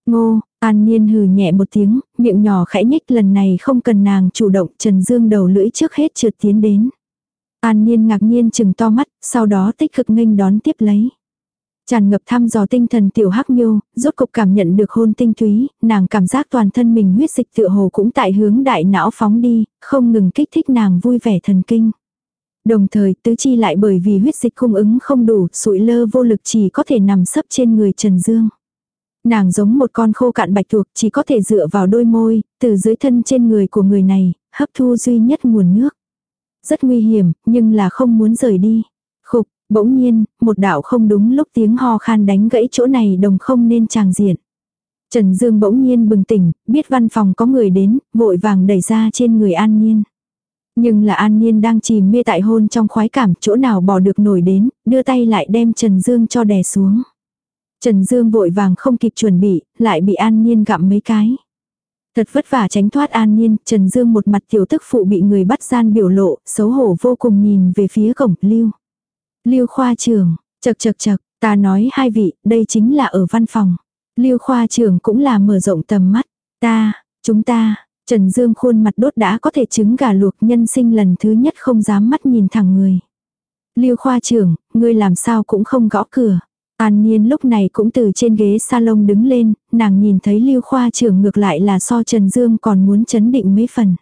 Ngô, An Niên hừ nhẹ một tiếng, miệng nhỏ khẽ nhích lần này không cần nàng chủ động Trần Dương đầu lưỡi trước hết trượt tiến đến. An Niên ngạc nhiên chừng to mắt, sau đó tích cực nghênh đón tiếp lấy. Tràn ngập thăm dò tinh thần tiểu hắc miêu, rốt cục cảm nhận được hôn tinh túy, nàng cảm giác toàn thân mình huyết dịch tựa hồ cũng tại hướng đại não phóng đi, không ngừng kích thích nàng vui vẻ thần kinh. Đồng thời tứ chi lại bởi vì huyết dịch cung ứng không đủ, sụi lơ vô lực chỉ có thể nằm sấp trên người Trần Dương. Nàng giống một con khô cạn bạch tuộc chỉ có thể dựa vào đôi môi, từ dưới thân trên người của người này, hấp thu duy nhất nguồn nước. Rất nguy hiểm, nhưng là không muốn rời đi. Khục, bỗng nhiên, một đạo không đúng lúc tiếng ho khan đánh gãy chỗ này đồng không nên tràng diện. Trần Dương bỗng nhiên bừng tỉnh, biết văn phòng có người đến, vội vàng đẩy ra trên người an nhiên. Nhưng là An Niên đang chìm mê tại hôn trong khoái cảm chỗ nào bỏ được nổi đến, đưa tay lại đem Trần Dương cho đè xuống. Trần Dương vội vàng không kịp chuẩn bị, lại bị An Niên gặm mấy cái. Thật vất vả tránh thoát An Niên, Trần Dương một mặt tiểu tức phụ bị người bắt gian biểu lộ, xấu hổ vô cùng nhìn về phía cổng Lưu. Lưu khoa trưởng, chật chật chật, ta nói hai vị, đây chính là ở văn phòng. Lưu khoa trưởng cũng là mở rộng tầm mắt. Ta, chúng ta, Trần Dương khuôn mặt đốt đã có thể trứng gà luộc nhân sinh lần thứ nhất không dám mắt nhìn thẳng người. Lưu khoa trưởng, ngươi làm sao cũng không gõ cửa. An Niên lúc này cũng từ trên ghế salon đứng lên, nàng nhìn thấy Lưu khoa trưởng ngược lại là so Trần Dương còn muốn chấn định mấy phần.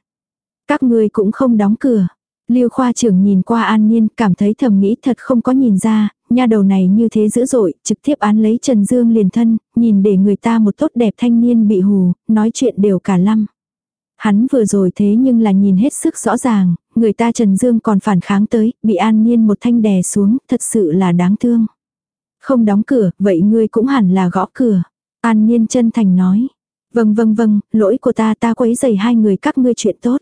Các ngươi cũng không đóng cửa. Lưu khoa trưởng nhìn qua An Niên cảm thấy thầm nghĩ thật không có nhìn ra, nha đầu này như thế dữ dội, trực tiếp án lấy Trần Dương liền thân, nhìn để người ta một tốt đẹp thanh niên bị hù, nói chuyện đều cả lăm. Hắn vừa rồi thế nhưng là nhìn hết sức rõ ràng, người ta Trần Dương còn phản kháng tới, bị an nhiên một thanh đè xuống, thật sự là đáng thương. Không đóng cửa, vậy ngươi cũng hẳn là gõ cửa. An nhiên chân thành nói. Vâng vâng vâng, lỗi của ta ta quấy giày hai người các ngươi chuyện tốt.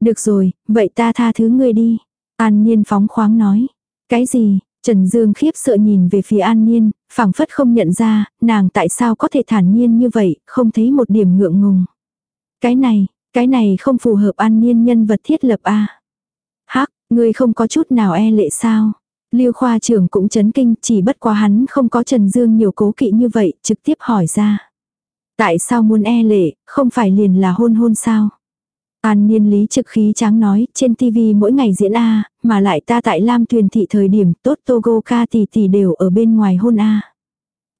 Được rồi, vậy ta tha thứ ngươi đi. An niên phóng khoáng nói. Cái gì, Trần Dương khiếp sợ nhìn về phía An Niên, phảng phất không nhận ra, nàng tại sao có thể thản nhiên như vậy, không thấy một điểm ngượng ngùng. Cái này, cái này không phù hợp an niên nhân vật thiết lập a Hắc, ngươi không có chút nào e lệ sao? Lưu khoa trưởng cũng chấn kinh, chỉ bất quá hắn không có Trần Dương nhiều cố kỵ như vậy, trực tiếp hỏi ra. Tại sao muốn e lệ, không phải liền là hôn hôn sao? An niên lý trực khí tráng nói, trên TV mỗi ngày diễn A, mà lại ta tại Lam Tuyền Thị thời điểm tốt Togo ca tỷ tỷ đều ở bên ngoài hôn A.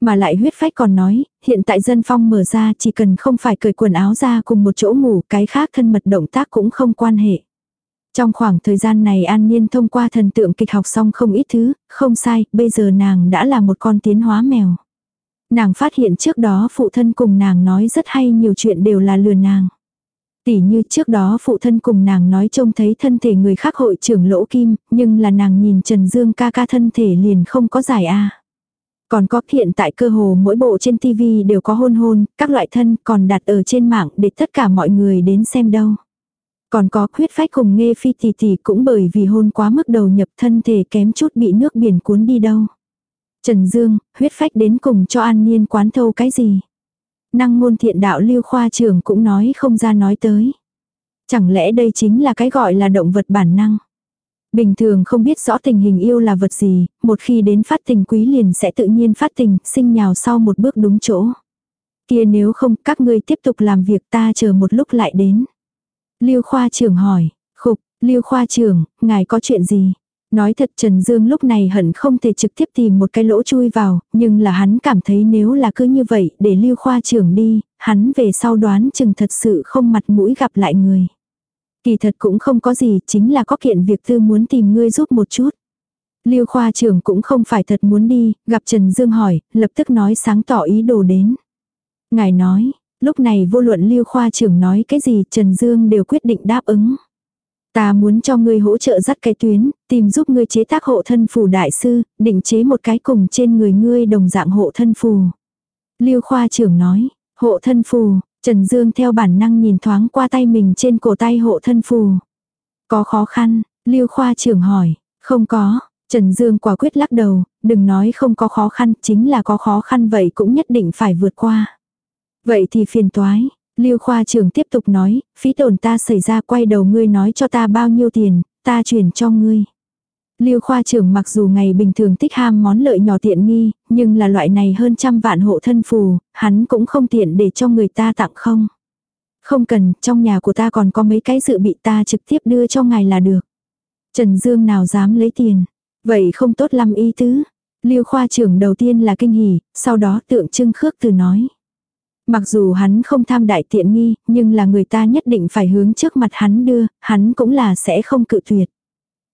Mà lại huyết phách còn nói, hiện tại dân phong mở ra chỉ cần không phải cởi quần áo ra cùng một chỗ ngủ, cái khác thân mật động tác cũng không quan hệ. Trong khoảng thời gian này An Niên thông qua thần tượng kịch học xong không ít thứ, không sai, bây giờ nàng đã là một con tiến hóa mèo. Nàng phát hiện trước đó phụ thân cùng nàng nói rất hay nhiều chuyện đều là lừa nàng. Tỉ như trước đó phụ thân cùng nàng nói trông thấy thân thể người khác hội trưởng lỗ kim, nhưng là nàng nhìn Trần Dương ca ca thân thể liền không có giải a còn có hiện tại cơ hồ mỗi bộ trên TV đều có hôn hôn, các loại thân còn đặt ở trên mạng để tất cả mọi người đến xem đâu. Còn có khuyết phách cùng nghe phi tỷ tỷ cũng bởi vì hôn quá mức đầu nhập thân thể kém chút bị nước biển cuốn đi đâu. Trần Dương, huyết phách đến cùng cho an niên quán thâu cái gì. Năng môn thiện đạo lưu khoa trưởng cũng nói không ra nói tới. Chẳng lẽ đây chính là cái gọi là động vật bản năng. Bình thường không biết rõ tình hình yêu là vật gì, một khi đến phát tình quý liền sẽ tự nhiên phát tình, sinh nhào sau một bước đúng chỗ. Kia nếu không, các ngươi tiếp tục làm việc ta chờ một lúc lại đến. Lưu khoa trưởng hỏi, khục, Lưu khoa trưởng, ngài có chuyện gì? Nói thật Trần Dương lúc này hận không thể trực tiếp tìm một cái lỗ chui vào, nhưng là hắn cảm thấy nếu là cứ như vậy để Lưu khoa trưởng đi, hắn về sau đoán chừng thật sự không mặt mũi gặp lại người. Kỳ thật cũng không có gì, chính là có kiện việc tư muốn tìm ngươi giúp một chút. Lưu khoa trưởng cũng không phải thật muốn đi, gặp Trần Dương hỏi, lập tức nói sáng tỏ ý đồ đến. Ngài nói, lúc này vô luận Lưu khoa trưởng nói cái gì Trần Dương đều quyết định đáp ứng. Ta muốn cho ngươi hỗ trợ dắt cái tuyến, tìm giúp ngươi chế tác hộ thân phù đại sư, định chế một cái cùng trên người ngươi đồng dạng hộ thân phù. Lưu khoa trưởng nói, hộ thân phù, Trần Dương theo bản năng nhìn thoáng qua tay mình trên cổ tay hộ thân phù. Có khó khăn, Lưu khoa trưởng hỏi, không có, Trần Dương quả quyết lắc đầu, đừng nói không có khó khăn, chính là có khó khăn vậy cũng nhất định phải vượt qua. Vậy thì phiền toái, Lưu khoa trưởng tiếp tục nói, phí tổn ta xảy ra quay đầu ngươi nói cho ta bao nhiêu tiền, ta chuyển cho ngươi. Lưu khoa trưởng mặc dù ngày bình thường thích ham món lợi nhỏ tiện nghi, nhưng là loại này hơn trăm vạn hộ thân phù, hắn cũng không tiện để cho người ta tặng không. Không cần, trong nhà của ta còn có mấy cái dự bị ta trực tiếp đưa cho ngài là được. Trần Dương nào dám lấy tiền. Vậy không tốt lắm ý tứ. Lưu khoa trưởng đầu tiên là kinh hỉ, sau đó tượng trưng khước từ nói. Mặc dù hắn không tham đại tiện nghi, nhưng là người ta nhất định phải hướng trước mặt hắn đưa, hắn cũng là sẽ không cự tuyệt.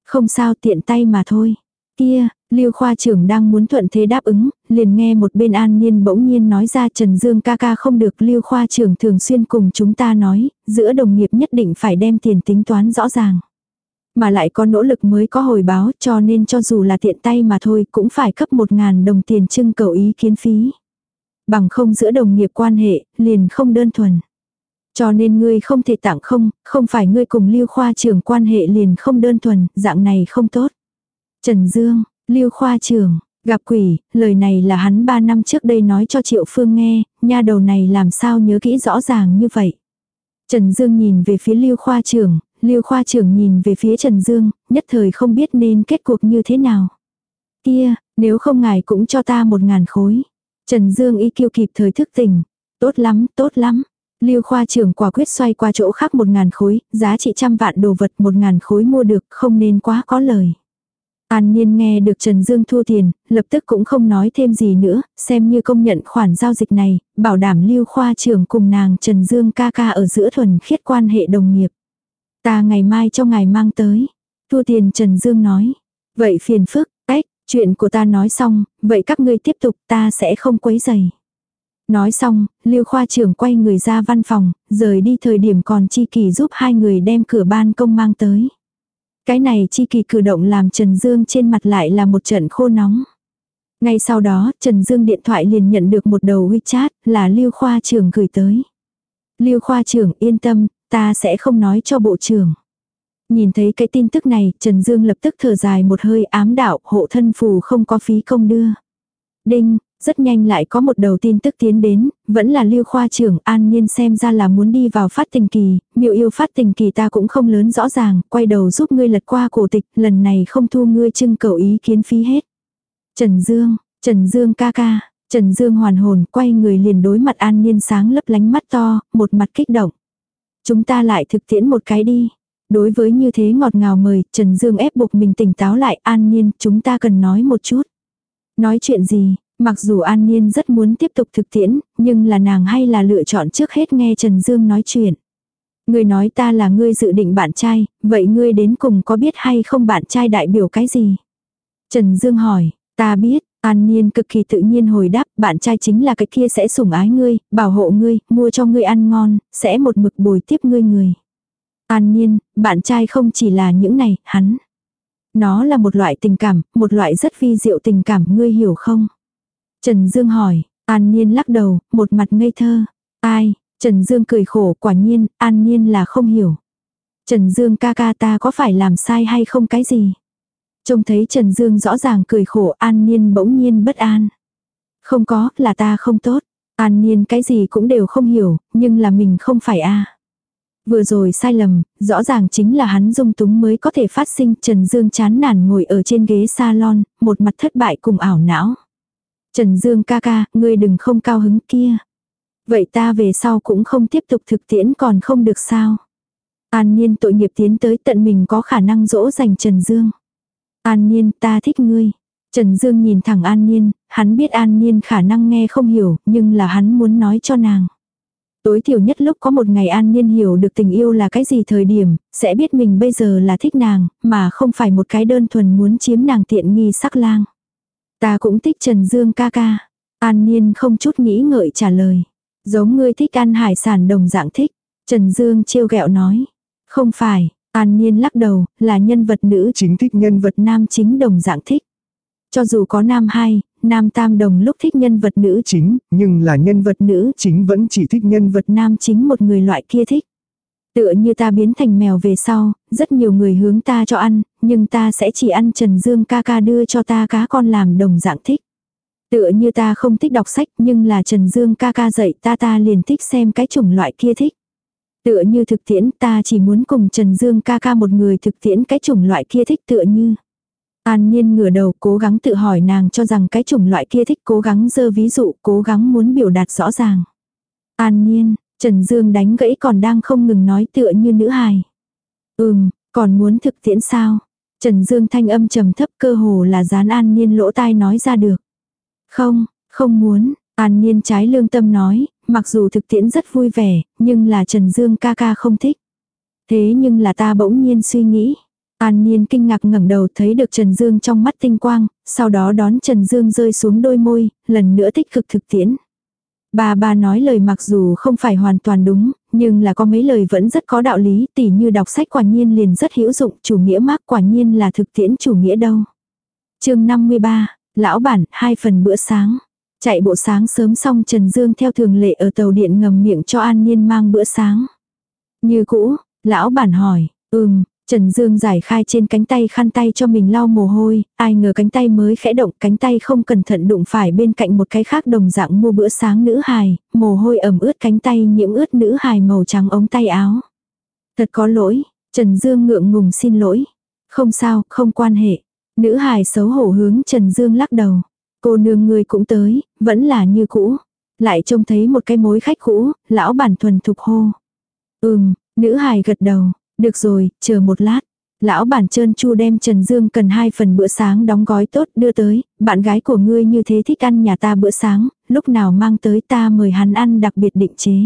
Không sao tiện tay mà thôi. Kia, Lưu khoa trưởng đang muốn thuận thế đáp ứng, liền nghe một bên an nhiên bỗng nhiên nói ra Trần Dương ca ca không được Lưu khoa trưởng thường xuyên cùng chúng ta nói, giữa đồng nghiệp nhất định phải đem tiền tính toán rõ ràng. Mà lại có nỗ lực mới có hồi báo cho nên cho dù là tiện tay mà thôi cũng phải cấp một ngàn đồng tiền trưng cầu ý kiến phí. Bằng không giữa đồng nghiệp quan hệ, liền không đơn thuần. Cho nên ngươi không thể tặng không, không phải ngươi cùng Lưu Khoa trưởng quan hệ liền không đơn thuần, dạng này không tốt. Trần Dương, Lưu Khoa trưởng, gặp quỷ, lời này là hắn 3 năm trước đây nói cho Triệu Phương nghe, nha đầu này làm sao nhớ kỹ rõ ràng như vậy. Trần Dương nhìn về phía Lưu Khoa trưởng, Lưu Khoa trưởng nhìn về phía Trần Dương, nhất thời không biết nên kết cuộc như thế nào. Kia, nếu không ngài cũng cho ta một ngàn khối. Trần Dương y kiêu kịp thời thức tỉnh. Tốt lắm, tốt lắm. Lưu khoa trưởng quả quyết xoay qua chỗ khác một ngàn khối, giá trị trăm vạn đồ vật một ngàn khối mua được, không nên quá có lời. An Niên nghe được Trần Dương thua tiền, lập tức cũng không nói thêm gì nữa, xem như công nhận khoản giao dịch này, bảo đảm Lưu khoa trưởng cùng nàng Trần Dương ca ca ở giữa thuần khiết quan hệ đồng nghiệp. Ta ngày mai cho ngài mang tới. Thua tiền Trần Dương nói. Vậy phiền phức, ếch, chuyện của ta nói xong, vậy các ngươi tiếp tục ta sẽ không quấy giày. Nói xong, Lưu khoa trưởng quay người ra văn phòng, rời đi thời điểm còn Chi Kỳ giúp hai người đem cửa ban công mang tới. Cái này Chi Kỳ cử động làm Trần Dương trên mặt lại là một trận khô nóng. Ngay sau đó, Trần Dương điện thoại liền nhận được một đầu WeChat là Lưu khoa trưởng gửi tới. Lưu khoa trưởng yên tâm, ta sẽ không nói cho bộ trưởng. Nhìn thấy cái tin tức này, Trần Dương lập tức thở dài một hơi ám đạo hộ thân phù không có phí công đưa. Đinh, rất nhanh lại có một đầu tin tức tiến đến, vẫn là lưu khoa trưởng an nhiên xem ra là muốn đi vào phát tình kỳ, miệu yêu phát tình kỳ ta cũng không lớn rõ ràng, quay đầu giúp ngươi lật qua cổ tịch, lần này không thu ngươi trưng cầu ý kiến phí hết. Trần Dương, Trần Dương ca ca, Trần Dương hoàn hồn quay người liền đối mặt an nhiên sáng lấp lánh mắt to, một mặt kích động. Chúng ta lại thực tiễn một cái đi. Đối với như thế ngọt ngào mời, Trần Dương ép buộc mình tỉnh táo lại an nhiên, chúng ta cần nói một chút. Nói chuyện gì, mặc dù an niên rất muốn tiếp tục thực tiễn, nhưng là nàng hay là lựa chọn trước hết nghe Trần Dương nói chuyện. Ngươi nói ta là ngươi dự định bạn trai, vậy ngươi đến cùng có biết hay không bạn trai đại biểu cái gì? Trần Dương hỏi, ta biết, An Niên cực kỳ tự nhiên hồi đáp, bạn trai chính là cái kia sẽ sủng ái ngươi, bảo hộ ngươi, mua cho ngươi ăn ngon, sẽ một mực bồi tiếp ngươi người. An Niên, bạn trai không chỉ là những này, hắn. Nó là một loại tình cảm, một loại rất vi diệu tình cảm, ngươi hiểu không? Trần Dương hỏi, An Niên lắc đầu, một mặt ngây thơ. Ai? Trần Dương cười khổ, quả nhiên, An Niên là không hiểu. Trần Dương ca ca ta có phải làm sai hay không cái gì? Trông thấy Trần Dương rõ ràng cười khổ an nhiên bỗng nhiên bất an. Không có, là ta không tốt. An nhiên cái gì cũng đều không hiểu, nhưng là mình không phải a Vừa rồi sai lầm, rõ ràng chính là hắn dung túng mới có thể phát sinh Trần Dương chán nản ngồi ở trên ghế salon, một mặt thất bại cùng ảo não. Trần Dương ca ca, ngươi đừng không cao hứng kia. Vậy ta về sau cũng không tiếp tục thực tiễn còn không được sao. An Niên tội nghiệp tiến tới tận mình có khả năng dỗ dành Trần Dương. An Niên ta thích ngươi. Trần Dương nhìn thẳng An Niên, hắn biết An Niên khả năng nghe không hiểu, nhưng là hắn muốn nói cho nàng. Tối thiểu nhất lúc có một ngày An Niên hiểu được tình yêu là cái gì thời điểm, sẽ biết mình bây giờ là thích nàng, mà không phải một cái đơn thuần muốn chiếm nàng tiện nghi sắc lang. Ta cũng thích Trần Dương ca ca. An Niên không chút nghĩ ngợi trả lời. Giống ngươi thích ăn hải sản đồng dạng thích. Trần Dương trêu ghẹo nói. Không phải, An Niên lắc đầu, là nhân vật nữ Chính thích nhân vật nam chính đồng dạng thích. Cho dù có nam hai, nam tam đồng lúc thích nhân vật nữ chính, nhưng là nhân vật nữ chính vẫn chỉ thích nhân vật nam chính một người loại kia thích. Tựa như ta biến thành mèo về sau, rất nhiều người hướng ta cho ăn, nhưng ta sẽ chỉ ăn Trần Dương ca ca đưa cho ta cá con làm đồng dạng thích. Tựa như ta không thích đọc sách nhưng là Trần Dương ca ca dạy ta ta liền thích xem cái chủng loại kia thích. Tựa như thực tiễn ta chỉ muốn cùng Trần Dương ca ca một người thực tiễn cái chủng loại kia thích tựa như. An Nhiên ngửa đầu cố gắng tự hỏi nàng cho rằng cái chủng loại kia thích cố gắng dơ ví dụ cố gắng muốn biểu đạt rõ ràng. An Nhiên, Trần Dương đánh gãy còn đang không ngừng nói tựa như nữ hài. Ừm, còn muốn thực tiễn sao? Trần Dương thanh âm trầm thấp cơ hồ là dán An Nhiên lỗ tai nói ra được. Không, không muốn, An Nhiên trái lương tâm nói, mặc dù thực tiễn rất vui vẻ, nhưng là Trần Dương ca ca không thích. Thế nhưng là ta bỗng nhiên suy nghĩ. An Nhiên kinh ngạc ngẩng đầu thấy được Trần Dương trong mắt tinh quang, sau đó đón Trần Dương rơi xuống đôi môi, lần nữa tích cực thực tiễn. Bà bà nói lời mặc dù không phải hoàn toàn đúng, nhưng là có mấy lời vẫn rất có đạo lý, tỉ như đọc sách quả nhiên liền rất hữu dụng, chủ nghĩa mác quả nhiên là thực tiễn chủ nghĩa đâu. chương 53, lão bản, hai phần bữa sáng. Chạy bộ sáng sớm xong Trần Dương theo thường lệ ở tàu điện ngầm miệng cho An Niên mang bữa sáng. Như cũ, lão bản hỏi, ừm, Trần Dương giải khai trên cánh tay khăn tay cho mình lau mồ hôi, ai ngờ cánh tay mới khẽ động, cánh tay không cẩn thận đụng phải bên cạnh một cái khác đồng dạng mua bữa sáng nữ hài, mồ hôi ẩm ướt cánh tay nhiễm ướt nữ hài màu trắng ống tay áo. Thật có lỗi, Trần Dương ngượng ngùng xin lỗi. Không sao, không quan hệ. Nữ hài xấu hổ hướng Trần Dương lắc đầu. Cô nương người cũng tới, vẫn là như cũ. Lại trông thấy một cái mối khách cũ, lão bản thuần thục hô. Ừm, nữ hài gật đầu, được rồi, chờ một lát. Lão bản trơn chu đem Trần Dương cần hai phần bữa sáng đóng gói tốt đưa tới, bạn gái của ngươi như thế thích ăn nhà ta bữa sáng, lúc nào mang tới ta mời hắn ăn đặc biệt định chế.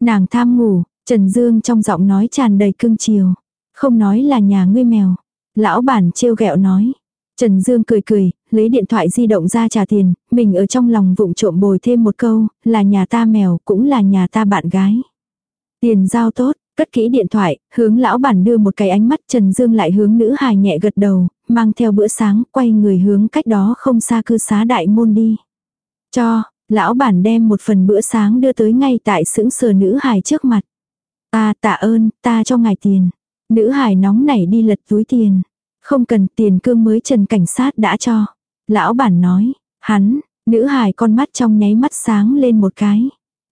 Nàng tham ngủ, Trần Dương trong giọng nói tràn đầy cưng chiều. Không nói là nhà ngươi mèo. Lão bản trêu ghẹo nói. Trần Dương cười cười, lấy điện thoại di động ra trả tiền, mình ở trong lòng vụng trộm bồi thêm một câu, là nhà ta mèo, cũng là nhà ta bạn gái. Tiền giao tốt, cất kỹ điện thoại, hướng lão bản đưa một cái ánh mắt Trần Dương lại hướng nữ hài nhẹ gật đầu, mang theo bữa sáng, quay người hướng cách đó không xa cư xá đại môn đi. Cho, lão bản đem một phần bữa sáng đưa tới ngay tại sững sờ nữ hài trước mặt. Ta tạ ơn, ta cho ngài tiền. Nữ hài nóng nảy đi lật túi tiền. Không cần tiền cương mới trần cảnh sát đã cho. Lão bản nói, hắn, nữ hài con mắt trong nháy mắt sáng lên một cái.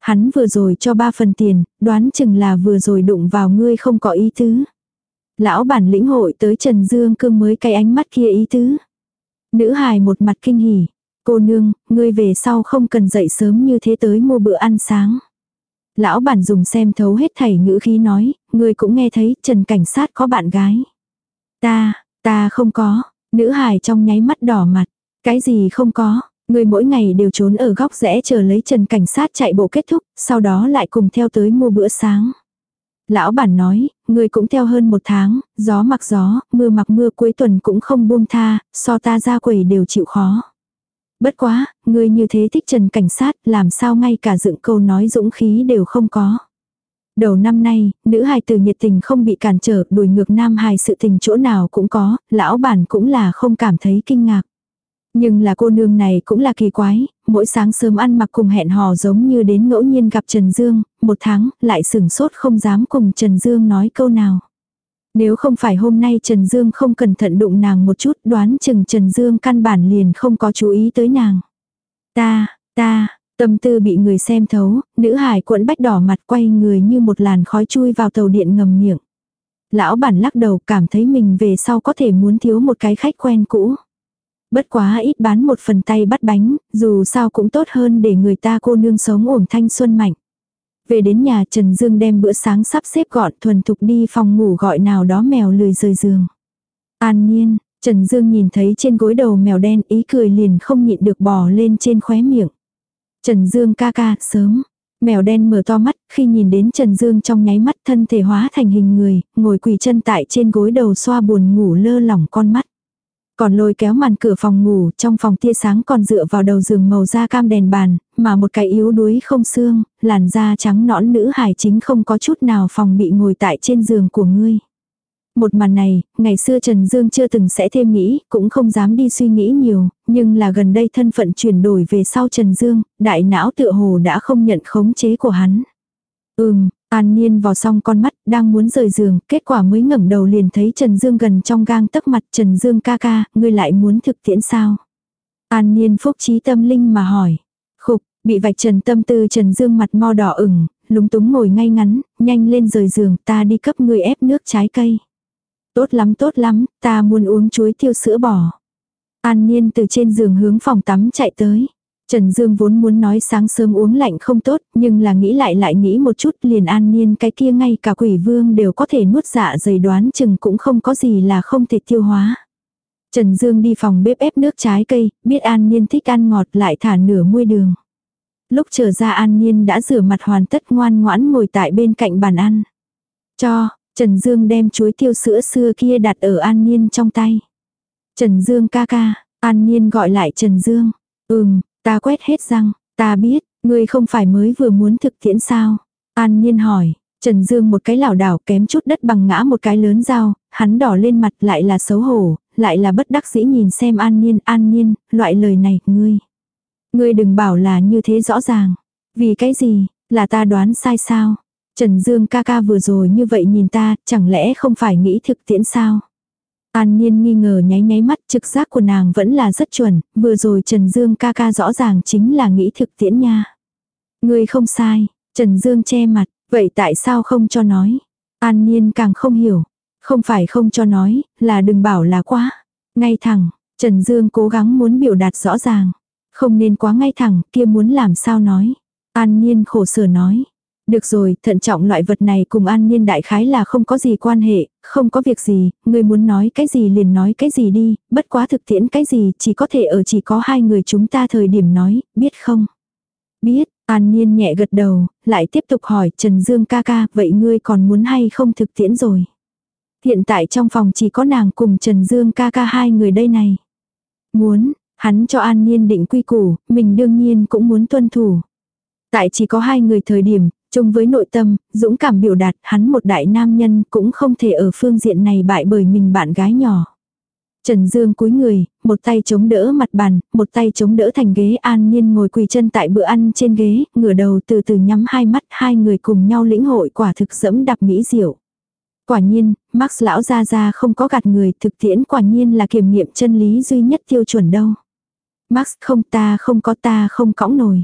Hắn vừa rồi cho ba phần tiền, đoán chừng là vừa rồi đụng vào ngươi không có ý tứ. Lão bản lĩnh hội tới Trần Dương cương mới cái ánh mắt kia ý tứ. Nữ hài một mặt kinh hỉ. Cô nương, ngươi về sau không cần dậy sớm như thế tới mua bữa ăn sáng. Lão bản dùng xem thấu hết thảy ngữ khí nói, ngươi cũng nghe thấy Trần cảnh sát có bạn gái. Ta, ta không có, nữ hài trong nháy mắt đỏ mặt. Cái gì không có, Người mỗi ngày đều trốn ở góc rẽ chờ lấy Trần cảnh sát chạy bộ kết thúc, sau đó lại cùng theo tới mua bữa sáng. Lão bản nói, người cũng theo hơn một tháng, gió mặc gió, mưa mặc mưa cuối tuần cũng không buông tha, so ta ra quầy đều chịu khó. Bất quá, người như thế thích Trần cảnh sát, làm sao ngay cả dựng câu nói dũng khí đều không có. Đầu năm nay, nữ hài từ nhiệt tình không bị cản trở, đuổi ngược nam hài sự tình chỗ nào cũng có, lão bản cũng là không cảm thấy kinh ngạc. Nhưng là cô nương này cũng là kỳ quái, mỗi sáng sớm ăn mặc cùng hẹn hò giống như đến ngẫu nhiên gặp Trần Dương, một tháng, lại sừng sốt không dám cùng Trần Dương nói câu nào. Nếu không phải hôm nay Trần Dương không cẩn thận đụng nàng một chút đoán chừng Trần Dương căn bản liền không có chú ý tới nàng. Ta, ta, tâm tư bị người xem thấu, nữ hải cuộn bách đỏ mặt quay người như một làn khói chui vào tàu điện ngầm miệng. Lão bản lắc đầu cảm thấy mình về sau có thể muốn thiếu một cái khách quen cũ. Bất quá ít bán một phần tay bắt bánh, dù sao cũng tốt hơn để người ta cô nương sống uổng thanh xuân mạnh. Về đến nhà Trần Dương đem bữa sáng sắp xếp gọn thuần thục đi phòng ngủ gọi nào đó mèo lười rời giường. An nhiên, Trần Dương nhìn thấy trên gối đầu mèo đen ý cười liền không nhịn được bò lên trên khóe miệng. Trần Dương ca ca, sớm. Mèo đen mở to mắt, khi nhìn đến Trần Dương trong nháy mắt thân thể hóa thành hình người, ngồi quỳ chân tại trên gối đầu xoa buồn ngủ lơ lỏng con mắt. Còn lôi kéo màn cửa phòng ngủ, trong phòng tia sáng còn dựa vào đầu giường màu da cam đèn bàn, mà một cái yếu đuối không xương, làn da trắng nõn nữ hài chính không có chút nào phòng bị ngồi tại trên giường của ngươi. Một màn này, ngày xưa Trần Dương chưa từng sẽ thêm nghĩ, cũng không dám đi suy nghĩ nhiều, nhưng là gần đây thân phận chuyển đổi về sau Trần Dương, đại não tựa hồ đã không nhận khống chế của hắn. Ừm, An Niên vào xong con mắt, đang muốn rời giường, kết quả mới ngẩng đầu liền thấy Trần Dương gần trong gang tấc mặt Trần Dương ca ca, ngươi lại muốn thực tiễn sao? An Niên phúc trí tâm linh mà hỏi. Khục, bị vạch trần tâm tư Trần Dương mặt mo đỏ ửng, lúng túng ngồi ngay ngắn, nhanh lên rời giường, ta đi cấp người ép nước trái cây. Tốt lắm tốt lắm, ta muốn uống chuối tiêu sữa bò. An Niên từ trên giường hướng phòng tắm chạy tới. Trần Dương vốn muốn nói sáng sớm uống lạnh không tốt, nhưng là nghĩ lại lại nghĩ một chút liền an nhiên cái kia ngay cả quỷ vương đều có thể nuốt dạ dày đoán chừng cũng không có gì là không thể tiêu hóa. Trần Dương đi phòng bếp ép nước trái cây, biết an nhiên thích ăn ngọt lại thả nửa muôi đường. Lúc trở ra an nhiên đã rửa mặt hoàn tất ngoan ngoãn ngồi tại bên cạnh bàn ăn. Cho, Trần Dương đem chuối tiêu sữa xưa kia đặt ở an nhiên trong tay. Trần Dương ca ca, an nhiên gọi lại Trần Dương. Ừm, Ta quét hết răng, ta biết, ngươi không phải mới vừa muốn thực tiễn sao? An Nhiên hỏi, Trần Dương một cái lảo đảo kém chút đất bằng ngã một cái lớn dao, hắn đỏ lên mặt lại là xấu hổ, lại là bất đắc dĩ nhìn xem An Nhiên, An Nhiên, loại lời này, ngươi. Ngươi đừng bảo là như thế rõ ràng. Vì cái gì, là ta đoán sai sao? Trần Dương ca ca vừa rồi như vậy nhìn ta, chẳng lẽ không phải nghĩ thực tiễn sao? An Niên nghi ngờ nháy nháy mắt trực giác của nàng vẫn là rất chuẩn, vừa rồi Trần Dương ca ca rõ ràng chính là nghĩ thực tiễn nha. Người không sai, Trần Dương che mặt, vậy tại sao không cho nói? An Niên càng không hiểu, không phải không cho nói, là đừng bảo là quá. Ngay thẳng, Trần Dương cố gắng muốn biểu đạt rõ ràng. Không nên quá ngay thẳng, kia muốn làm sao nói. An Niên khổ sở nói. Được rồi, thận trọng loại vật này cùng an niên đại khái là không có gì quan hệ, không có việc gì, người muốn nói cái gì liền nói cái gì đi, bất quá thực tiễn cái gì chỉ có thể ở chỉ có hai người chúng ta thời điểm nói, biết không? Biết, an niên nhẹ gật đầu, lại tiếp tục hỏi Trần Dương ca ca, vậy ngươi còn muốn hay không thực tiễn rồi? Hiện tại trong phòng chỉ có nàng cùng Trần Dương ca ca hai người đây này. Muốn, hắn cho an niên định quy củ, mình đương nhiên cũng muốn tuân thủ. Tại chỉ có hai người thời điểm, Chung với nội tâm, dũng cảm biểu đạt hắn một đại nam nhân cũng không thể ở phương diện này bại bởi mình bạn gái nhỏ. Trần Dương cúi người, một tay chống đỡ mặt bàn, một tay chống đỡ thành ghế an nhiên ngồi quỳ chân tại bữa ăn trên ghế, ngửa đầu từ từ nhắm hai mắt hai người cùng nhau lĩnh hội quả thực dẫm đạp mỹ diệu. Quả nhiên, Max lão ra ra không có gạt người thực tiễn quả nhiên là kiểm nghiệm chân lý duy nhất tiêu chuẩn đâu. Max không ta không có ta không cõng nổi.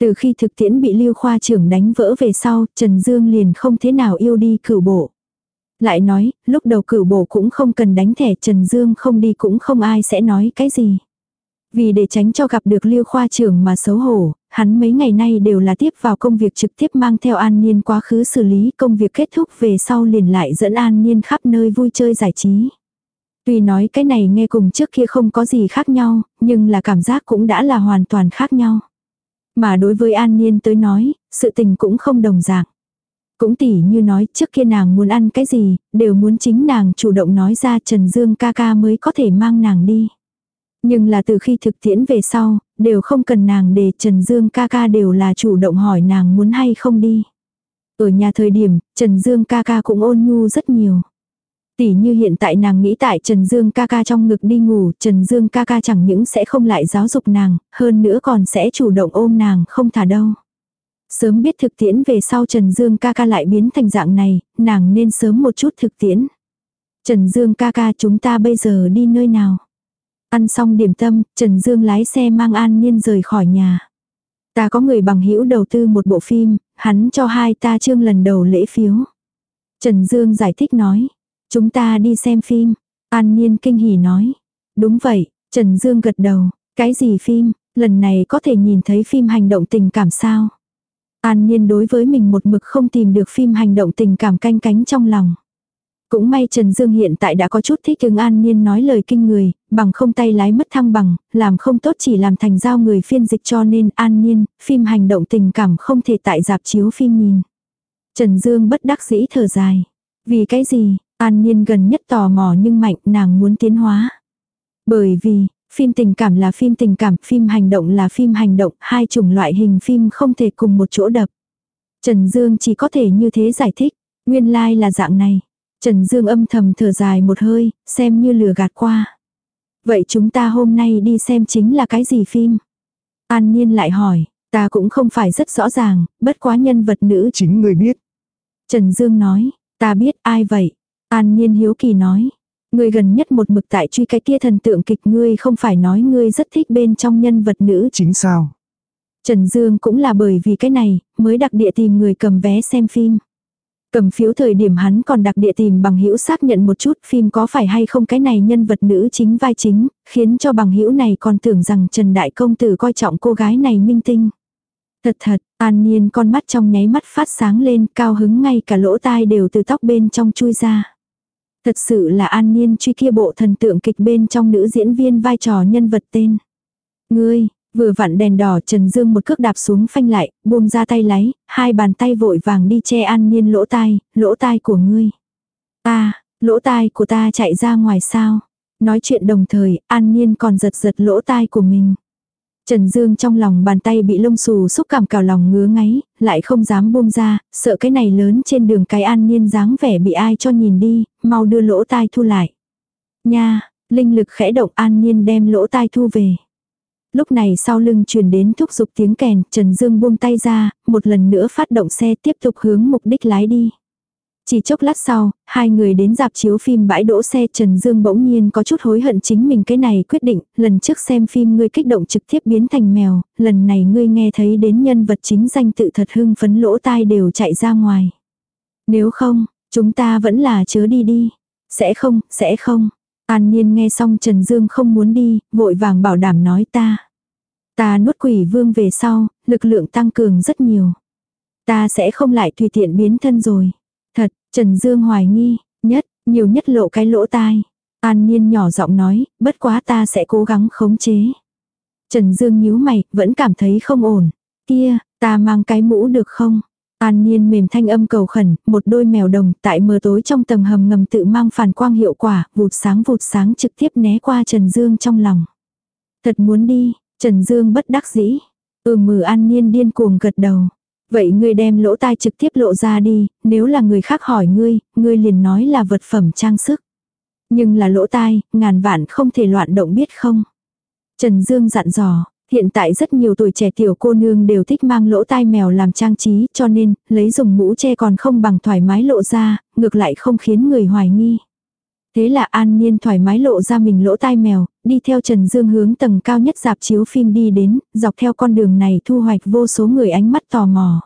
Từ khi thực tiễn bị lưu khoa trưởng đánh vỡ về sau, Trần Dương liền không thế nào yêu đi cửu bộ. Lại nói, lúc đầu cửu bộ cũng không cần đánh thẻ Trần Dương không đi cũng không ai sẽ nói cái gì. Vì để tránh cho gặp được lưu khoa trưởng mà xấu hổ, hắn mấy ngày nay đều là tiếp vào công việc trực tiếp mang theo an niên quá khứ xử lý công việc kết thúc về sau liền lại dẫn an niên khắp nơi vui chơi giải trí. Tuy nói cái này nghe cùng trước kia không có gì khác nhau, nhưng là cảm giác cũng đã là hoàn toàn khác nhau. Mà đối với An Niên tới nói, sự tình cũng không đồng dạng. Cũng tỉ như nói trước kia nàng muốn ăn cái gì, đều muốn chính nàng chủ động nói ra Trần Dương ca ca mới có thể mang nàng đi. Nhưng là từ khi thực tiễn về sau, đều không cần nàng để Trần Dương ca ca đều là chủ động hỏi nàng muốn hay không đi. Ở nhà thời điểm, Trần Dương ca ca cũng ôn nhu rất nhiều. Tỷ như hiện tại nàng nghĩ tại Trần Dương ca ca trong ngực đi ngủ, Trần Dương ca ca chẳng những sẽ không lại giáo dục nàng, hơn nữa còn sẽ chủ động ôm nàng không thả đâu. Sớm biết thực tiễn về sau Trần Dương ca ca lại biến thành dạng này, nàng nên sớm một chút thực tiễn. Trần Dương ca ca chúng ta bây giờ đi nơi nào? Ăn xong điểm tâm, Trần Dương lái xe mang An Nhiên rời khỏi nhà. Ta có người bằng hữu đầu tư một bộ phim, hắn cho hai ta trương lần đầu lễ phiếu. Trần Dương giải thích nói, Chúng ta đi xem phim. An Niên kinh hỉ nói. Đúng vậy, Trần Dương gật đầu. Cái gì phim, lần này có thể nhìn thấy phim hành động tình cảm sao? An Niên đối với mình một mực không tìm được phim hành động tình cảm canh cánh trong lòng. Cũng may Trần Dương hiện tại đã có chút thích ứng An Niên nói lời kinh người, bằng không tay lái mất thăng bằng, làm không tốt chỉ làm thành giao người phiên dịch cho nên An Niên, phim hành động tình cảm không thể tại dạp chiếu phim nhìn. Trần Dương bất đắc dĩ thở dài. Vì cái gì, An Nhiên gần nhất tò mò nhưng mạnh nàng muốn tiến hóa. Bởi vì, phim tình cảm là phim tình cảm, phim hành động là phim hành động, hai chủng loại hình phim không thể cùng một chỗ đập. Trần Dương chỉ có thể như thế giải thích, nguyên lai like là dạng này. Trần Dương âm thầm thở dài một hơi, xem như lừa gạt qua. Vậy chúng ta hôm nay đi xem chính là cái gì phim? An Niên lại hỏi, ta cũng không phải rất rõ ràng, bất quá nhân vật nữ. Chính người biết. Trần Dương nói, ta biết ai vậy? An Niên hiếu kỳ nói, ngươi gần nhất một mực tại truy cái kia thần tượng kịch ngươi không phải nói ngươi rất thích bên trong nhân vật nữ. Chính sao? Trần Dương cũng là bởi vì cái này, mới đặc địa tìm người cầm vé xem phim. Cầm phiếu thời điểm hắn còn đặc địa tìm bằng hữu xác nhận một chút phim có phải hay không cái này nhân vật nữ chính vai chính, khiến cho bằng hữu này còn tưởng rằng Trần Đại Công Tử coi trọng cô gái này minh tinh. Thật thật, an nhiên con mắt trong nháy mắt phát sáng lên cao hứng ngay cả lỗ tai đều từ tóc bên trong chui ra. Thật sự là an nhiên truy kia bộ thần tượng kịch bên trong nữ diễn viên vai trò nhân vật tên. Ngươi, Vừa vặn đèn đỏ Trần Dương một cước đạp xuống phanh lại, buông ra tay lấy, hai bàn tay vội vàng đi che an niên lỗ tai, lỗ tai của ngươi. Ta, lỗ tai của ta chạy ra ngoài sao. Nói chuyện đồng thời, an niên còn giật giật lỗ tai của mình. Trần Dương trong lòng bàn tay bị lông xù xúc cảm cào lòng ngứa ngáy, lại không dám buông ra, sợ cái này lớn trên đường cái an niên dáng vẻ bị ai cho nhìn đi, mau đưa lỗ tai thu lại. Nha, linh lực khẽ động an nhiên đem lỗ tai thu về. Lúc này sau lưng truyền đến thúc giục tiếng kèn, Trần Dương buông tay ra, một lần nữa phát động xe tiếp tục hướng mục đích lái đi. Chỉ chốc lát sau, hai người đến dạp chiếu phim bãi đỗ xe Trần Dương bỗng nhiên có chút hối hận chính mình cái này quyết định, lần trước xem phim ngươi kích động trực tiếp biến thành mèo, lần này ngươi nghe thấy đến nhân vật chính danh tự thật hưng phấn lỗ tai đều chạy ra ngoài. Nếu không, chúng ta vẫn là chớ đi đi. Sẽ không, sẽ không. An Nhiên nghe xong Trần Dương không muốn đi, vội vàng bảo đảm nói ta. Ta nuốt quỷ vương về sau, lực lượng tăng cường rất nhiều. Ta sẽ không lại tùy tiện biến thân rồi. Thật, Trần Dương hoài nghi, nhất, nhiều nhất lộ cái lỗ tai. An Nhiên nhỏ giọng nói, bất quá ta sẽ cố gắng khống chế. Trần Dương nhíu mày, vẫn cảm thấy không ổn. Kia, ta mang cái mũ được không? An Niên mềm thanh âm cầu khẩn, một đôi mèo đồng tại mờ tối trong tầng hầm ngầm tự mang phản quang hiệu quả, vụt sáng vụt sáng trực tiếp né qua Trần Dương trong lòng. Thật muốn đi, Trần Dương bất đắc dĩ. Ừ mừ An Niên điên cuồng gật đầu. Vậy ngươi đem lỗ tai trực tiếp lộ ra đi, nếu là người khác hỏi ngươi, ngươi liền nói là vật phẩm trang sức. Nhưng là lỗ tai, ngàn vạn không thể loạn động biết không. Trần Dương dặn dò, Hiện tại rất nhiều tuổi trẻ tiểu cô nương đều thích mang lỗ tai mèo làm trang trí cho nên lấy dùng mũ che còn không bằng thoải mái lộ ra, ngược lại không khiến người hoài nghi. Thế là an nhiên thoải mái lộ ra mình lỗ tai mèo, đi theo Trần Dương hướng tầng cao nhất dạp chiếu phim đi đến, dọc theo con đường này thu hoạch vô số người ánh mắt tò mò.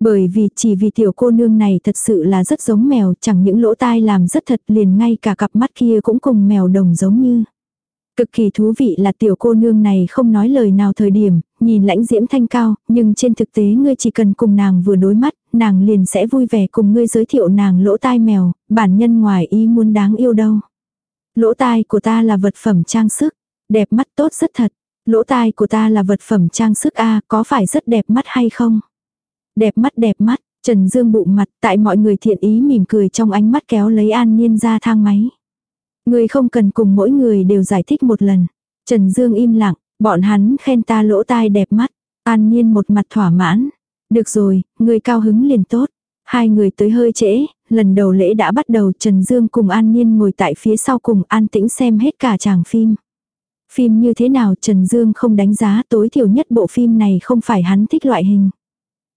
Bởi vì chỉ vì tiểu cô nương này thật sự là rất giống mèo, chẳng những lỗ tai làm rất thật liền ngay cả cặp mắt kia cũng cùng mèo đồng giống như. Cực kỳ thú vị là tiểu cô nương này không nói lời nào thời điểm, nhìn lãnh diễm thanh cao, nhưng trên thực tế ngươi chỉ cần cùng nàng vừa đối mắt, nàng liền sẽ vui vẻ cùng ngươi giới thiệu nàng lỗ tai mèo, bản nhân ngoài ý muốn đáng yêu đâu. Lỗ tai của ta là vật phẩm trang sức, đẹp mắt tốt rất thật. Lỗ tai của ta là vật phẩm trang sức a có phải rất đẹp mắt hay không? Đẹp mắt đẹp mắt, Trần Dương bụng mặt tại mọi người thiện ý mỉm cười trong ánh mắt kéo lấy an nhiên ra thang máy. Người không cần cùng mỗi người đều giải thích một lần. Trần Dương im lặng, bọn hắn khen ta lỗ tai đẹp mắt. An Nhiên một mặt thỏa mãn. Được rồi, người cao hứng liền tốt. Hai người tới hơi trễ, lần đầu lễ đã bắt đầu Trần Dương cùng An Nhiên ngồi tại phía sau cùng an tĩnh xem hết cả chàng phim. Phim như thế nào Trần Dương không đánh giá tối thiểu nhất bộ phim này không phải hắn thích loại hình.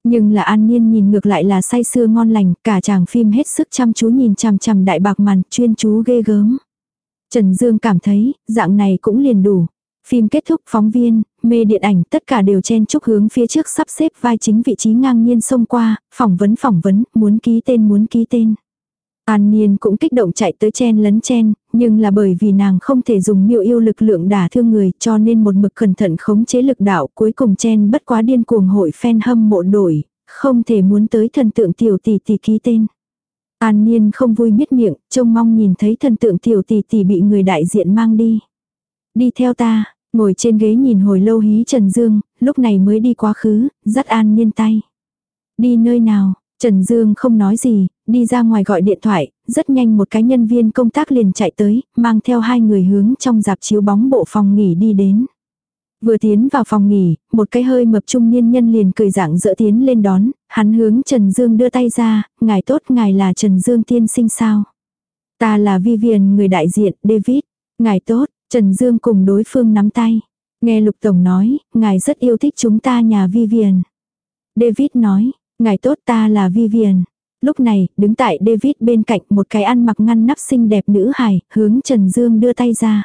Nhưng là an nhiên nhìn ngược lại là say sưa ngon lành, cả chàng phim hết sức chăm chú nhìn chằm chằm đại bạc màn, chuyên chú ghê gớm. Trần Dương cảm thấy, dạng này cũng liền đủ. Phim kết thúc phóng viên, mê điện ảnh tất cả đều chen chúc hướng phía trước sắp xếp vai chính vị trí ngang nhiên xông qua, phỏng vấn phỏng vấn, muốn ký tên muốn ký tên. An Niên cũng kích động chạy tới chen lấn chen, nhưng là bởi vì nàng không thể dùng miêu yêu lực lượng đả thương người cho nên một mực cẩn thận khống chế lực đạo cuối cùng chen bất quá điên cuồng hội fan hâm mộ đổi, không thể muốn tới thần tượng tiểu tỷ tỷ ký tên. An Niên không vui miết miệng, trông mong nhìn thấy thần tượng tiểu tỷ tỷ bị người đại diện mang đi. Đi theo ta, ngồi trên ghế nhìn hồi lâu hí Trần Dương, lúc này mới đi quá khứ, dắt An Niên tay. Đi nơi nào, Trần Dương không nói gì, đi ra ngoài gọi điện thoại, rất nhanh một cái nhân viên công tác liền chạy tới, mang theo hai người hướng trong dạp chiếu bóng bộ phòng nghỉ đi đến. Vừa tiến vào phòng nghỉ, một cái hơi mập trung niên nhân liền cười dạng dỡ tiến lên đón, hắn hướng Trần Dương đưa tay ra, ngài tốt ngài là Trần Dương tiên sinh sao. Ta là Vivian người đại diện, David. Ngài tốt, Trần Dương cùng đối phương nắm tay. Nghe Lục Tổng nói, ngài rất yêu thích chúng ta nhà Vivian. David nói, ngài tốt ta là Vivian. Lúc này, đứng tại David bên cạnh một cái ăn mặc ngăn nắp xinh đẹp nữ hài, hướng Trần Dương đưa tay ra.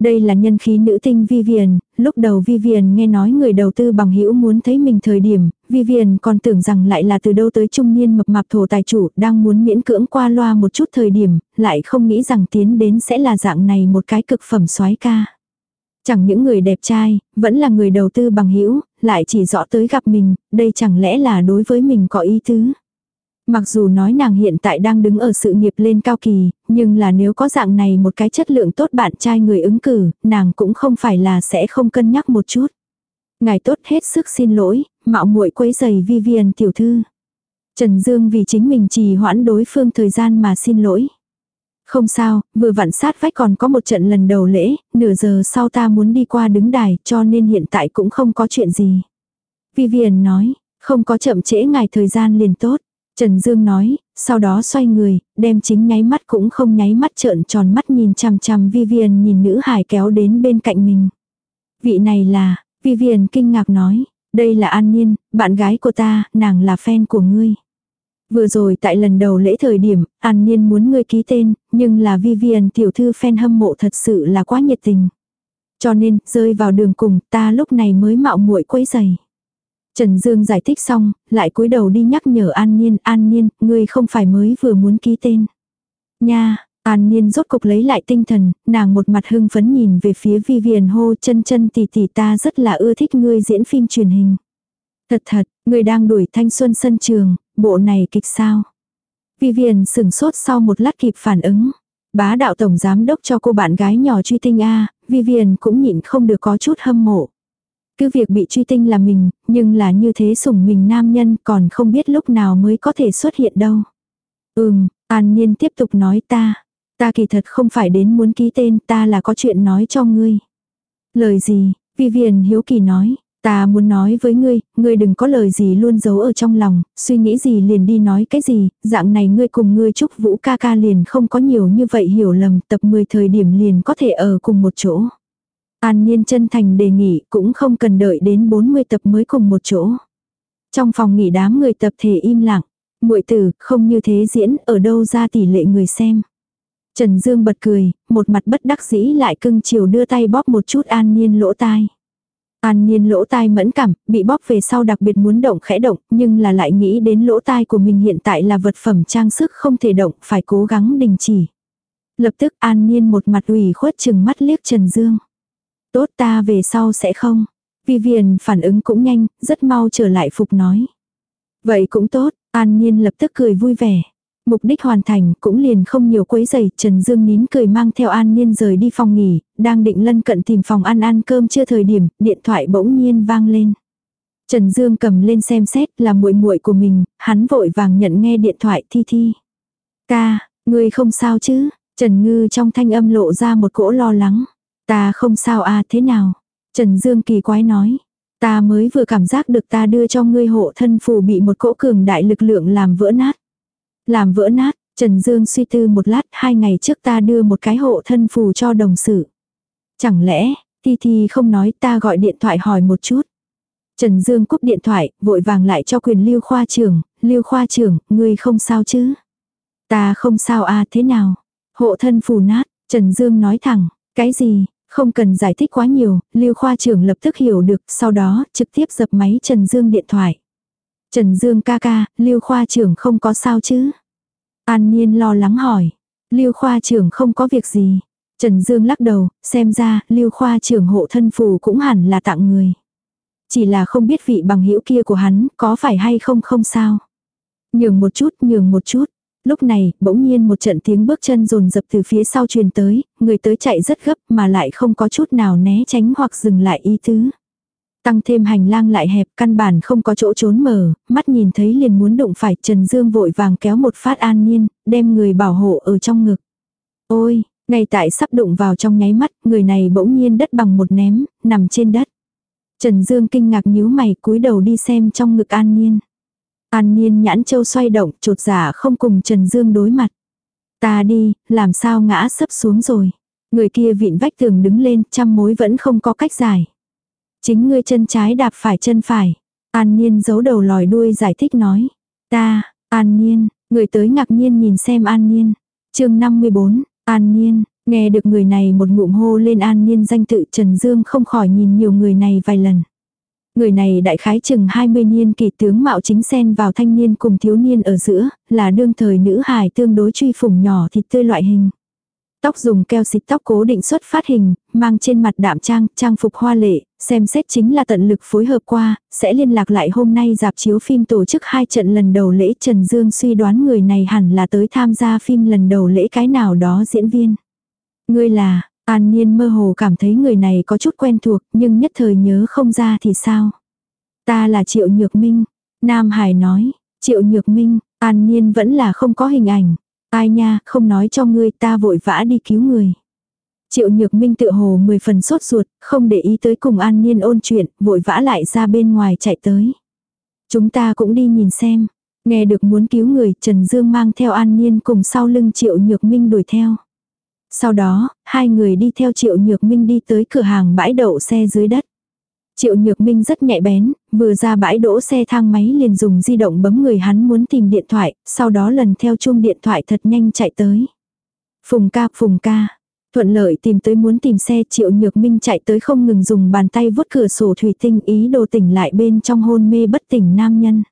Đây là nhân khí nữ tinh Vivian, lúc đầu Vivian nghe nói người đầu tư bằng hữu muốn thấy mình thời điểm, Vivian còn tưởng rằng lại là từ đâu tới trung niên mập mạp thổ tài chủ đang muốn miễn cưỡng qua loa một chút thời điểm, lại không nghĩ rằng tiến đến sẽ là dạng này một cái cực phẩm soái ca. Chẳng những người đẹp trai, vẫn là người đầu tư bằng hữu lại chỉ rõ tới gặp mình, đây chẳng lẽ là đối với mình có ý tứ. Mặc dù nói nàng hiện tại đang đứng ở sự nghiệp lên cao kỳ, nhưng là nếu có dạng này một cái chất lượng tốt bạn trai người ứng cử, nàng cũng không phải là sẽ không cân nhắc một chút. Ngài tốt hết sức xin lỗi, mạo muội quấy giày Vivian tiểu thư. Trần Dương vì chính mình trì hoãn đối phương thời gian mà xin lỗi. Không sao, vừa vặn sát vách còn có một trận lần đầu lễ, nửa giờ sau ta muốn đi qua đứng đài cho nên hiện tại cũng không có chuyện gì. Vivian nói, không có chậm trễ ngài thời gian liền tốt. Trần Dương nói, sau đó xoay người, đem chính nháy mắt cũng không nháy mắt trợn tròn mắt nhìn chằm chằm Vivian nhìn nữ hài kéo đến bên cạnh mình. Vị này là, Vivian kinh ngạc nói, đây là An Nhiên, bạn gái của ta, nàng là fan của ngươi. Vừa rồi tại lần đầu lễ thời điểm, An Nhiên muốn ngươi ký tên, nhưng là Vivian tiểu thư fan hâm mộ thật sự là quá nhiệt tình. Cho nên, rơi vào đường cùng, ta lúc này mới mạo muội quấy giày. Trần Dương giải thích xong, lại cúi đầu đi nhắc nhở An Nhiên, An Nhiên, ngươi không phải mới vừa muốn ký tên. Nha, An Nhiên rốt cục lấy lại tinh thần, nàng một mặt hưng phấn nhìn về phía Vivian hô chân chân tỷ tỷ ta rất là ưa thích ngươi diễn phim truyền hình. Thật thật, ngươi đang đuổi thanh xuân sân trường, bộ này kịch sao. Vivian sửng sốt sau một lát kịp phản ứng. Bá đạo tổng giám đốc cho cô bạn gái nhỏ truy tinh A, Vivian cũng nhịn không được có chút hâm mộ. Cứ việc bị truy tinh là mình, nhưng là như thế sủng mình nam nhân còn không biết lúc nào mới có thể xuất hiện đâu. Ừm, An Niên tiếp tục nói ta. Ta kỳ thật không phải đến muốn ký tên ta là có chuyện nói cho ngươi. Lời gì, Vivian hiếu kỳ nói. Ta muốn nói với ngươi, ngươi đừng có lời gì luôn giấu ở trong lòng, suy nghĩ gì liền đi nói cái gì, dạng này ngươi cùng ngươi chúc vũ ca ca liền không có nhiều như vậy hiểu lầm, tập 10 thời điểm liền có thể ở cùng một chỗ. An Niên chân thành đề nghị cũng không cần đợi đến 40 tập mới cùng một chỗ. Trong phòng nghỉ đám người tập thể im lặng. muội tử, không như thế diễn, ở đâu ra tỷ lệ người xem. Trần Dương bật cười, một mặt bất đắc dĩ lại cưng chiều đưa tay bóp một chút An Niên lỗ tai. An Niên lỗ tai mẫn cảm, bị bóp về sau đặc biệt muốn động khẽ động, nhưng là lại nghĩ đến lỗ tai của mình hiện tại là vật phẩm trang sức không thể động, phải cố gắng đình chỉ. Lập tức An Niên một mặt ủy khuất chừng mắt liếc Trần Dương. Tốt ta về sau sẽ không. Vivian phản ứng cũng nhanh, rất mau trở lại phục nói. Vậy cũng tốt, An Nhiên lập tức cười vui vẻ. Mục đích hoàn thành cũng liền không nhiều quấy giày, Trần Dương nín cười mang theo An Nhiên rời đi phòng nghỉ, đang định lân cận tìm phòng ăn ăn cơm chưa thời điểm, điện thoại bỗng nhiên vang lên. Trần Dương cầm lên xem xét là muội muội của mình, hắn vội vàng nhận nghe điện thoại thi thi. Ca, người không sao chứ? Trần Ngư trong thanh âm lộ ra một cỗ lo lắng. Ta không sao à thế nào? Trần Dương kỳ quái nói. Ta mới vừa cảm giác được ta đưa cho ngươi hộ thân phù bị một cỗ cường đại lực lượng làm vỡ nát. Làm vỡ nát, Trần Dương suy tư một lát, hai ngày trước ta đưa một cái hộ thân phù cho đồng sự. Chẳng lẽ, Thi Thi không nói ta gọi điện thoại hỏi một chút. Trần Dương cúp điện thoại, vội vàng lại cho quyền lưu khoa trưởng, lưu khoa trưởng, ngươi không sao chứ? Ta không sao à thế nào? Hộ thân phù nát, Trần Dương nói thẳng, cái gì, không cần giải thích quá nhiều, Lưu khoa trưởng lập tức hiểu được, sau đó trực tiếp dập máy Trần Dương điện thoại. Trần Dương ca ca, Lưu khoa trưởng không có sao chứ? An Niên lo lắng hỏi. Lưu khoa trưởng không có việc gì. Trần Dương lắc đầu, xem ra Lưu khoa trưởng hộ thân phù cũng hẳn là tặng người. Chỉ là không biết vị bằng hữu kia của hắn có phải hay không không sao. Nhường một chút, nhường một chút. Lúc này, bỗng nhiên một trận tiếng bước chân rồn dập từ phía sau truyền tới, người tới chạy rất gấp mà lại không có chút nào né tránh hoặc dừng lại ý tứ. Tăng thêm hành lang lại hẹp, căn bản không có chỗ trốn mở, mắt nhìn thấy liền muốn đụng phải Trần Dương vội vàng kéo một phát an nhiên, đem người bảo hộ ở trong ngực. Ôi, ngay tại sắp đụng vào trong nháy mắt, người này bỗng nhiên đất bằng một ném, nằm trên đất. Trần Dương kinh ngạc nhíu mày cúi đầu đi xem trong ngực an nhiên. An Niên nhãn châu xoay động, trột giả dạ không cùng Trần Dương đối mặt. Ta đi, làm sao ngã sấp xuống rồi. Người kia vịn vách tường đứng lên, trăm mối vẫn không có cách giải. Chính ngươi chân trái đạp phải chân phải. An Niên giấu đầu lòi đuôi giải thích nói. Ta, An Niên, người tới ngạc nhiên nhìn xem An Niên. chương 54, An Niên, nghe được người này một ngụm hô lên An Niên danh tự Trần Dương không khỏi nhìn nhiều người này vài lần. Người này đại khái chừng 20 niên kỳ tướng mạo chính xen vào thanh niên cùng thiếu niên ở giữa, là đương thời nữ hài tương đối truy phủng nhỏ thịt tươi loại hình. Tóc dùng keo xịt tóc cố định xuất phát hình, mang trên mặt đạm trang, trang phục hoa lệ, xem xét chính là tận lực phối hợp qua, sẽ liên lạc lại hôm nay dạp chiếu phim tổ chức hai trận lần đầu lễ Trần Dương suy đoán người này hẳn là tới tham gia phim lần đầu lễ cái nào đó diễn viên. Ngươi là, An Niên mơ hồ cảm thấy người này có chút quen thuộc nhưng nhất thời nhớ không ra thì sao. Ta là Triệu Nhược Minh. Nam Hải nói, Triệu Nhược Minh, An Niên vẫn là không có hình ảnh. Ai nha, không nói cho ngươi ta vội vã đi cứu người. Triệu Nhược Minh tự hồ mười phần sốt ruột, không để ý tới cùng An Niên ôn chuyện, vội vã lại ra bên ngoài chạy tới. Chúng ta cũng đi nhìn xem. Nghe được muốn cứu người, Trần Dương mang theo An Niên cùng sau lưng Triệu Nhược Minh đuổi theo. Sau đó, hai người đi theo Triệu Nhược Minh đi tới cửa hàng bãi đậu xe dưới đất. Triệu Nhược Minh rất nhạy bén, vừa ra bãi đỗ xe thang máy liền dùng di động bấm người hắn muốn tìm điện thoại, sau đó lần theo chuông điện thoại thật nhanh chạy tới. Phùng ca, phùng ca. Thuận lợi tìm tới muốn tìm xe Triệu Nhược Minh chạy tới không ngừng dùng bàn tay vuốt cửa sổ thủy tinh ý đồ tỉnh lại bên trong hôn mê bất tỉnh nam nhân.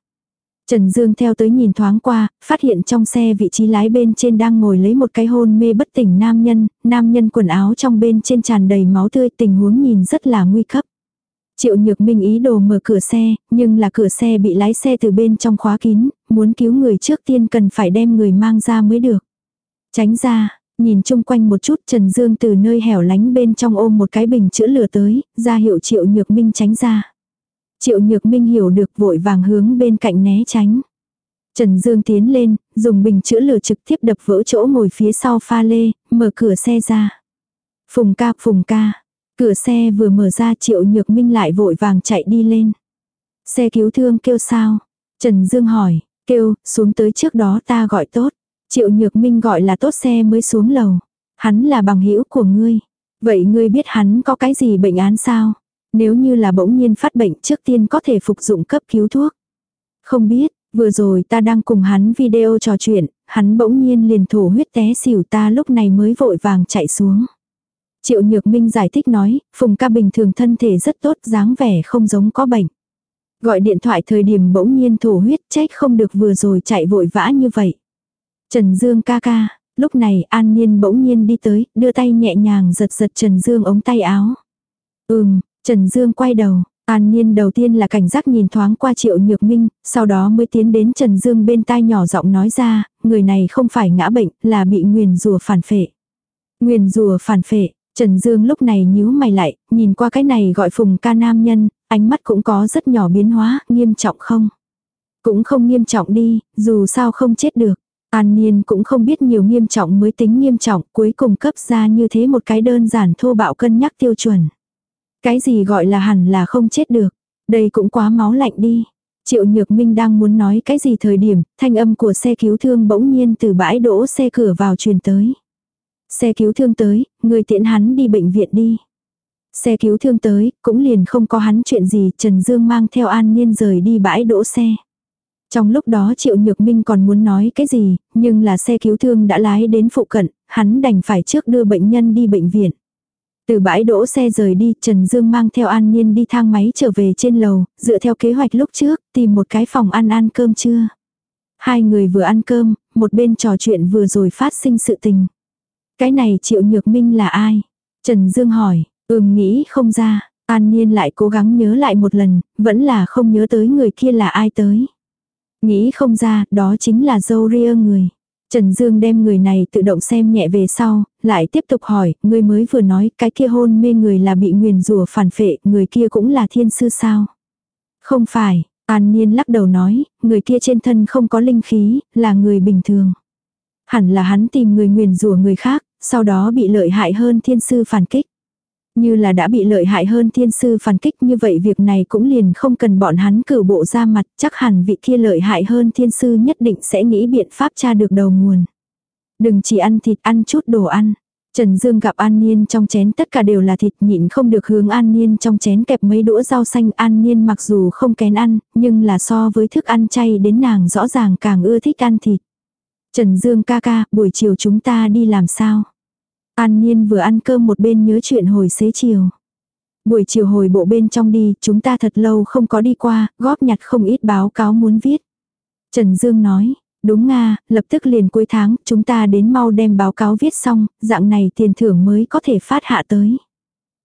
Trần Dương theo tới nhìn thoáng qua, phát hiện trong xe vị trí lái bên trên đang ngồi lấy một cái hôn mê bất tỉnh nam nhân, nam nhân quần áo trong bên trên tràn đầy máu tươi tình huống nhìn rất là nguy cấp. Triệu Nhược Minh ý đồ mở cửa xe, nhưng là cửa xe bị lái xe từ bên trong khóa kín, muốn cứu người trước tiên cần phải đem người mang ra mới được. Tránh ra, nhìn chung quanh một chút Trần Dương từ nơi hẻo lánh bên trong ôm một cái bình chữa lửa tới, ra hiệu Triệu Nhược Minh tránh ra. Triệu Nhược Minh hiểu được vội vàng hướng bên cạnh né tránh. Trần Dương tiến lên, dùng bình chữa lửa trực tiếp đập vỡ chỗ ngồi phía sau pha lê, mở cửa xe ra. Phùng ca, phùng ca, Cửa xe vừa mở ra triệu nhược minh lại vội vàng chạy đi lên. Xe cứu thương kêu sao? Trần Dương hỏi, kêu, xuống tới trước đó ta gọi tốt. Triệu nhược minh gọi là tốt xe mới xuống lầu. Hắn là bằng hữu của ngươi. Vậy ngươi biết hắn có cái gì bệnh án sao? Nếu như là bỗng nhiên phát bệnh trước tiên có thể phục dụng cấp cứu thuốc. Không biết, vừa rồi ta đang cùng hắn video trò chuyện, hắn bỗng nhiên liền thổ huyết té xỉu ta lúc này mới vội vàng chạy xuống. Triệu Nhược Minh giải thích nói, Phùng ca bình thường thân thể rất tốt, dáng vẻ không giống có bệnh. Gọi điện thoại thời điểm bỗng nhiên thổ huyết trách không được vừa rồi chạy vội vã như vậy. Trần Dương ca ca, lúc này An Niên bỗng nhiên đi tới, đưa tay nhẹ nhàng giật giật Trần Dương ống tay áo. Ừm, Trần Dương quay đầu, An Niên đầu tiên là cảnh giác nhìn thoáng qua Triệu Nhược Minh, sau đó mới tiến đến Trần Dương bên tai nhỏ giọng nói ra, người này không phải ngã bệnh, là bị nguyền rùa phản phệ. Nguyền rùa phản phệ, Trần Dương lúc này nhíu mày lại, nhìn qua cái này gọi phùng ca nam nhân, ánh mắt cũng có rất nhỏ biến hóa, nghiêm trọng không? Cũng không nghiêm trọng đi, dù sao không chết được. An Niên cũng không biết nhiều nghiêm trọng mới tính nghiêm trọng, cuối cùng cấp ra như thế một cái đơn giản thô bạo cân nhắc tiêu chuẩn. Cái gì gọi là hẳn là không chết được, đây cũng quá máu lạnh đi. Triệu Nhược Minh đang muốn nói cái gì thời điểm, thanh âm của xe cứu thương bỗng nhiên từ bãi đỗ xe cửa vào truyền tới. Xe cứu thương tới, người tiện hắn đi bệnh viện đi. Xe cứu thương tới, cũng liền không có hắn chuyện gì, Trần Dương mang theo An Niên rời đi bãi đỗ xe. Trong lúc đó Triệu Nhược Minh còn muốn nói cái gì, nhưng là xe cứu thương đã lái đến phụ cận, hắn đành phải trước đưa bệnh nhân đi bệnh viện. Từ bãi đỗ xe rời đi, Trần Dương mang theo An Nhiên đi thang máy trở về trên lầu, dựa theo kế hoạch lúc trước, tìm một cái phòng ăn ăn cơm trưa. Hai người vừa ăn cơm, một bên trò chuyện vừa rồi phát sinh sự tình. Cái này Triệu Nhược Minh là ai? Trần Dương hỏi, ừm nghĩ không ra, An Nhiên lại cố gắng nhớ lại một lần, vẫn là không nhớ tới người kia là ai tới. Nghĩ không ra, đó chính là dâu ria người. Trần Dương đem người này tự động xem nhẹ về sau, lại tiếp tục hỏi, người mới vừa nói cái kia hôn mê người là bị nguyền rủa phản phệ, người kia cũng là thiên sư sao? Không phải, An Niên lắc đầu nói, người kia trên thân không có linh khí, là người bình thường. Hẳn là hắn tìm người nguyền rủa người khác, sau đó bị lợi hại hơn thiên sư phản kích. Như là đã bị lợi hại hơn thiên sư phản kích như vậy việc này cũng liền không cần bọn hắn cử bộ ra mặt, chắc hẳn vị kia lợi hại hơn thiên sư nhất định sẽ nghĩ biện pháp tra được đầu nguồn. Đừng chỉ ăn thịt ăn chút đồ ăn. Trần Dương gặp An Niên trong chén tất cả đều là thịt nhịn không được hướng An Niên trong chén kẹp mấy đũa rau xanh An Niên mặc dù không kén ăn, nhưng là so với thức ăn chay đến nàng rõ ràng càng ưa thích ăn thịt. Trần Dương ca ca, buổi chiều chúng ta đi làm sao? An Niên vừa ăn cơm một bên nhớ chuyện hồi xế chiều. Buổi chiều hồi bộ bên trong đi, chúng ta thật lâu không có đi qua, góp nhặt không ít báo cáo muốn viết. Trần Dương nói, đúng nga, lập tức liền cuối tháng, chúng ta đến mau đem báo cáo viết xong, dạng này tiền thưởng mới có thể phát hạ tới.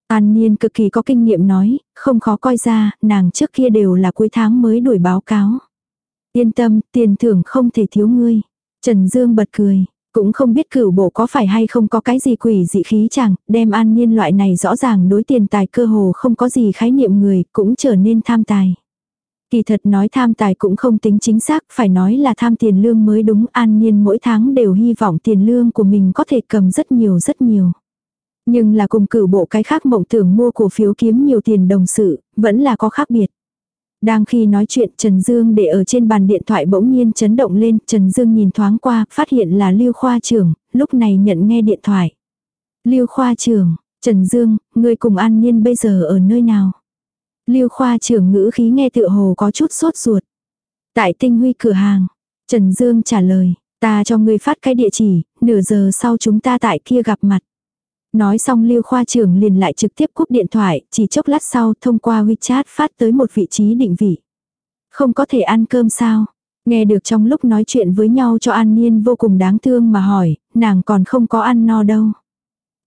An Niên cực kỳ có kinh nghiệm nói, không khó coi ra, nàng trước kia đều là cuối tháng mới đuổi báo cáo. Yên tâm, tiền thưởng không thể thiếu ngươi. Trần Dương bật cười, cũng không biết cửu bộ có phải hay không có cái gì quỷ dị khí chẳng, đem an niên loại này rõ ràng đối tiền tài cơ hồ không có gì khái niệm người, cũng trở nên tham tài. Kỳ thật nói tham tài cũng không tính chính xác, phải nói là tham tiền lương mới đúng an nhiên mỗi tháng đều hy vọng tiền lương của mình có thể cầm rất nhiều rất nhiều. Nhưng là cùng cử bộ cái khác mộng tưởng mua cổ phiếu kiếm nhiều tiền đồng sự, vẫn là có khác biệt. Đang khi nói chuyện Trần Dương để ở trên bàn điện thoại bỗng nhiên chấn động lên, Trần Dương nhìn thoáng qua, phát hiện là Lưu Khoa trưởng, lúc này nhận nghe điện thoại. Lưu Khoa trưởng, Trần Dương, người cùng An Niên bây giờ ở nơi nào? Lưu Khoa trưởng ngữ khí nghe tựa hồ có chút sốt ruột. Tại tinh huy cửa hàng, Trần Dương trả lời, ta cho ngươi phát cái địa chỉ, nửa giờ sau chúng ta tại kia gặp mặt. Nói xong Lưu Khoa trưởng liền lại trực tiếp cúp điện thoại, chỉ chốc lát sau thông qua WeChat phát tới một vị trí định vị. Không có thể ăn cơm sao? Nghe được trong lúc nói chuyện với nhau cho An Niên vô cùng đáng thương mà hỏi, nàng còn không có ăn no đâu.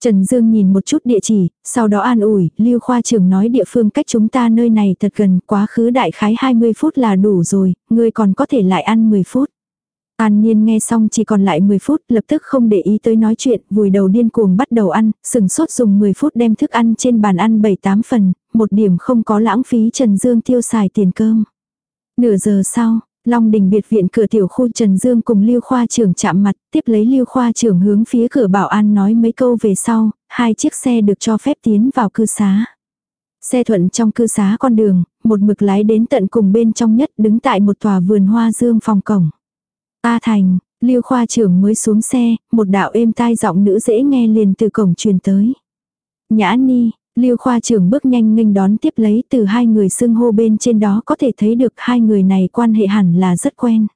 Trần Dương nhìn một chút địa chỉ, sau đó an ủi, Lưu Khoa trưởng nói địa phương cách chúng ta nơi này thật gần, quá khứ đại khái 20 phút là đủ rồi, ngươi còn có thể lại ăn 10 phút. An Niên nghe xong chỉ còn lại 10 phút, lập tức không để ý tới nói chuyện, vùi đầu điên cuồng bắt đầu ăn, sừng sốt dùng 10 phút đem thức ăn trên bàn ăn 7-8 phần, một điểm không có lãng phí Trần Dương tiêu xài tiền cơm. Nửa giờ sau, Long đình biệt viện cửa tiểu khu Trần Dương cùng Lưu Khoa trưởng chạm mặt, tiếp lấy Lưu Khoa trưởng hướng phía cửa bảo an nói mấy câu về sau, hai chiếc xe được cho phép tiến vào cư xá. Xe thuận trong cư xá con đường, một mực lái đến tận cùng bên trong nhất đứng tại một tòa vườn hoa dương phòng cổng. A Thành, Lưu khoa trưởng mới xuống xe, một đạo êm tai giọng nữ dễ nghe liền từ cổng truyền tới. Nhã Ni, Lưu khoa trưởng bước nhanh nghênh đón tiếp lấy từ hai người xưng hô bên trên đó có thể thấy được hai người này quan hệ hẳn là rất quen.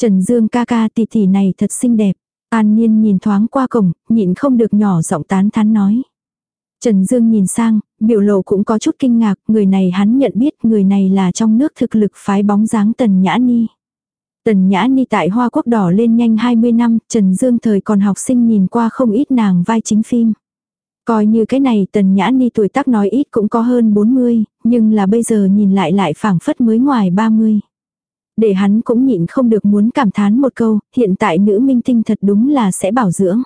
Trần Dương ca ca tỷ tỷ này thật xinh đẹp. An Nhiên nhìn thoáng qua cổng, nhịn không được nhỏ giọng tán thán nói. Trần Dương nhìn sang, biểu lộ cũng có chút kinh ngạc, người này hắn nhận biết người này là trong nước thực lực phái bóng dáng Tần Nhã Ni. Tần Nhã Ni tại Hoa Quốc đỏ lên nhanh 20 năm, Trần Dương thời còn học sinh nhìn qua không ít nàng vai chính phim. Coi như cái này Tần Nhã Ni tuổi tác nói ít cũng có hơn 40, nhưng là bây giờ nhìn lại lại phảng phất mới ngoài 30. Để hắn cũng nhịn không được muốn cảm thán một câu, hiện tại nữ minh tinh thật đúng là sẽ bảo dưỡng.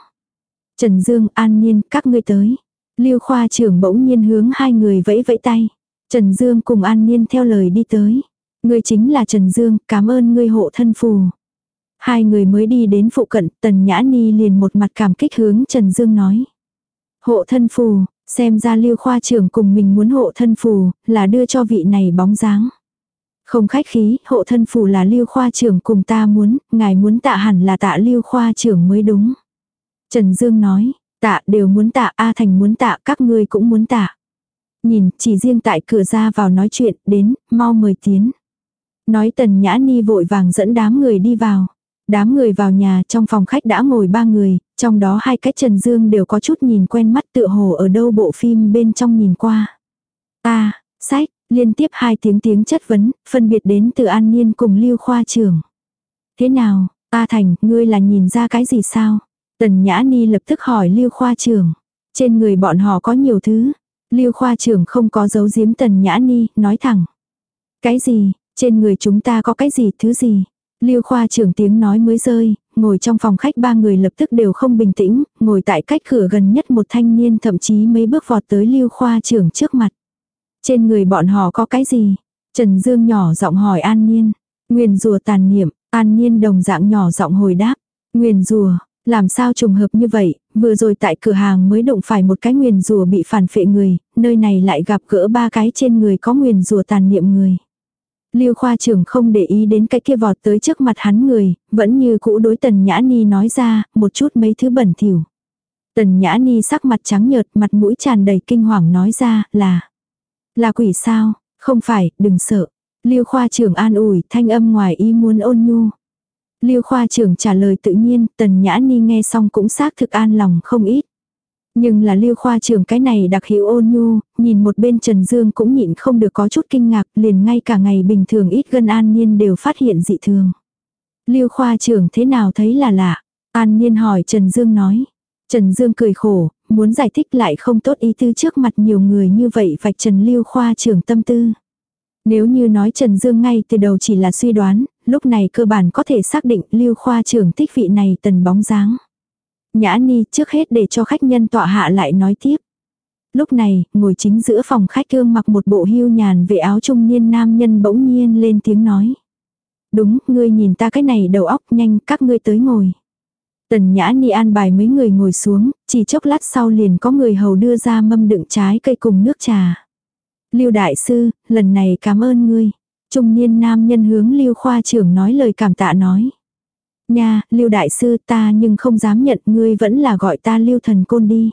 Trần Dương, An Nhiên, các ngươi tới. Lưu khoa trưởng bỗng nhiên hướng hai người vẫy vẫy tay. Trần Dương cùng An Nhiên theo lời đi tới. Ngươi chính là Trần Dương, cảm ơn ngươi hộ thân phù. Hai người mới đi đến phụ cận, Tần Nhã Ni liền một mặt cảm kích hướng Trần Dương nói. Hộ thân phù, xem ra lưu khoa trưởng cùng mình muốn hộ thân phù, là đưa cho vị này bóng dáng. Không khách khí, hộ thân phù là lưu khoa trưởng cùng ta muốn, ngài muốn tạ hẳn là tạ lưu khoa trưởng mới đúng. Trần Dương nói, tạ đều muốn tạ, A Thành muốn tạ, các ngươi cũng muốn tạ. Nhìn, chỉ riêng tại cửa ra vào nói chuyện, đến, mau mời tiến. Nói tần nhã ni vội vàng dẫn đám người đi vào. Đám người vào nhà trong phòng khách đã ngồi ba người, trong đó hai cái Trần Dương đều có chút nhìn quen mắt tựa hồ ở đâu bộ phim bên trong nhìn qua. Ta, sách, liên tiếp hai tiếng tiếng chất vấn, phân biệt đến từ An Niên cùng Lưu Khoa trưởng. Thế nào, A Thành, ngươi là nhìn ra cái gì sao? Tần Nhã Ni lập tức hỏi Lưu Khoa trưởng. Trên người bọn họ có nhiều thứ. Lưu Khoa trưởng không có giấu giếm Tần Nhã Ni, nói thẳng. Cái gì, trên người chúng ta có cái gì, thứ gì? Lưu khoa trưởng tiếng nói mới rơi, ngồi trong phòng khách ba người lập tức đều không bình tĩnh, ngồi tại cách cửa gần nhất một thanh niên thậm chí mấy bước vọt tới lưu khoa trưởng trước mặt. Trên người bọn họ có cái gì? Trần Dương nhỏ giọng hỏi An Niên. Nguyền rùa tàn niệm, An Niên đồng dạng nhỏ giọng hồi đáp. Nguyền rùa, làm sao trùng hợp như vậy, vừa rồi tại cửa hàng mới đụng phải một cái nguyền rùa bị phản phệ người, nơi này lại gặp gỡ ba cái trên người có nguyền rùa tàn niệm người. Lưu khoa trưởng không để ý đến cái kia vọt tới trước mặt hắn người, vẫn như cũ đối tần nhã ni nói ra, một chút mấy thứ bẩn thỉu. Tần nhã ni sắc mặt trắng nhợt, mặt mũi tràn đầy kinh hoàng nói ra, là, là quỷ sao, không phải, đừng sợ. Lưu khoa trưởng an ủi, thanh âm ngoài ý muốn ôn nhu. Lưu khoa trưởng trả lời tự nhiên, tần nhã ni nghe xong cũng xác thực an lòng không ít. Nhưng là lưu khoa trưởng cái này đặc hiệu ôn nhu, nhìn một bên Trần Dương cũng nhịn không được có chút kinh ngạc, liền ngay cả ngày bình thường ít gân an nhiên đều phát hiện dị thường. Lưu khoa trưởng thế nào thấy là lạ? An nhiên hỏi Trần Dương nói. Trần Dương cười khổ, muốn giải thích lại không tốt ý tư trước mặt nhiều người như vậy vạch Trần Lưu khoa trưởng tâm tư. Nếu như nói Trần Dương ngay từ đầu chỉ là suy đoán, lúc này cơ bản có thể xác định Lưu khoa trưởng thích vị này tần bóng dáng. Nhã Ni trước hết để cho khách nhân tọa hạ lại nói tiếp. Lúc này, ngồi chính giữa phòng khách cương mặc một bộ hưu nhàn về áo trung niên nam nhân bỗng nhiên lên tiếng nói. Đúng, ngươi nhìn ta cái này đầu óc nhanh, các ngươi tới ngồi. Tần Nhã Ni an bài mấy người ngồi xuống, chỉ chốc lát sau liền có người hầu đưa ra mâm đựng trái cây cùng nước trà. Lưu đại sư, lần này cảm ơn ngươi. Trung niên nam nhân hướng Lưu khoa trưởng nói lời cảm tạ nói. Nha, Lưu đại sư ta nhưng không dám nhận ngươi vẫn là gọi ta Lưu thần côn đi.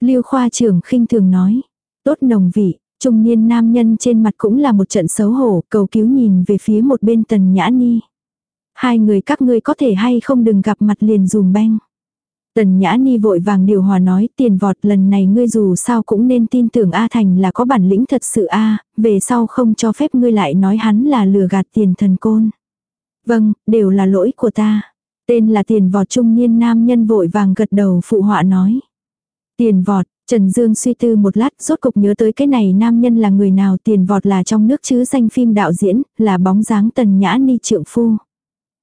Lưu khoa trưởng khinh thường nói. Tốt nồng vị, trung niên nam nhân trên mặt cũng là một trận xấu hổ, cầu cứu nhìn về phía một bên tần nhã ni. Hai người các ngươi có thể hay không đừng gặp mặt liền dùm beng. Tần Nhã Ni vội vàng điều hòa nói tiền vọt lần này ngươi dù sao cũng nên tin tưởng A Thành là có bản lĩnh thật sự A, về sau không cho phép ngươi lại nói hắn là lừa gạt tiền thần côn. Vâng, đều là lỗi của ta. Tên là tiền vọt trung niên nam nhân vội vàng gật đầu phụ họa nói. Tiền vọt, Trần Dương suy tư một lát rốt cục nhớ tới cái này nam nhân là người nào tiền vọt là trong nước chứ danh phim đạo diễn, là bóng dáng tần nhã ni trượng phu.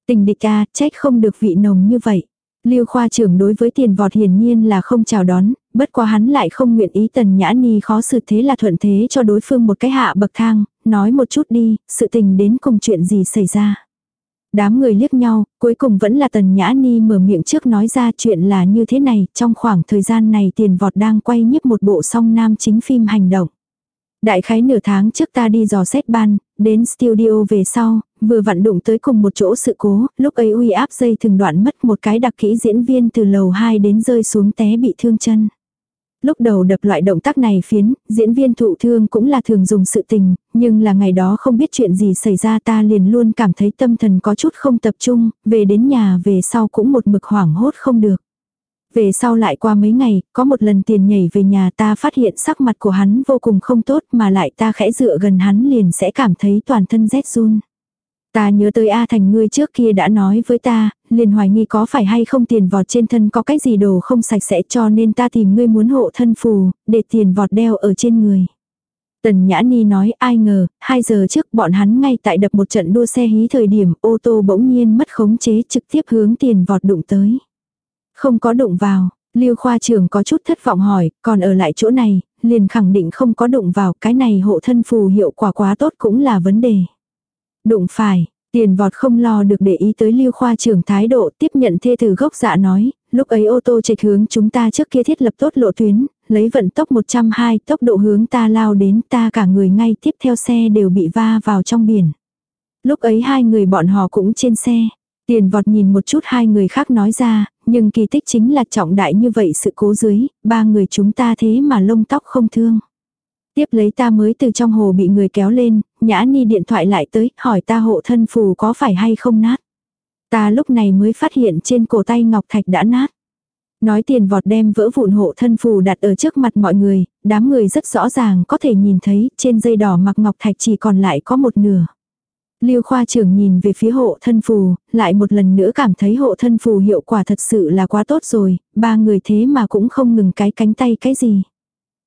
Tình địch ca trách không được vị nồng như vậy. Lưu khoa trưởng đối với tiền vọt hiển nhiên là không chào đón, bất quá hắn lại không nguyện ý tần nhã ni khó xử thế là thuận thế cho đối phương một cái hạ bậc thang, nói một chút đi, sự tình đến cùng chuyện gì xảy ra. Đám người liếc nhau, cuối cùng vẫn là tần nhã ni mở miệng trước nói ra chuyện là như thế này, trong khoảng thời gian này tiền vọt đang quay nhiếp một bộ song nam chính phim hành động. Đại khái nửa tháng trước ta đi dò xét ban, đến studio về sau, vừa vặn đụng tới cùng một chỗ sự cố, lúc ấy uy áp dây thường đoạn mất một cái đặc kỹ diễn viên từ lầu 2 đến rơi xuống té bị thương chân. Lúc đầu đập loại động tác này phiến, diễn viên thụ thương cũng là thường dùng sự tình, nhưng là ngày đó không biết chuyện gì xảy ra ta liền luôn cảm thấy tâm thần có chút không tập trung, về đến nhà về sau cũng một mực hoảng hốt không được. Về sau lại qua mấy ngày, có một lần tiền nhảy về nhà ta phát hiện sắc mặt của hắn vô cùng không tốt mà lại ta khẽ dựa gần hắn liền sẽ cảm thấy toàn thân rét run. Ta nhớ tới A Thành ngươi trước kia đã nói với ta, liền hoài nghi có phải hay không tiền vọt trên thân có cái gì đồ không sạch sẽ cho nên ta tìm ngươi muốn hộ thân phù, để tiền vọt đeo ở trên người. Tần Nhã Ni nói ai ngờ, 2 giờ trước bọn hắn ngay tại đập một trận đua xe hí thời điểm ô tô bỗng nhiên mất khống chế trực tiếp hướng tiền vọt đụng tới. Không có đụng vào, Lưu khoa trưởng có chút thất vọng hỏi, còn ở lại chỗ này, liền khẳng định không có đụng vào, cái này hộ thân phù hiệu quả quá tốt cũng là vấn đề. Đụng phải, tiền vọt không lo được để ý tới lưu khoa trưởng thái độ tiếp nhận thê từ gốc dạ nói, lúc ấy ô tô chạy hướng chúng ta trước kia thiết lập tốt lộ tuyến, lấy vận tốc 120 tốc độ hướng ta lao đến ta cả người ngay tiếp theo xe đều bị va vào trong biển. Lúc ấy hai người bọn họ cũng trên xe. Tiền vọt nhìn một chút hai người khác nói ra, nhưng kỳ tích chính là trọng đại như vậy sự cố dưới, ba người chúng ta thế mà lông tóc không thương. Tiếp lấy ta mới từ trong hồ bị người kéo lên, nhã ni điện thoại lại tới, hỏi ta hộ thân phù có phải hay không nát. Ta lúc này mới phát hiện trên cổ tay ngọc thạch đã nát. Nói tiền vọt đem vỡ vụn hộ thân phù đặt ở trước mặt mọi người, đám người rất rõ ràng có thể nhìn thấy trên dây đỏ mặc ngọc thạch chỉ còn lại có một nửa. Lưu khoa trưởng nhìn về phía hộ thân phù, lại một lần nữa cảm thấy hộ thân phù hiệu quả thật sự là quá tốt rồi, ba người thế mà cũng không ngừng cái cánh tay cái gì.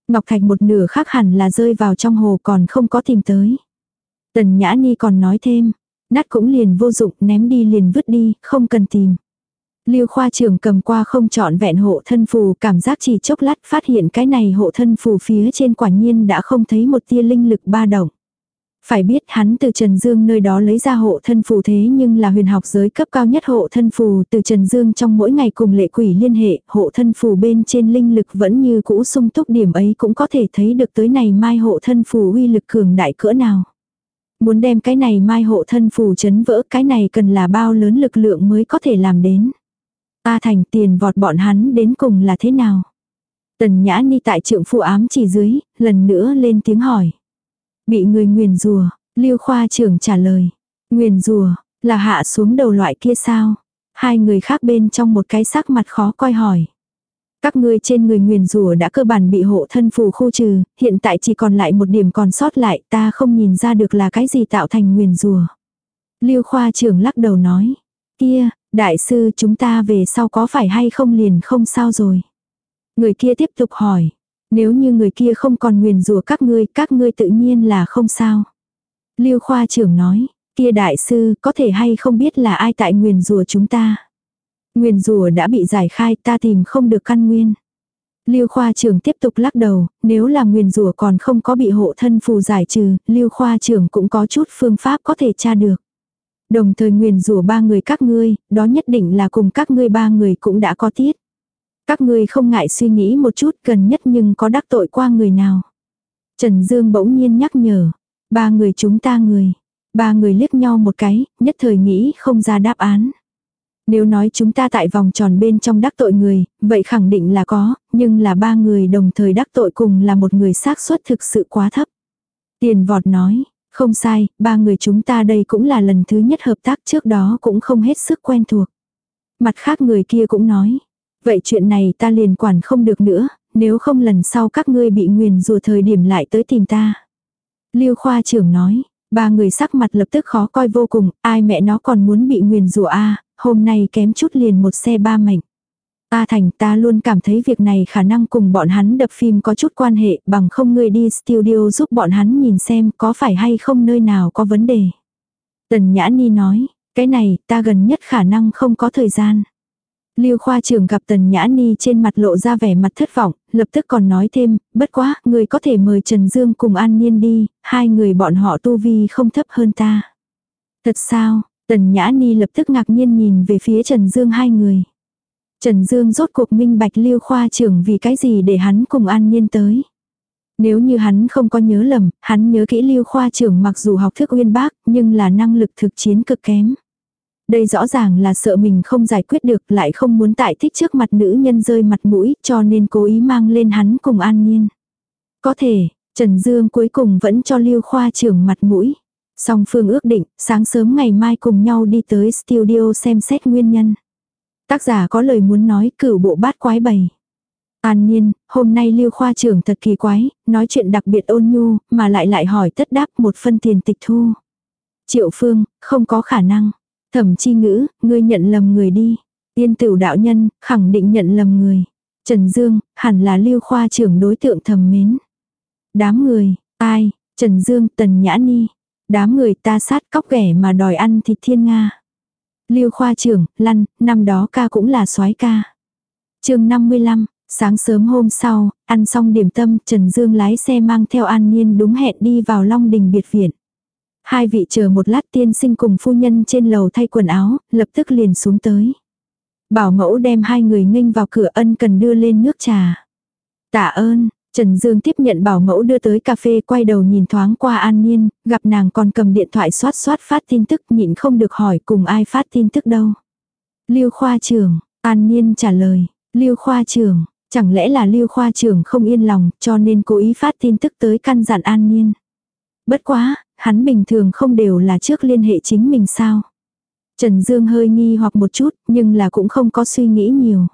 Ngọc Thạch một nửa khác hẳn là rơi vào trong hồ còn không có tìm tới. Tần Nhã Ni còn nói thêm, nát cũng liền vô dụng ném đi liền vứt đi, không cần tìm. Lưu khoa trưởng cầm qua không chọn vẹn hộ thân phù cảm giác chỉ chốc lát phát hiện cái này hộ thân phù phía trên quả nhiên đã không thấy một tia linh lực ba động. Phải biết hắn từ Trần Dương nơi đó lấy ra hộ thân phù thế nhưng là huyền học giới cấp cao nhất hộ thân phù từ Trần Dương trong mỗi ngày cùng lệ quỷ liên hệ, hộ thân phù bên trên linh lực vẫn như cũ sung túc điểm ấy cũng có thể thấy được tới này mai hộ thân phù uy lực cường đại cỡ nào. Muốn đem cái này mai hộ thân phù chấn vỡ cái này cần là bao lớn lực lượng mới có thể làm đến. A thành tiền vọt bọn hắn đến cùng là thế nào? Tần nhã ni tại trượng phụ ám chỉ dưới, lần nữa lên tiếng hỏi. Bị người nguyền rùa, lưu khoa trưởng trả lời. Nguyền rùa, là hạ xuống đầu loại kia sao? Hai người khác bên trong một cái sắc mặt khó coi hỏi. Các ngươi trên người nguyền rùa đã cơ bản bị hộ thân phù khu trừ, hiện tại chỉ còn lại một điểm còn sót lại ta không nhìn ra được là cái gì tạo thành nguyền rùa. Lưu khoa trưởng lắc đầu nói. Kia, đại sư chúng ta về sau có phải hay không liền không sao rồi. Người kia tiếp tục hỏi. Nếu như người kia không còn nguyền rủa các ngươi, các ngươi tự nhiên là không sao. Lưu khoa trưởng nói, kia đại sư có thể hay không biết là ai tại nguyền rủa chúng ta. Nguyền rủa đã bị giải khai ta tìm không được căn nguyên. Lưu khoa trưởng tiếp tục lắc đầu, nếu là nguyền rủa còn không có bị hộ thân phù giải trừ, Lưu khoa trưởng cũng có chút phương pháp có thể tra được. Đồng thời nguyền rủa ba người các ngươi, đó nhất định là cùng các ngươi ba người cũng đã có tiết. Các ngươi không ngại suy nghĩ một chút gần nhất nhưng có đắc tội qua người nào. Trần Dương bỗng nhiên nhắc nhở. Ba người chúng ta người. Ba người liếc nhau một cái, nhất thời nghĩ không ra đáp án. Nếu nói chúng ta tại vòng tròn bên trong đắc tội người, vậy khẳng định là có, nhưng là ba người đồng thời đắc tội cùng là một người xác suất thực sự quá thấp. Tiền vọt nói, không sai, ba người chúng ta đây cũng là lần thứ nhất hợp tác trước đó cũng không hết sức quen thuộc. Mặt khác người kia cũng nói, vậy chuyện này ta liền quản không được nữa, nếu không lần sau các ngươi bị nguyền rùa thời điểm lại tới tìm ta. Lưu khoa trưởng nói, ba người sắc mặt lập tức khó coi vô cùng, ai mẹ nó còn muốn bị nguyền rùa a hôm nay kém chút liền một xe ba mảnh. ta Thành ta luôn cảm thấy việc này khả năng cùng bọn hắn đập phim có chút quan hệ bằng không ngươi đi studio giúp bọn hắn nhìn xem có phải hay không nơi nào có vấn đề. Tần Nhã Ni nói, cái này ta gần nhất khả năng không có thời gian. Lưu khoa trưởng gặp Tần Nhã Ni trên mặt lộ ra vẻ mặt thất vọng, lập tức còn nói thêm, bất quá, người có thể mời Trần Dương cùng An Niên đi, hai người bọn họ tu vi không thấp hơn ta. Thật sao, Tần Nhã Ni lập tức ngạc nhiên nhìn về phía Trần Dương hai người. Trần Dương rốt cuộc minh bạch lưu khoa trưởng vì cái gì để hắn cùng An Niên tới. Nếu như hắn không có nhớ lầm, hắn nhớ kỹ lưu khoa trưởng mặc dù học thức uyên bác, nhưng là năng lực thực chiến cực kém. Đây rõ ràng là sợ mình không giải quyết được lại không muốn tại thích trước mặt nữ nhân rơi mặt mũi cho nên cố ý mang lên hắn cùng an nhiên. Có thể, Trần Dương cuối cùng vẫn cho Lưu Khoa trưởng mặt mũi. Song Phương ước định, sáng sớm ngày mai cùng nhau đi tới studio xem xét nguyên nhân. Tác giả có lời muốn nói cửu bộ bát quái bày. An nhiên, hôm nay Lưu Khoa trưởng thật kỳ quái, nói chuyện đặc biệt ôn nhu, mà lại lại hỏi tất đáp một phân tiền tịch thu. Triệu Phương, không có khả năng. Thẩm chi ngữ, ngươi nhận lầm người đi. Tiên tửu đạo nhân, khẳng định nhận lầm người. Trần Dương, hẳn là lưu khoa trưởng đối tượng thầm mến. Đám người, ai, Trần Dương, Tần Nhã Ni. Đám người ta sát cóc ghẻ mà đòi ăn thịt thiên Nga. Lưu khoa trưởng, lăn, năm đó ca cũng là soái ca. chương 55, sáng sớm hôm sau, ăn xong điểm tâm, Trần Dương lái xe mang theo An Nhiên đúng hẹn đi vào Long Đình biệt viện. Hai vị chờ một lát tiên sinh cùng phu nhân trên lầu thay quần áo, lập tức liền xuống tới. Bảo mẫu đem hai người nghênh vào cửa ân cần đưa lên nước trà. Tạ ơn, Trần Dương tiếp nhận bảo mẫu đưa tới cà phê quay đầu nhìn thoáng qua an nhiên, gặp nàng còn cầm điện thoại xoát xoát phát tin tức nhịn không được hỏi cùng ai phát tin tức đâu. Lưu khoa trưởng, an nhiên trả lời, Lưu khoa trưởng, chẳng lẽ là Lưu khoa trưởng không yên lòng cho nên cố ý phát tin tức tới căn dặn an nhiên. Bất quá, hắn bình thường không đều là trước liên hệ chính mình sao. Trần Dương hơi nghi hoặc một chút, nhưng là cũng không có suy nghĩ nhiều.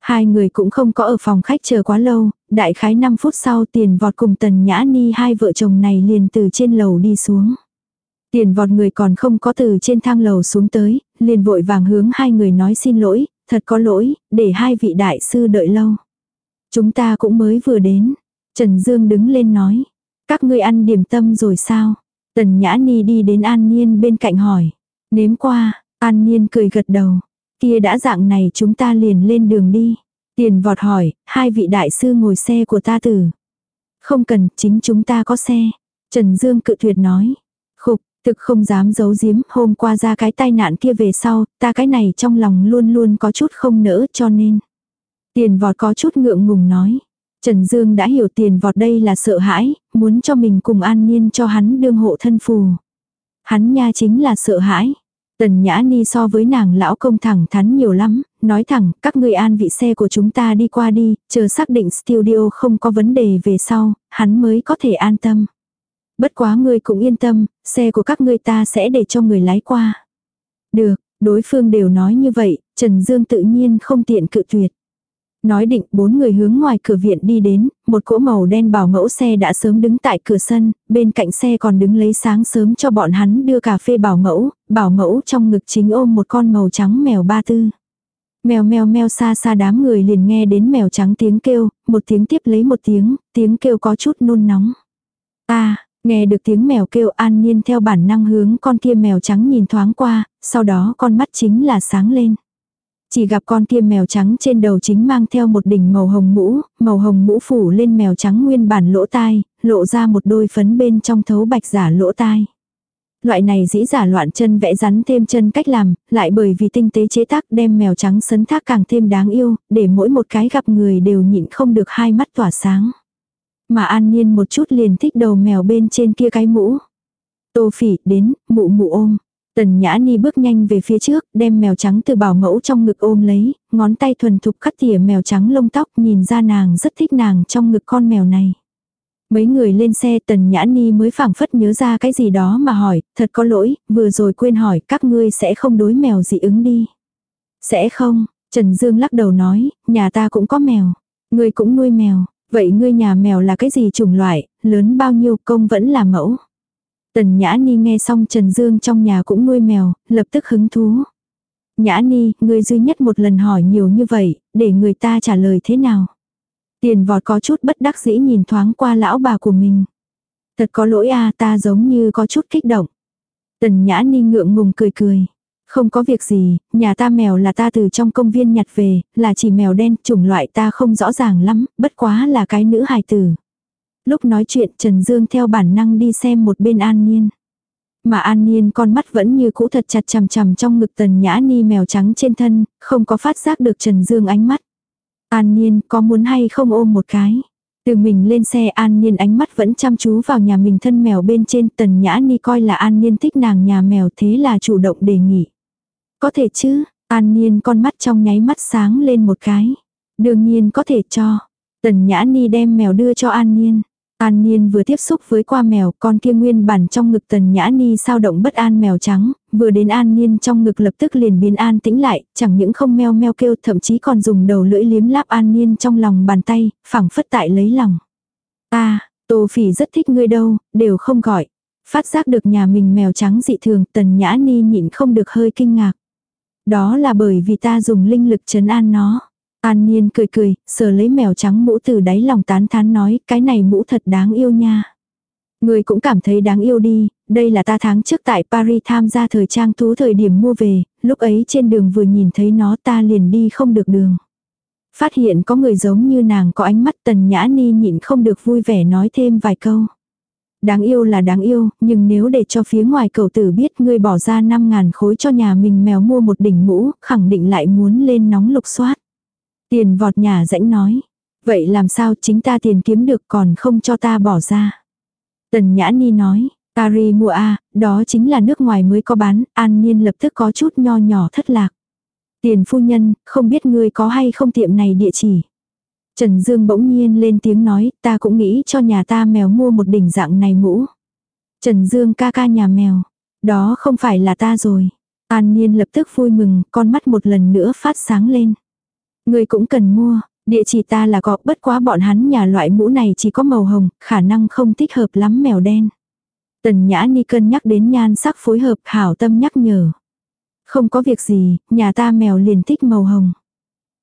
Hai người cũng không có ở phòng khách chờ quá lâu, đại khái 5 phút sau tiền vọt cùng tần nhã ni hai vợ chồng này liền từ trên lầu đi xuống. Tiền vọt người còn không có từ trên thang lầu xuống tới, liền vội vàng hướng hai người nói xin lỗi, thật có lỗi, để hai vị đại sư đợi lâu. Chúng ta cũng mới vừa đến. Trần Dương đứng lên nói, các ngươi ăn điểm tâm rồi sao? Tần Nhã Ni đi đến An Niên bên cạnh hỏi. Nếm qua, An Niên cười gật đầu. Kia đã dạng này chúng ta liền lên đường đi. Tiền vọt hỏi, hai vị đại sư ngồi xe của ta tử. Không cần, chính chúng ta có xe. Trần Dương cự tuyệt nói. Khục, thực không dám giấu giếm, hôm qua ra cái tai nạn kia về sau, ta cái này trong lòng luôn luôn có chút không nỡ cho nên. Tiền vọt có chút ngượng ngùng nói. Trần Dương đã hiểu tiền vọt đây là sợ hãi, muốn cho mình cùng an nhiên cho hắn đương hộ thân phù. Hắn nha chính là sợ hãi. Tần Nhã Ni so với nàng lão công thẳng thắn nhiều lắm, nói thẳng, các ngươi an vị xe của chúng ta đi qua đi, chờ xác định studio không có vấn đề về sau, hắn mới có thể an tâm. Bất quá ngươi cũng yên tâm, xe của các ngươi ta sẽ để cho người lái qua. Được, đối phương đều nói như vậy, Trần Dương tự nhiên không tiện cự tuyệt. Nói định bốn người hướng ngoài cửa viện đi đến, một cỗ màu đen bảo mẫu xe đã sớm đứng tại cửa sân, bên cạnh xe còn đứng lấy sáng sớm cho bọn hắn đưa cà phê bảo mẫu, bảo mẫu trong ngực chính ôm một con màu trắng mèo ba tư. Mèo mèo mèo xa xa đám người liền nghe đến mèo trắng tiếng kêu, một tiếng tiếp lấy một tiếng, tiếng kêu có chút nôn nóng. À, nghe được tiếng mèo kêu an nhiên theo bản năng hướng con kia mèo trắng nhìn thoáng qua, sau đó con mắt chính là sáng lên. Chỉ gặp con kia mèo trắng trên đầu chính mang theo một đỉnh màu hồng mũ, màu hồng mũ phủ lên mèo trắng nguyên bản lỗ tai, lộ ra một đôi phấn bên trong thấu bạch giả lỗ tai. Loại này dĩ giả loạn chân vẽ rắn thêm chân cách làm, lại bởi vì tinh tế chế tác đem mèo trắng sấn thác càng thêm đáng yêu, để mỗi một cái gặp người đều nhịn không được hai mắt tỏa sáng. Mà an nhiên một chút liền thích đầu mèo bên trên kia cái mũ. Tô phỉ đến, mụ mụ ôm. Tần Nhã Ni bước nhanh về phía trước, đem mèo trắng từ bảo mẫu trong ngực ôm lấy, ngón tay thuần thục cắt tỉa mèo trắng lông tóc nhìn ra nàng rất thích nàng trong ngực con mèo này. Mấy người lên xe Tần Nhã Ni mới phảng phất nhớ ra cái gì đó mà hỏi, thật có lỗi, vừa rồi quên hỏi các ngươi sẽ không đối mèo dị ứng đi. Sẽ không, Trần Dương lắc đầu nói, nhà ta cũng có mèo, ngươi cũng nuôi mèo, vậy ngươi nhà mèo là cái gì chủng loại, lớn bao nhiêu công vẫn là mẫu. Tần Nhã Ni nghe xong Trần Dương trong nhà cũng nuôi mèo, lập tức hứng thú. Nhã Ni, người duy nhất một lần hỏi nhiều như vậy, để người ta trả lời thế nào? Tiền vọt có chút bất đắc dĩ nhìn thoáng qua lão bà của mình. Thật có lỗi à ta giống như có chút kích động. Tần Nhã Ni ngượng ngùng cười cười. Không có việc gì, nhà ta mèo là ta từ trong công viên nhặt về, là chỉ mèo đen, chủng loại ta không rõ ràng lắm, bất quá là cái nữ hài tử. Lúc nói chuyện Trần Dương theo bản năng đi xem một bên An Niên. Mà An Niên con mắt vẫn như cũ thật chặt chằm chằm trong ngực tần nhã ni mèo trắng trên thân, không có phát giác được Trần Dương ánh mắt. An Niên có muốn hay không ôm một cái. Từ mình lên xe An Niên ánh mắt vẫn chăm chú vào nhà mình thân mèo bên trên tần nhã ni coi là An Niên thích nàng nhà mèo thế là chủ động đề nghị. Có thể chứ, An Niên con mắt trong nháy mắt sáng lên một cái. Đương nhiên có thể cho. Tần Nhã Ni đem mèo đưa cho An Niên. An Niên vừa tiếp xúc với qua mèo, con kia nguyên bản trong ngực tần nhã ni sao động bất an mèo trắng, vừa đến An Niên trong ngực lập tức liền biến an tĩnh lại, chẳng những không meo meo kêu thậm chí còn dùng đầu lưỡi liếm láp An Niên trong lòng bàn tay, phẳng phất tại lấy lòng. Ta, Tô Phỉ rất thích ngươi đâu, đều không gọi. Phát giác được nhà mình mèo trắng dị thường, tần nhã ni nhịn không được hơi kinh ngạc. Đó là bởi vì ta dùng linh lực trấn an nó. An Niên cười cười, sờ lấy mèo trắng mũ từ đáy lòng tán thán nói, cái này mũ thật đáng yêu nha. Người cũng cảm thấy đáng yêu đi, đây là ta tháng trước tại Paris tham gia thời trang thú thời điểm mua về, lúc ấy trên đường vừa nhìn thấy nó ta liền đi không được đường. Phát hiện có người giống như nàng có ánh mắt tần nhã ni nhịn không được vui vẻ nói thêm vài câu. Đáng yêu là đáng yêu, nhưng nếu để cho phía ngoài cầu tử biết ngươi bỏ ra 5.000 khối cho nhà mình mèo mua một đỉnh mũ, khẳng định lại muốn lên nóng lục soát. Tiền vọt nhà rãnh nói. Vậy làm sao chính ta tiền kiếm được còn không cho ta bỏ ra. Tần Nhã Ni nói. Tari mua a, đó chính là nước ngoài mới có bán, an nhiên lập tức có chút nho nhỏ thất lạc. Tiền phu nhân, không biết ngươi có hay không tiệm này địa chỉ. Trần Dương bỗng nhiên lên tiếng nói, ta cũng nghĩ cho nhà ta mèo mua một đỉnh dạng này mũ. Trần Dương ca ca nhà mèo, đó không phải là ta rồi. An Niên lập tức vui mừng, con mắt một lần nữa phát sáng lên. Người cũng cần mua, địa chỉ ta là có bất quá bọn hắn nhà loại mũ này chỉ có màu hồng, khả năng không thích hợp lắm mèo đen. Tần Nhã Ni cân nhắc đến nhan sắc phối hợp hảo tâm nhắc nhở. Không có việc gì, nhà ta mèo liền thích màu hồng.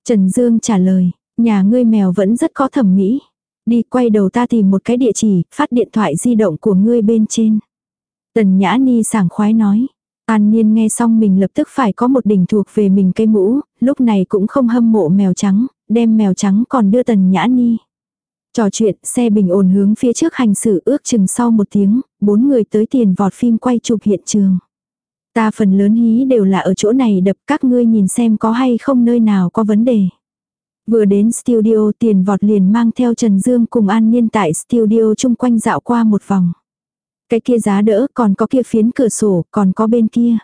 Trần Dương trả lời, nhà ngươi mèo vẫn rất có thẩm mỹ. Đi quay đầu ta tìm một cái địa chỉ, phát điện thoại di động của ngươi bên trên. Tần Nhã Ni sảng khoái nói. An Niên nghe xong mình lập tức phải có một đỉnh thuộc về mình cây mũ, lúc này cũng không hâm mộ mèo trắng, đem mèo trắng còn đưa Tần Nhã Ni. Trò chuyện, xe bình ổn hướng phía trước hành xử ước chừng sau một tiếng, bốn người tới tiền vọt phim quay chụp hiện trường. Ta phần lớn hí đều là ở chỗ này đập các ngươi nhìn xem có hay không nơi nào có vấn đề. Vừa đến studio tiền vọt liền mang theo Trần Dương cùng An Niên tại studio chung quanh dạo qua một vòng. Cái kia giá đỡ, còn có kia phiến cửa sổ, còn có bên kia.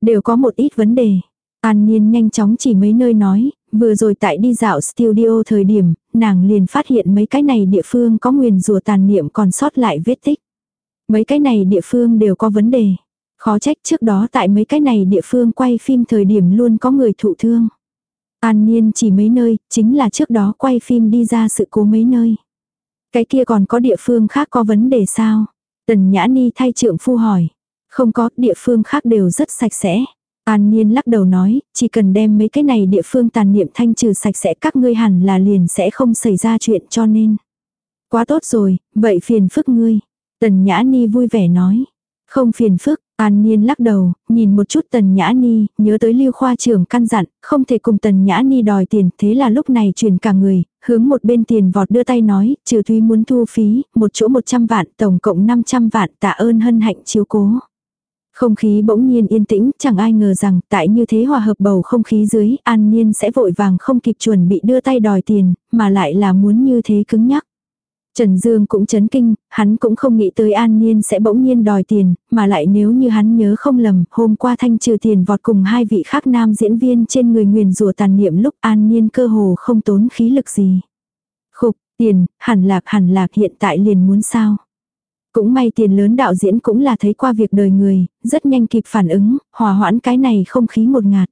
Đều có một ít vấn đề. An Niên nhanh chóng chỉ mấy nơi nói, vừa rồi tại đi dạo studio thời điểm, nàng liền phát hiện mấy cái này địa phương có nguyền rùa tàn niệm còn sót lại vết tích. Mấy cái này địa phương đều có vấn đề. Khó trách trước đó tại mấy cái này địa phương quay phim thời điểm luôn có người thụ thương. An Niên chỉ mấy nơi, chính là trước đó quay phim đi ra sự cố mấy nơi. Cái kia còn có địa phương khác có vấn đề sao? Tần Nhã Ni thay trượng phu hỏi. Không có, địa phương khác đều rất sạch sẽ. An Niên lắc đầu nói, chỉ cần đem mấy cái này địa phương tàn niệm thanh trừ sạch sẽ các ngươi hẳn là liền sẽ không xảy ra chuyện cho nên. Quá tốt rồi, vậy phiền phức ngươi. Tần Nhã Ni vui vẻ nói. Không phiền phức, An Niên lắc đầu, nhìn một chút Tần Nhã Ni, nhớ tới Lưu Khoa trưởng căn dặn, không thể cùng Tần Nhã Ni đòi tiền, thế là lúc này chuyển cả người, hướng một bên tiền vọt đưa tay nói, trừ Thúy muốn thu phí, một chỗ 100 vạn, tổng cộng 500 vạn, tạ ơn hân hạnh chiếu cố. Không khí bỗng nhiên yên tĩnh, chẳng ai ngờ rằng tại như thế hòa hợp bầu không khí dưới, An nhiên sẽ vội vàng không kịp chuẩn bị đưa tay đòi tiền, mà lại là muốn như thế cứng nhắc. Trần Dương cũng chấn kinh, hắn cũng không nghĩ tới An Niên sẽ bỗng nhiên đòi tiền, mà lại nếu như hắn nhớ không lầm, hôm qua thanh trừ tiền vọt cùng hai vị khác nam diễn viên trên người nguyền rùa tàn niệm lúc An Niên cơ hồ không tốn khí lực gì. Khục, tiền, hẳn lạc hẳn lạc hiện tại liền muốn sao. Cũng may tiền lớn đạo diễn cũng là thấy qua việc đời người, rất nhanh kịp phản ứng, hòa hoãn cái này không khí một ngạt.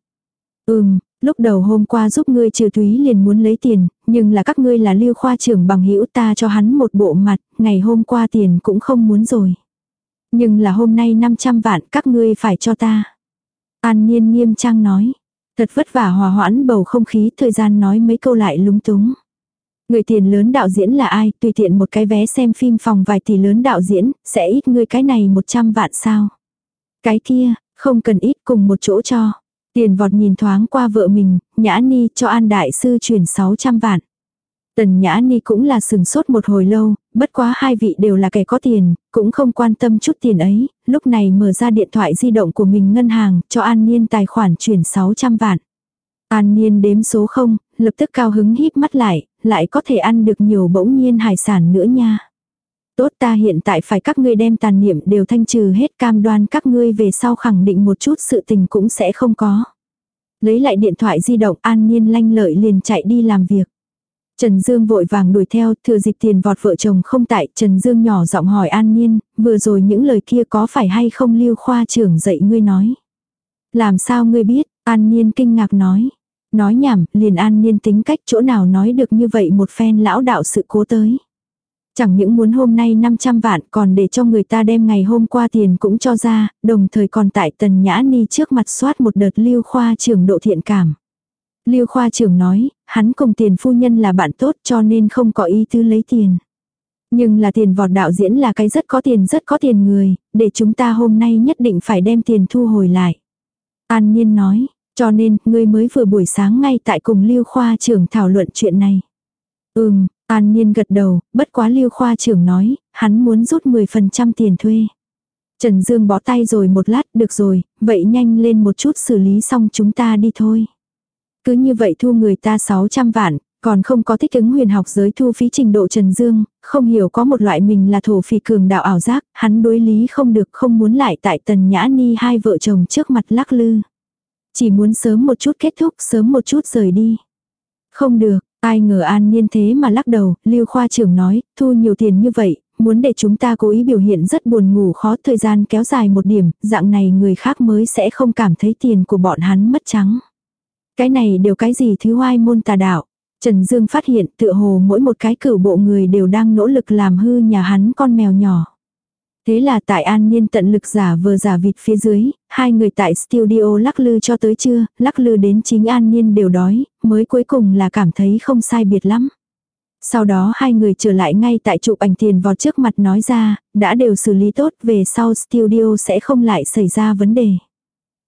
Ừm, lúc đầu hôm qua giúp ngươi trừ túy liền muốn lấy tiền, nhưng là các ngươi là lưu khoa trưởng bằng hữu ta cho hắn một bộ mặt, ngày hôm qua tiền cũng không muốn rồi. Nhưng là hôm nay 500 vạn các ngươi phải cho ta. An Niên nghiêm trang nói. Thật vất vả hòa hoãn bầu không khí thời gian nói mấy câu lại lúng túng. Người tiền lớn đạo diễn là ai, tùy tiện một cái vé xem phim phòng vài tỷ lớn đạo diễn, sẽ ít ngươi cái này 100 vạn sao. Cái kia, không cần ít cùng một chỗ cho. Tiền vọt nhìn thoáng qua vợ mình, Nhã Ni cho An Đại Sư chuyển 600 vạn. Tần Nhã Ni cũng là sừng sốt một hồi lâu, bất quá hai vị đều là kẻ có tiền, cũng không quan tâm chút tiền ấy, lúc này mở ra điện thoại di động của mình ngân hàng, cho An Niên tài khoản chuyển 600 vạn. An Niên đếm số không, lập tức cao hứng híp mắt lại, lại có thể ăn được nhiều bỗng nhiên hải sản nữa nha. Tốt ta hiện tại phải các ngươi đem tàn niệm đều thanh trừ hết cam đoan các ngươi về sau khẳng định một chút sự tình cũng sẽ không có. Lấy lại điện thoại di động an nhiên lanh lợi liền chạy đi làm việc. Trần Dương vội vàng đuổi theo, thừa dịp tiền vọt vợ chồng không tại, Trần Dương nhỏ giọng hỏi An Nhiên, vừa rồi những lời kia có phải hay không lưu khoa trưởng dạy ngươi nói. Làm sao ngươi biết, An Nhiên kinh ngạc nói. Nói nhảm, liền An Nhiên tính cách chỗ nào nói được như vậy một phen lão đạo sự cố tới. Chẳng những muốn hôm nay 500 vạn còn để cho người ta đem ngày hôm qua tiền cũng cho ra, đồng thời còn tại tần nhã ni trước mặt soát một đợt lưu khoa trưởng độ thiện cảm. Lưu khoa trưởng nói, hắn cùng tiền phu nhân là bạn tốt cho nên không có ý tư lấy tiền. Nhưng là tiền vọt đạo diễn là cái rất có tiền rất có tiền người, để chúng ta hôm nay nhất định phải đem tiền thu hồi lại. An Nhiên nói, cho nên ngươi mới vừa buổi sáng ngay tại cùng Lưu khoa trưởng thảo luận chuyện này. Ừm, An Nhiên gật đầu, bất quá Lưu khoa trưởng nói, hắn muốn rút 10% tiền thuê. Trần Dương bó tay rồi một lát, được rồi, vậy nhanh lên một chút xử lý xong chúng ta đi thôi. Cứ như vậy thu người ta 600 vạn, còn không có thích ứng huyền học giới thu phí trình độ Trần Dương, không hiểu có một loại mình là thổ phỉ cường đạo ảo giác, hắn đối lý không được không muốn lại tại tần nhã ni hai vợ chồng trước mặt lắc lư. Chỉ muốn sớm một chút kết thúc, sớm một chút rời đi. Không được, ai ngờ an nhiên thế mà lắc đầu, lưu khoa trưởng nói, thu nhiều tiền như vậy, muốn để chúng ta cố ý biểu hiện rất buồn ngủ khó thời gian kéo dài một điểm, dạng này người khác mới sẽ không cảm thấy tiền của bọn hắn mất trắng. Cái này đều cái gì thứ hoai môn tà đạo. Trần Dương phát hiện tựa hồ mỗi một cái cửu bộ người đều đang nỗ lực làm hư nhà hắn con mèo nhỏ. Thế là tại an niên tận lực giả vờ giả vịt phía dưới, hai người tại studio lắc lư cho tới trưa, lắc lư đến chính an niên đều đói, mới cuối cùng là cảm thấy không sai biệt lắm. Sau đó hai người trở lại ngay tại chụp ảnh tiền vào trước mặt nói ra, đã đều xử lý tốt về sau studio sẽ không lại xảy ra vấn đề.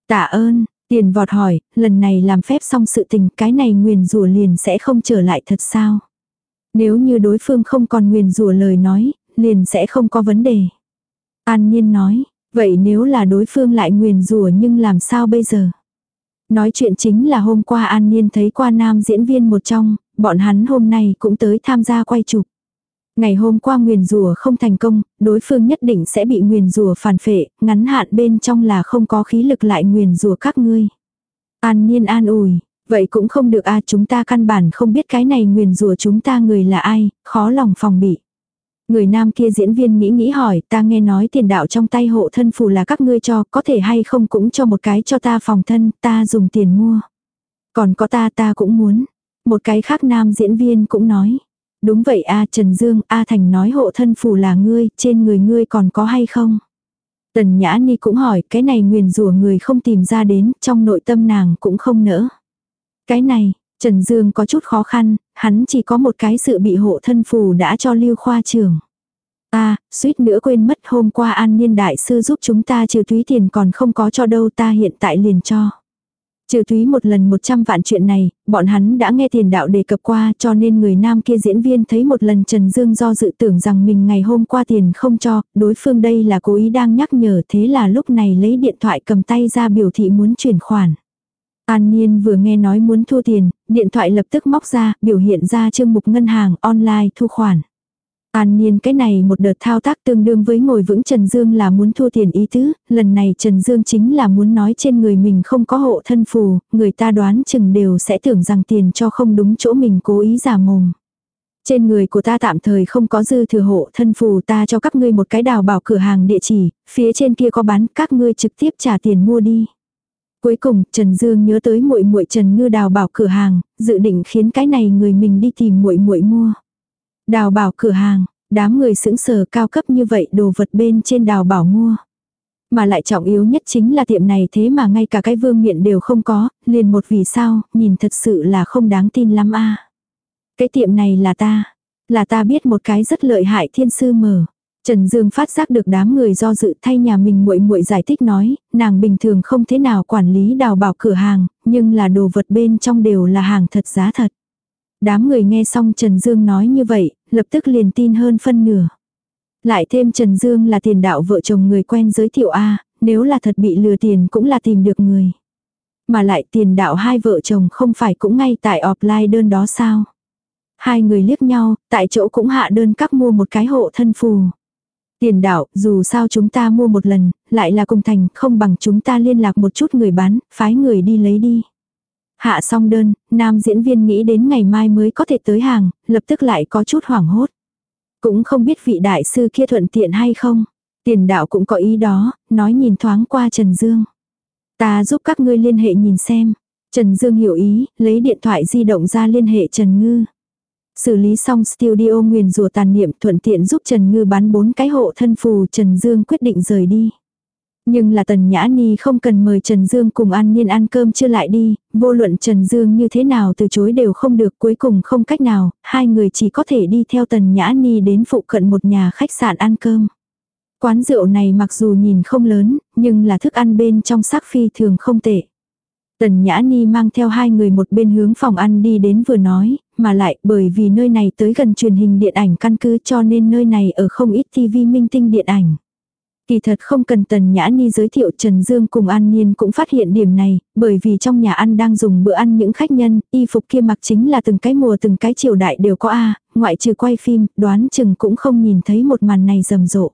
Tạ ơn, tiền vọt hỏi, lần này làm phép xong sự tình cái này nguyền rủa liền sẽ không trở lại thật sao? Nếu như đối phương không còn nguyền rủa lời nói, liền sẽ không có vấn đề. An Nhiên nói, vậy nếu là đối phương lại nguyền rủa nhưng làm sao bây giờ? Nói chuyện chính là hôm qua An Nhiên thấy qua nam diễn viên một trong, bọn hắn hôm nay cũng tới tham gia quay chụp. Ngày hôm qua nguyền rủa không thành công, đối phương nhất định sẽ bị nguyền rủa phản phệ, ngắn hạn bên trong là không có khí lực lại nguyền rủa các ngươi. An Niên an ủi, vậy cũng không được a chúng ta căn bản không biết cái này nguyền rủa chúng ta người là ai, khó lòng phòng bị. Người nam kia diễn viên nghĩ nghĩ hỏi, ta nghe nói tiền đạo trong tay hộ thân phù là các ngươi cho, có thể hay không cũng cho một cái cho ta phòng thân, ta dùng tiền mua. Còn có ta ta cũng muốn. Một cái khác nam diễn viên cũng nói. Đúng vậy a Trần Dương, A Thành nói hộ thân phù là ngươi, trên người ngươi còn có hay không? Tần Nhã Ni cũng hỏi, cái này nguyền rủa người không tìm ra đến, trong nội tâm nàng cũng không nỡ. Cái này, Trần Dương có chút khó khăn, hắn chỉ có một cái sự bị hộ thân phù đã cho lưu khoa trường. Ta, suýt nữa quên mất hôm qua an niên đại sư giúp chúng ta trừ túy tiền còn không có cho đâu ta hiện tại liền cho. Trừ túy một lần 100 vạn chuyện này, bọn hắn đã nghe tiền đạo đề cập qua cho nên người nam kia diễn viên thấy một lần Trần Dương do dự tưởng rằng mình ngày hôm qua tiền không cho, đối phương đây là cố ý đang nhắc nhở thế là lúc này lấy điện thoại cầm tay ra biểu thị muốn chuyển khoản. An Niên vừa nghe nói muốn thu tiền, điện thoại lập tức móc ra, biểu hiện ra chương mục ngân hàng online thu khoản. An Niên cái này một đợt thao tác tương đương với ngồi vững Trần Dương là muốn thua tiền ý tứ, lần này Trần Dương chính là muốn nói trên người mình không có hộ thân phù, người ta đoán chừng đều sẽ tưởng rằng tiền cho không đúng chỗ mình cố ý giả mồm. Trên người của ta tạm thời không có dư thừa hộ thân phù ta cho các ngươi một cái đào bảo cửa hàng địa chỉ, phía trên kia có bán các ngươi trực tiếp trả tiền mua đi. Cuối cùng, Trần Dương nhớ tới muội muội Trần Ngư đào bảo cửa hàng, dự định khiến cái này người mình đi tìm muội muội mua. Đào bảo cửa hàng, đám người sững sờ cao cấp như vậy đồ vật bên trên đào bảo mua. Mà lại trọng yếu nhất chính là tiệm này thế mà ngay cả cái vương miện đều không có, liền một vì sao, nhìn thật sự là không đáng tin lắm a Cái tiệm này là ta, là ta biết một cái rất lợi hại thiên sư mở. Trần Dương phát giác được đám người do dự thay nhà mình muội muội giải thích nói, nàng bình thường không thế nào quản lý đào bảo cửa hàng, nhưng là đồ vật bên trong đều là hàng thật giá thật. Đám người nghe xong Trần Dương nói như vậy, lập tức liền tin hơn phân nửa. Lại thêm Trần Dương là tiền đạo vợ chồng người quen giới thiệu A, nếu là thật bị lừa tiền cũng là tìm được người. Mà lại tiền đạo hai vợ chồng không phải cũng ngay tại offline đơn đó sao. Hai người liếc nhau, tại chỗ cũng hạ đơn các mua một cái hộ thân phù. Tiền đạo, dù sao chúng ta mua một lần, lại là cùng thành, không bằng chúng ta liên lạc một chút người bán, phái người đi lấy đi. Hạ xong đơn, nam diễn viên nghĩ đến ngày mai mới có thể tới hàng, lập tức lại có chút hoảng hốt. Cũng không biết vị đại sư kia thuận tiện hay không. Tiền đạo cũng có ý đó, nói nhìn thoáng qua Trần Dương. Ta giúp các ngươi liên hệ nhìn xem. Trần Dương hiểu ý, lấy điện thoại di động ra liên hệ Trần Ngư. Xử lý xong studio nguyền rùa tàn niệm thuận tiện giúp Trần Ngư bán bốn cái hộ thân phù Trần Dương quyết định rời đi. Nhưng là Tần Nhã Ni không cần mời Trần Dương cùng ăn Niên ăn cơm chưa lại đi, vô luận Trần Dương như thế nào từ chối đều không được cuối cùng không cách nào, hai người chỉ có thể đi theo Tần Nhã Ni đến phụ cận một nhà khách sạn ăn cơm. Quán rượu này mặc dù nhìn không lớn, nhưng là thức ăn bên trong sắc phi thường không tệ. Tần Nhã Ni mang theo hai người một bên hướng phòng ăn đi đến vừa nói, mà lại bởi vì nơi này tới gần truyền hình điện ảnh căn cứ cho nên nơi này ở không ít TV minh tinh điện ảnh. Kỳ thật không cần Tần Nhã Ni giới thiệu Trần Dương cùng An Niên cũng phát hiện điểm này, bởi vì trong nhà ăn đang dùng bữa ăn những khách nhân, y phục kia mặc chính là từng cái mùa từng cái triều đại đều có A, ngoại trừ quay phim, đoán chừng cũng không nhìn thấy một màn này rầm rộ.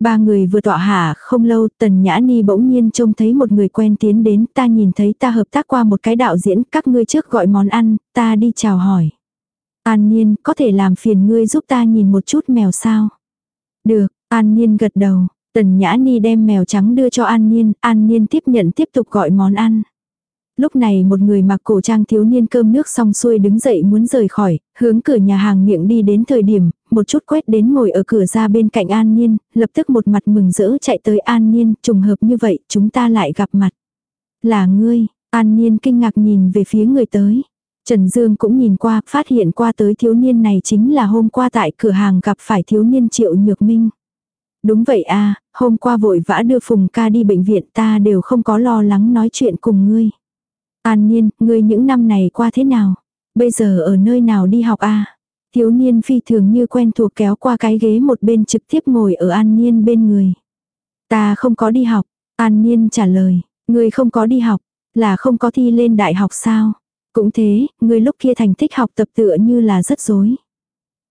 Ba người vừa tọa hạ không lâu Tần Nhã Ni bỗng nhiên trông thấy một người quen tiến đến ta nhìn thấy ta hợp tác qua một cái đạo diễn các ngươi trước gọi món ăn, ta đi chào hỏi. An Niên có thể làm phiền ngươi giúp ta nhìn một chút mèo sao? Được, An Niên gật đầu. Tần Nhã Ni đem mèo trắng đưa cho An Niên, An Niên tiếp nhận tiếp tục gọi món ăn. Lúc này một người mặc cổ trang thiếu niên cơm nước xong xuôi đứng dậy muốn rời khỏi, hướng cửa nhà hàng miệng đi đến thời điểm, một chút quét đến ngồi ở cửa ra bên cạnh An Niên, lập tức một mặt mừng rỡ chạy tới An Niên, trùng hợp như vậy, chúng ta lại gặp mặt. Là ngươi, An Niên kinh ngạc nhìn về phía người tới. Trần Dương cũng nhìn qua, phát hiện qua tới thiếu niên này chính là hôm qua tại cửa hàng gặp phải thiếu niên Triệu Nhược Minh. Đúng vậy à, hôm qua vội vã đưa Phùng ca đi bệnh viện ta đều không có lo lắng nói chuyện cùng ngươi. An Niên, ngươi những năm này qua thế nào? Bây giờ ở nơi nào đi học à? Thiếu niên phi thường như quen thuộc kéo qua cái ghế một bên trực tiếp ngồi ở An Niên bên người. Ta không có đi học. An Niên trả lời, người không có đi học, là không có thi lên đại học sao? Cũng thế, người lúc kia thành tích học tập tựa như là rất dối.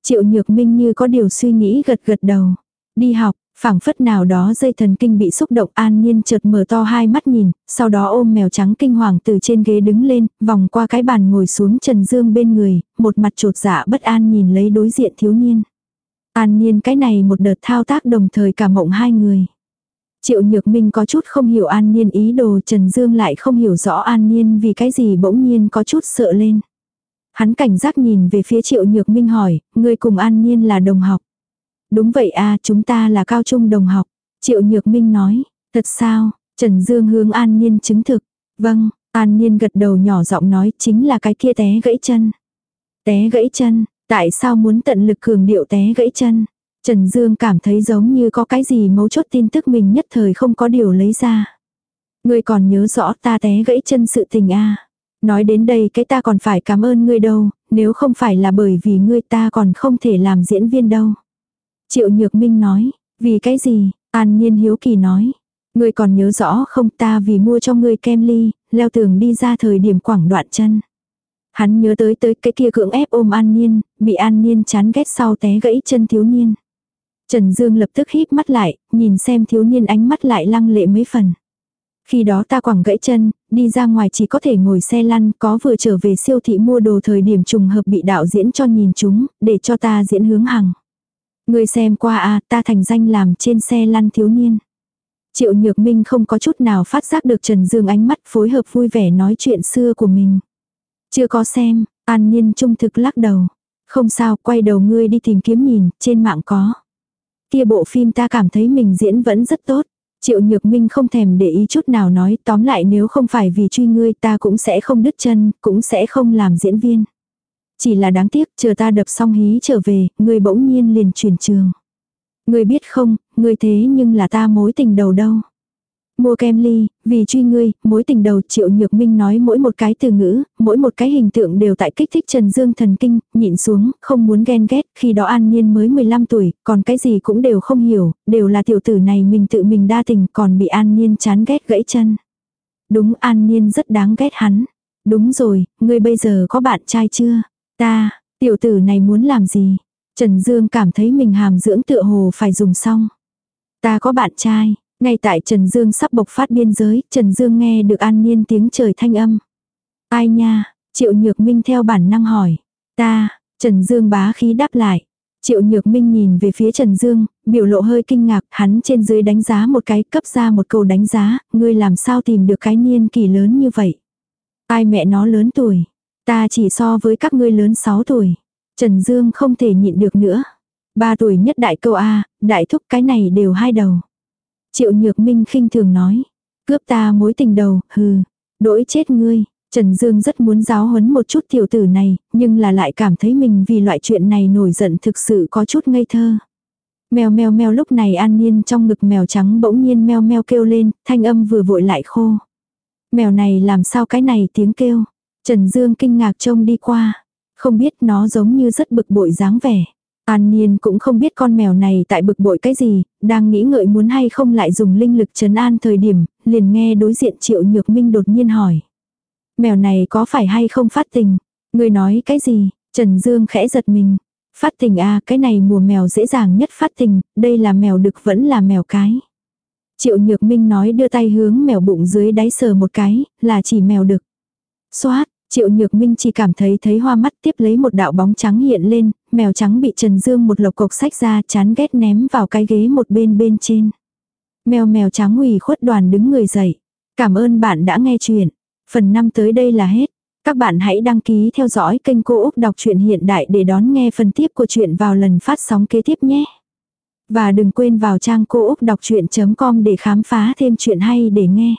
Triệu Nhược Minh như có điều suy nghĩ gật gật đầu. Đi học, phảng phất nào đó dây thần kinh bị xúc động an nhiên chợt mở to hai mắt nhìn, sau đó ôm mèo trắng kinh hoàng từ trên ghế đứng lên, vòng qua cái bàn ngồi xuống Trần Dương bên người, một mặt trột dạ bất an nhìn lấy đối diện thiếu niên. An nhiên cái này một đợt thao tác đồng thời cả mộng hai người. Triệu Nhược Minh có chút không hiểu An nhiên ý đồ Trần Dương lại không hiểu rõ An nhiên vì cái gì bỗng nhiên có chút sợ lên. Hắn cảnh giác nhìn về phía Triệu Nhược Minh hỏi, người cùng An nhiên là đồng học. Đúng vậy à, chúng ta là cao trung đồng học. Triệu Nhược Minh nói, thật sao, Trần Dương hướng An Niên chứng thực. Vâng, An Niên gật đầu nhỏ giọng nói chính là cái kia té gãy chân. Té gãy chân, tại sao muốn tận lực cường điệu té gãy chân? Trần Dương cảm thấy giống như có cái gì mấu chốt tin tức mình nhất thời không có điều lấy ra. Ngươi còn nhớ rõ ta té gãy chân sự tình a Nói đến đây cái ta còn phải cảm ơn ngươi đâu, nếu không phải là bởi vì ngươi ta còn không thể làm diễn viên đâu. Triệu Nhược Minh nói, vì cái gì, An Niên Hiếu Kỳ nói. Ngươi còn nhớ rõ không ta vì mua cho ngươi kem ly, leo tường đi ra thời điểm quảng đoạn chân. Hắn nhớ tới tới cái kia cưỡng ép ôm An Niên, bị An Niên chán ghét sau té gãy chân thiếu niên. Trần Dương lập tức híp mắt lại, nhìn xem thiếu niên ánh mắt lại lăng lệ mấy phần. Khi đó ta quẳng gãy chân, đi ra ngoài chỉ có thể ngồi xe lăn, có vừa trở về siêu thị mua đồ thời điểm trùng hợp bị đạo diễn cho nhìn chúng, để cho ta diễn hướng hằng. Người xem qua à, ta thành danh làm trên xe lăn thiếu niên. Triệu Nhược Minh không có chút nào phát giác được Trần Dương ánh mắt phối hợp vui vẻ nói chuyện xưa của mình. Chưa có xem, An Niên trung thực lắc đầu. Không sao, quay đầu ngươi đi tìm kiếm nhìn, trên mạng có. Kia bộ phim ta cảm thấy mình diễn vẫn rất tốt. Triệu Nhược Minh không thèm để ý chút nào nói tóm lại nếu không phải vì truy ngươi ta cũng sẽ không đứt chân, cũng sẽ không làm diễn viên. Chỉ là đáng tiếc chờ ta đập xong hí trở về, ngươi bỗng nhiên liền chuyển trường. Ngươi biết không, ngươi thế nhưng là ta mối tình đầu đâu. Mua kem ly, vì truy ngươi, mối tình đầu triệu nhược minh nói mỗi một cái từ ngữ, mỗi một cái hình tượng đều tại kích thích Trần Dương thần kinh, nhịn xuống, không muốn ghen ghét, khi đó An Niên mới 15 tuổi, còn cái gì cũng đều không hiểu, đều là tiểu tử này mình tự mình đa tình, còn bị An Niên chán ghét gãy chân. Đúng An Niên rất đáng ghét hắn. Đúng rồi, ngươi bây giờ có bạn trai chưa? Ta, tiểu tử này muốn làm gì? Trần Dương cảm thấy mình hàm dưỡng tựa hồ phải dùng xong. Ta có bạn trai, ngay tại Trần Dương sắp bộc phát biên giới, Trần Dương nghe được an niên tiếng trời thanh âm. Ai nha, Triệu Nhược Minh theo bản năng hỏi. Ta, Trần Dương bá khí đáp lại. Triệu Nhược Minh nhìn về phía Trần Dương, biểu lộ hơi kinh ngạc, hắn trên dưới đánh giá một cái, cấp ra một câu đánh giá, ngươi làm sao tìm được cái niên kỳ lớn như vậy. Ai mẹ nó lớn tuổi, ta chỉ so với các ngươi lớn 6 tuổi. Trần Dương không thể nhịn được nữa. Ba tuổi nhất đại câu A, đại thúc cái này đều hai đầu. Triệu Nhược Minh khinh thường nói. Cướp ta mối tình đầu, hừ. Đỗi chết ngươi. Trần Dương rất muốn giáo huấn một chút tiểu tử này, nhưng là lại cảm thấy mình vì loại chuyện này nổi giận thực sự có chút ngây thơ. Mèo mèo mèo lúc này an nhiên trong ngực mèo trắng bỗng nhiên mèo mèo kêu lên, thanh âm vừa vội lại khô. Mèo này làm sao cái này tiếng kêu. Trần Dương kinh ngạc trông đi qua. Không biết nó giống như rất bực bội dáng vẻ. An Niên cũng không biết con mèo này tại bực bội cái gì, đang nghĩ ngợi muốn hay không lại dùng linh lực trấn an thời điểm, liền nghe đối diện Triệu Nhược Minh đột nhiên hỏi. Mèo này có phải hay không phát tình? Người nói cái gì? Trần Dương khẽ giật mình. Phát tình à, cái này mùa mèo dễ dàng nhất phát tình, đây là mèo đực vẫn là mèo cái. Triệu Nhược Minh nói đưa tay hướng mèo bụng dưới đáy sờ một cái, là chỉ mèo đực. Xoát, Triệu Nhược Minh chỉ cảm thấy thấy hoa mắt tiếp lấy một đạo bóng trắng hiện lên, mèo trắng bị Trần Dương một lộc cộc sách ra chán ghét ném vào cái ghế một bên bên trên. Mèo mèo trắng ủy khuất đoàn đứng người dậy. Cảm ơn bạn đã nghe chuyện. Phần 5 tới đây là hết. Các bạn hãy đăng ký theo dõi kênh Cô Úc Đọc truyện Hiện Đại để đón nghe phần tiếp của chuyện vào lần phát sóng kế tiếp nhé. Và đừng quên vào trang cô úc đọc chuyện.com để khám phá thêm chuyện hay để nghe.